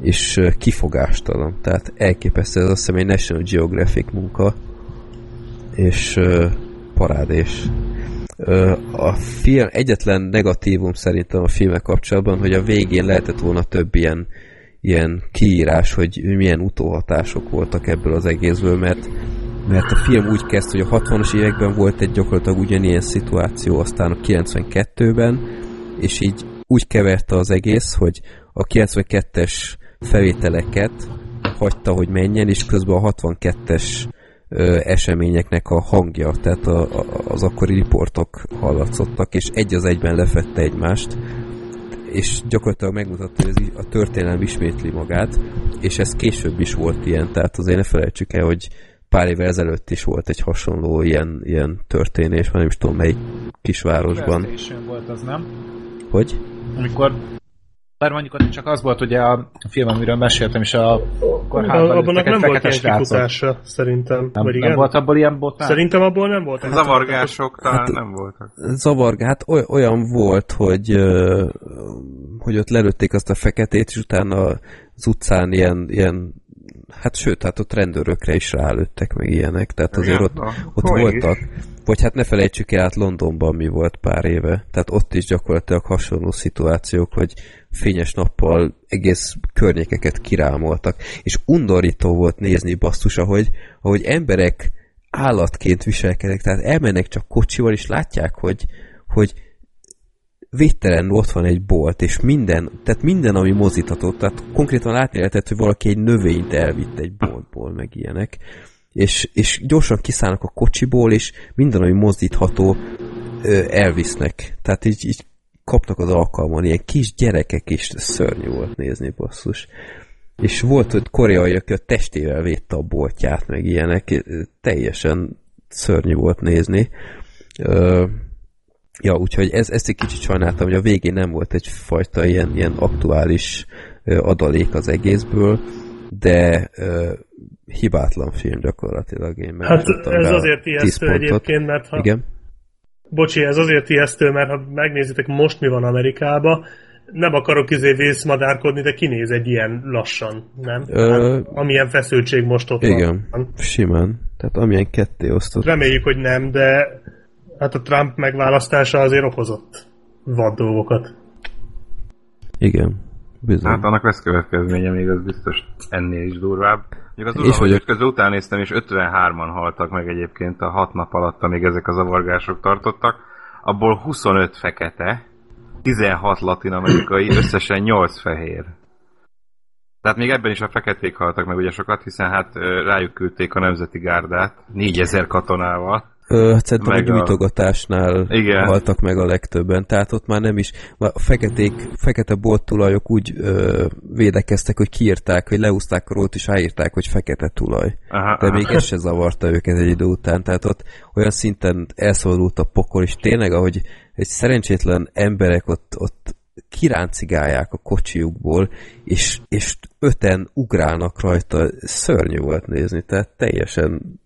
és kifogástalan, tehát elképesztő, ez azt hiszem egy National Geographic munka, és parádés. A film egyetlen negatívum szerintem a filmek kapcsolatban, hogy a végén lehetett volna több ilyen, ilyen kiírás, hogy milyen utóhatások voltak ebből az egészből, mert mert a film úgy kezd, hogy a 60-as években volt egy gyakorlatilag ugyanilyen szituáció, aztán a 92-ben, és így úgy keverte az egész, hogy a 92-es felvételeket hagyta, hogy menjen, és közben a 62-es ö, eseményeknek a hangja, tehát a, a, az akkori riportok hallatszottak, és egy az egyben lefette egymást, és gyakorlatilag megmutatta, hogy ez a történelem ismétli magát, és ez később is volt ilyen, tehát azért ne felejtsük el, hogy pár évvel ezelőtt is volt egy hasonló ilyen, ilyen történés, már nem is tudom melyik kisvárosban. volt az, nem? Hogy? Amikor bár mondjuk ott csak az volt ugye a film, amiről meséltem, és a kórházban abban nem volt ilyen kifutása, szerintem. Nem, vagy igen? nem volt abból ilyen botán? Szerintem abból nem volt. Zavargások talán hát, nem voltak. Zavarg, hát olyan volt, hogy, hogy ott lelőtték azt a feketét, és utána az utcán ilyen, ilyen hát sőt, hát ott rendőrökre is rálőttek meg ilyenek, tehát azért ott, ott voltak, vagy hát ne felejtsük el, hát Londonban mi volt pár éve, tehát ott is gyakorlatilag hasonló szituációk, hogy fényes nappal egész környékeket kirámoltak, és undorító volt nézni basszus, ahogy, ahogy emberek állatként viselkednek, tehát elmennek csak kocsival, és látják, hogy, hogy védtelen ott van egy bolt, és minden, tehát minden, ami mozítható, tehát konkrétan látni lehetett, hogy valaki egy növényt elvitt egy boltból, meg ilyenek, és, és gyorsan kiszállnak a kocsiból, és minden, ami mozdítható, elvisznek. Tehát így, így kapnak az alkalmon, ilyen kis gyerekek is, szörnyű volt nézni, basszus. És volt, hogy koreai, aki a testével védte a boltját, meg ilyenek, teljesen szörnyű volt nézni. Ja, úgyhogy ez, ezt egy kicsit sajnáltam, hogy a végén nem volt egyfajta ilyen, ilyen aktuális adalék az egészből, de uh, hibátlan film gyakorlatilag. Én hát ez azért ijesztő egyébként, mert ha... Igen? Bocsi, ez azért ijesztő, mert ha megnézitek most mi van Amerikában, nem akarok izé vészmadárkodni, de kinéz egy ilyen lassan, nem? Ö... Hát, amilyen feszültség most ott igen, van. simán. Tehát amilyen ketté osztott. Reméljük, hogy nem, de Hát a Trump megválasztása azért okozott vad dolgokat. Igen, bizony. Hát annak lesz következménye, még az biztos ennél is durvább. Még az durva, hogy közben után néztem, és 53-an haltak meg egyébként a hat nap alatt, amíg ezek az avargások tartottak. Abból 25 fekete, 16 latin-amerikai, összesen 8 fehér. Tehát még ebben is a feketék haltak meg ugye sokat, hiszen hát rájuk küldték a nemzeti gárdát 4000 katonával. Hát szerintem meg a gyújtogatásnál igen. haltak meg a legtöbben, tehát ott már nem is, a feketék, fekete bolttulajok úgy ö, védekeztek, hogy kiírták, hogy leúzták a rót, és ráírták, hogy fekete tulaj. Aha, De még ez se zavarta őket egy idő után, tehát ott olyan szinten elszabadult a pokol, és tényleg, ahogy egy szerencsétlen emberek ott, ott kiráncigálják a kocsiukból, és, és öten ugrálnak rajta, szörnyű volt nézni, tehát teljesen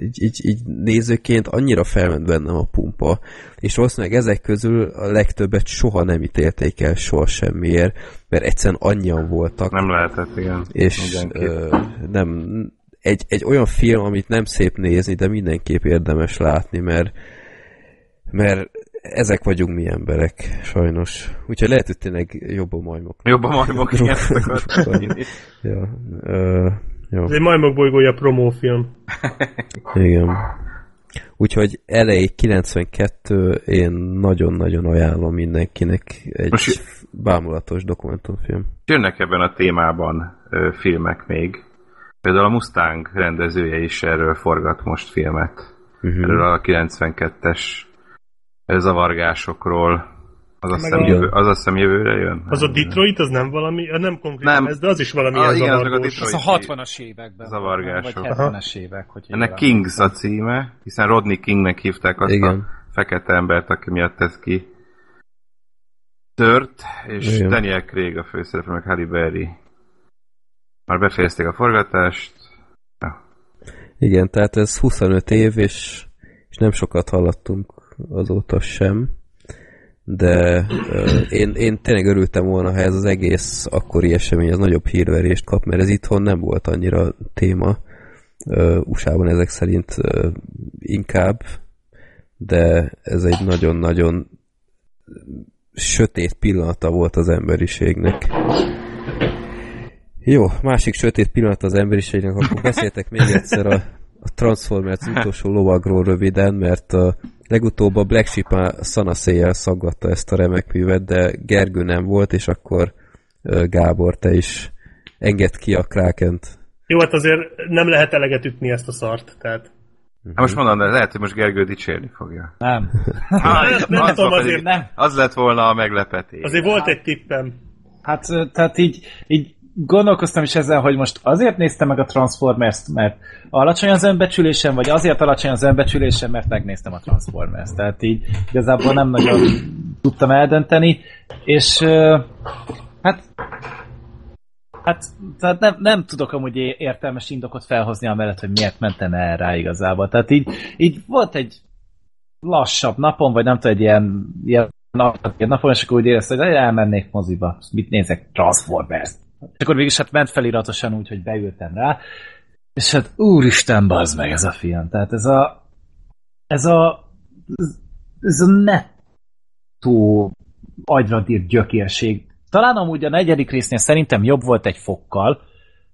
így, így, így nézőként annyira felment bennem a pumpa, és valószínűleg ezek közül a legtöbbet soha nem ítélték el soha semmiért, mert egyszerűen annyian voltak. Nem lehetett, igen. És ö, nem, egy, egy olyan film, amit nem szép nézni, de mindenképp érdemes látni, mert mert ezek vagyunk mi emberek, sajnos. Úgyhogy lehet, hogy tényleg jobb a majmok. Jobb a majmok, igen, ja, ö, jó. Ez egy majmok bolygója promófilm. Igen. Úgyhogy elejé 92, én nagyon-nagyon ajánlom mindenkinek egy Most bámulatos dokumentumfilm. Jönnek ebben a témában ö, filmek még. Például a Mustang rendezője is erről forgat most filmet. Uh-huh. Erről a 92-es zavargásokról. Az azt, hiszem, a... jövő, az azt hiszem jövőre jön? Az a Detroit, az nem valami, nem konkrétan nem. ez, de az is valami ah, igen, az, a az a 60-as években. Zavargások. Vagy 70-es évek. Hogy Ennek Kings a címe, hiszen Rodney Kingnek hívták azt igen. a fekete embert, aki miatt ez ki tört, és igen. Daniel Craig a főszereplő, meg Halle Berry. Már befejezték a forgatást. Ja. Igen, tehát ez 25 év, és, és nem sokat hallottunk azóta sem de uh, én, én tényleg örültem volna, ha ez az egész akkori esemény az nagyobb hírverést kap, mert ez itthon nem volt annyira téma. Uh, USA-ban ezek szerint uh, inkább, de ez egy nagyon-nagyon sötét pillanata volt az emberiségnek. Jó, másik sötét pillanat az emberiségnek, akkor beszéltek még egyszer a, a Transformers utolsó lovagról röviden, mert a Legutóbb a Black Sheep a szanaszéjjel szaggatta ezt a remek művet, de Gergő nem volt, és akkor Gábor, te is enged ki a Krákent. Jó, hát azért nem lehet eleget ütni ezt a szart, tehát... Hát most mondom, de lehet, hogy most Gergő dicsérni fogja. Nem. Hát, nem, nem az, tudom, azért nem. Az lett volna a meglepetés. Azért volt egy tippem. Hát, tehát így, így gondolkoztam is ezzel, hogy most azért néztem meg a Transformers-t, mert alacsony az önbecsülésem, vagy azért alacsony az önbecsülésem, mert megnéztem a Transformers-t. Tehát így igazából nem nagyon tudtam eldönteni, és hát Hát tehát nem, nem tudok amúgy értelmes indokot felhozni amellett, hogy miért mentem el rá igazából. Tehát így, így volt egy lassabb napon, vagy nem tudom, egy ilyen, ilyen napon, és akkor úgy éreztem, hogy elmennék moziba. Mit nézek? Transformers. Akkor végig hát ment feliratosan úgy, hogy beültem rá, és hát úristen, bazd meg ez a film. Tehát ez a ez a ez a nettó agyra írt gyökérség. Talán amúgy a negyedik résznél szerintem jobb volt egy fokkal,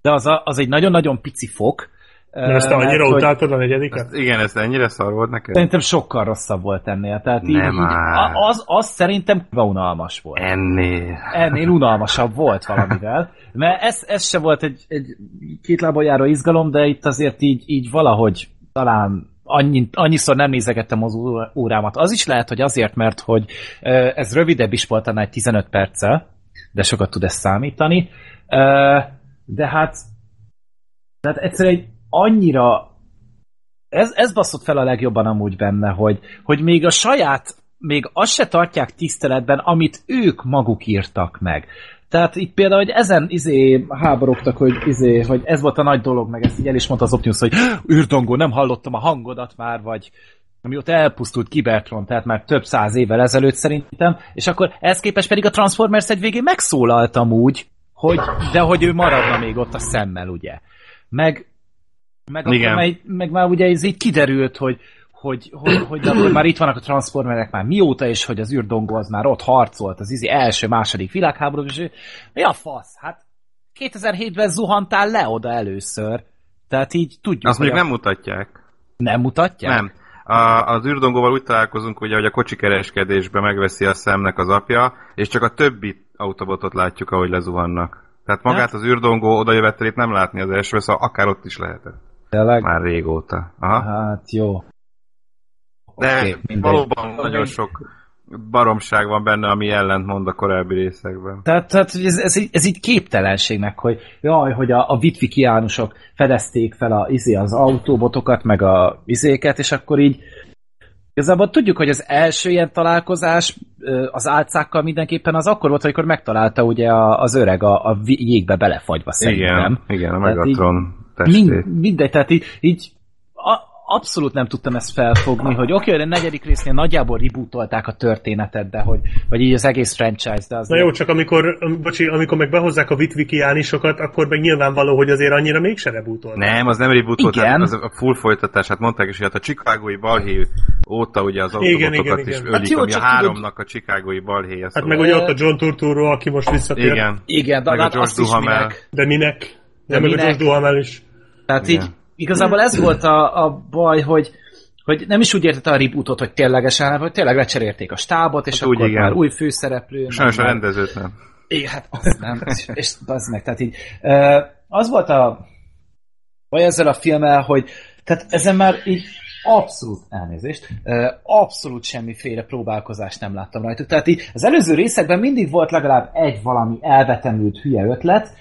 de az, a, az egy nagyon-nagyon pici fok, de ezt te annyira mert, utáltad a negyediket? Ezt, igen, ez ennyire szar volt neked? Szerintem sokkal rosszabb volt ennél. Tehát így, Nem így, az, az szerintem unalmas volt. Ennél. Ennél unalmasabb volt valamivel. Mert ez, ez se volt egy, egy két lábon járó izgalom, de itt azért így, így valahogy talán annyi, annyiszor nem nézegettem az órámat. Az is lehet, hogy azért, mert hogy ez rövidebb is volt annál egy 15 perccel, de sokat tud ezt számítani. De hát tehát egyszerűen egy annyira ez, ez baszott fel a legjobban amúgy benne, hogy, hogy még a saját, még azt se tartják tiszteletben, amit ők maguk írtak meg. Tehát itt például, hogy ezen izé háborogtak, hogy, izé, hogy ez volt a nagy dolog, meg ezt így el is mondta az Optimus, hogy űrdongó, nem hallottam a hangodat már, vagy ott elpusztult Kibertron, tehát már több száz évvel ezelőtt szerintem, és akkor ez képest pedig a Transformers egy végén megszólaltam úgy, hogy, de hogy ő maradna még ott a szemmel, ugye. Meg, meg, Igen. Akkor, meg, meg már ugye ez így kiderült, hogy, hogy, hogy, hogy akkor már itt vannak a transformerek már mióta, és hogy az űrdongó az már ott harcolt az izi első, második világháború, és mi a fasz? Hát 2007-ben zuhantál le oda először. Tehát így tudjuk. Azt még a... nem mutatják. Nem mutatják? Nem. A, az űrdongóval úgy találkozunk, ugye, hogy a kocsi kereskedésbe megveszi a szemnek az apja, és csak a többi autobotot látjuk, ahogy lezuhannak. Tehát magát az űrdongó odajövetelét nem látni az első, szóval akár ott is lehetett. Tényleg? Már régóta. Aha. Hát jó. De okay, valóban okay. nagyon sok baromság van benne, ami ellent mond a korábbi részekben. Tehát, tehát ez, ez, így, ez így képtelenségnek, hogy jaj, hogy a, a vitvikiánusok fedezték fel a, izé, az autóbotokat, meg a izéket, és akkor így Igazából tudjuk, hogy az első ilyen találkozás az álcákkal mindenképpen az akkor volt, amikor megtalálta ugye az öreg a, a jégbe belefagyva szerintem. Igen, igen a Megatron testét. Mind, mindegy, tehát így, így a, abszolút nem tudtam ezt felfogni, hogy oké, okay, a negyedik résznél nagyjából rebootolták a történetet, de hogy, vagy így az egész franchise, de az... Na jó, csak amikor, bocsi, amikor meg behozzák a vitvikiánisokat, akkor meg nyilvánvaló, hogy azért annyira mégse rebootolták. Nem, az nem rebootolták, az a full folytatás, hát mondták is, hogy hát a chicagói balhé óta ugye az autobotokat is ölik, hát jó, ami a háromnak tudod... a chicagói balhé. Hát meg ugye ott a John Turturro, aki most visszatér. Igen. Igen, de, meg a George Duhamel. De minek? De, de meg minek? a George Duhamel is. Tehát Igen. így igazából ez volt a, a baj, hogy, hogy nem is úgy értette a rebootot, hogy ténylegesen, hogy tényleg lecserélték a stábot, és hát akkor igen. már új főszereplő. Sajnos a rendezőt nem. Igen, hát az nem, és, az meg, tehát így, az volt a vagy ezzel a filmmel, hogy tehát ezen már így abszolút elnézést, abszolút semmiféle próbálkozást nem láttam rajtuk. Tehát így az előző részekben mindig volt legalább egy valami elvetemült hülye ötlet,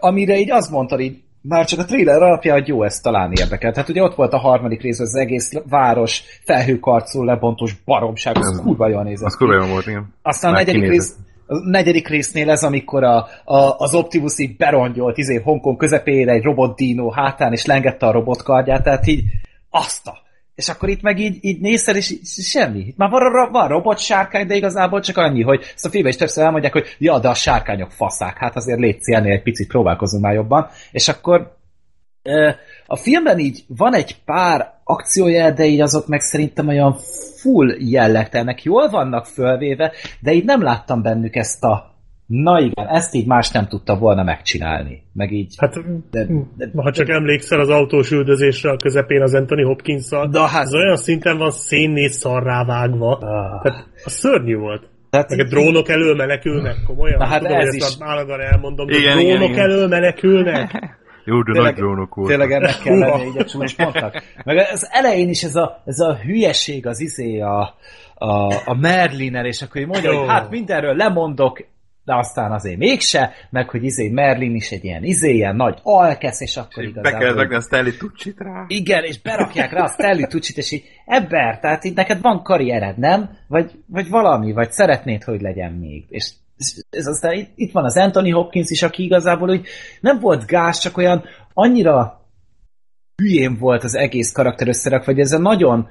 amire így azt mondta így, már csak a trailer alapja, hogy jó, ez talán érdekel. Tehát ugye ott volt a harmadik rész, az egész város felhőkarcú lebontos baromság, az kurva jól nézett. Az kurva jól volt, igen. Aztán a negyedik rész, a negyedik résznél ez, amikor a, a, az Optimus így berongyolt izé Hongkong közepére egy robot dino hátán, és lengette a robotkardját, tehát így azt a és akkor itt meg így, így nézted, és semmi. Itt már van, van robot sárkány, de igazából csak annyi, hogy ezt a filmben is többször elmondják, hogy ja, de a sárkányok faszák, hát azért légy ennél egy picit próbálkozunk már jobban. És akkor a filmben így van egy pár akciója, de így azok meg szerintem olyan full jellegtelnek, jól vannak fölvéve, de így nem láttam bennük ezt a Na igen, ezt így más nem tudta volna megcsinálni. Meg így... Hát, de, de, ha csak de, emlékszel az autós üldözésre a közepén az Anthony Hopkins-szal, de hát, az olyan szinten van szénné szarrá vágva. Ah. Tehát a szörnyű volt. Tehát meg a drónok elől menekülnek, komolyan. Na hát Tudom, ez is. Állandóan elmondom, hogy drónok igen, igen. elől menekülnek. Jó, de tényleg, nagy drónok volt. Tényleg ennek kell lenni így a csúcspontnak. Meg az elején is ez a, ez a hülyeség az izé a, a, a Merlin-el, és akkor mondja, hogy hát mindenről lemondok, de aztán azért mégse, meg hogy izé Merlin is egy ilyen izé, ilyen nagy alkesz, és akkor és igazából... Be kell rakni a Stanley Tucci-t rá. Igen, és berakják rá a Stanley Tucci-t, és így ebber, tehát így neked van karriered, nem? Vagy, vagy valami, vagy szeretnéd, hogy legyen még. És ez aztán itt, itt van az Anthony Hopkins is, aki igazából úgy nem volt gáz, csak olyan annyira hülyén volt az egész karakter összerak, vagy ez a nagyon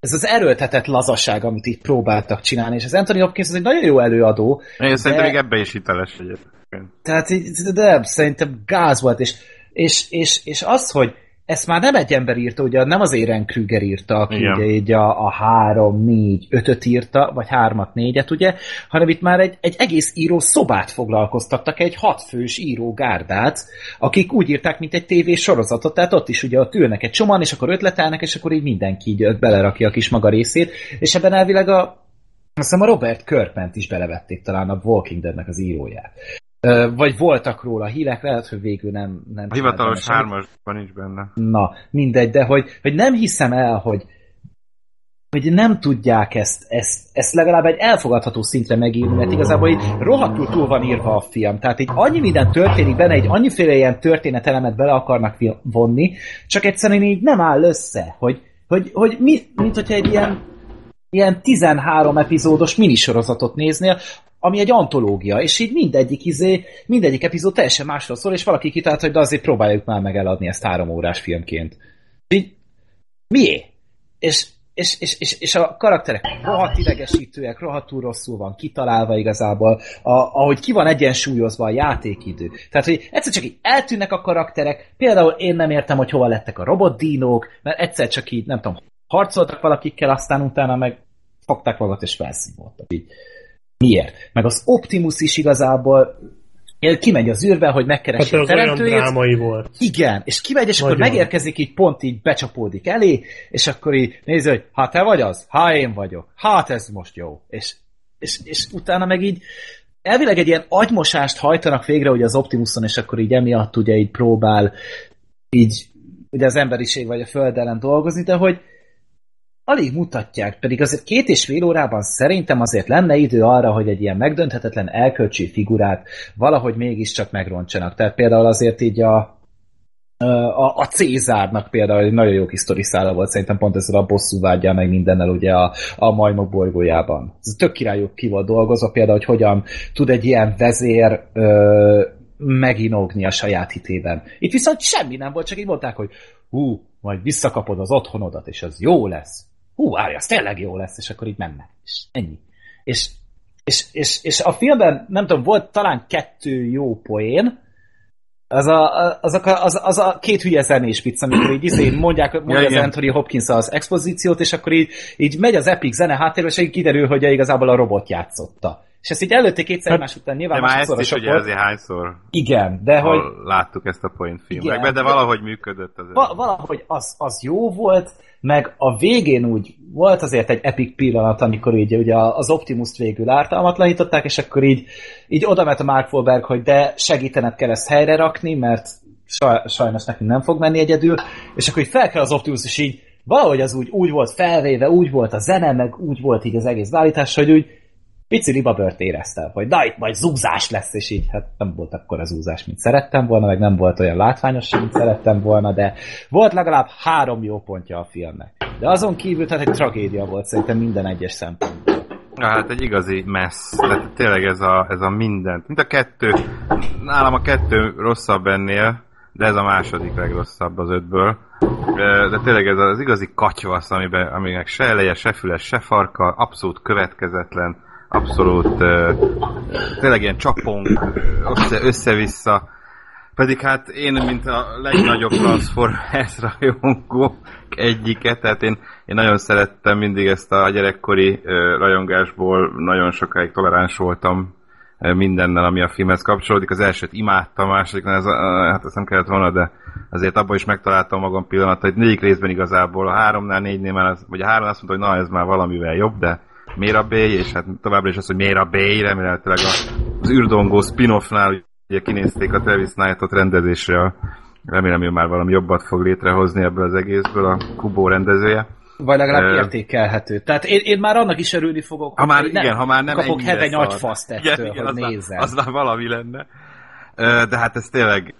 ez az erőltetett lazaság, amit itt próbáltak csinálni, és az Anthony Hopkins az egy nagyon jó előadó. Én de... szerintem még ebbe is hiteles egyébként. Tehát de szerintem gáz volt, és, és, és, és az, hogy ezt már nem egy ember írta, ugye nem az Éren Krüger írta, aki Igen. ugye így a, a három, négy, ötöt írta, vagy hármat, négyet, ugye, hanem itt már egy, egy egész író szobát foglalkoztattak, egy hatfős író gárdát, akik úgy írták, mint egy tévés sorozatot, tehát ott is ugye ott ülnek egy csoman, és akkor ötletelnek, és akkor így mindenki így belerakja a kis maga részét, és ebben elvileg a azt hiszem a Robert Körpent is belevették talán a Walking Deadnek az íróját. Vagy voltak róla hírek, lehet, hogy végül nem... nem a hivatalos hármasban nincs benne. Na, mindegy, de hogy, hogy nem hiszem el, hogy hogy nem tudják ezt, ezt, ezt legalább egy elfogadható szintre megírni, mert igazából így rohadtul túl van írva a film. Tehát így annyi minden történik benne, egy annyiféle ilyen történetelemet bele akarnak vonni, csak egyszerűen így nem áll össze, hogy, hogy, hogy mi, mint hogyha egy ilyen ilyen 13 epizódos minisorozatot néznél, ami egy antológia, és így mindegyik izé, mindegyik epizód teljesen másról szól, és valaki kitalált, hogy de azért próbáljuk már meg eladni ezt három órás filmként. Így, mié? És, és, és, és, és a karakterek rohadt idegesítőek, rohadtul rosszul van kitalálva igazából, a, ahogy ki van egyensúlyozva a játékidő. Tehát, hogy egyszer csak így eltűnnek a karakterek, például én nem értem, hogy hova lettek a robotdínók, mert egyszer csak így, nem tudom, harcoltak valakikkel, aztán utána meg fogták magat és felszívottak. Így Miért? Meg az Optimus is igazából kimegy az űrbe, hogy megkeresi hát a teremtőjét. olyan drámai volt. Igen, és kimegy, és Nagyon. akkor megérkezik, így pont így becsapódik elé, és akkor így nézi, hogy hát te vagy az? Hát én vagyok. Hát ez most jó. És, és, és utána meg így elvileg egy ilyen agymosást hajtanak végre ugye az Optimuson, és akkor így emiatt ugye így próbál így ugye az emberiség vagy a föld ellen dolgozni, de hogy alig mutatják, pedig azért két és fél órában szerintem azért lenne idő arra, hogy egy ilyen megdönthetetlen elkölcsi figurát valahogy mégiscsak megroncsanak. Tehát például azért így a, a, a Cézárnak például egy nagyon jó kis szála volt, szerintem pont ezzel a bosszú vágyja meg mindennel ugye a, a majmok bolygójában. Ez tök királyok ki volt dolgozva, például, hogy hogyan tud egy ilyen vezér ö, meginogni a saját hitében. Itt viszont semmi nem volt, csak így mondták, hogy hú, majd visszakapod az otthonodat, és az jó lesz hú, állj, az tényleg jó lesz, és akkor így mennek. És ennyi. És, és, és, és a filmben, nem tudom, volt talán kettő jó poén, az a, az, a, az, az a két hülye zenés pizza, amikor így izé mondják, mondja ja, az Anthony Hopkins az expozíciót, és akkor így, így megy az epic zene háttérbe, és így kiderül, hogy igazából a robot játszotta. És ezt így előtte kétszer hát, egymás után nyilván De már ezt is ugye azért hányszor? Igen, de hogy... Láttuk ezt a point filmekben, de valahogy működött azért. Va- valahogy az, az jó volt, meg a végén úgy volt azért egy epic pillanat, amikor így ugye az Optimus-t végül ártalmatlanították, és akkor így, így oda ment a Mark Wahlberg, hogy de segítened kell ezt helyre rakni, mert sajnos nekünk nem fog menni egyedül, és akkor így fel kell az Optimus, és így valahogy az úgy, úgy volt felvéve, úgy volt a zene, meg úgy volt így az egész beállítás, hogy úgy pici libabört éreztem, hogy na itt majd zúzás lesz, és így hát nem volt akkor az zúzás, mint szerettem volna, meg nem volt olyan látványos, mint szerettem volna, de volt legalább három jó pontja a filmnek. De azon kívül tehát egy tragédia volt szerintem minden egyes szempontból. Hát egy igazi messz. Tehát tényleg ez a, ez a mindent. Mint a kettő. Nálam a kettő rosszabb ennél, de ez a második legrosszabb az ötből. De tényleg ez az igazi katyvasz, amiben, aminek se eleje, se füle, se farka, abszolút következetlen, abszolút tényleg ilyen csapong, össze, össze-vissza. Pedig hát én, mint a legnagyobb Transformers rajongó egyike, tehát én, én nagyon szerettem mindig ezt a gyerekkori rajongásból, nagyon sokáig toleráns voltam mindennel, ami a filmhez kapcsolódik. Az elsőt imádtam, a másodikon ez, hát ezt nem kellett volna, de azért abban is megtaláltam magam pillanatot, hogy négyik részben igazából, a háromnál, négynél már, az, vagy a három azt mondta, hogy na ez már valamivel jobb, de Mera Bay, és hát továbbra is az, hogy Mera Bay, remélhetőleg az űrdongó spin-offnál ugye kinézték a Travis Knight-ot rendezésre, remélem, hogy már valami jobbat fog létrehozni ebből az egészből a Kubó rendezője. Vagy legalább uh, értékelhető. Tehát én, én már annak is örülni fogok, ha már, igen, nem, ha már nem kapok heveny agyfaszt ettől, igen, igen, hogy az nézem. Az már valami lenne. Uh, de hát ez tényleg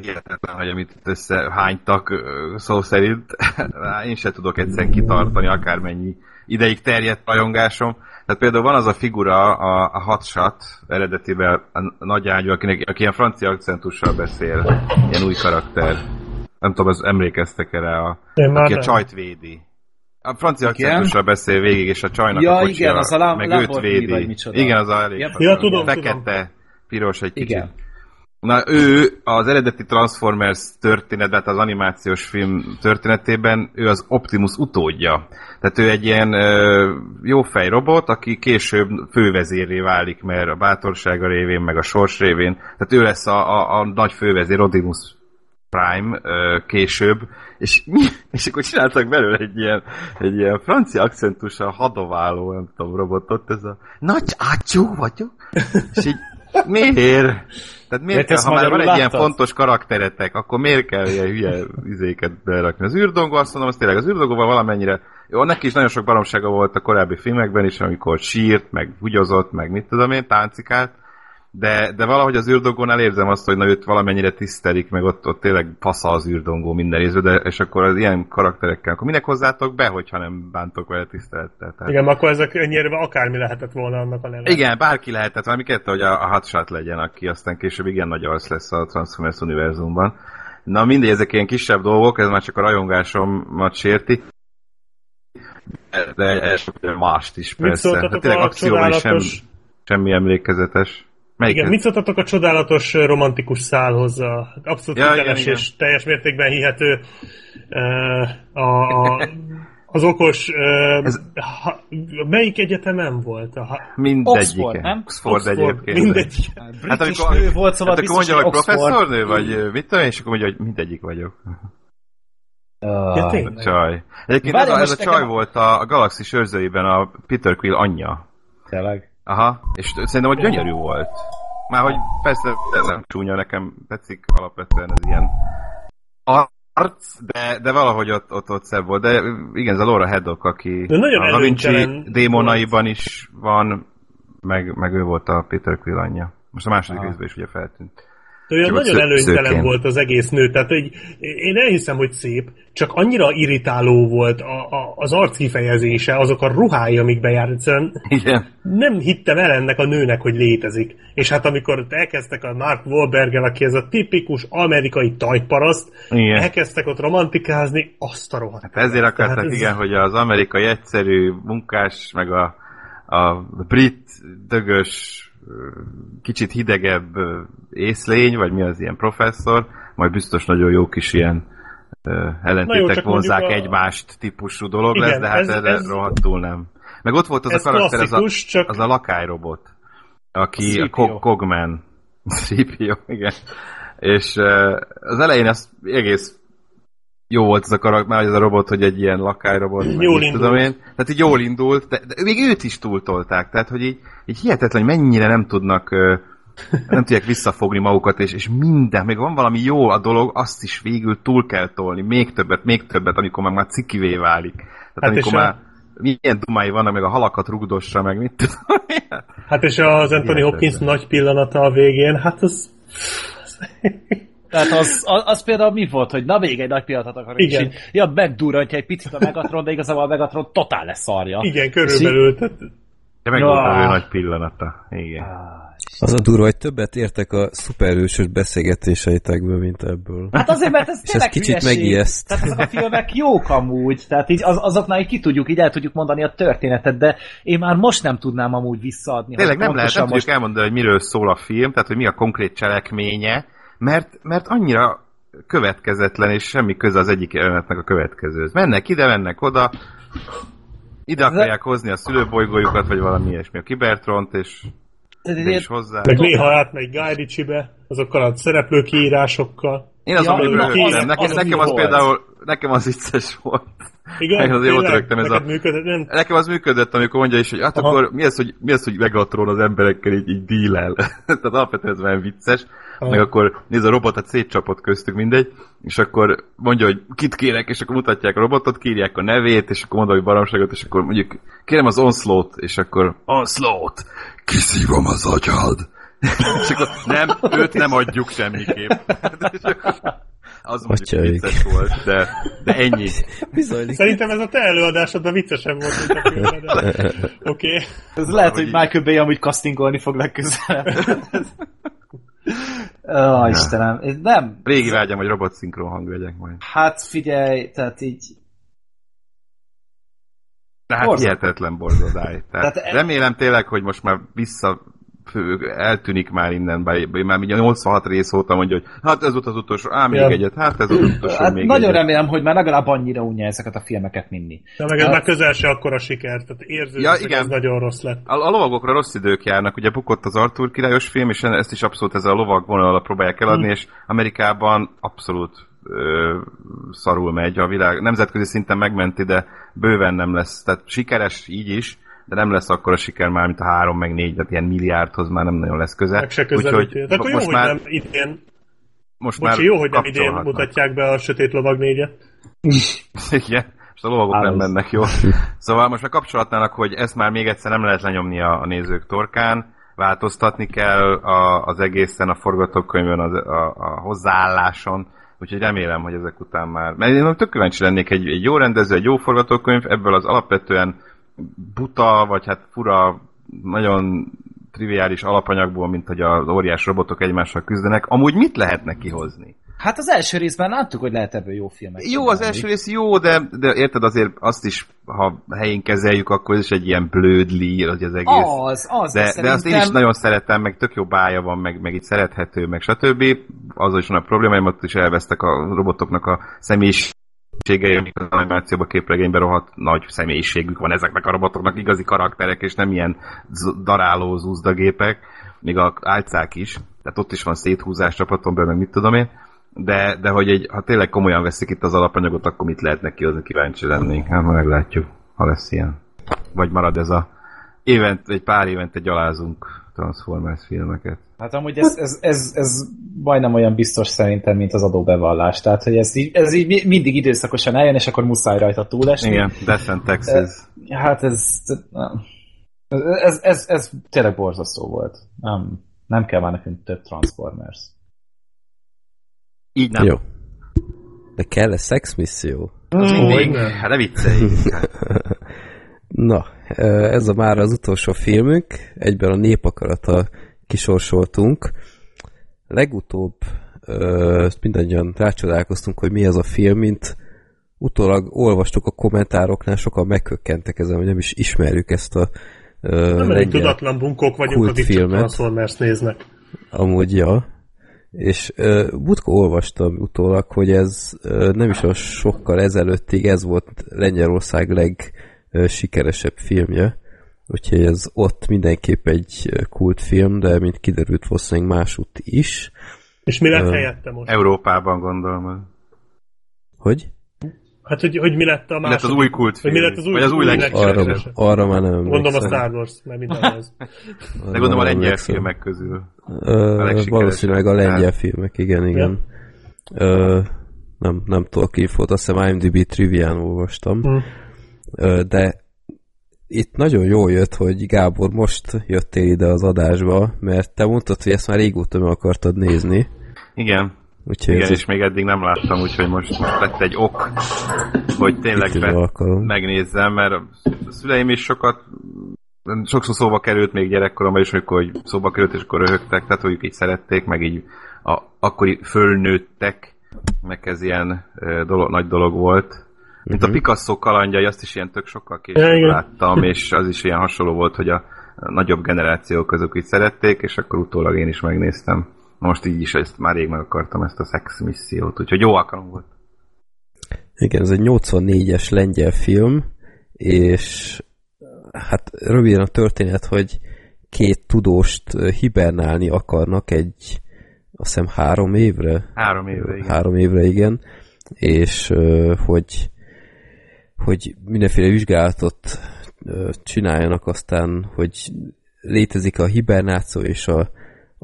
hihetetlen, hogy amit összehánytak szó szerint. Én se tudok egyszerűen kitartani akármennyi ideig terjedt rajongásom. Tehát például van az a figura, a, a hatsat eredetiben a nagy ágyú, akinek, aki ilyen francia akcentussal beszél, ilyen új karakter. Nem tudom, az emlékeztek erre, a, aki a csajt védi. A francia akcentussal beszél végig, és a csajnak ja, a kocsira, igen, az a meg őt védi. Igen, az a elég. Ja, ja tudom, fekete, tudom. piros egy kicsit. Igen. Na ő az eredeti Transformers történetben, az animációs film történetében, ő az Optimus utódja. Tehát ő egy ilyen ö, jófej robot, aki később fővezérré válik, mert a bátorsága révén, meg a sors révén. Tehát ő lesz a, a, a nagy fővezér, Rodimus Prime ö, később, és, és akkor csináltak belőle egy ilyen, egy ilyen francia akcentussal hadováló, nem tudom, robotot, ez a nagy ácsú vagyok, és így miért? Tehát miért kell, ha már van egy ilyen fontos karakteretek, akkor miért kell ilyen hülye izéket berakni? Az űrdongó, azt mondom, az tényleg az űrdongóval valamennyire, jó, neki is nagyon sok baromsága volt a korábbi filmekben is, amikor sírt, meg hugyozott, meg mit tudom én, táncikált, de, de valahogy az űrdongónál érzem azt, hogy na, őt valamennyire tisztelik, meg ott, ott tényleg passza az űrdongó minden részbe, de, és akkor az ilyen karakterekkel, akkor minek hozzátok be, hogyha nem bántok vele tisztelettel? Tehát... Igen, akkor ezek ennyire akármi lehetett volna annak a neve. Igen, bárki lehetett, valami kettő, hogy a, a hotshot legyen, aki aztán később igen nagy arc lesz a Transformers univerzumban. Na mindegy, ezek ilyen kisebb dolgok, ez már csak a rajongásomat sérti. De mást is persze. Hát tényleg akcióban is sem, semmi emlékezetes. Melyik igen, ez? mit szóltatok a csodálatos romantikus szálhoz? A abszolút ja, hiteles igen, és igen. teljes mértékben hihető a, a, az okos... Ez... Ha, melyik egyetemen volt? A, Mindegyike. Oxford, nem? Oxford, Oxford egyébként. Mindegyik. Hát amikor, nő volt, szóval hát akkor mondja, hogy professzornő, vagy mit tudom, és akkor mondja, hogy mindegyik vagyok. Ja, Csaj. Egyébként ez a, ez a csaj nekem... volt a, a Galaxis őrzőiben a Peter Quill anyja. Tényleg? Aha, és szerintem, hogy gyönyörű volt. Már hogy persze ez nem csúnya, nekem tetszik alapvetően ez ilyen arc, de, de valahogy ott, ott, ott szebb volt. De igen, ez a Laura Haddock, aki de nagyon a Da Vinci démonaiban is van, meg, meg ő volt a Peter Quill anyja. Most a második részben is ugye feltűnt. De olyan nagyon előnytelen volt az egész nő, tehát hogy én elhiszem, hogy szép, csak annyira irritáló volt a, a, az arc kifejezése, azok a ruhái, amik bejárt, egyszerűen Igen. nem hittem el ennek a nőnek, hogy létezik. És hát amikor elkezdtek a Mark wahlberg aki ez a tipikus amerikai tajparaszt, igen. elkezdtek ott romantikázni, azt a rohadt. Hát ezért akartak, ez... igen, hogy az amerikai egyszerű munkás, meg a, a brit dögös kicsit hidegebb észlény, vagy mi az ilyen professzor, majd biztos nagyon jó kis ilyen ellentétek vonzák a... egymást típusú dolog Igen, lesz, de hát ez, erre ez... rohadtul nem. Meg ott volt az ez a karakter, az a, csak... az a lakályrobot, aki a, a Cogman. CPO, igen. És uh, az elején ez egész jó volt ez a karakter, ez a robot, hogy egy ilyen lakályrobot. Jól indult. Tudom én. Tehát így jól indult, de, de még őt is túltolták. Tehát, hogy így, így hihetetlen, hogy mennyire nem tudnak nem tudják visszafogni magukat, és, és minden, még van valami jó a dolog, azt is végül túl kell tolni, még többet, még többet, amikor már, már cikivé válik. Tehát hát amikor már a... milyen dumái vannak, meg a halakat rugdossa, meg mit tudom. Hát és az Anthony Hopkins nagy pillanata a végén, hát az... Tehát az, az, az például mi volt, hogy na még egy nagy pillanatot akarok, Igen. és így, ja, megdurrantja egy picit a Megatron, de igazából a Megatron totál leszarja. Igen, körülbelül. De meg volt a nagy pillanata. Igen. Ah. Az a durva, hogy többet értek a szuperhősös beszélgetéseitekből, mint ebből. Hát azért, mert ez tényleg ez kicsit megijeszt. Tehát azok a filmek jók amúgy, tehát így az, azoknál így ki tudjuk, így el tudjuk mondani a történetet, de én már most nem tudnám amúgy visszaadni. Tényleg nem lehet, nem most... elmondani, hogy miről szól a film, tehát hogy mi a konkrét cselekménye, mert, mert annyira következetlen, és semmi köze az egyik jelenetnek a következőhöz. Mennek ide, mennek oda, ide akarják hozni a szülőbolygójukat, vagy valami ilyesmi, a Kibertront, és és hozzá. Meg néha átmegy Guy Ritchie-be, azokkal a szereplőkiírásokkal. Én azon ja, rögtem. Nekem, az, nekem az például, nekem az vicces volt. Igen, nekem az ott rögtem ez a... Működött, nem? Nekem az működött, amikor mondja is, hogy hát Aha. akkor mi az, hogy, mi az, hogy Megatron az emberekkel így, így dílel. Tehát alapvetően ez olyan vicces. Aha. Meg akkor néz a robotot szétcsapott köztük, mindegy, és akkor mondja, hogy kit kérek, és akkor mutatják a robotot, kírják a nevét, és akkor mondja, hogy baromságot, és akkor mondjuk kérem az Onslaught, és akkor Onslaught, kiszívom az agyad. és akkor nem, őt nem adjuk semmiképp. az mondjuk vicces volt, de, de ennyi. Bizony. Szerintem ez a te előadásodban viccesebb volt, mint a filmben. Oké. Okay. Ez lehet, hogy Michael Bay amúgy castingolni fog legközelebb. Ó, oh, Istenem, nem. Régi vágyam, hogy robot szinkron hang vegyek majd. Hát figyelj, tehát így... Tehát Borzat. hihetetlen borzodály. Tehát, tehát remélem tényleg, hogy most már vissza eltűnik már innen, bár már ugye 86 rész óta mondja, hogy hát ez volt az utolsó, á, még ja. egyet, hát ez volt az utolsó, hát még Nagyon egyet. remélem, hogy már legalább annyira unja ezeket a filmeket minni. De meg ez hát... már közel se akkora siker, tehát érző, ja, igen. ez nagyon rossz lett. A, a lovagokra rossz idők járnak, ugye bukott az Arthur királyos film, és ezt is abszolút ezzel a lovag vonalra próbálják eladni, hmm. és Amerikában abszolút ö, szarul megy a világ. Nemzetközi szinten megmenti, de bőven nem lesz. Tehát sikeres így is, de nem lesz akkor a siker már, mint a három meg négy, tehát ilyen milliárdhoz már nem nagyon lesz köze. Meg se Úgyhogy de akkor jó, most hogy már, nem idén most Bocsi, már jó, hogy nem idén mutatják be a sötét lovag négyet. Igen, most a lovagok nem mennek jó. Szóval most már kapcsolatnának, hogy ezt már még egyszer nem lehet lenyomni a, a nézők torkán, változtatni kell a, az egészen a forgatókönyvön, az, a, a hozzáálláson, úgyhogy remélem, hogy ezek után már... Mert én tök kíváncsi lennék egy, egy jó rendező, egy jó forgatókönyv, ebből az alapvetően buta, vagy hát fura, nagyon triviális alapanyagból, mint hogy az óriás robotok egymással küzdenek, amúgy mit lehetne kihozni? Hát az első részben láttuk, hogy lehet ebből jó filmek. Jó, az első rész jó, de, de érted azért azt is, ha helyén kezeljük, akkor ez is egy ilyen blödli, hogy az egész. Az, az. De, de, de azt én is nagyon szeretem, meg tök jó bája van, meg, meg itt szerethető, meg stb. Az is van a probléma, hogy is elvesztek a robotoknak a személyis amik az animációban képregényben rohadt nagy személyiségük van ezeknek a robotoknak, igazi karakterek, és nem ilyen daráló zúzdagépek, még a álcák is, tehát ott is van széthúzás csapaton belül, meg mit tudom én, de, de hogy egy, ha tényleg komolyan veszik itt az alapanyagot, akkor mit lehetne kihozni, kíváncsi lennénk. Hát meglátjuk, ha lesz ilyen. Vagy marad ez a évent, egy pár évente gyalázunk Transformers filmeket. Hát amúgy ez, ez, ez, ez majdnem olyan biztos szerintem, mint az adóbevallás. Tehát, hogy ez így, ez így mindig időszakosan eljön, és akkor muszáj rajta túlesni. Igen, Death and Texas. Hát ez, ez, ez, ez, ez tényleg borzasztó volt. Nem, nem kell már nekünk több Transformers. Így nem. Jó. De kell -e szexmisszió? Az mm, mindig, hát ne viccelj. Na, ez a már az utolsó filmünk, egyben a népakarata kisorsoltunk. Legutóbb mindannyian rácsodálkoztunk, hogy mi ez a film, mint utólag olvastuk a kommentároknál, sokan megkökkentek ezen, hogy nem is ismerjük ezt a uh, Nem elég tudatlan bunkók vagyunk, akik csak Transformers néznek. Amúgy, ja. És uh, Butko olvastam utólag, hogy ez uh, nem is a sokkal ezelőttig ez volt Lengyelország leg sikeresebb filmje, úgyhogy ez ott mindenképp egy kultfilm, de mint kiderült valószínűleg másút is. És mi lett uh, helyette most? Európában gondolom. Hogy? Hát, hogy, hogy mi lett a második? Mi lett az új kult mi lett az új, Vagy az új, arra, arra már nem Gondolom a Star Wars, mert minden az. De gondolom a lengyel filmek közül. Uh, valószínűleg a lengyel filmek, igen, igen. Ja. Uh, nem, nem tudok infót, azt hiszem IMDb trivián olvastam. Hmm. Uh, de itt nagyon jól jött, hogy Gábor most jöttél ide az adásba, mert te mondtad, hogy ezt már régóta meg akartad nézni. Igen. Úgyhogy Igen, és még eddig nem láttam, úgyhogy most, most lett egy ok, hogy tényleg be, megnézzem, mert a szüleim is sokat sokszor szóba került még gyerekkoromban is, amikor szóba került, és akkor röhögtek, tehát hogy így szerették, meg így a, akkori fölnőttek, meg ez ilyen dolog, nagy dolog volt. Mint uh-huh. a mhm. Picasso kalandjai, azt is ilyen tök sokkal később ja, láttam, és az is ilyen hasonló volt, hogy a, a nagyobb generációk azok így szerették, és akkor utólag én is megnéztem. Most így is ezt már rég meg akartam ezt a szex missziót, úgyhogy jó alkalom volt. Igen, ez egy 84-es lengyel film, és hát röviden a történet, hogy két tudóst hibernálni akarnak egy, azt hiszem három évre. Három évre, igen. Három évre, igen. És hogy, hogy mindenféle vizsgálatot csináljanak aztán, hogy létezik a hibernáció és a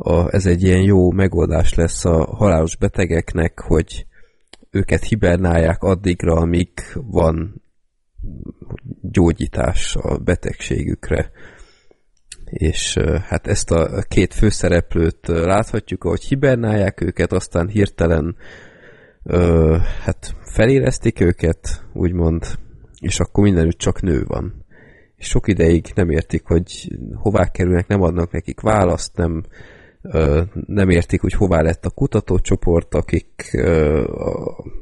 a, ez egy ilyen jó megoldás lesz a halálos betegeknek, hogy őket hibernálják addigra, amíg van gyógyítás a betegségükre. És hát ezt a két főszereplőt láthatjuk, ahogy hibernálják őket, aztán hirtelen hát felérezték őket, úgymond, és akkor mindenütt csak nő van. És sok ideig nem értik, hogy hová kerülnek, nem adnak nekik választ, nem nem értik, hogy hová lett a kutatócsoport, akik,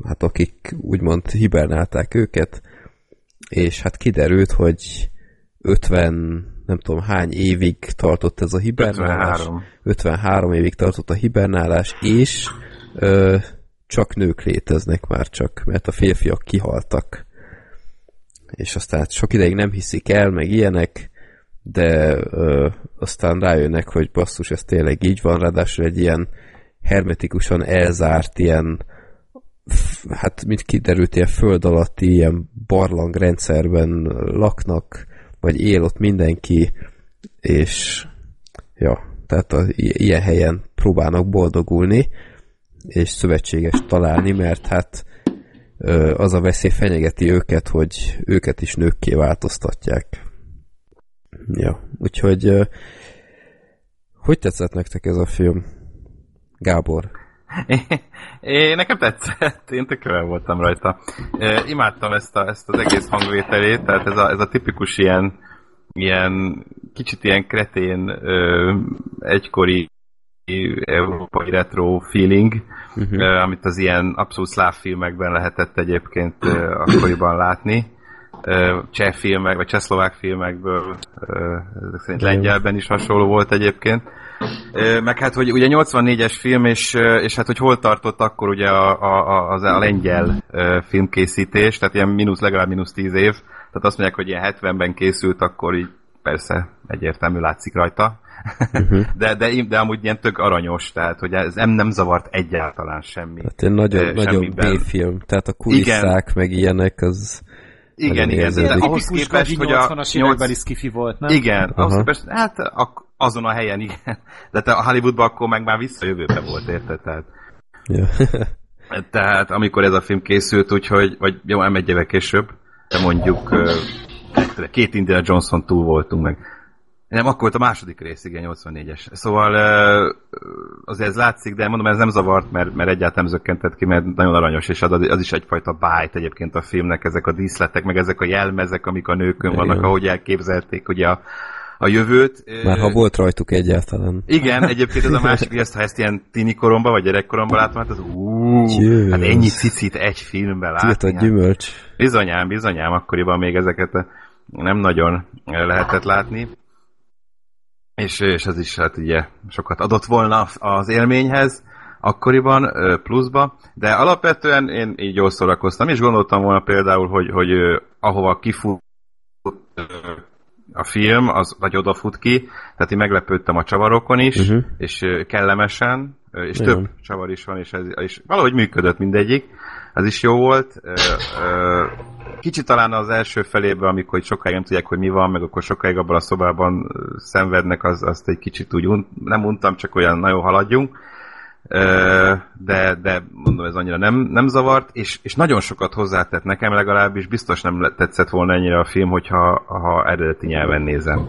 hát akik úgymond hibernálták őket, és hát kiderült, hogy 50, nem tudom hány évig tartott ez a hibernálás. 53. 53 évig tartott a hibernálás, és ö, csak nők léteznek már csak, mert a férfiak kihaltak. És aztán sok ideig nem hiszik el, meg ilyenek, de ö, aztán rájönnek, hogy basszus, ez tényleg így van, ráadásul egy ilyen hermetikusan elzárt, ilyen hát mint kiderült, ilyen föld alatti, ilyen barlangrendszerben laknak, vagy él ott mindenki, és ja, tehát a, ilyen helyen próbálnak boldogulni, és szövetséges találni, mert hát az a veszély fenyegeti őket, hogy őket is nőkké változtatják. Ja, úgyhogy hogy tetszett nektek ez a film? Gábor? É, nekem tetszett, én tökően voltam rajta. É, imádtam ezt, a, ezt az egész hangvételét, tehát ez a, ez a tipikus ilyen, ilyen kicsit ilyen kretén ö, egykori európai retro feeling, uh-huh. amit az ilyen abszolút szláv filmekben lehetett egyébként akkoriban látni cseh filmek, vagy csehszlovák filmekből, ezek szerint lengyelben is hasonló volt egyébként. Meg hát, hogy ugye 84-es film, és, és hát, hogy hol tartott akkor ugye a, a, a, a lengyel filmkészítés, tehát ilyen mínusz, legalább mínusz 10 év. Tehát azt mondják, hogy ilyen 70-ben készült, akkor így persze egyértelmű látszik rajta. Uh-huh. de, de, de amúgy ilyen tök aranyos, tehát hogy ez nem, nem zavart egyáltalán semmi. Tehát egy nagyon, nagyon B-film, tehát a kulisszák Igen. meg ilyenek, az igen, igen. De ahhoz képest, hogy a 80-as években is kifi volt, nem? Igen, ahhoz képest, hát azon a helyen, igen. De te a Hollywoodban akkor meg már visszajövőbe volt, érted? Tehát, tehát amikor ez a film készült, úgyhogy, vagy jó, nem egy éve később, de mondjuk két Indiana Johnson túl voltunk meg. Nem, akkor volt a második rész, igen, 84-es. Szóval azért ez látszik, de mondom, ez nem zavart, mert, mert egyáltalán zökkentett ki, mert nagyon aranyos, és az, az is egyfajta bájt egyébként a filmnek, ezek a díszletek, meg ezek a jelmezek, amik a nőkön vannak, igen. ahogy elképzelték ugye a, a jövőt. Már ha volt rajtuk egyáltalán. Igen, egyébként ez a másik, hogy ezt, ha ezt ilyen tini koromban, vagy gyerekkoromban látom, hát az úúúú, hát ennyi cicit egy filmben látni. Tiltott hát, gyümölcs. Bizonyám, bizonyám, akkoriban még ezeket nem nagyon lehetett látni és, és ez is hát ugye sokat adott volna az élményhez, akkoriban, pluszba, de alapvetően én így jól szórakoztam, és gondoltam volna például, hogy, hogy ahova kifut a film, az vagy odafut ki, tehát én meglepődtem a csavarokon is, uh-huh. és kellemesen, és Igen. több csavar is van, és, ez, és valahogy működött mindegyik, az is jó volt. Kicsit talán az első felében, amikor sokáig nem tudják, hogy mi van, meg akkor sokáig abban a szobában szenvednek, az, azt egy kicsit úgy un, nem untam, csak olyan nagyon haladjunk de, de mondom, ez annyira nem, nem zavart, és, és nagyon sokat hozzátett nekem, legalábbis biztos nem tetszett volna ennyire a film, hogyha ha eredeti nyelven nézem.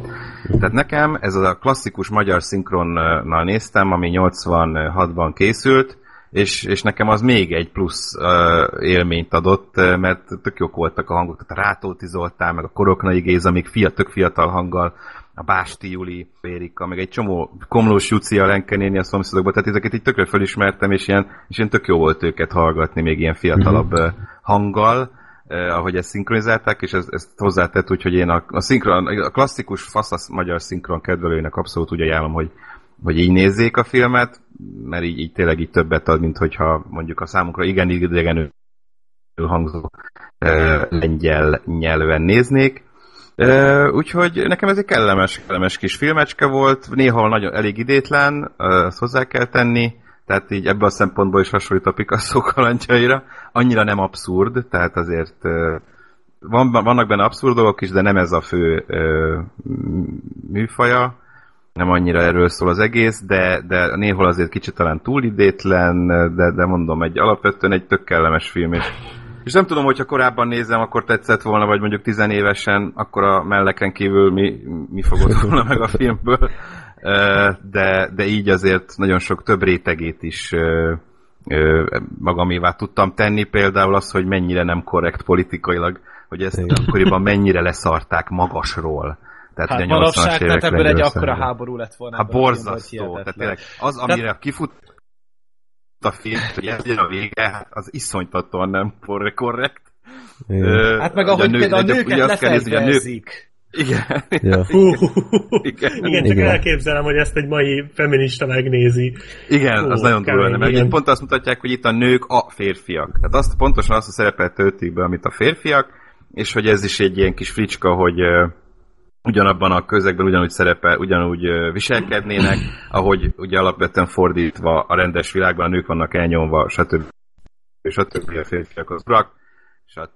Tehát nekem ez a klasszikus magyar szinkronnal néztem, ami 86-ban készült, és, és nekem az még egy plusz uh, élményt adott, mert tök jók voltak a hangok, tehát a Rátóti Zoltán, meg a Koroknai Géza, még fia, tök fiatal hanggal, a Básti Juli, Érika, meg egy csomó Komlós Juci, a Lenke néni a szomszédokban, tehát ezeket így tökre felismertem, és ilyen, és ilyen tök jó volt őket hallgatni még ilyen fiatalabb mm-hmm. hanggal, eh, ahogy ezt szinkronizálták, és ez, ezt hozzátett, úgyhogy én a, a, szinkron, a klasszikus faszasz magyar szinkron kedvelőinek abszolút úgy ajánlom, hogy, hogy így nézzék a filmet, mert így, így tényleg így többet ad, mint hogyha mondjuk a számunkra igen idegenül hangzó lengyel nyelven néznék. Uh, úgyhogy nekem ez egy kellemes, kellemes kis filmecske volt, néha nagyon elég idétlen, azt hozzá kell tenni, tehát így ebből a szempontból is hasonlít a Picasso kalandjaira. Annyira nem abszurd, tehát azért uh, van, vannak benne abszurd dolgok is, de nem ez a fő uh, műfaja, nem annyira erről szól az egész, de, de néhol azért kicsit talán túl idétlen, de, de mondom, egy alapvetően egy tök kellemes film, és és nem tudom, hogyha korábban nézem, akkor tetszett volna, vagy mondjuk tizenévesen, akkor a melleken kívül mi, mi fogott volna meg a filmből. De, de így azért nagyon sok több rétegét is magamévá tudtam tenni. Például az, hogy mennyire nem korrekt politikailag, hogy ezt Igen. akkoriban mennyire leszarták magasról. Tehát hát manapság, tehát ebből egy akkora háború lett volna. Hát borzasztó. Tehát tényleg az, amire tehát... kifut, a film, hogy ez a vége, hát az iszonytatóan nem korrekt. Hát meg ahogy a nő, például a nőket lefejtvezik. Igen. Ja. igen. igen, csak igen. elképzelem, hogy ezt egy mai feminista megnézi. Igen, Hú, az nagyon durva, mert itt pont azt mutatják, hogy itt a nők a férfiak. Tehát azt pontosan azt a szerepet töltik be, amit a férfiak, és hogy ez is egy ilyen kis fricska, hogy ugyanabban a közegben ugyanúgy szerepel, ugyanúgy viselkednének, ahogy ugye alapvetően fordítva a rendes világban a nők vannak elnyomva, stb. és a többi a férfiak az urak,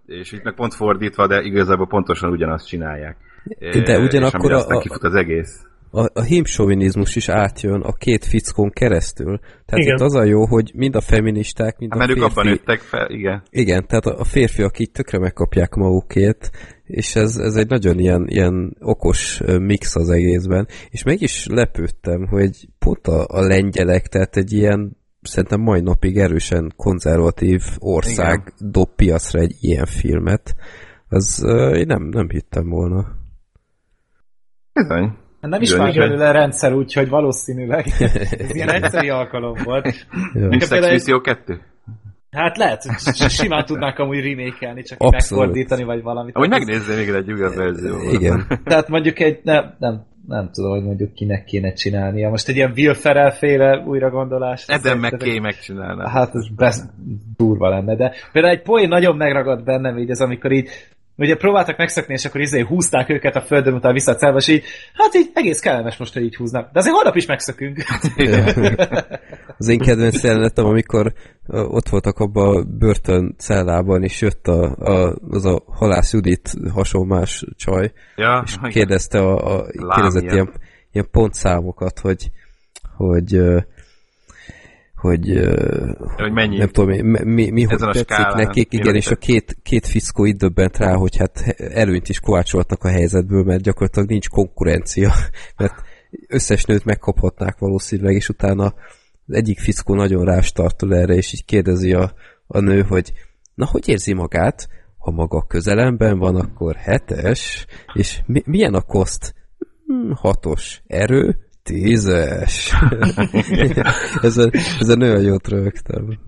és itt meg pont fordítva, de igazából pontosan ugyanazt csinálják. De ugyanakkor és a, kifut az egész a, a hímsovinizmus is átjön a két fickón keresztül. Tehát igen. itt az a jó, hogy mind a feministák, mind hát, a férfi... Mert ők abban nőttek fel, igen. Igen, tehát a, a férfiak így tökre megkapják magukét, és ez, ez egy nagyon ilyen, ilyen okos mix az egészben. És meg is lepődtem, hogy pont a, a lengyelek, tehát egy ilyen szerintem mai napig erősen konzervatív ország igen. dob piacra egy ilyen filmet. Az uh, én nem, nem hittem volna. Bizony. Hát nem is vág belőle rendszer, úgyhogy valószínűleg ez ilyen egyszerű alkalom volt. Nincs Sex Visio 2? Hát lehet, simán tudnák amúgy remake csak Abszolút. megfordítani, vagy valamit. Amúgy megnézzél még egy újabb verzió. Igen. Tehát mondjuk egy, nem, nem, nem tudom, hogy mondjuk kinek kéne csinálnia. Most egy ilyen Will Ferrell féle újra gondolás. Eden meg kéne megcsinálni. Hát ez besz, durva lenne, de például egy poén nagyon megragadt bennem így ez, amikor így ugye próbáltak megszökni, és akkor izé húzták őket a földön, utána vissza a és így, hát így egész kellemes most, hogy így húznak. De azért holnap is megszökünk. az én kedvenc jelenetem, amikor ott voltak abban a börtön cellában, és jött a, a, az a halász Judit hasonlás csaj, ja, és kérdezte a, a kérdezett ilyen, ilyen pontszámokat, hogy hogy hogy, hogy mennyi? nem tudom, mi, mi, mi hogy tetszik skálán, nekik, igen, és a két, két fiszkó itt döbbent rá, hogy hát előnyt is kovácsoltak a helyzetből, mert gyakorlatilag nincs konkurencia, mert összes nőt megkaphatnák valószínűleg, és utána az egyik fiszkó nagyon rástartol erre, és így kérdezi a, a nő, hogy na, hogy érzi magát? Ha maga közelemben van, akkor hetes, és mi, milyen a koszt? Hmm, hatos. Erő? Tízes. ez, a, ez a nagyon jót rögtem.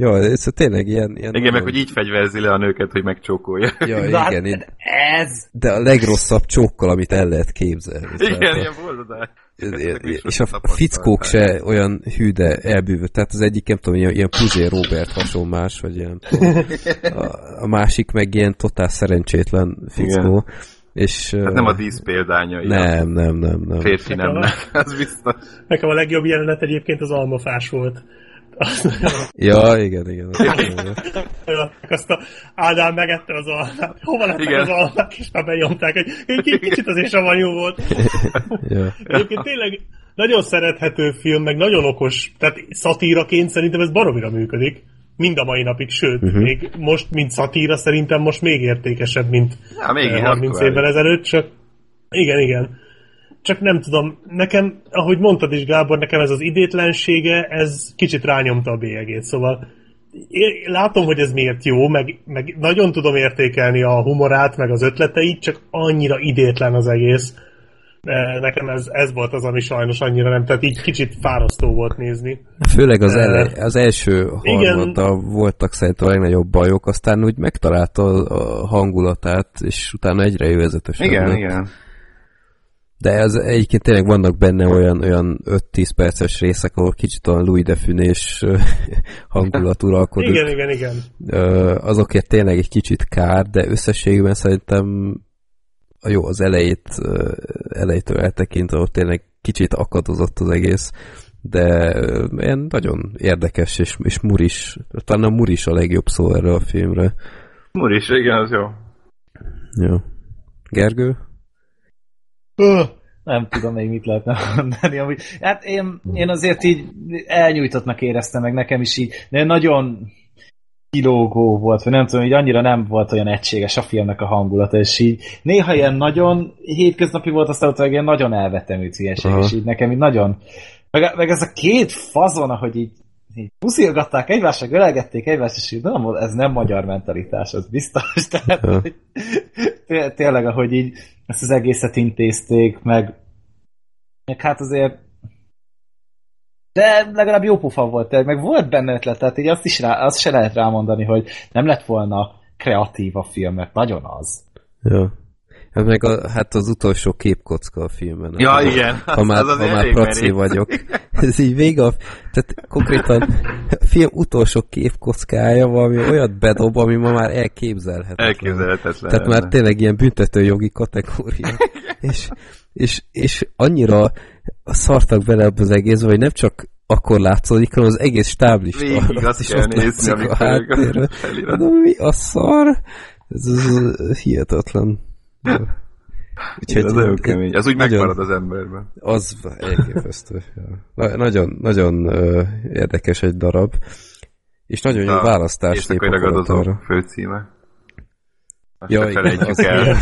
Jó, ez tényleg ilyen... ilyen igen, meg hogy így fegyverzi le a nőket, hogy megcsókolja. Ja, igen. Én, ez! De a legrosszabb csókkal, amit el lehet képzelni. Igen, ilyen boldogás. és a fickók se olyan hű, de elbűvött. Tehát az egyik, nem tudom, ilyen, ilyen Puzé Robert hasonlás, vagy ilyen a, a másik meg ilyen totál szerencsétlen fickó. Igen. És, hát nem a dísz példánya. Nem, nem, nem, nem. Férfi nemnek, az biztos. Nekem a legjobb jelenet egyébként az almafás volt. ja, igen, igen. Azt a Ádám megette az almát. Hova lettek igen. az almák, és már benyomták. Egy, egy kicsit azért savanyú volt. ja. Egyébként tényleg nagyon szerethető film, meg nagyon okos, tehát szatíraként szerintem ez baromira működik. Mind a mai napig, sőt, uh-huh. még most, mint szatíra szerintem most még értékesebb, mint ja, még 30 évvel ezelőtt, csak igen, igen csak nem tudom, nekem, ahogy mondtad is Gábor, nekem ez az idétlensége, ez kicsit rányomta a bélyegét, szóval én látom, hogy ez miért jó, meg, meg nagyon tudom értékelni a humorát, meg az ötleteit, csak annyira idétlen az egész. Nekem ez, ez volt az, ami sajnos annyira nem, tehát így kicsit fárasztó volt nézni. Főleg az, ele, az első harmada voltak szerintem a legnagyobb bajok, aztán úgy megtalálta a hangulatát, és utána egyre jövezetesebb. Igen, igen. De az egyébként tényleg vannak benne olyan, olyan 5-10 perces részek, ahol kicsit olyan Louis de Funés hangulat uralkodik. Igen, igen, igen. Azokért tényleg egy kicsit kár, de összességében szerintem jó, az elejét, elejétől eltekintve, ott tényleg kicsit akadozott az egész, de ilyen nagyon érdekes, és, és muris, talán a muris a legjobb szó erre a filmre. Muris, igen, az jó. Jó. Gergő? Nem tudom még mit lehetne mondani. Amúgy, hát én, én azért így elnyújtottnak éreztem meg nekem is így, de nagyon kilógó volt, vagy nem tudom, hogy annyira nem volt olyan egységes a filmnek a hangulata, és így néha ilyen nagyon hétköznapi volt, aztán ott ilyen nagyon elvetemült ilyeség, és így nekem így nagyon meg, meg ez a két fazon, ahogy így, így puszilgatták egymásra, ölelgették egymást, és így nem, ez nem magyar mentalitás, az biztos. Tehát, hogy, tényleg, ahogy így ezt az egészet intézték, meg, meg hát azért de legalább jó pofa volt, meg volt benne ötlet, tehát így azt, is rá, azt se lehet rámondani, hogy nem lett volna kreatív a film, mert nagyon az. Ja. Hát meg a, hát az utolsó képkocka a filmben. Ja, ha, igen. Ha már, az ha már praci vagyok. Ez így vége a, tehát konkrétan a film utolsó képkockája valami olyat bedob, ami ma már elképzelhetetlen. Elképzelhetetlen. Tehát már tényleg ilyen büntetőjogi kategória. és, és, és annyira szartak bele ebbe az egész, hogy nem csak akkor látszódik, hanem az egész stáblista. Végig azt kell nézni, a háttérről. Mi a szar? Ez, ez hihetetlen. Úgyhogy ez nagyon kemény. Az úgy nagyon, megmarad az emberben. Az elképesztő. ja. nagyon, nagyon érdekes egy darab. És nagyon jó választás. Éjszakai ragadozó főcíme. Azt ja, felejtjük el.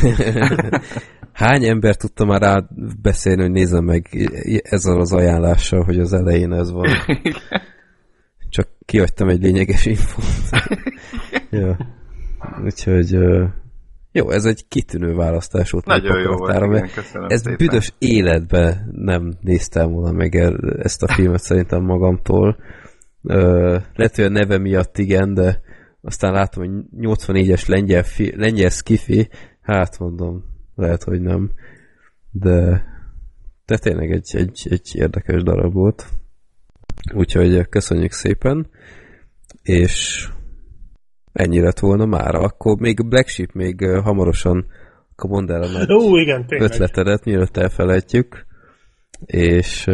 Hány ember tudta már rá beszélni, hogy nézze meg ezzel az ajánlással, hogy az elején ez van. Csak kiadtam egy lényeges infót. ja. Úgyhogy jó, ez egy kitűnő választás volt. Nagyon jó volt, igen, Ez szépen. büdös életben nem néztem volna meg ezt a filmet szerintem magamtól. Uh, lehet, hogy a neve miatt igen, de aztán látom, hogy 84-es lengyel, fi, lengyel skifi, hát mondom, lehet, hogy nem. De, de tényleg egy, egy, egy érdekes darab volt. Úgyhogy köszönjük szépen, és ennyi lett volna már. Akkor még Black Sheep még hamarosan akkor mondd el a nagy Ó, igen, ötletedet, mielőtt elfelejtjük. És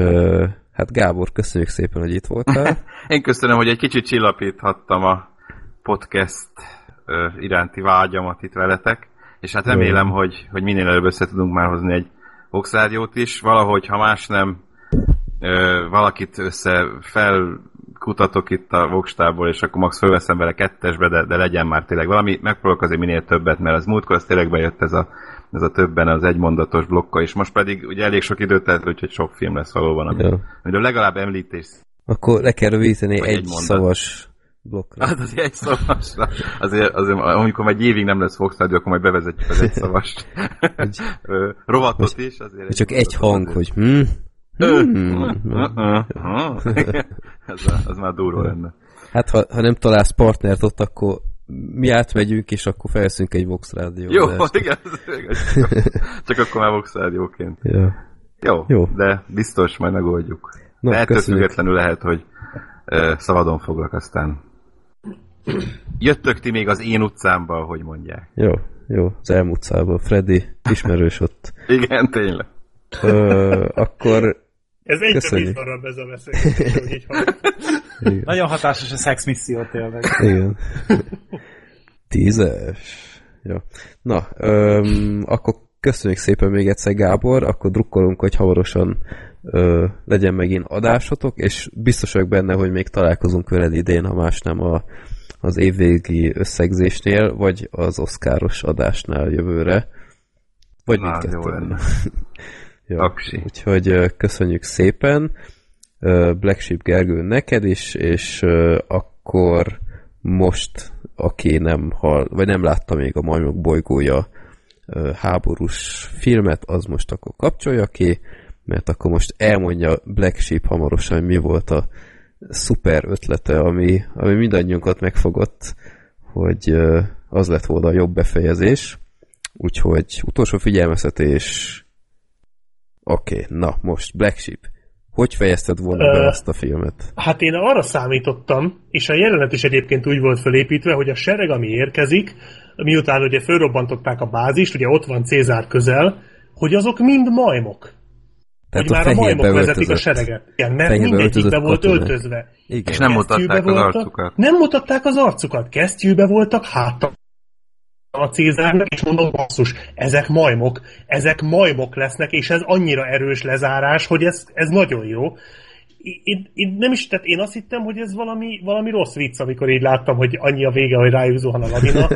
hát Gábor, köszönjük szépen, hogy itt voltál. Én köszönöm, hogy egy kicsit csillapíthattam a podcast iránti vágyamat itt veletek, és hát remélem, hogy, hogy minél előbb össze tudunk már hozni egy Vox is. Valahogy, ha más nem, valakit össze fel kutatok itt a Voxtából, és akkor max fölveszem vele kettesbe, de, de legyen már tényleg valami. Megpróbálok azért minél többet, mert az múltkor az tényleg bejött ez a, ez a többen az egymondatos blokka, és most pedig ugye elég sok időt telt, úgyhogy sok film lesz valóban, ami, amiről legalább említés. Akkor le kell rövidíteni egy, egy szavas blokkra. Hát azért egy szavasra. Azért, azért, amikor egy évig nem lesz Fox akkor majd bevezetjük az egy szavas rovatot is. Azért csak egy hang, hogy hm? ez, az már durva lenne. Hát ha, ha nem találsz partnert ott, akkor mi átmegyünk, és akkor felszünk egy Vox rádió. Jó, igen, csak akkor már Vox rádióként. Ja. Jó, Jó, de biztos majd megoldjuk. Na, de ettől függetlenül lehet, hogy uh, szabadon foglak aztán. Jöttök ti még az én utcámba, hogy mondják. Jó, jó, az elm utcába. Freddy, ismerős ott. Igen, tényleg. Ö, akkor ez egy bizarrabb ez a beszélgetés, Nagyon hatásos a szex misszió tényleg. Igen. Tízes. Jó. Na, öm, akkor köszönjük szépen még egyszer Gábor, akkor drukkolunk, hogy hamarosan ö, legyen megint adásotok, és biztos vagyok benne, hogy még találkozunk veled idén, ha más nem a, az évvégi összegzésnél, vagy az oszkáros adásnál jövőre. Vagy Na, mindkettőn. ja, úgyhogy köszönjük szépen. Black Sheep Gergő neked is, és akkor most, aki nem hall, vagy nem látta még a Majmok bolygója háborús filmet, az most akkor kapcsolja ki, mert akkor most elmondja Black Sheep hamarosan, mi volt a szuper ötlete, ami, ami mindannyiunkat megfogott, hogy az lett volna a jobb befejezés. Úgyhogy utolsó figyelmeztetés. Oké, okay, na most Black Sheep. Hogy fejezted volna be ezt a filmet? Hát én arra számítottam, és a jelenet is egyébként úgy volt felépítve, hogy a sereg, ami érkezik, miután ugye fölrobbantották a bázist, ugye ott van Cézár közel, hogy azok mind majmok. Tehát hogy a már a majmok vezetik a sereget. Igen, mert mindegyikbe volt katona. öltözve. Igen. És nem mutatták az arcukat. Nem mutatták az arcukat. Kesztyűbe voltak, hát a Cézárnak, és mondom, basszus, ezek majmok, ezek majmok lesznek, és ez annyira erős lezárás, hogy ez, ez nagyon jó. Én, én, nem is, tehát én azt hittem, hogy ez valami, valami rossz vicc, amikor így láttam, hogy annyi a vége, hogy rájuk zuhan a lavina.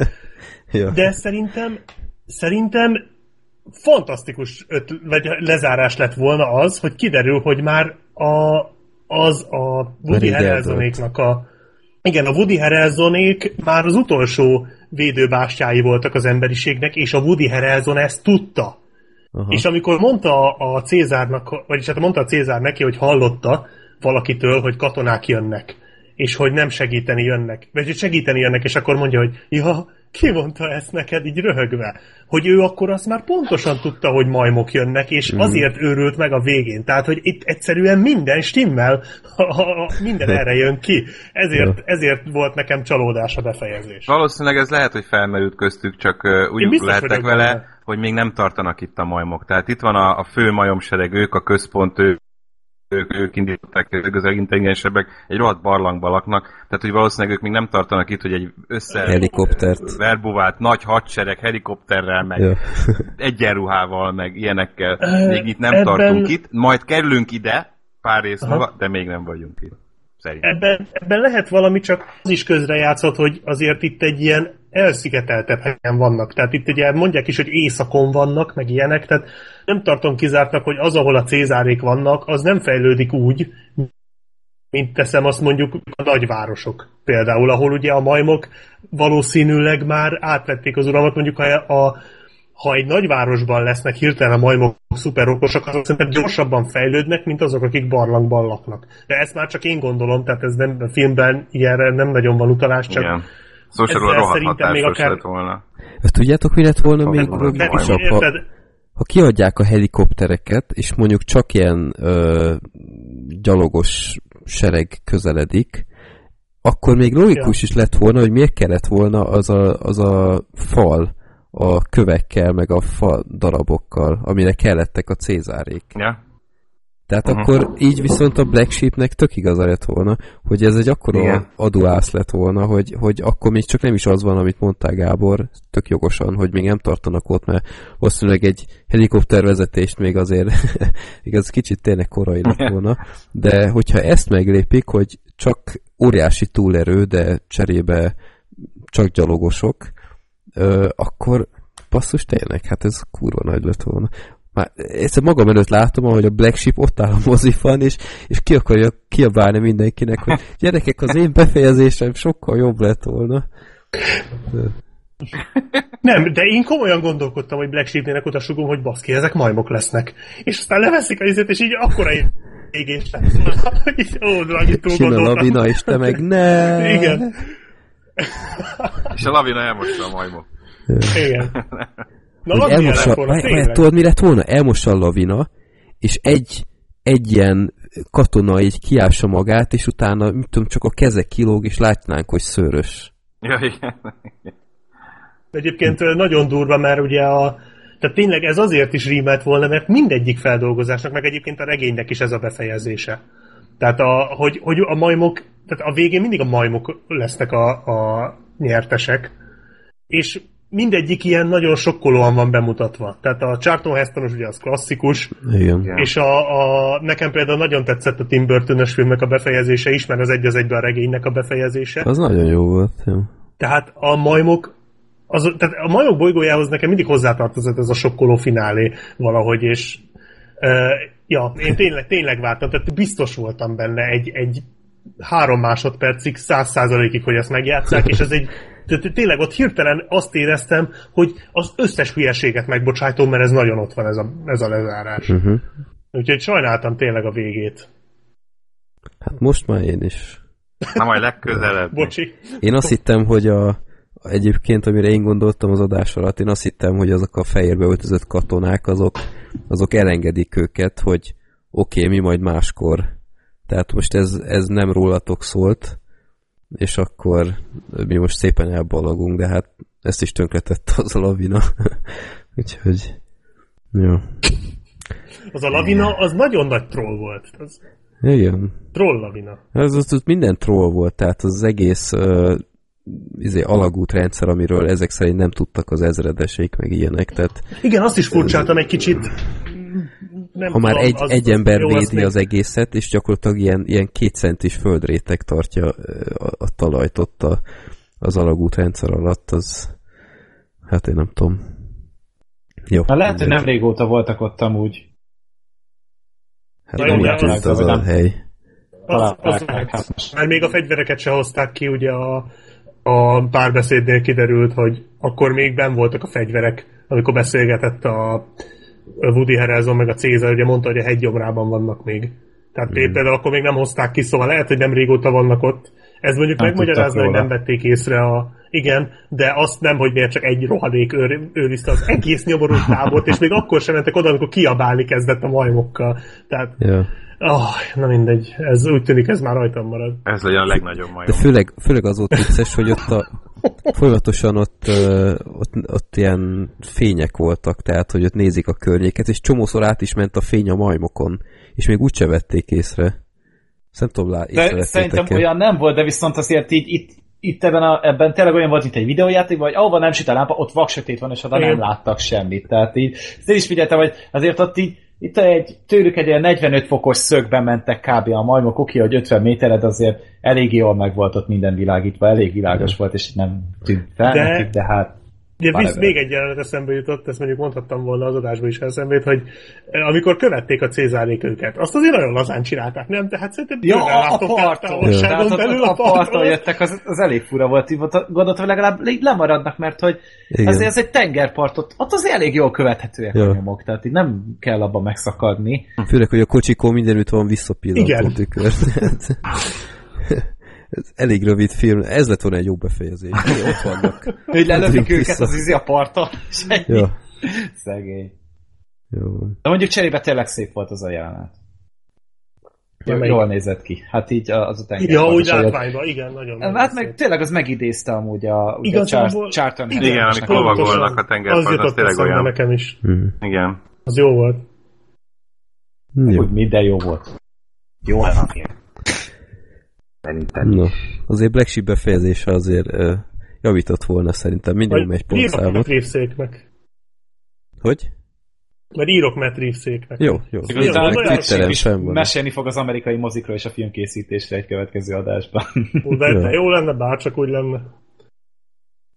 De szerintem, szerintem fantasztikus öt, vagy lezárás lett volna az, hogy kiderül, hogy már a, az a Woody Harrelsonéknak a igen, a Woody Harrelsonék már az utolsó védőbástyái voltak az emberiségnek, és a Woody Harrelson ezt tudta. Aha. És amikor mondta a Cézárnak, vagyis hát mondta a Cézár neki, hogy hallotta valakitől, hogy katonák jönnek, és hogy nem segíteni jönnek, vagy hogy segíteni jönnek, és akkor mondja, hogy ja, ki mondta ezt neked így röhögve? Hogy ő akkor azt már pontosan tudta, hogy majmok jönnek, és mm. azért őrült meg a végén. Tehát, hogy itt egyszerűen minden stimmel, ha, ha minden erre jön ki. Ezért, ezért volt nekem csalódás a befejezés. Valószínűleg ez lehet, hogy felmerült köztük, csak uh, úgy lehettek vele, benne. hogy még nem tartanak itt a majmok. Tehát itt van a, a fő majomsereg, ők a központ, ők ők, ők indították, ők az intelligensebbek, egy rohadt barlangban laknak, tehát hogy valószínűleg ők még nem tartanak itt, hogy egy össze helikoptert. verbuvált nagy hadsereg helikopterrel, meg ja. egyenruhával, meg ilyenekkel. Még itt nem Ebben... tartunk itt, majd kerülünk ide pár rész múlva, de még nem vagyunk itt. Ebben, ebben lehet valami, csak az is közrejátszott, hogy azért itt egy ilyen elszigeteltebb helyen vannak. Tehát itt ugye mondják is, hogy éjszakon vannak, meg ilyenek, tehát nem tartom kizártnak, hogy az, ahol a Cézárék vannak, az nem fejlődik úgy, mint teszem azt mondjuk a nagyvárosok például, ahol ugye a majmok valószínűleg már átvették az uralmat, mondjuk ha, a, ha egy nagyvárosban lesznek hirtelen a majmok szuperokosak, azok szerintem gyorsabban fejlődnek, mint azok, akik barlangban laknak. De ezt már csak én gondolom, tehát ez nem a filmben ilyenre nem nagyon van utalás, csak Igen Szóval rohadt még akár... lett volna. Ezt tudjátok, mi lett volna még logikusabb? Ha, ha kiadják a helikoptereket, és mondjuk csak ilyen ö, gyalogos sereg közeledik, akkor még logikus ja. is lett volna, hogy miért kellett volna az a, az a fal a kövekkel, meg a fa darabokkal, amire kellettek a cézárék. Ja. Tehát uh-huh. akkor így viszont a Black Sheepnek tök igaza lett volna, hogy ez egy akkora Igen. aduász lett volna, hogy, hogy akkor még csak nem is az van, amit mondtál Gábor, tök jogosan, hogy még nem tartanak ott, mert valószínűleg egy helikoptervezetést még azért igaz, kicsit tényleg korai lett volna, de hogyha ezt meglépik, hogy csak óriási túlerő, de cserébe csak gyalogosok, akkor basszus tényleg, hát ez kurva nagy lett volna már egyszer magam előtt látom, ahogy a Black Sheep ott áll a mozifan, és, és ki akarja kiabálni mindenkinek, hogy gyerekek, az én befejezésem sokkal jobb lett volna. Nem, de én komolyan gondolkodtam, hogy Black Sheepnének oda sugom, hogy baszki, ezek majmok lesznek. És aztán leveszik a izét, és így akkora égés lesz. Ó, Dragi, túl Sina lavina, és te meg ne. Igen. És a lavina elmossa a majmok. Igen. Na, hogy elmossa, várj, várj, tudod, mi lett volna? Elmossa a lavina, és egy, egy ilyen katona így kiássa magát, és utána, mit tudom, csak a kezek kilóg, és látnánk, hogy szőrös. Ja, igen. Egyébként nagyon durva, mert ugye a, tehát tényleg ez azért is rímelt volna, mert mindegyik feldolgozásnak, meg egyébként a regénynek is ez a befejezése. Tehát, a, hogy, hogy a majmok, tehát a végén mindig a majmok lesznek a, a nyertesek, és mindegyik ilyen nagyon sokkolóan van bemutatva. Tehát a Charlton heston ugye az klasszikus, Igen. és a, a, nekem például nagyon tetszett a Tim burton filmnek a befejezése is, mert az egy az egyben a regénynek a befejezése. Az nagyon jó volt, jó. Tehát a majmok az, tehát a majmok bolygójához nekem mindig hozzátartozott ez a sokkoló finálé valahogy, és uh, ja, én tényleg, tényleg vártam, tehát biztos voltam benne egy, egy három másodpercig, száz százalékig, hogy ezt megjátszák, és ez egy tehát tényleg ott hirtelen azt éreztem, hogy az összes hülyeséget megbocsájtom, mert ez nagyon ott van ez a, ez a lezárás. Uh-huh. Úgyhogy sajnáltam tényleg a végét. Hát most már én is. Na majd legközelebb. Bocsi. Én azt hittem, hogy a, egyébként, amire én gondoltam az adás alatt, én azt hittem, hogy azok a fehérbe öltözött katonák, azok, azok elengedik őket, hogy oké, okay, mi majd máskor. Tehát most ez, ez nem rólatok szólt, és akkor mi most szépen elbalagunk, de hát ezt is tönkretette az a lavina. Úgyhogy, jó. Az a lavina, az nagyon nagy troll volt. Az... Igen. Troll lavina. Ez az, az minden troll volt, tehát az egész uh, izé, alagútrendszer, amiről ezek szerint nem tudtak az ezredesék, meg ilyenek. Tehát, Igen, azt is furcsáltam egy kicsit. Nem ha már egy, az, egy ember jó, védi az egészet, és gyakorlatilag ilyen, ilyen két centis földréteg tartja a, a talajt ott a, az alagútrendszer alatt, az hát én nem tudom. Jó. Na lehet, hogy nem régóta voltak ott amúgy. Hát nem úgy tűnt az a hely. Az, az, az, már még a fegyvereket se hozták ki, ugye a, a párbeszédnél kiderült, hogy akkor még ben voltak a fegyverek, amikor beszélgetett a Woody Harrelson meg a Cézar, ugye mondta, hogy a hegygyomrában vannak még. Tehát mm. például akkor még nem hozták ki, szóval lehet, hogy nem régóta vannak ott. Ez mondjuk nem megmagyarázna, hogy nem vették észre a... Igen, de azt nem, hogy miért csak egy rohadék őr, őrizte az egész nyomorult tábort, és még akkor sem mentek oda, amikor kiabálni kezdett a majmokkal. Tehát... Yeah. Oh, na mindegy, ez úgy tűnik, ez már rajtam marad. Ez legyen a legnagyobb majom. De főleg, főleg az ott vicces, hogy ott a, folyamatosan ott, ott, ott ilyen fények voltak, tehát hogy ott nézik a környéket, és csomószor át is ment a fény a majmokon, és még úgyse vették észre. Szerintem, lá, de szerintem olyan nem volt, de viszont azért így itt, itt ebben, a, ebben tényleg olyan volt, mint egy videójáték, vagy ahova nem süt a lámpa, ott vaksötét van, és oda nem láttak semmit. Tehát így, ezt is figyeltem, hogy azért ott így itt egy, tőlük egy ilyen 45 fokos szögben mentek kb. a majmok, oké, hogy 50 métered azért elég jól meg volt ott minden világítva, elég világos volt, és nem tűnt fel de, nekik, de hát de visz, még egy jelenet eszembe jutott, ezt mondjuk mondhattam volna az adásban is eszembe, hogy eh, amikor követték a Cézárék őket, azt azért nagyon lazán csinálták, nem? Tehát szerintem ja, a parton, ja. belül a, a parton jöttek, az, az elég fura volt, gondoltam, hogy legalább lemaradnak, mert hogy Igen. azért ez egy tengerpartot, ott az elég jól követhetőek ja. a nyomok, tehát így nem kell abba megszakadni. Főleg, hogy a kocsikó mindenütt van visszapillantó tükör. ez elég rövid film, ez lett volna egy jó befejezés. Ott vannak. Hogy lelövik őket az izi a parton. Ja. Szegény. Jó. De mondjuk cserébe tényleg szép volt az a jelenet. Ja, jól nézett ki. Hát így az a tenger. Ja, úgy látványban, igen, nagyon. Hát meg tényleg az megidézte amúgy a, ugye a Char- Charlton Igen, igen amikor lovagolnak a tengerparton, az, az tényleg olyan. nekem is. Mm. Igen. Az jó volt. Jó. Úgy minden jó volt. Jó elvapja. Szerintem no. Azért Black Sheep befejezése azért uh, javított volna szerintem. Minimum egy pontszámot. Írok Hogy? Mert írok Matt Reeves-éknek. Jó, jó. Twitteren sem van. Mesélni fog az amerikai mozikról és a filmkészítésre egy következő adásban. De jó. jó lenne, bárcsak úgy lenne.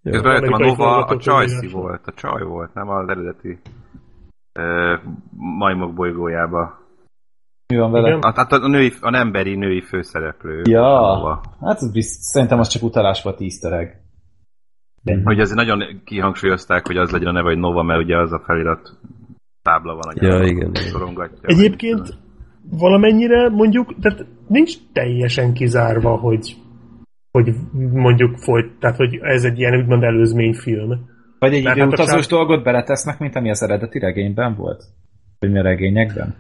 Közben jöttem a Nova, a Csajci volt, a Csaj volt, nem az eredeti uh, majmok bolygójába. Mi van vele? Hát, hát a, női, a emberi női főszereplő. Ja, hát ez bizt, szerintem az csak utalás volt easter. De. Hogy azért nagyon kihangsúlyozták, hogy az legyen a neve, hogy Nova, mert ugye az a felirat tábla van a ja, igen. Szorongatja. Egyébként valamennyire mondjuk, tehát nincs teljesen kizárva, hogy hogy mondjuk folyt, tehát hogy ez egy ilyen úgymond előzményfilm. Vagy egy időutazós hát dolgot beletesznek, mint ami az eredeti regényben volt? Vagy mi a regényekben?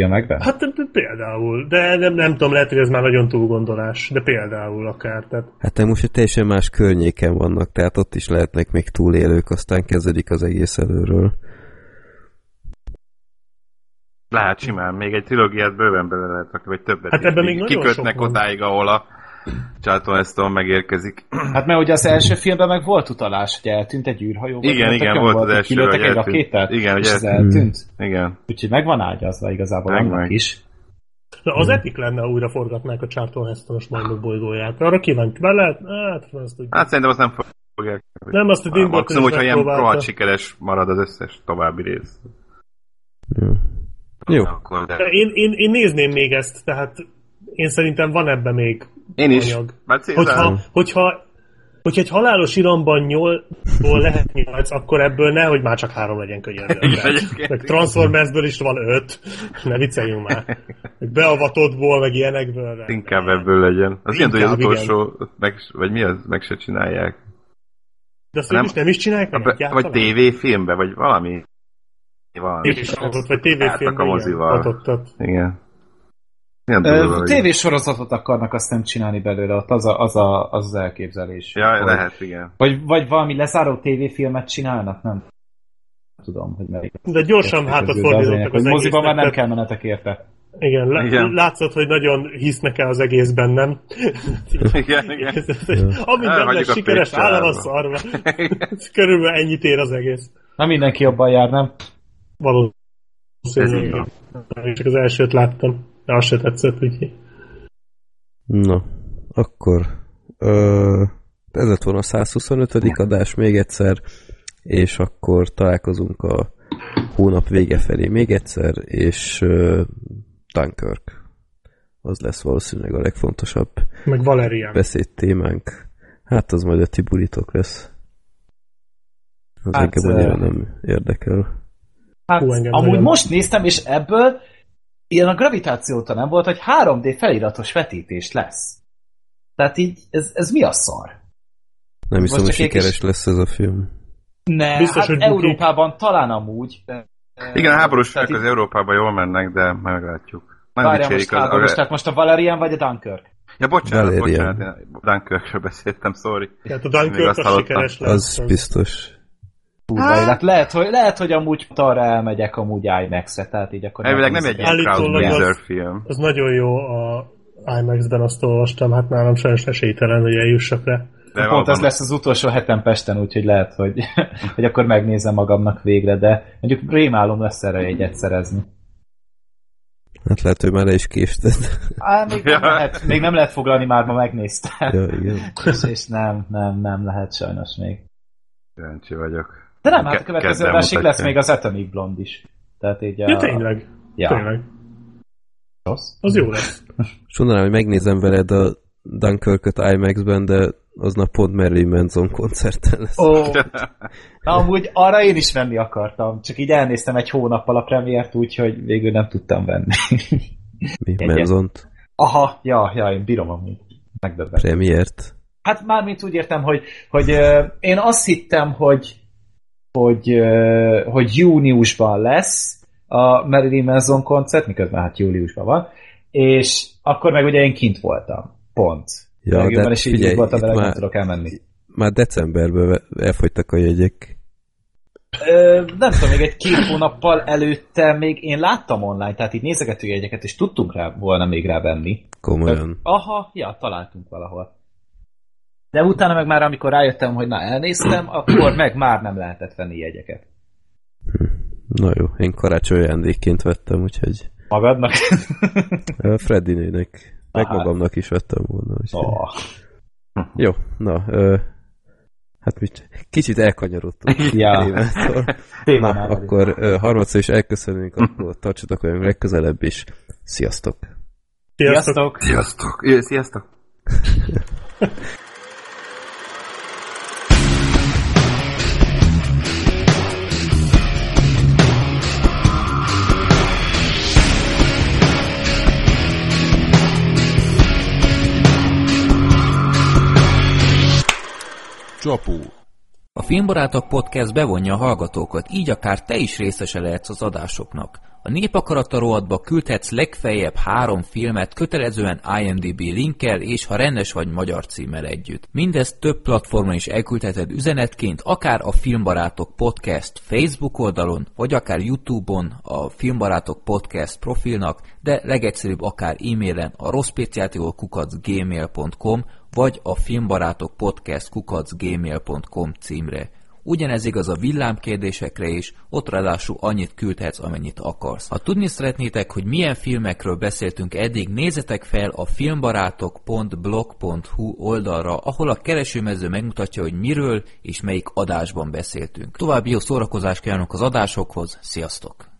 Filmekben? Hát például, de nem, nem tudom, lehet, hogy ez már nagyon túlgondolás, de például akár. Tehát... Hát nem most egy teljesen más környéken vannak, tehát ott is lehetnek még túlélők, aztán kezdődik az egész előről. Lehet simán, még egy trilógiát bőven bele lehet rakni, vagy többet Hát ebben még nagyon Kikötnek sok odáig, ahol a Charlton Heston megérkezik. Hát mert ugye az első filmben meg volt utalás, hogy eltűnt egy űrhajó. Igen, igen, volt az első, hogy egy rakétát, igen, hogy eltűnt. eltűnt. Igen. Úgyhogy megvan ágyazva igazából meg annak meg. is. Na, az etik lenne, újra forgatnák a Charlton Hestonos majmok bolygóját. Arra kíváncsi be lehet? Hát, azt hát szerintem azt nem fogják. Nem, azt a Tim Maximum, hogyha ilyen rohadt sikeres marad az összes további rész. Jó. Jó. Akkor, de... én, én, én nézném még ezt, tehát én szerintem van ebben még Én is. Anyag. Hogyha, hogyha, hogyha egy halálos iramban nyolcból lehet nyolc, akkor ebből nehogy már csak három legyen könyörben. meg Transformersből is van öt. Ne vicceljünk már. Meg beavatottból, meg ilyenekből. Inkább ebből legyen. Az ilyen, hogy az utolsó, meg, vagy mi az, meg se csinálják. De azt nem, is nem is csinálják meg be, Vagy tévéfilmbe, vagy valami. Valami. Tévésorozatot, vagy tévéfilmbe, igen. Mozival. Igen. TV-sorozatot akarnak aztán csinálni belőle, ott az a, az, a, az, az elképzelés. Ja, hogy, lehet, igen. Vagy, vagy valami lezáró tévéfilmet csinálnak, nem? tudom, hogy melyik. De gyorsan hátat fordítottak az, az Moziban már nem kell menetek érte. Igen, le, igen, látszott, hogy nagyon hisznek el az egészben, nem? igen, igen. Amint nem lesz sikeres, állam a szarva. Körülbelül ennyit ér az egész. Na mindenki jobban jár, nem? Valószínűleg. Csak az elsőt láttam. De az se tetszett, úgyhogy. Na, akkor ö, ez lett volna a 125. adás még egyszer, és akkor találkozunk a hónap vége felé még egyszer, és ö, Dunkirk. Az lesz valószínűleg a legfontosabb Meg Valerian. beszéd témánk. Hát az majd a Tiburitok lesz. Az hát, engem annyira nem érdekel. Hát, Hú, amúgy most néztem, és ebből ilyen a gravitáció óta nem volt, hogy 3D feliratos vetítés lesz. Tehát így, ez, ez mi a szar? Nem hiszem, hogy sikeres is... lesz ez a film. Ne, Biztos, hát hogy Európában buki. talán amúgy. Igen, a háborús filmek az Európában jól mennek, de meglátjuk. Várjál most háborús, a... tehát most a Valerian vagy a Dunkirk? Ja, bocsánat, Valerian. bocsánat, Dunkirkről beszéltem, sorry. Hát a Dunkirk az sikeres lesz. Az biztos. Hát, hát lehet, hogy, lehet, hogy amúgy arra elmegyek amúgy IMAX-re, tehát így akkor... Elvileg nem egy ilyen film. Az nagyon jó a IMAX-ben azt olvastam, hát nálam sajnos esélytelen, hogy eljussak le. De Pont ez lesz az utolsó hetem Pesten, úgyhogy lehet, hogy, hogy akkor megnézem magamnak végre, de mondjuk rémálom lesz erre egyet szerezni. Hát lehet, hogy már le is késted. Á, még, nem lehet, még nem lehet foglalni, már ma megnéztem. Ja, igen. És, és nem, nem, nem lehet sajnos még. Kíváncsi vagyok. De nem, hát a következő adásig lesz még az Atomic Blonde is. Tehát így a... Ja, tényleg. Ja. Tényleg. Rossz? Az jó lesz. És mondanám, hogy megnézem veled a Dunkirk-öt IMAX-ben, de aznap pont Marilyn Manson koncerten lesz. Ó, oh. Na, amúgy arra én is venni akartam, csak így elnéztem egy hónappal a premiért, úgyhogy végül nem tudtam venni. Mi? Manzont? Aha, ja, ja, én bírom amúgy. Megdöbbent. Premiért? Hát mármint úgy értem, hogy, hogy uh, én azt hittem, hogy hogy, hogy júniusban lesz a Marilyn Manson koncert, miközben hát júliusban van, és akkor meg ugye én kint voltam. Pont. Ja, de és figyelj, így voltam vele, már, nem tudok elmenni. Már decemberben elfogytak a jegyek. Ö, nem tudom, még egy két hónappal előtte még én láttam online, tehát itt nézegető jegyeket, és tudtunk rá volna még rá venni. Komolyan. Aha, ja, találtunk valahol. De utána meg már, amikor rájöttem, hogy na elnéztem, akkor meg már nem lehetett venni jegyeket. Hm. Na jó, én karácsony ajándékként vettem, úgyhogy... Magadnak? Freddy nőnek. Meg Aha. magamnak is vettem volna. Úgyhogy... Oh. Jó, na, ö, hát mit, kicsit elkanyarodtunk. ja. na, akkor ö, harmadszor is elköszönünk, akkor tartsatok olyan legközelebb is. Sziasztok! Sziasztok! Sziasztok! Sziasztok! Csapó. A Filmbarátok Podcast bevonja a hallgatókat, így akár te is részese lehetsz az adásoknak. A népakarata rovatba küldhetsz legfeljebb három filmet kötelezően IMDB linkkel és ha rendes vagy magyar címmel együtt. Mindezt több platformon is elküldheted üzenetként, akár a Filmbarátok Podcast Facebook oldalon, vagy akár Youtube-on a Filmbarátok Podcast profilnak, de legegyszerűbb akár e-mailen a rosszpéciátikokukacgmail.com vagy a filmbarátok podcast kukacgmail.com címre. Ugyanez igaz a villámkérdésekre is, ott ráadásul annyit küldhetsz, amennyit akarsz. Ha tudni szeretnétek, hogy milyen filmekről beszéltünk eddig, nézzetek fel a filmbarátok.blog.hu oldalra, ahol a keresőmező megmutatja, hogy miről és melyik adásban beszéltünk. További jó szórakozást kívánok az adásokhoz, sziasztok!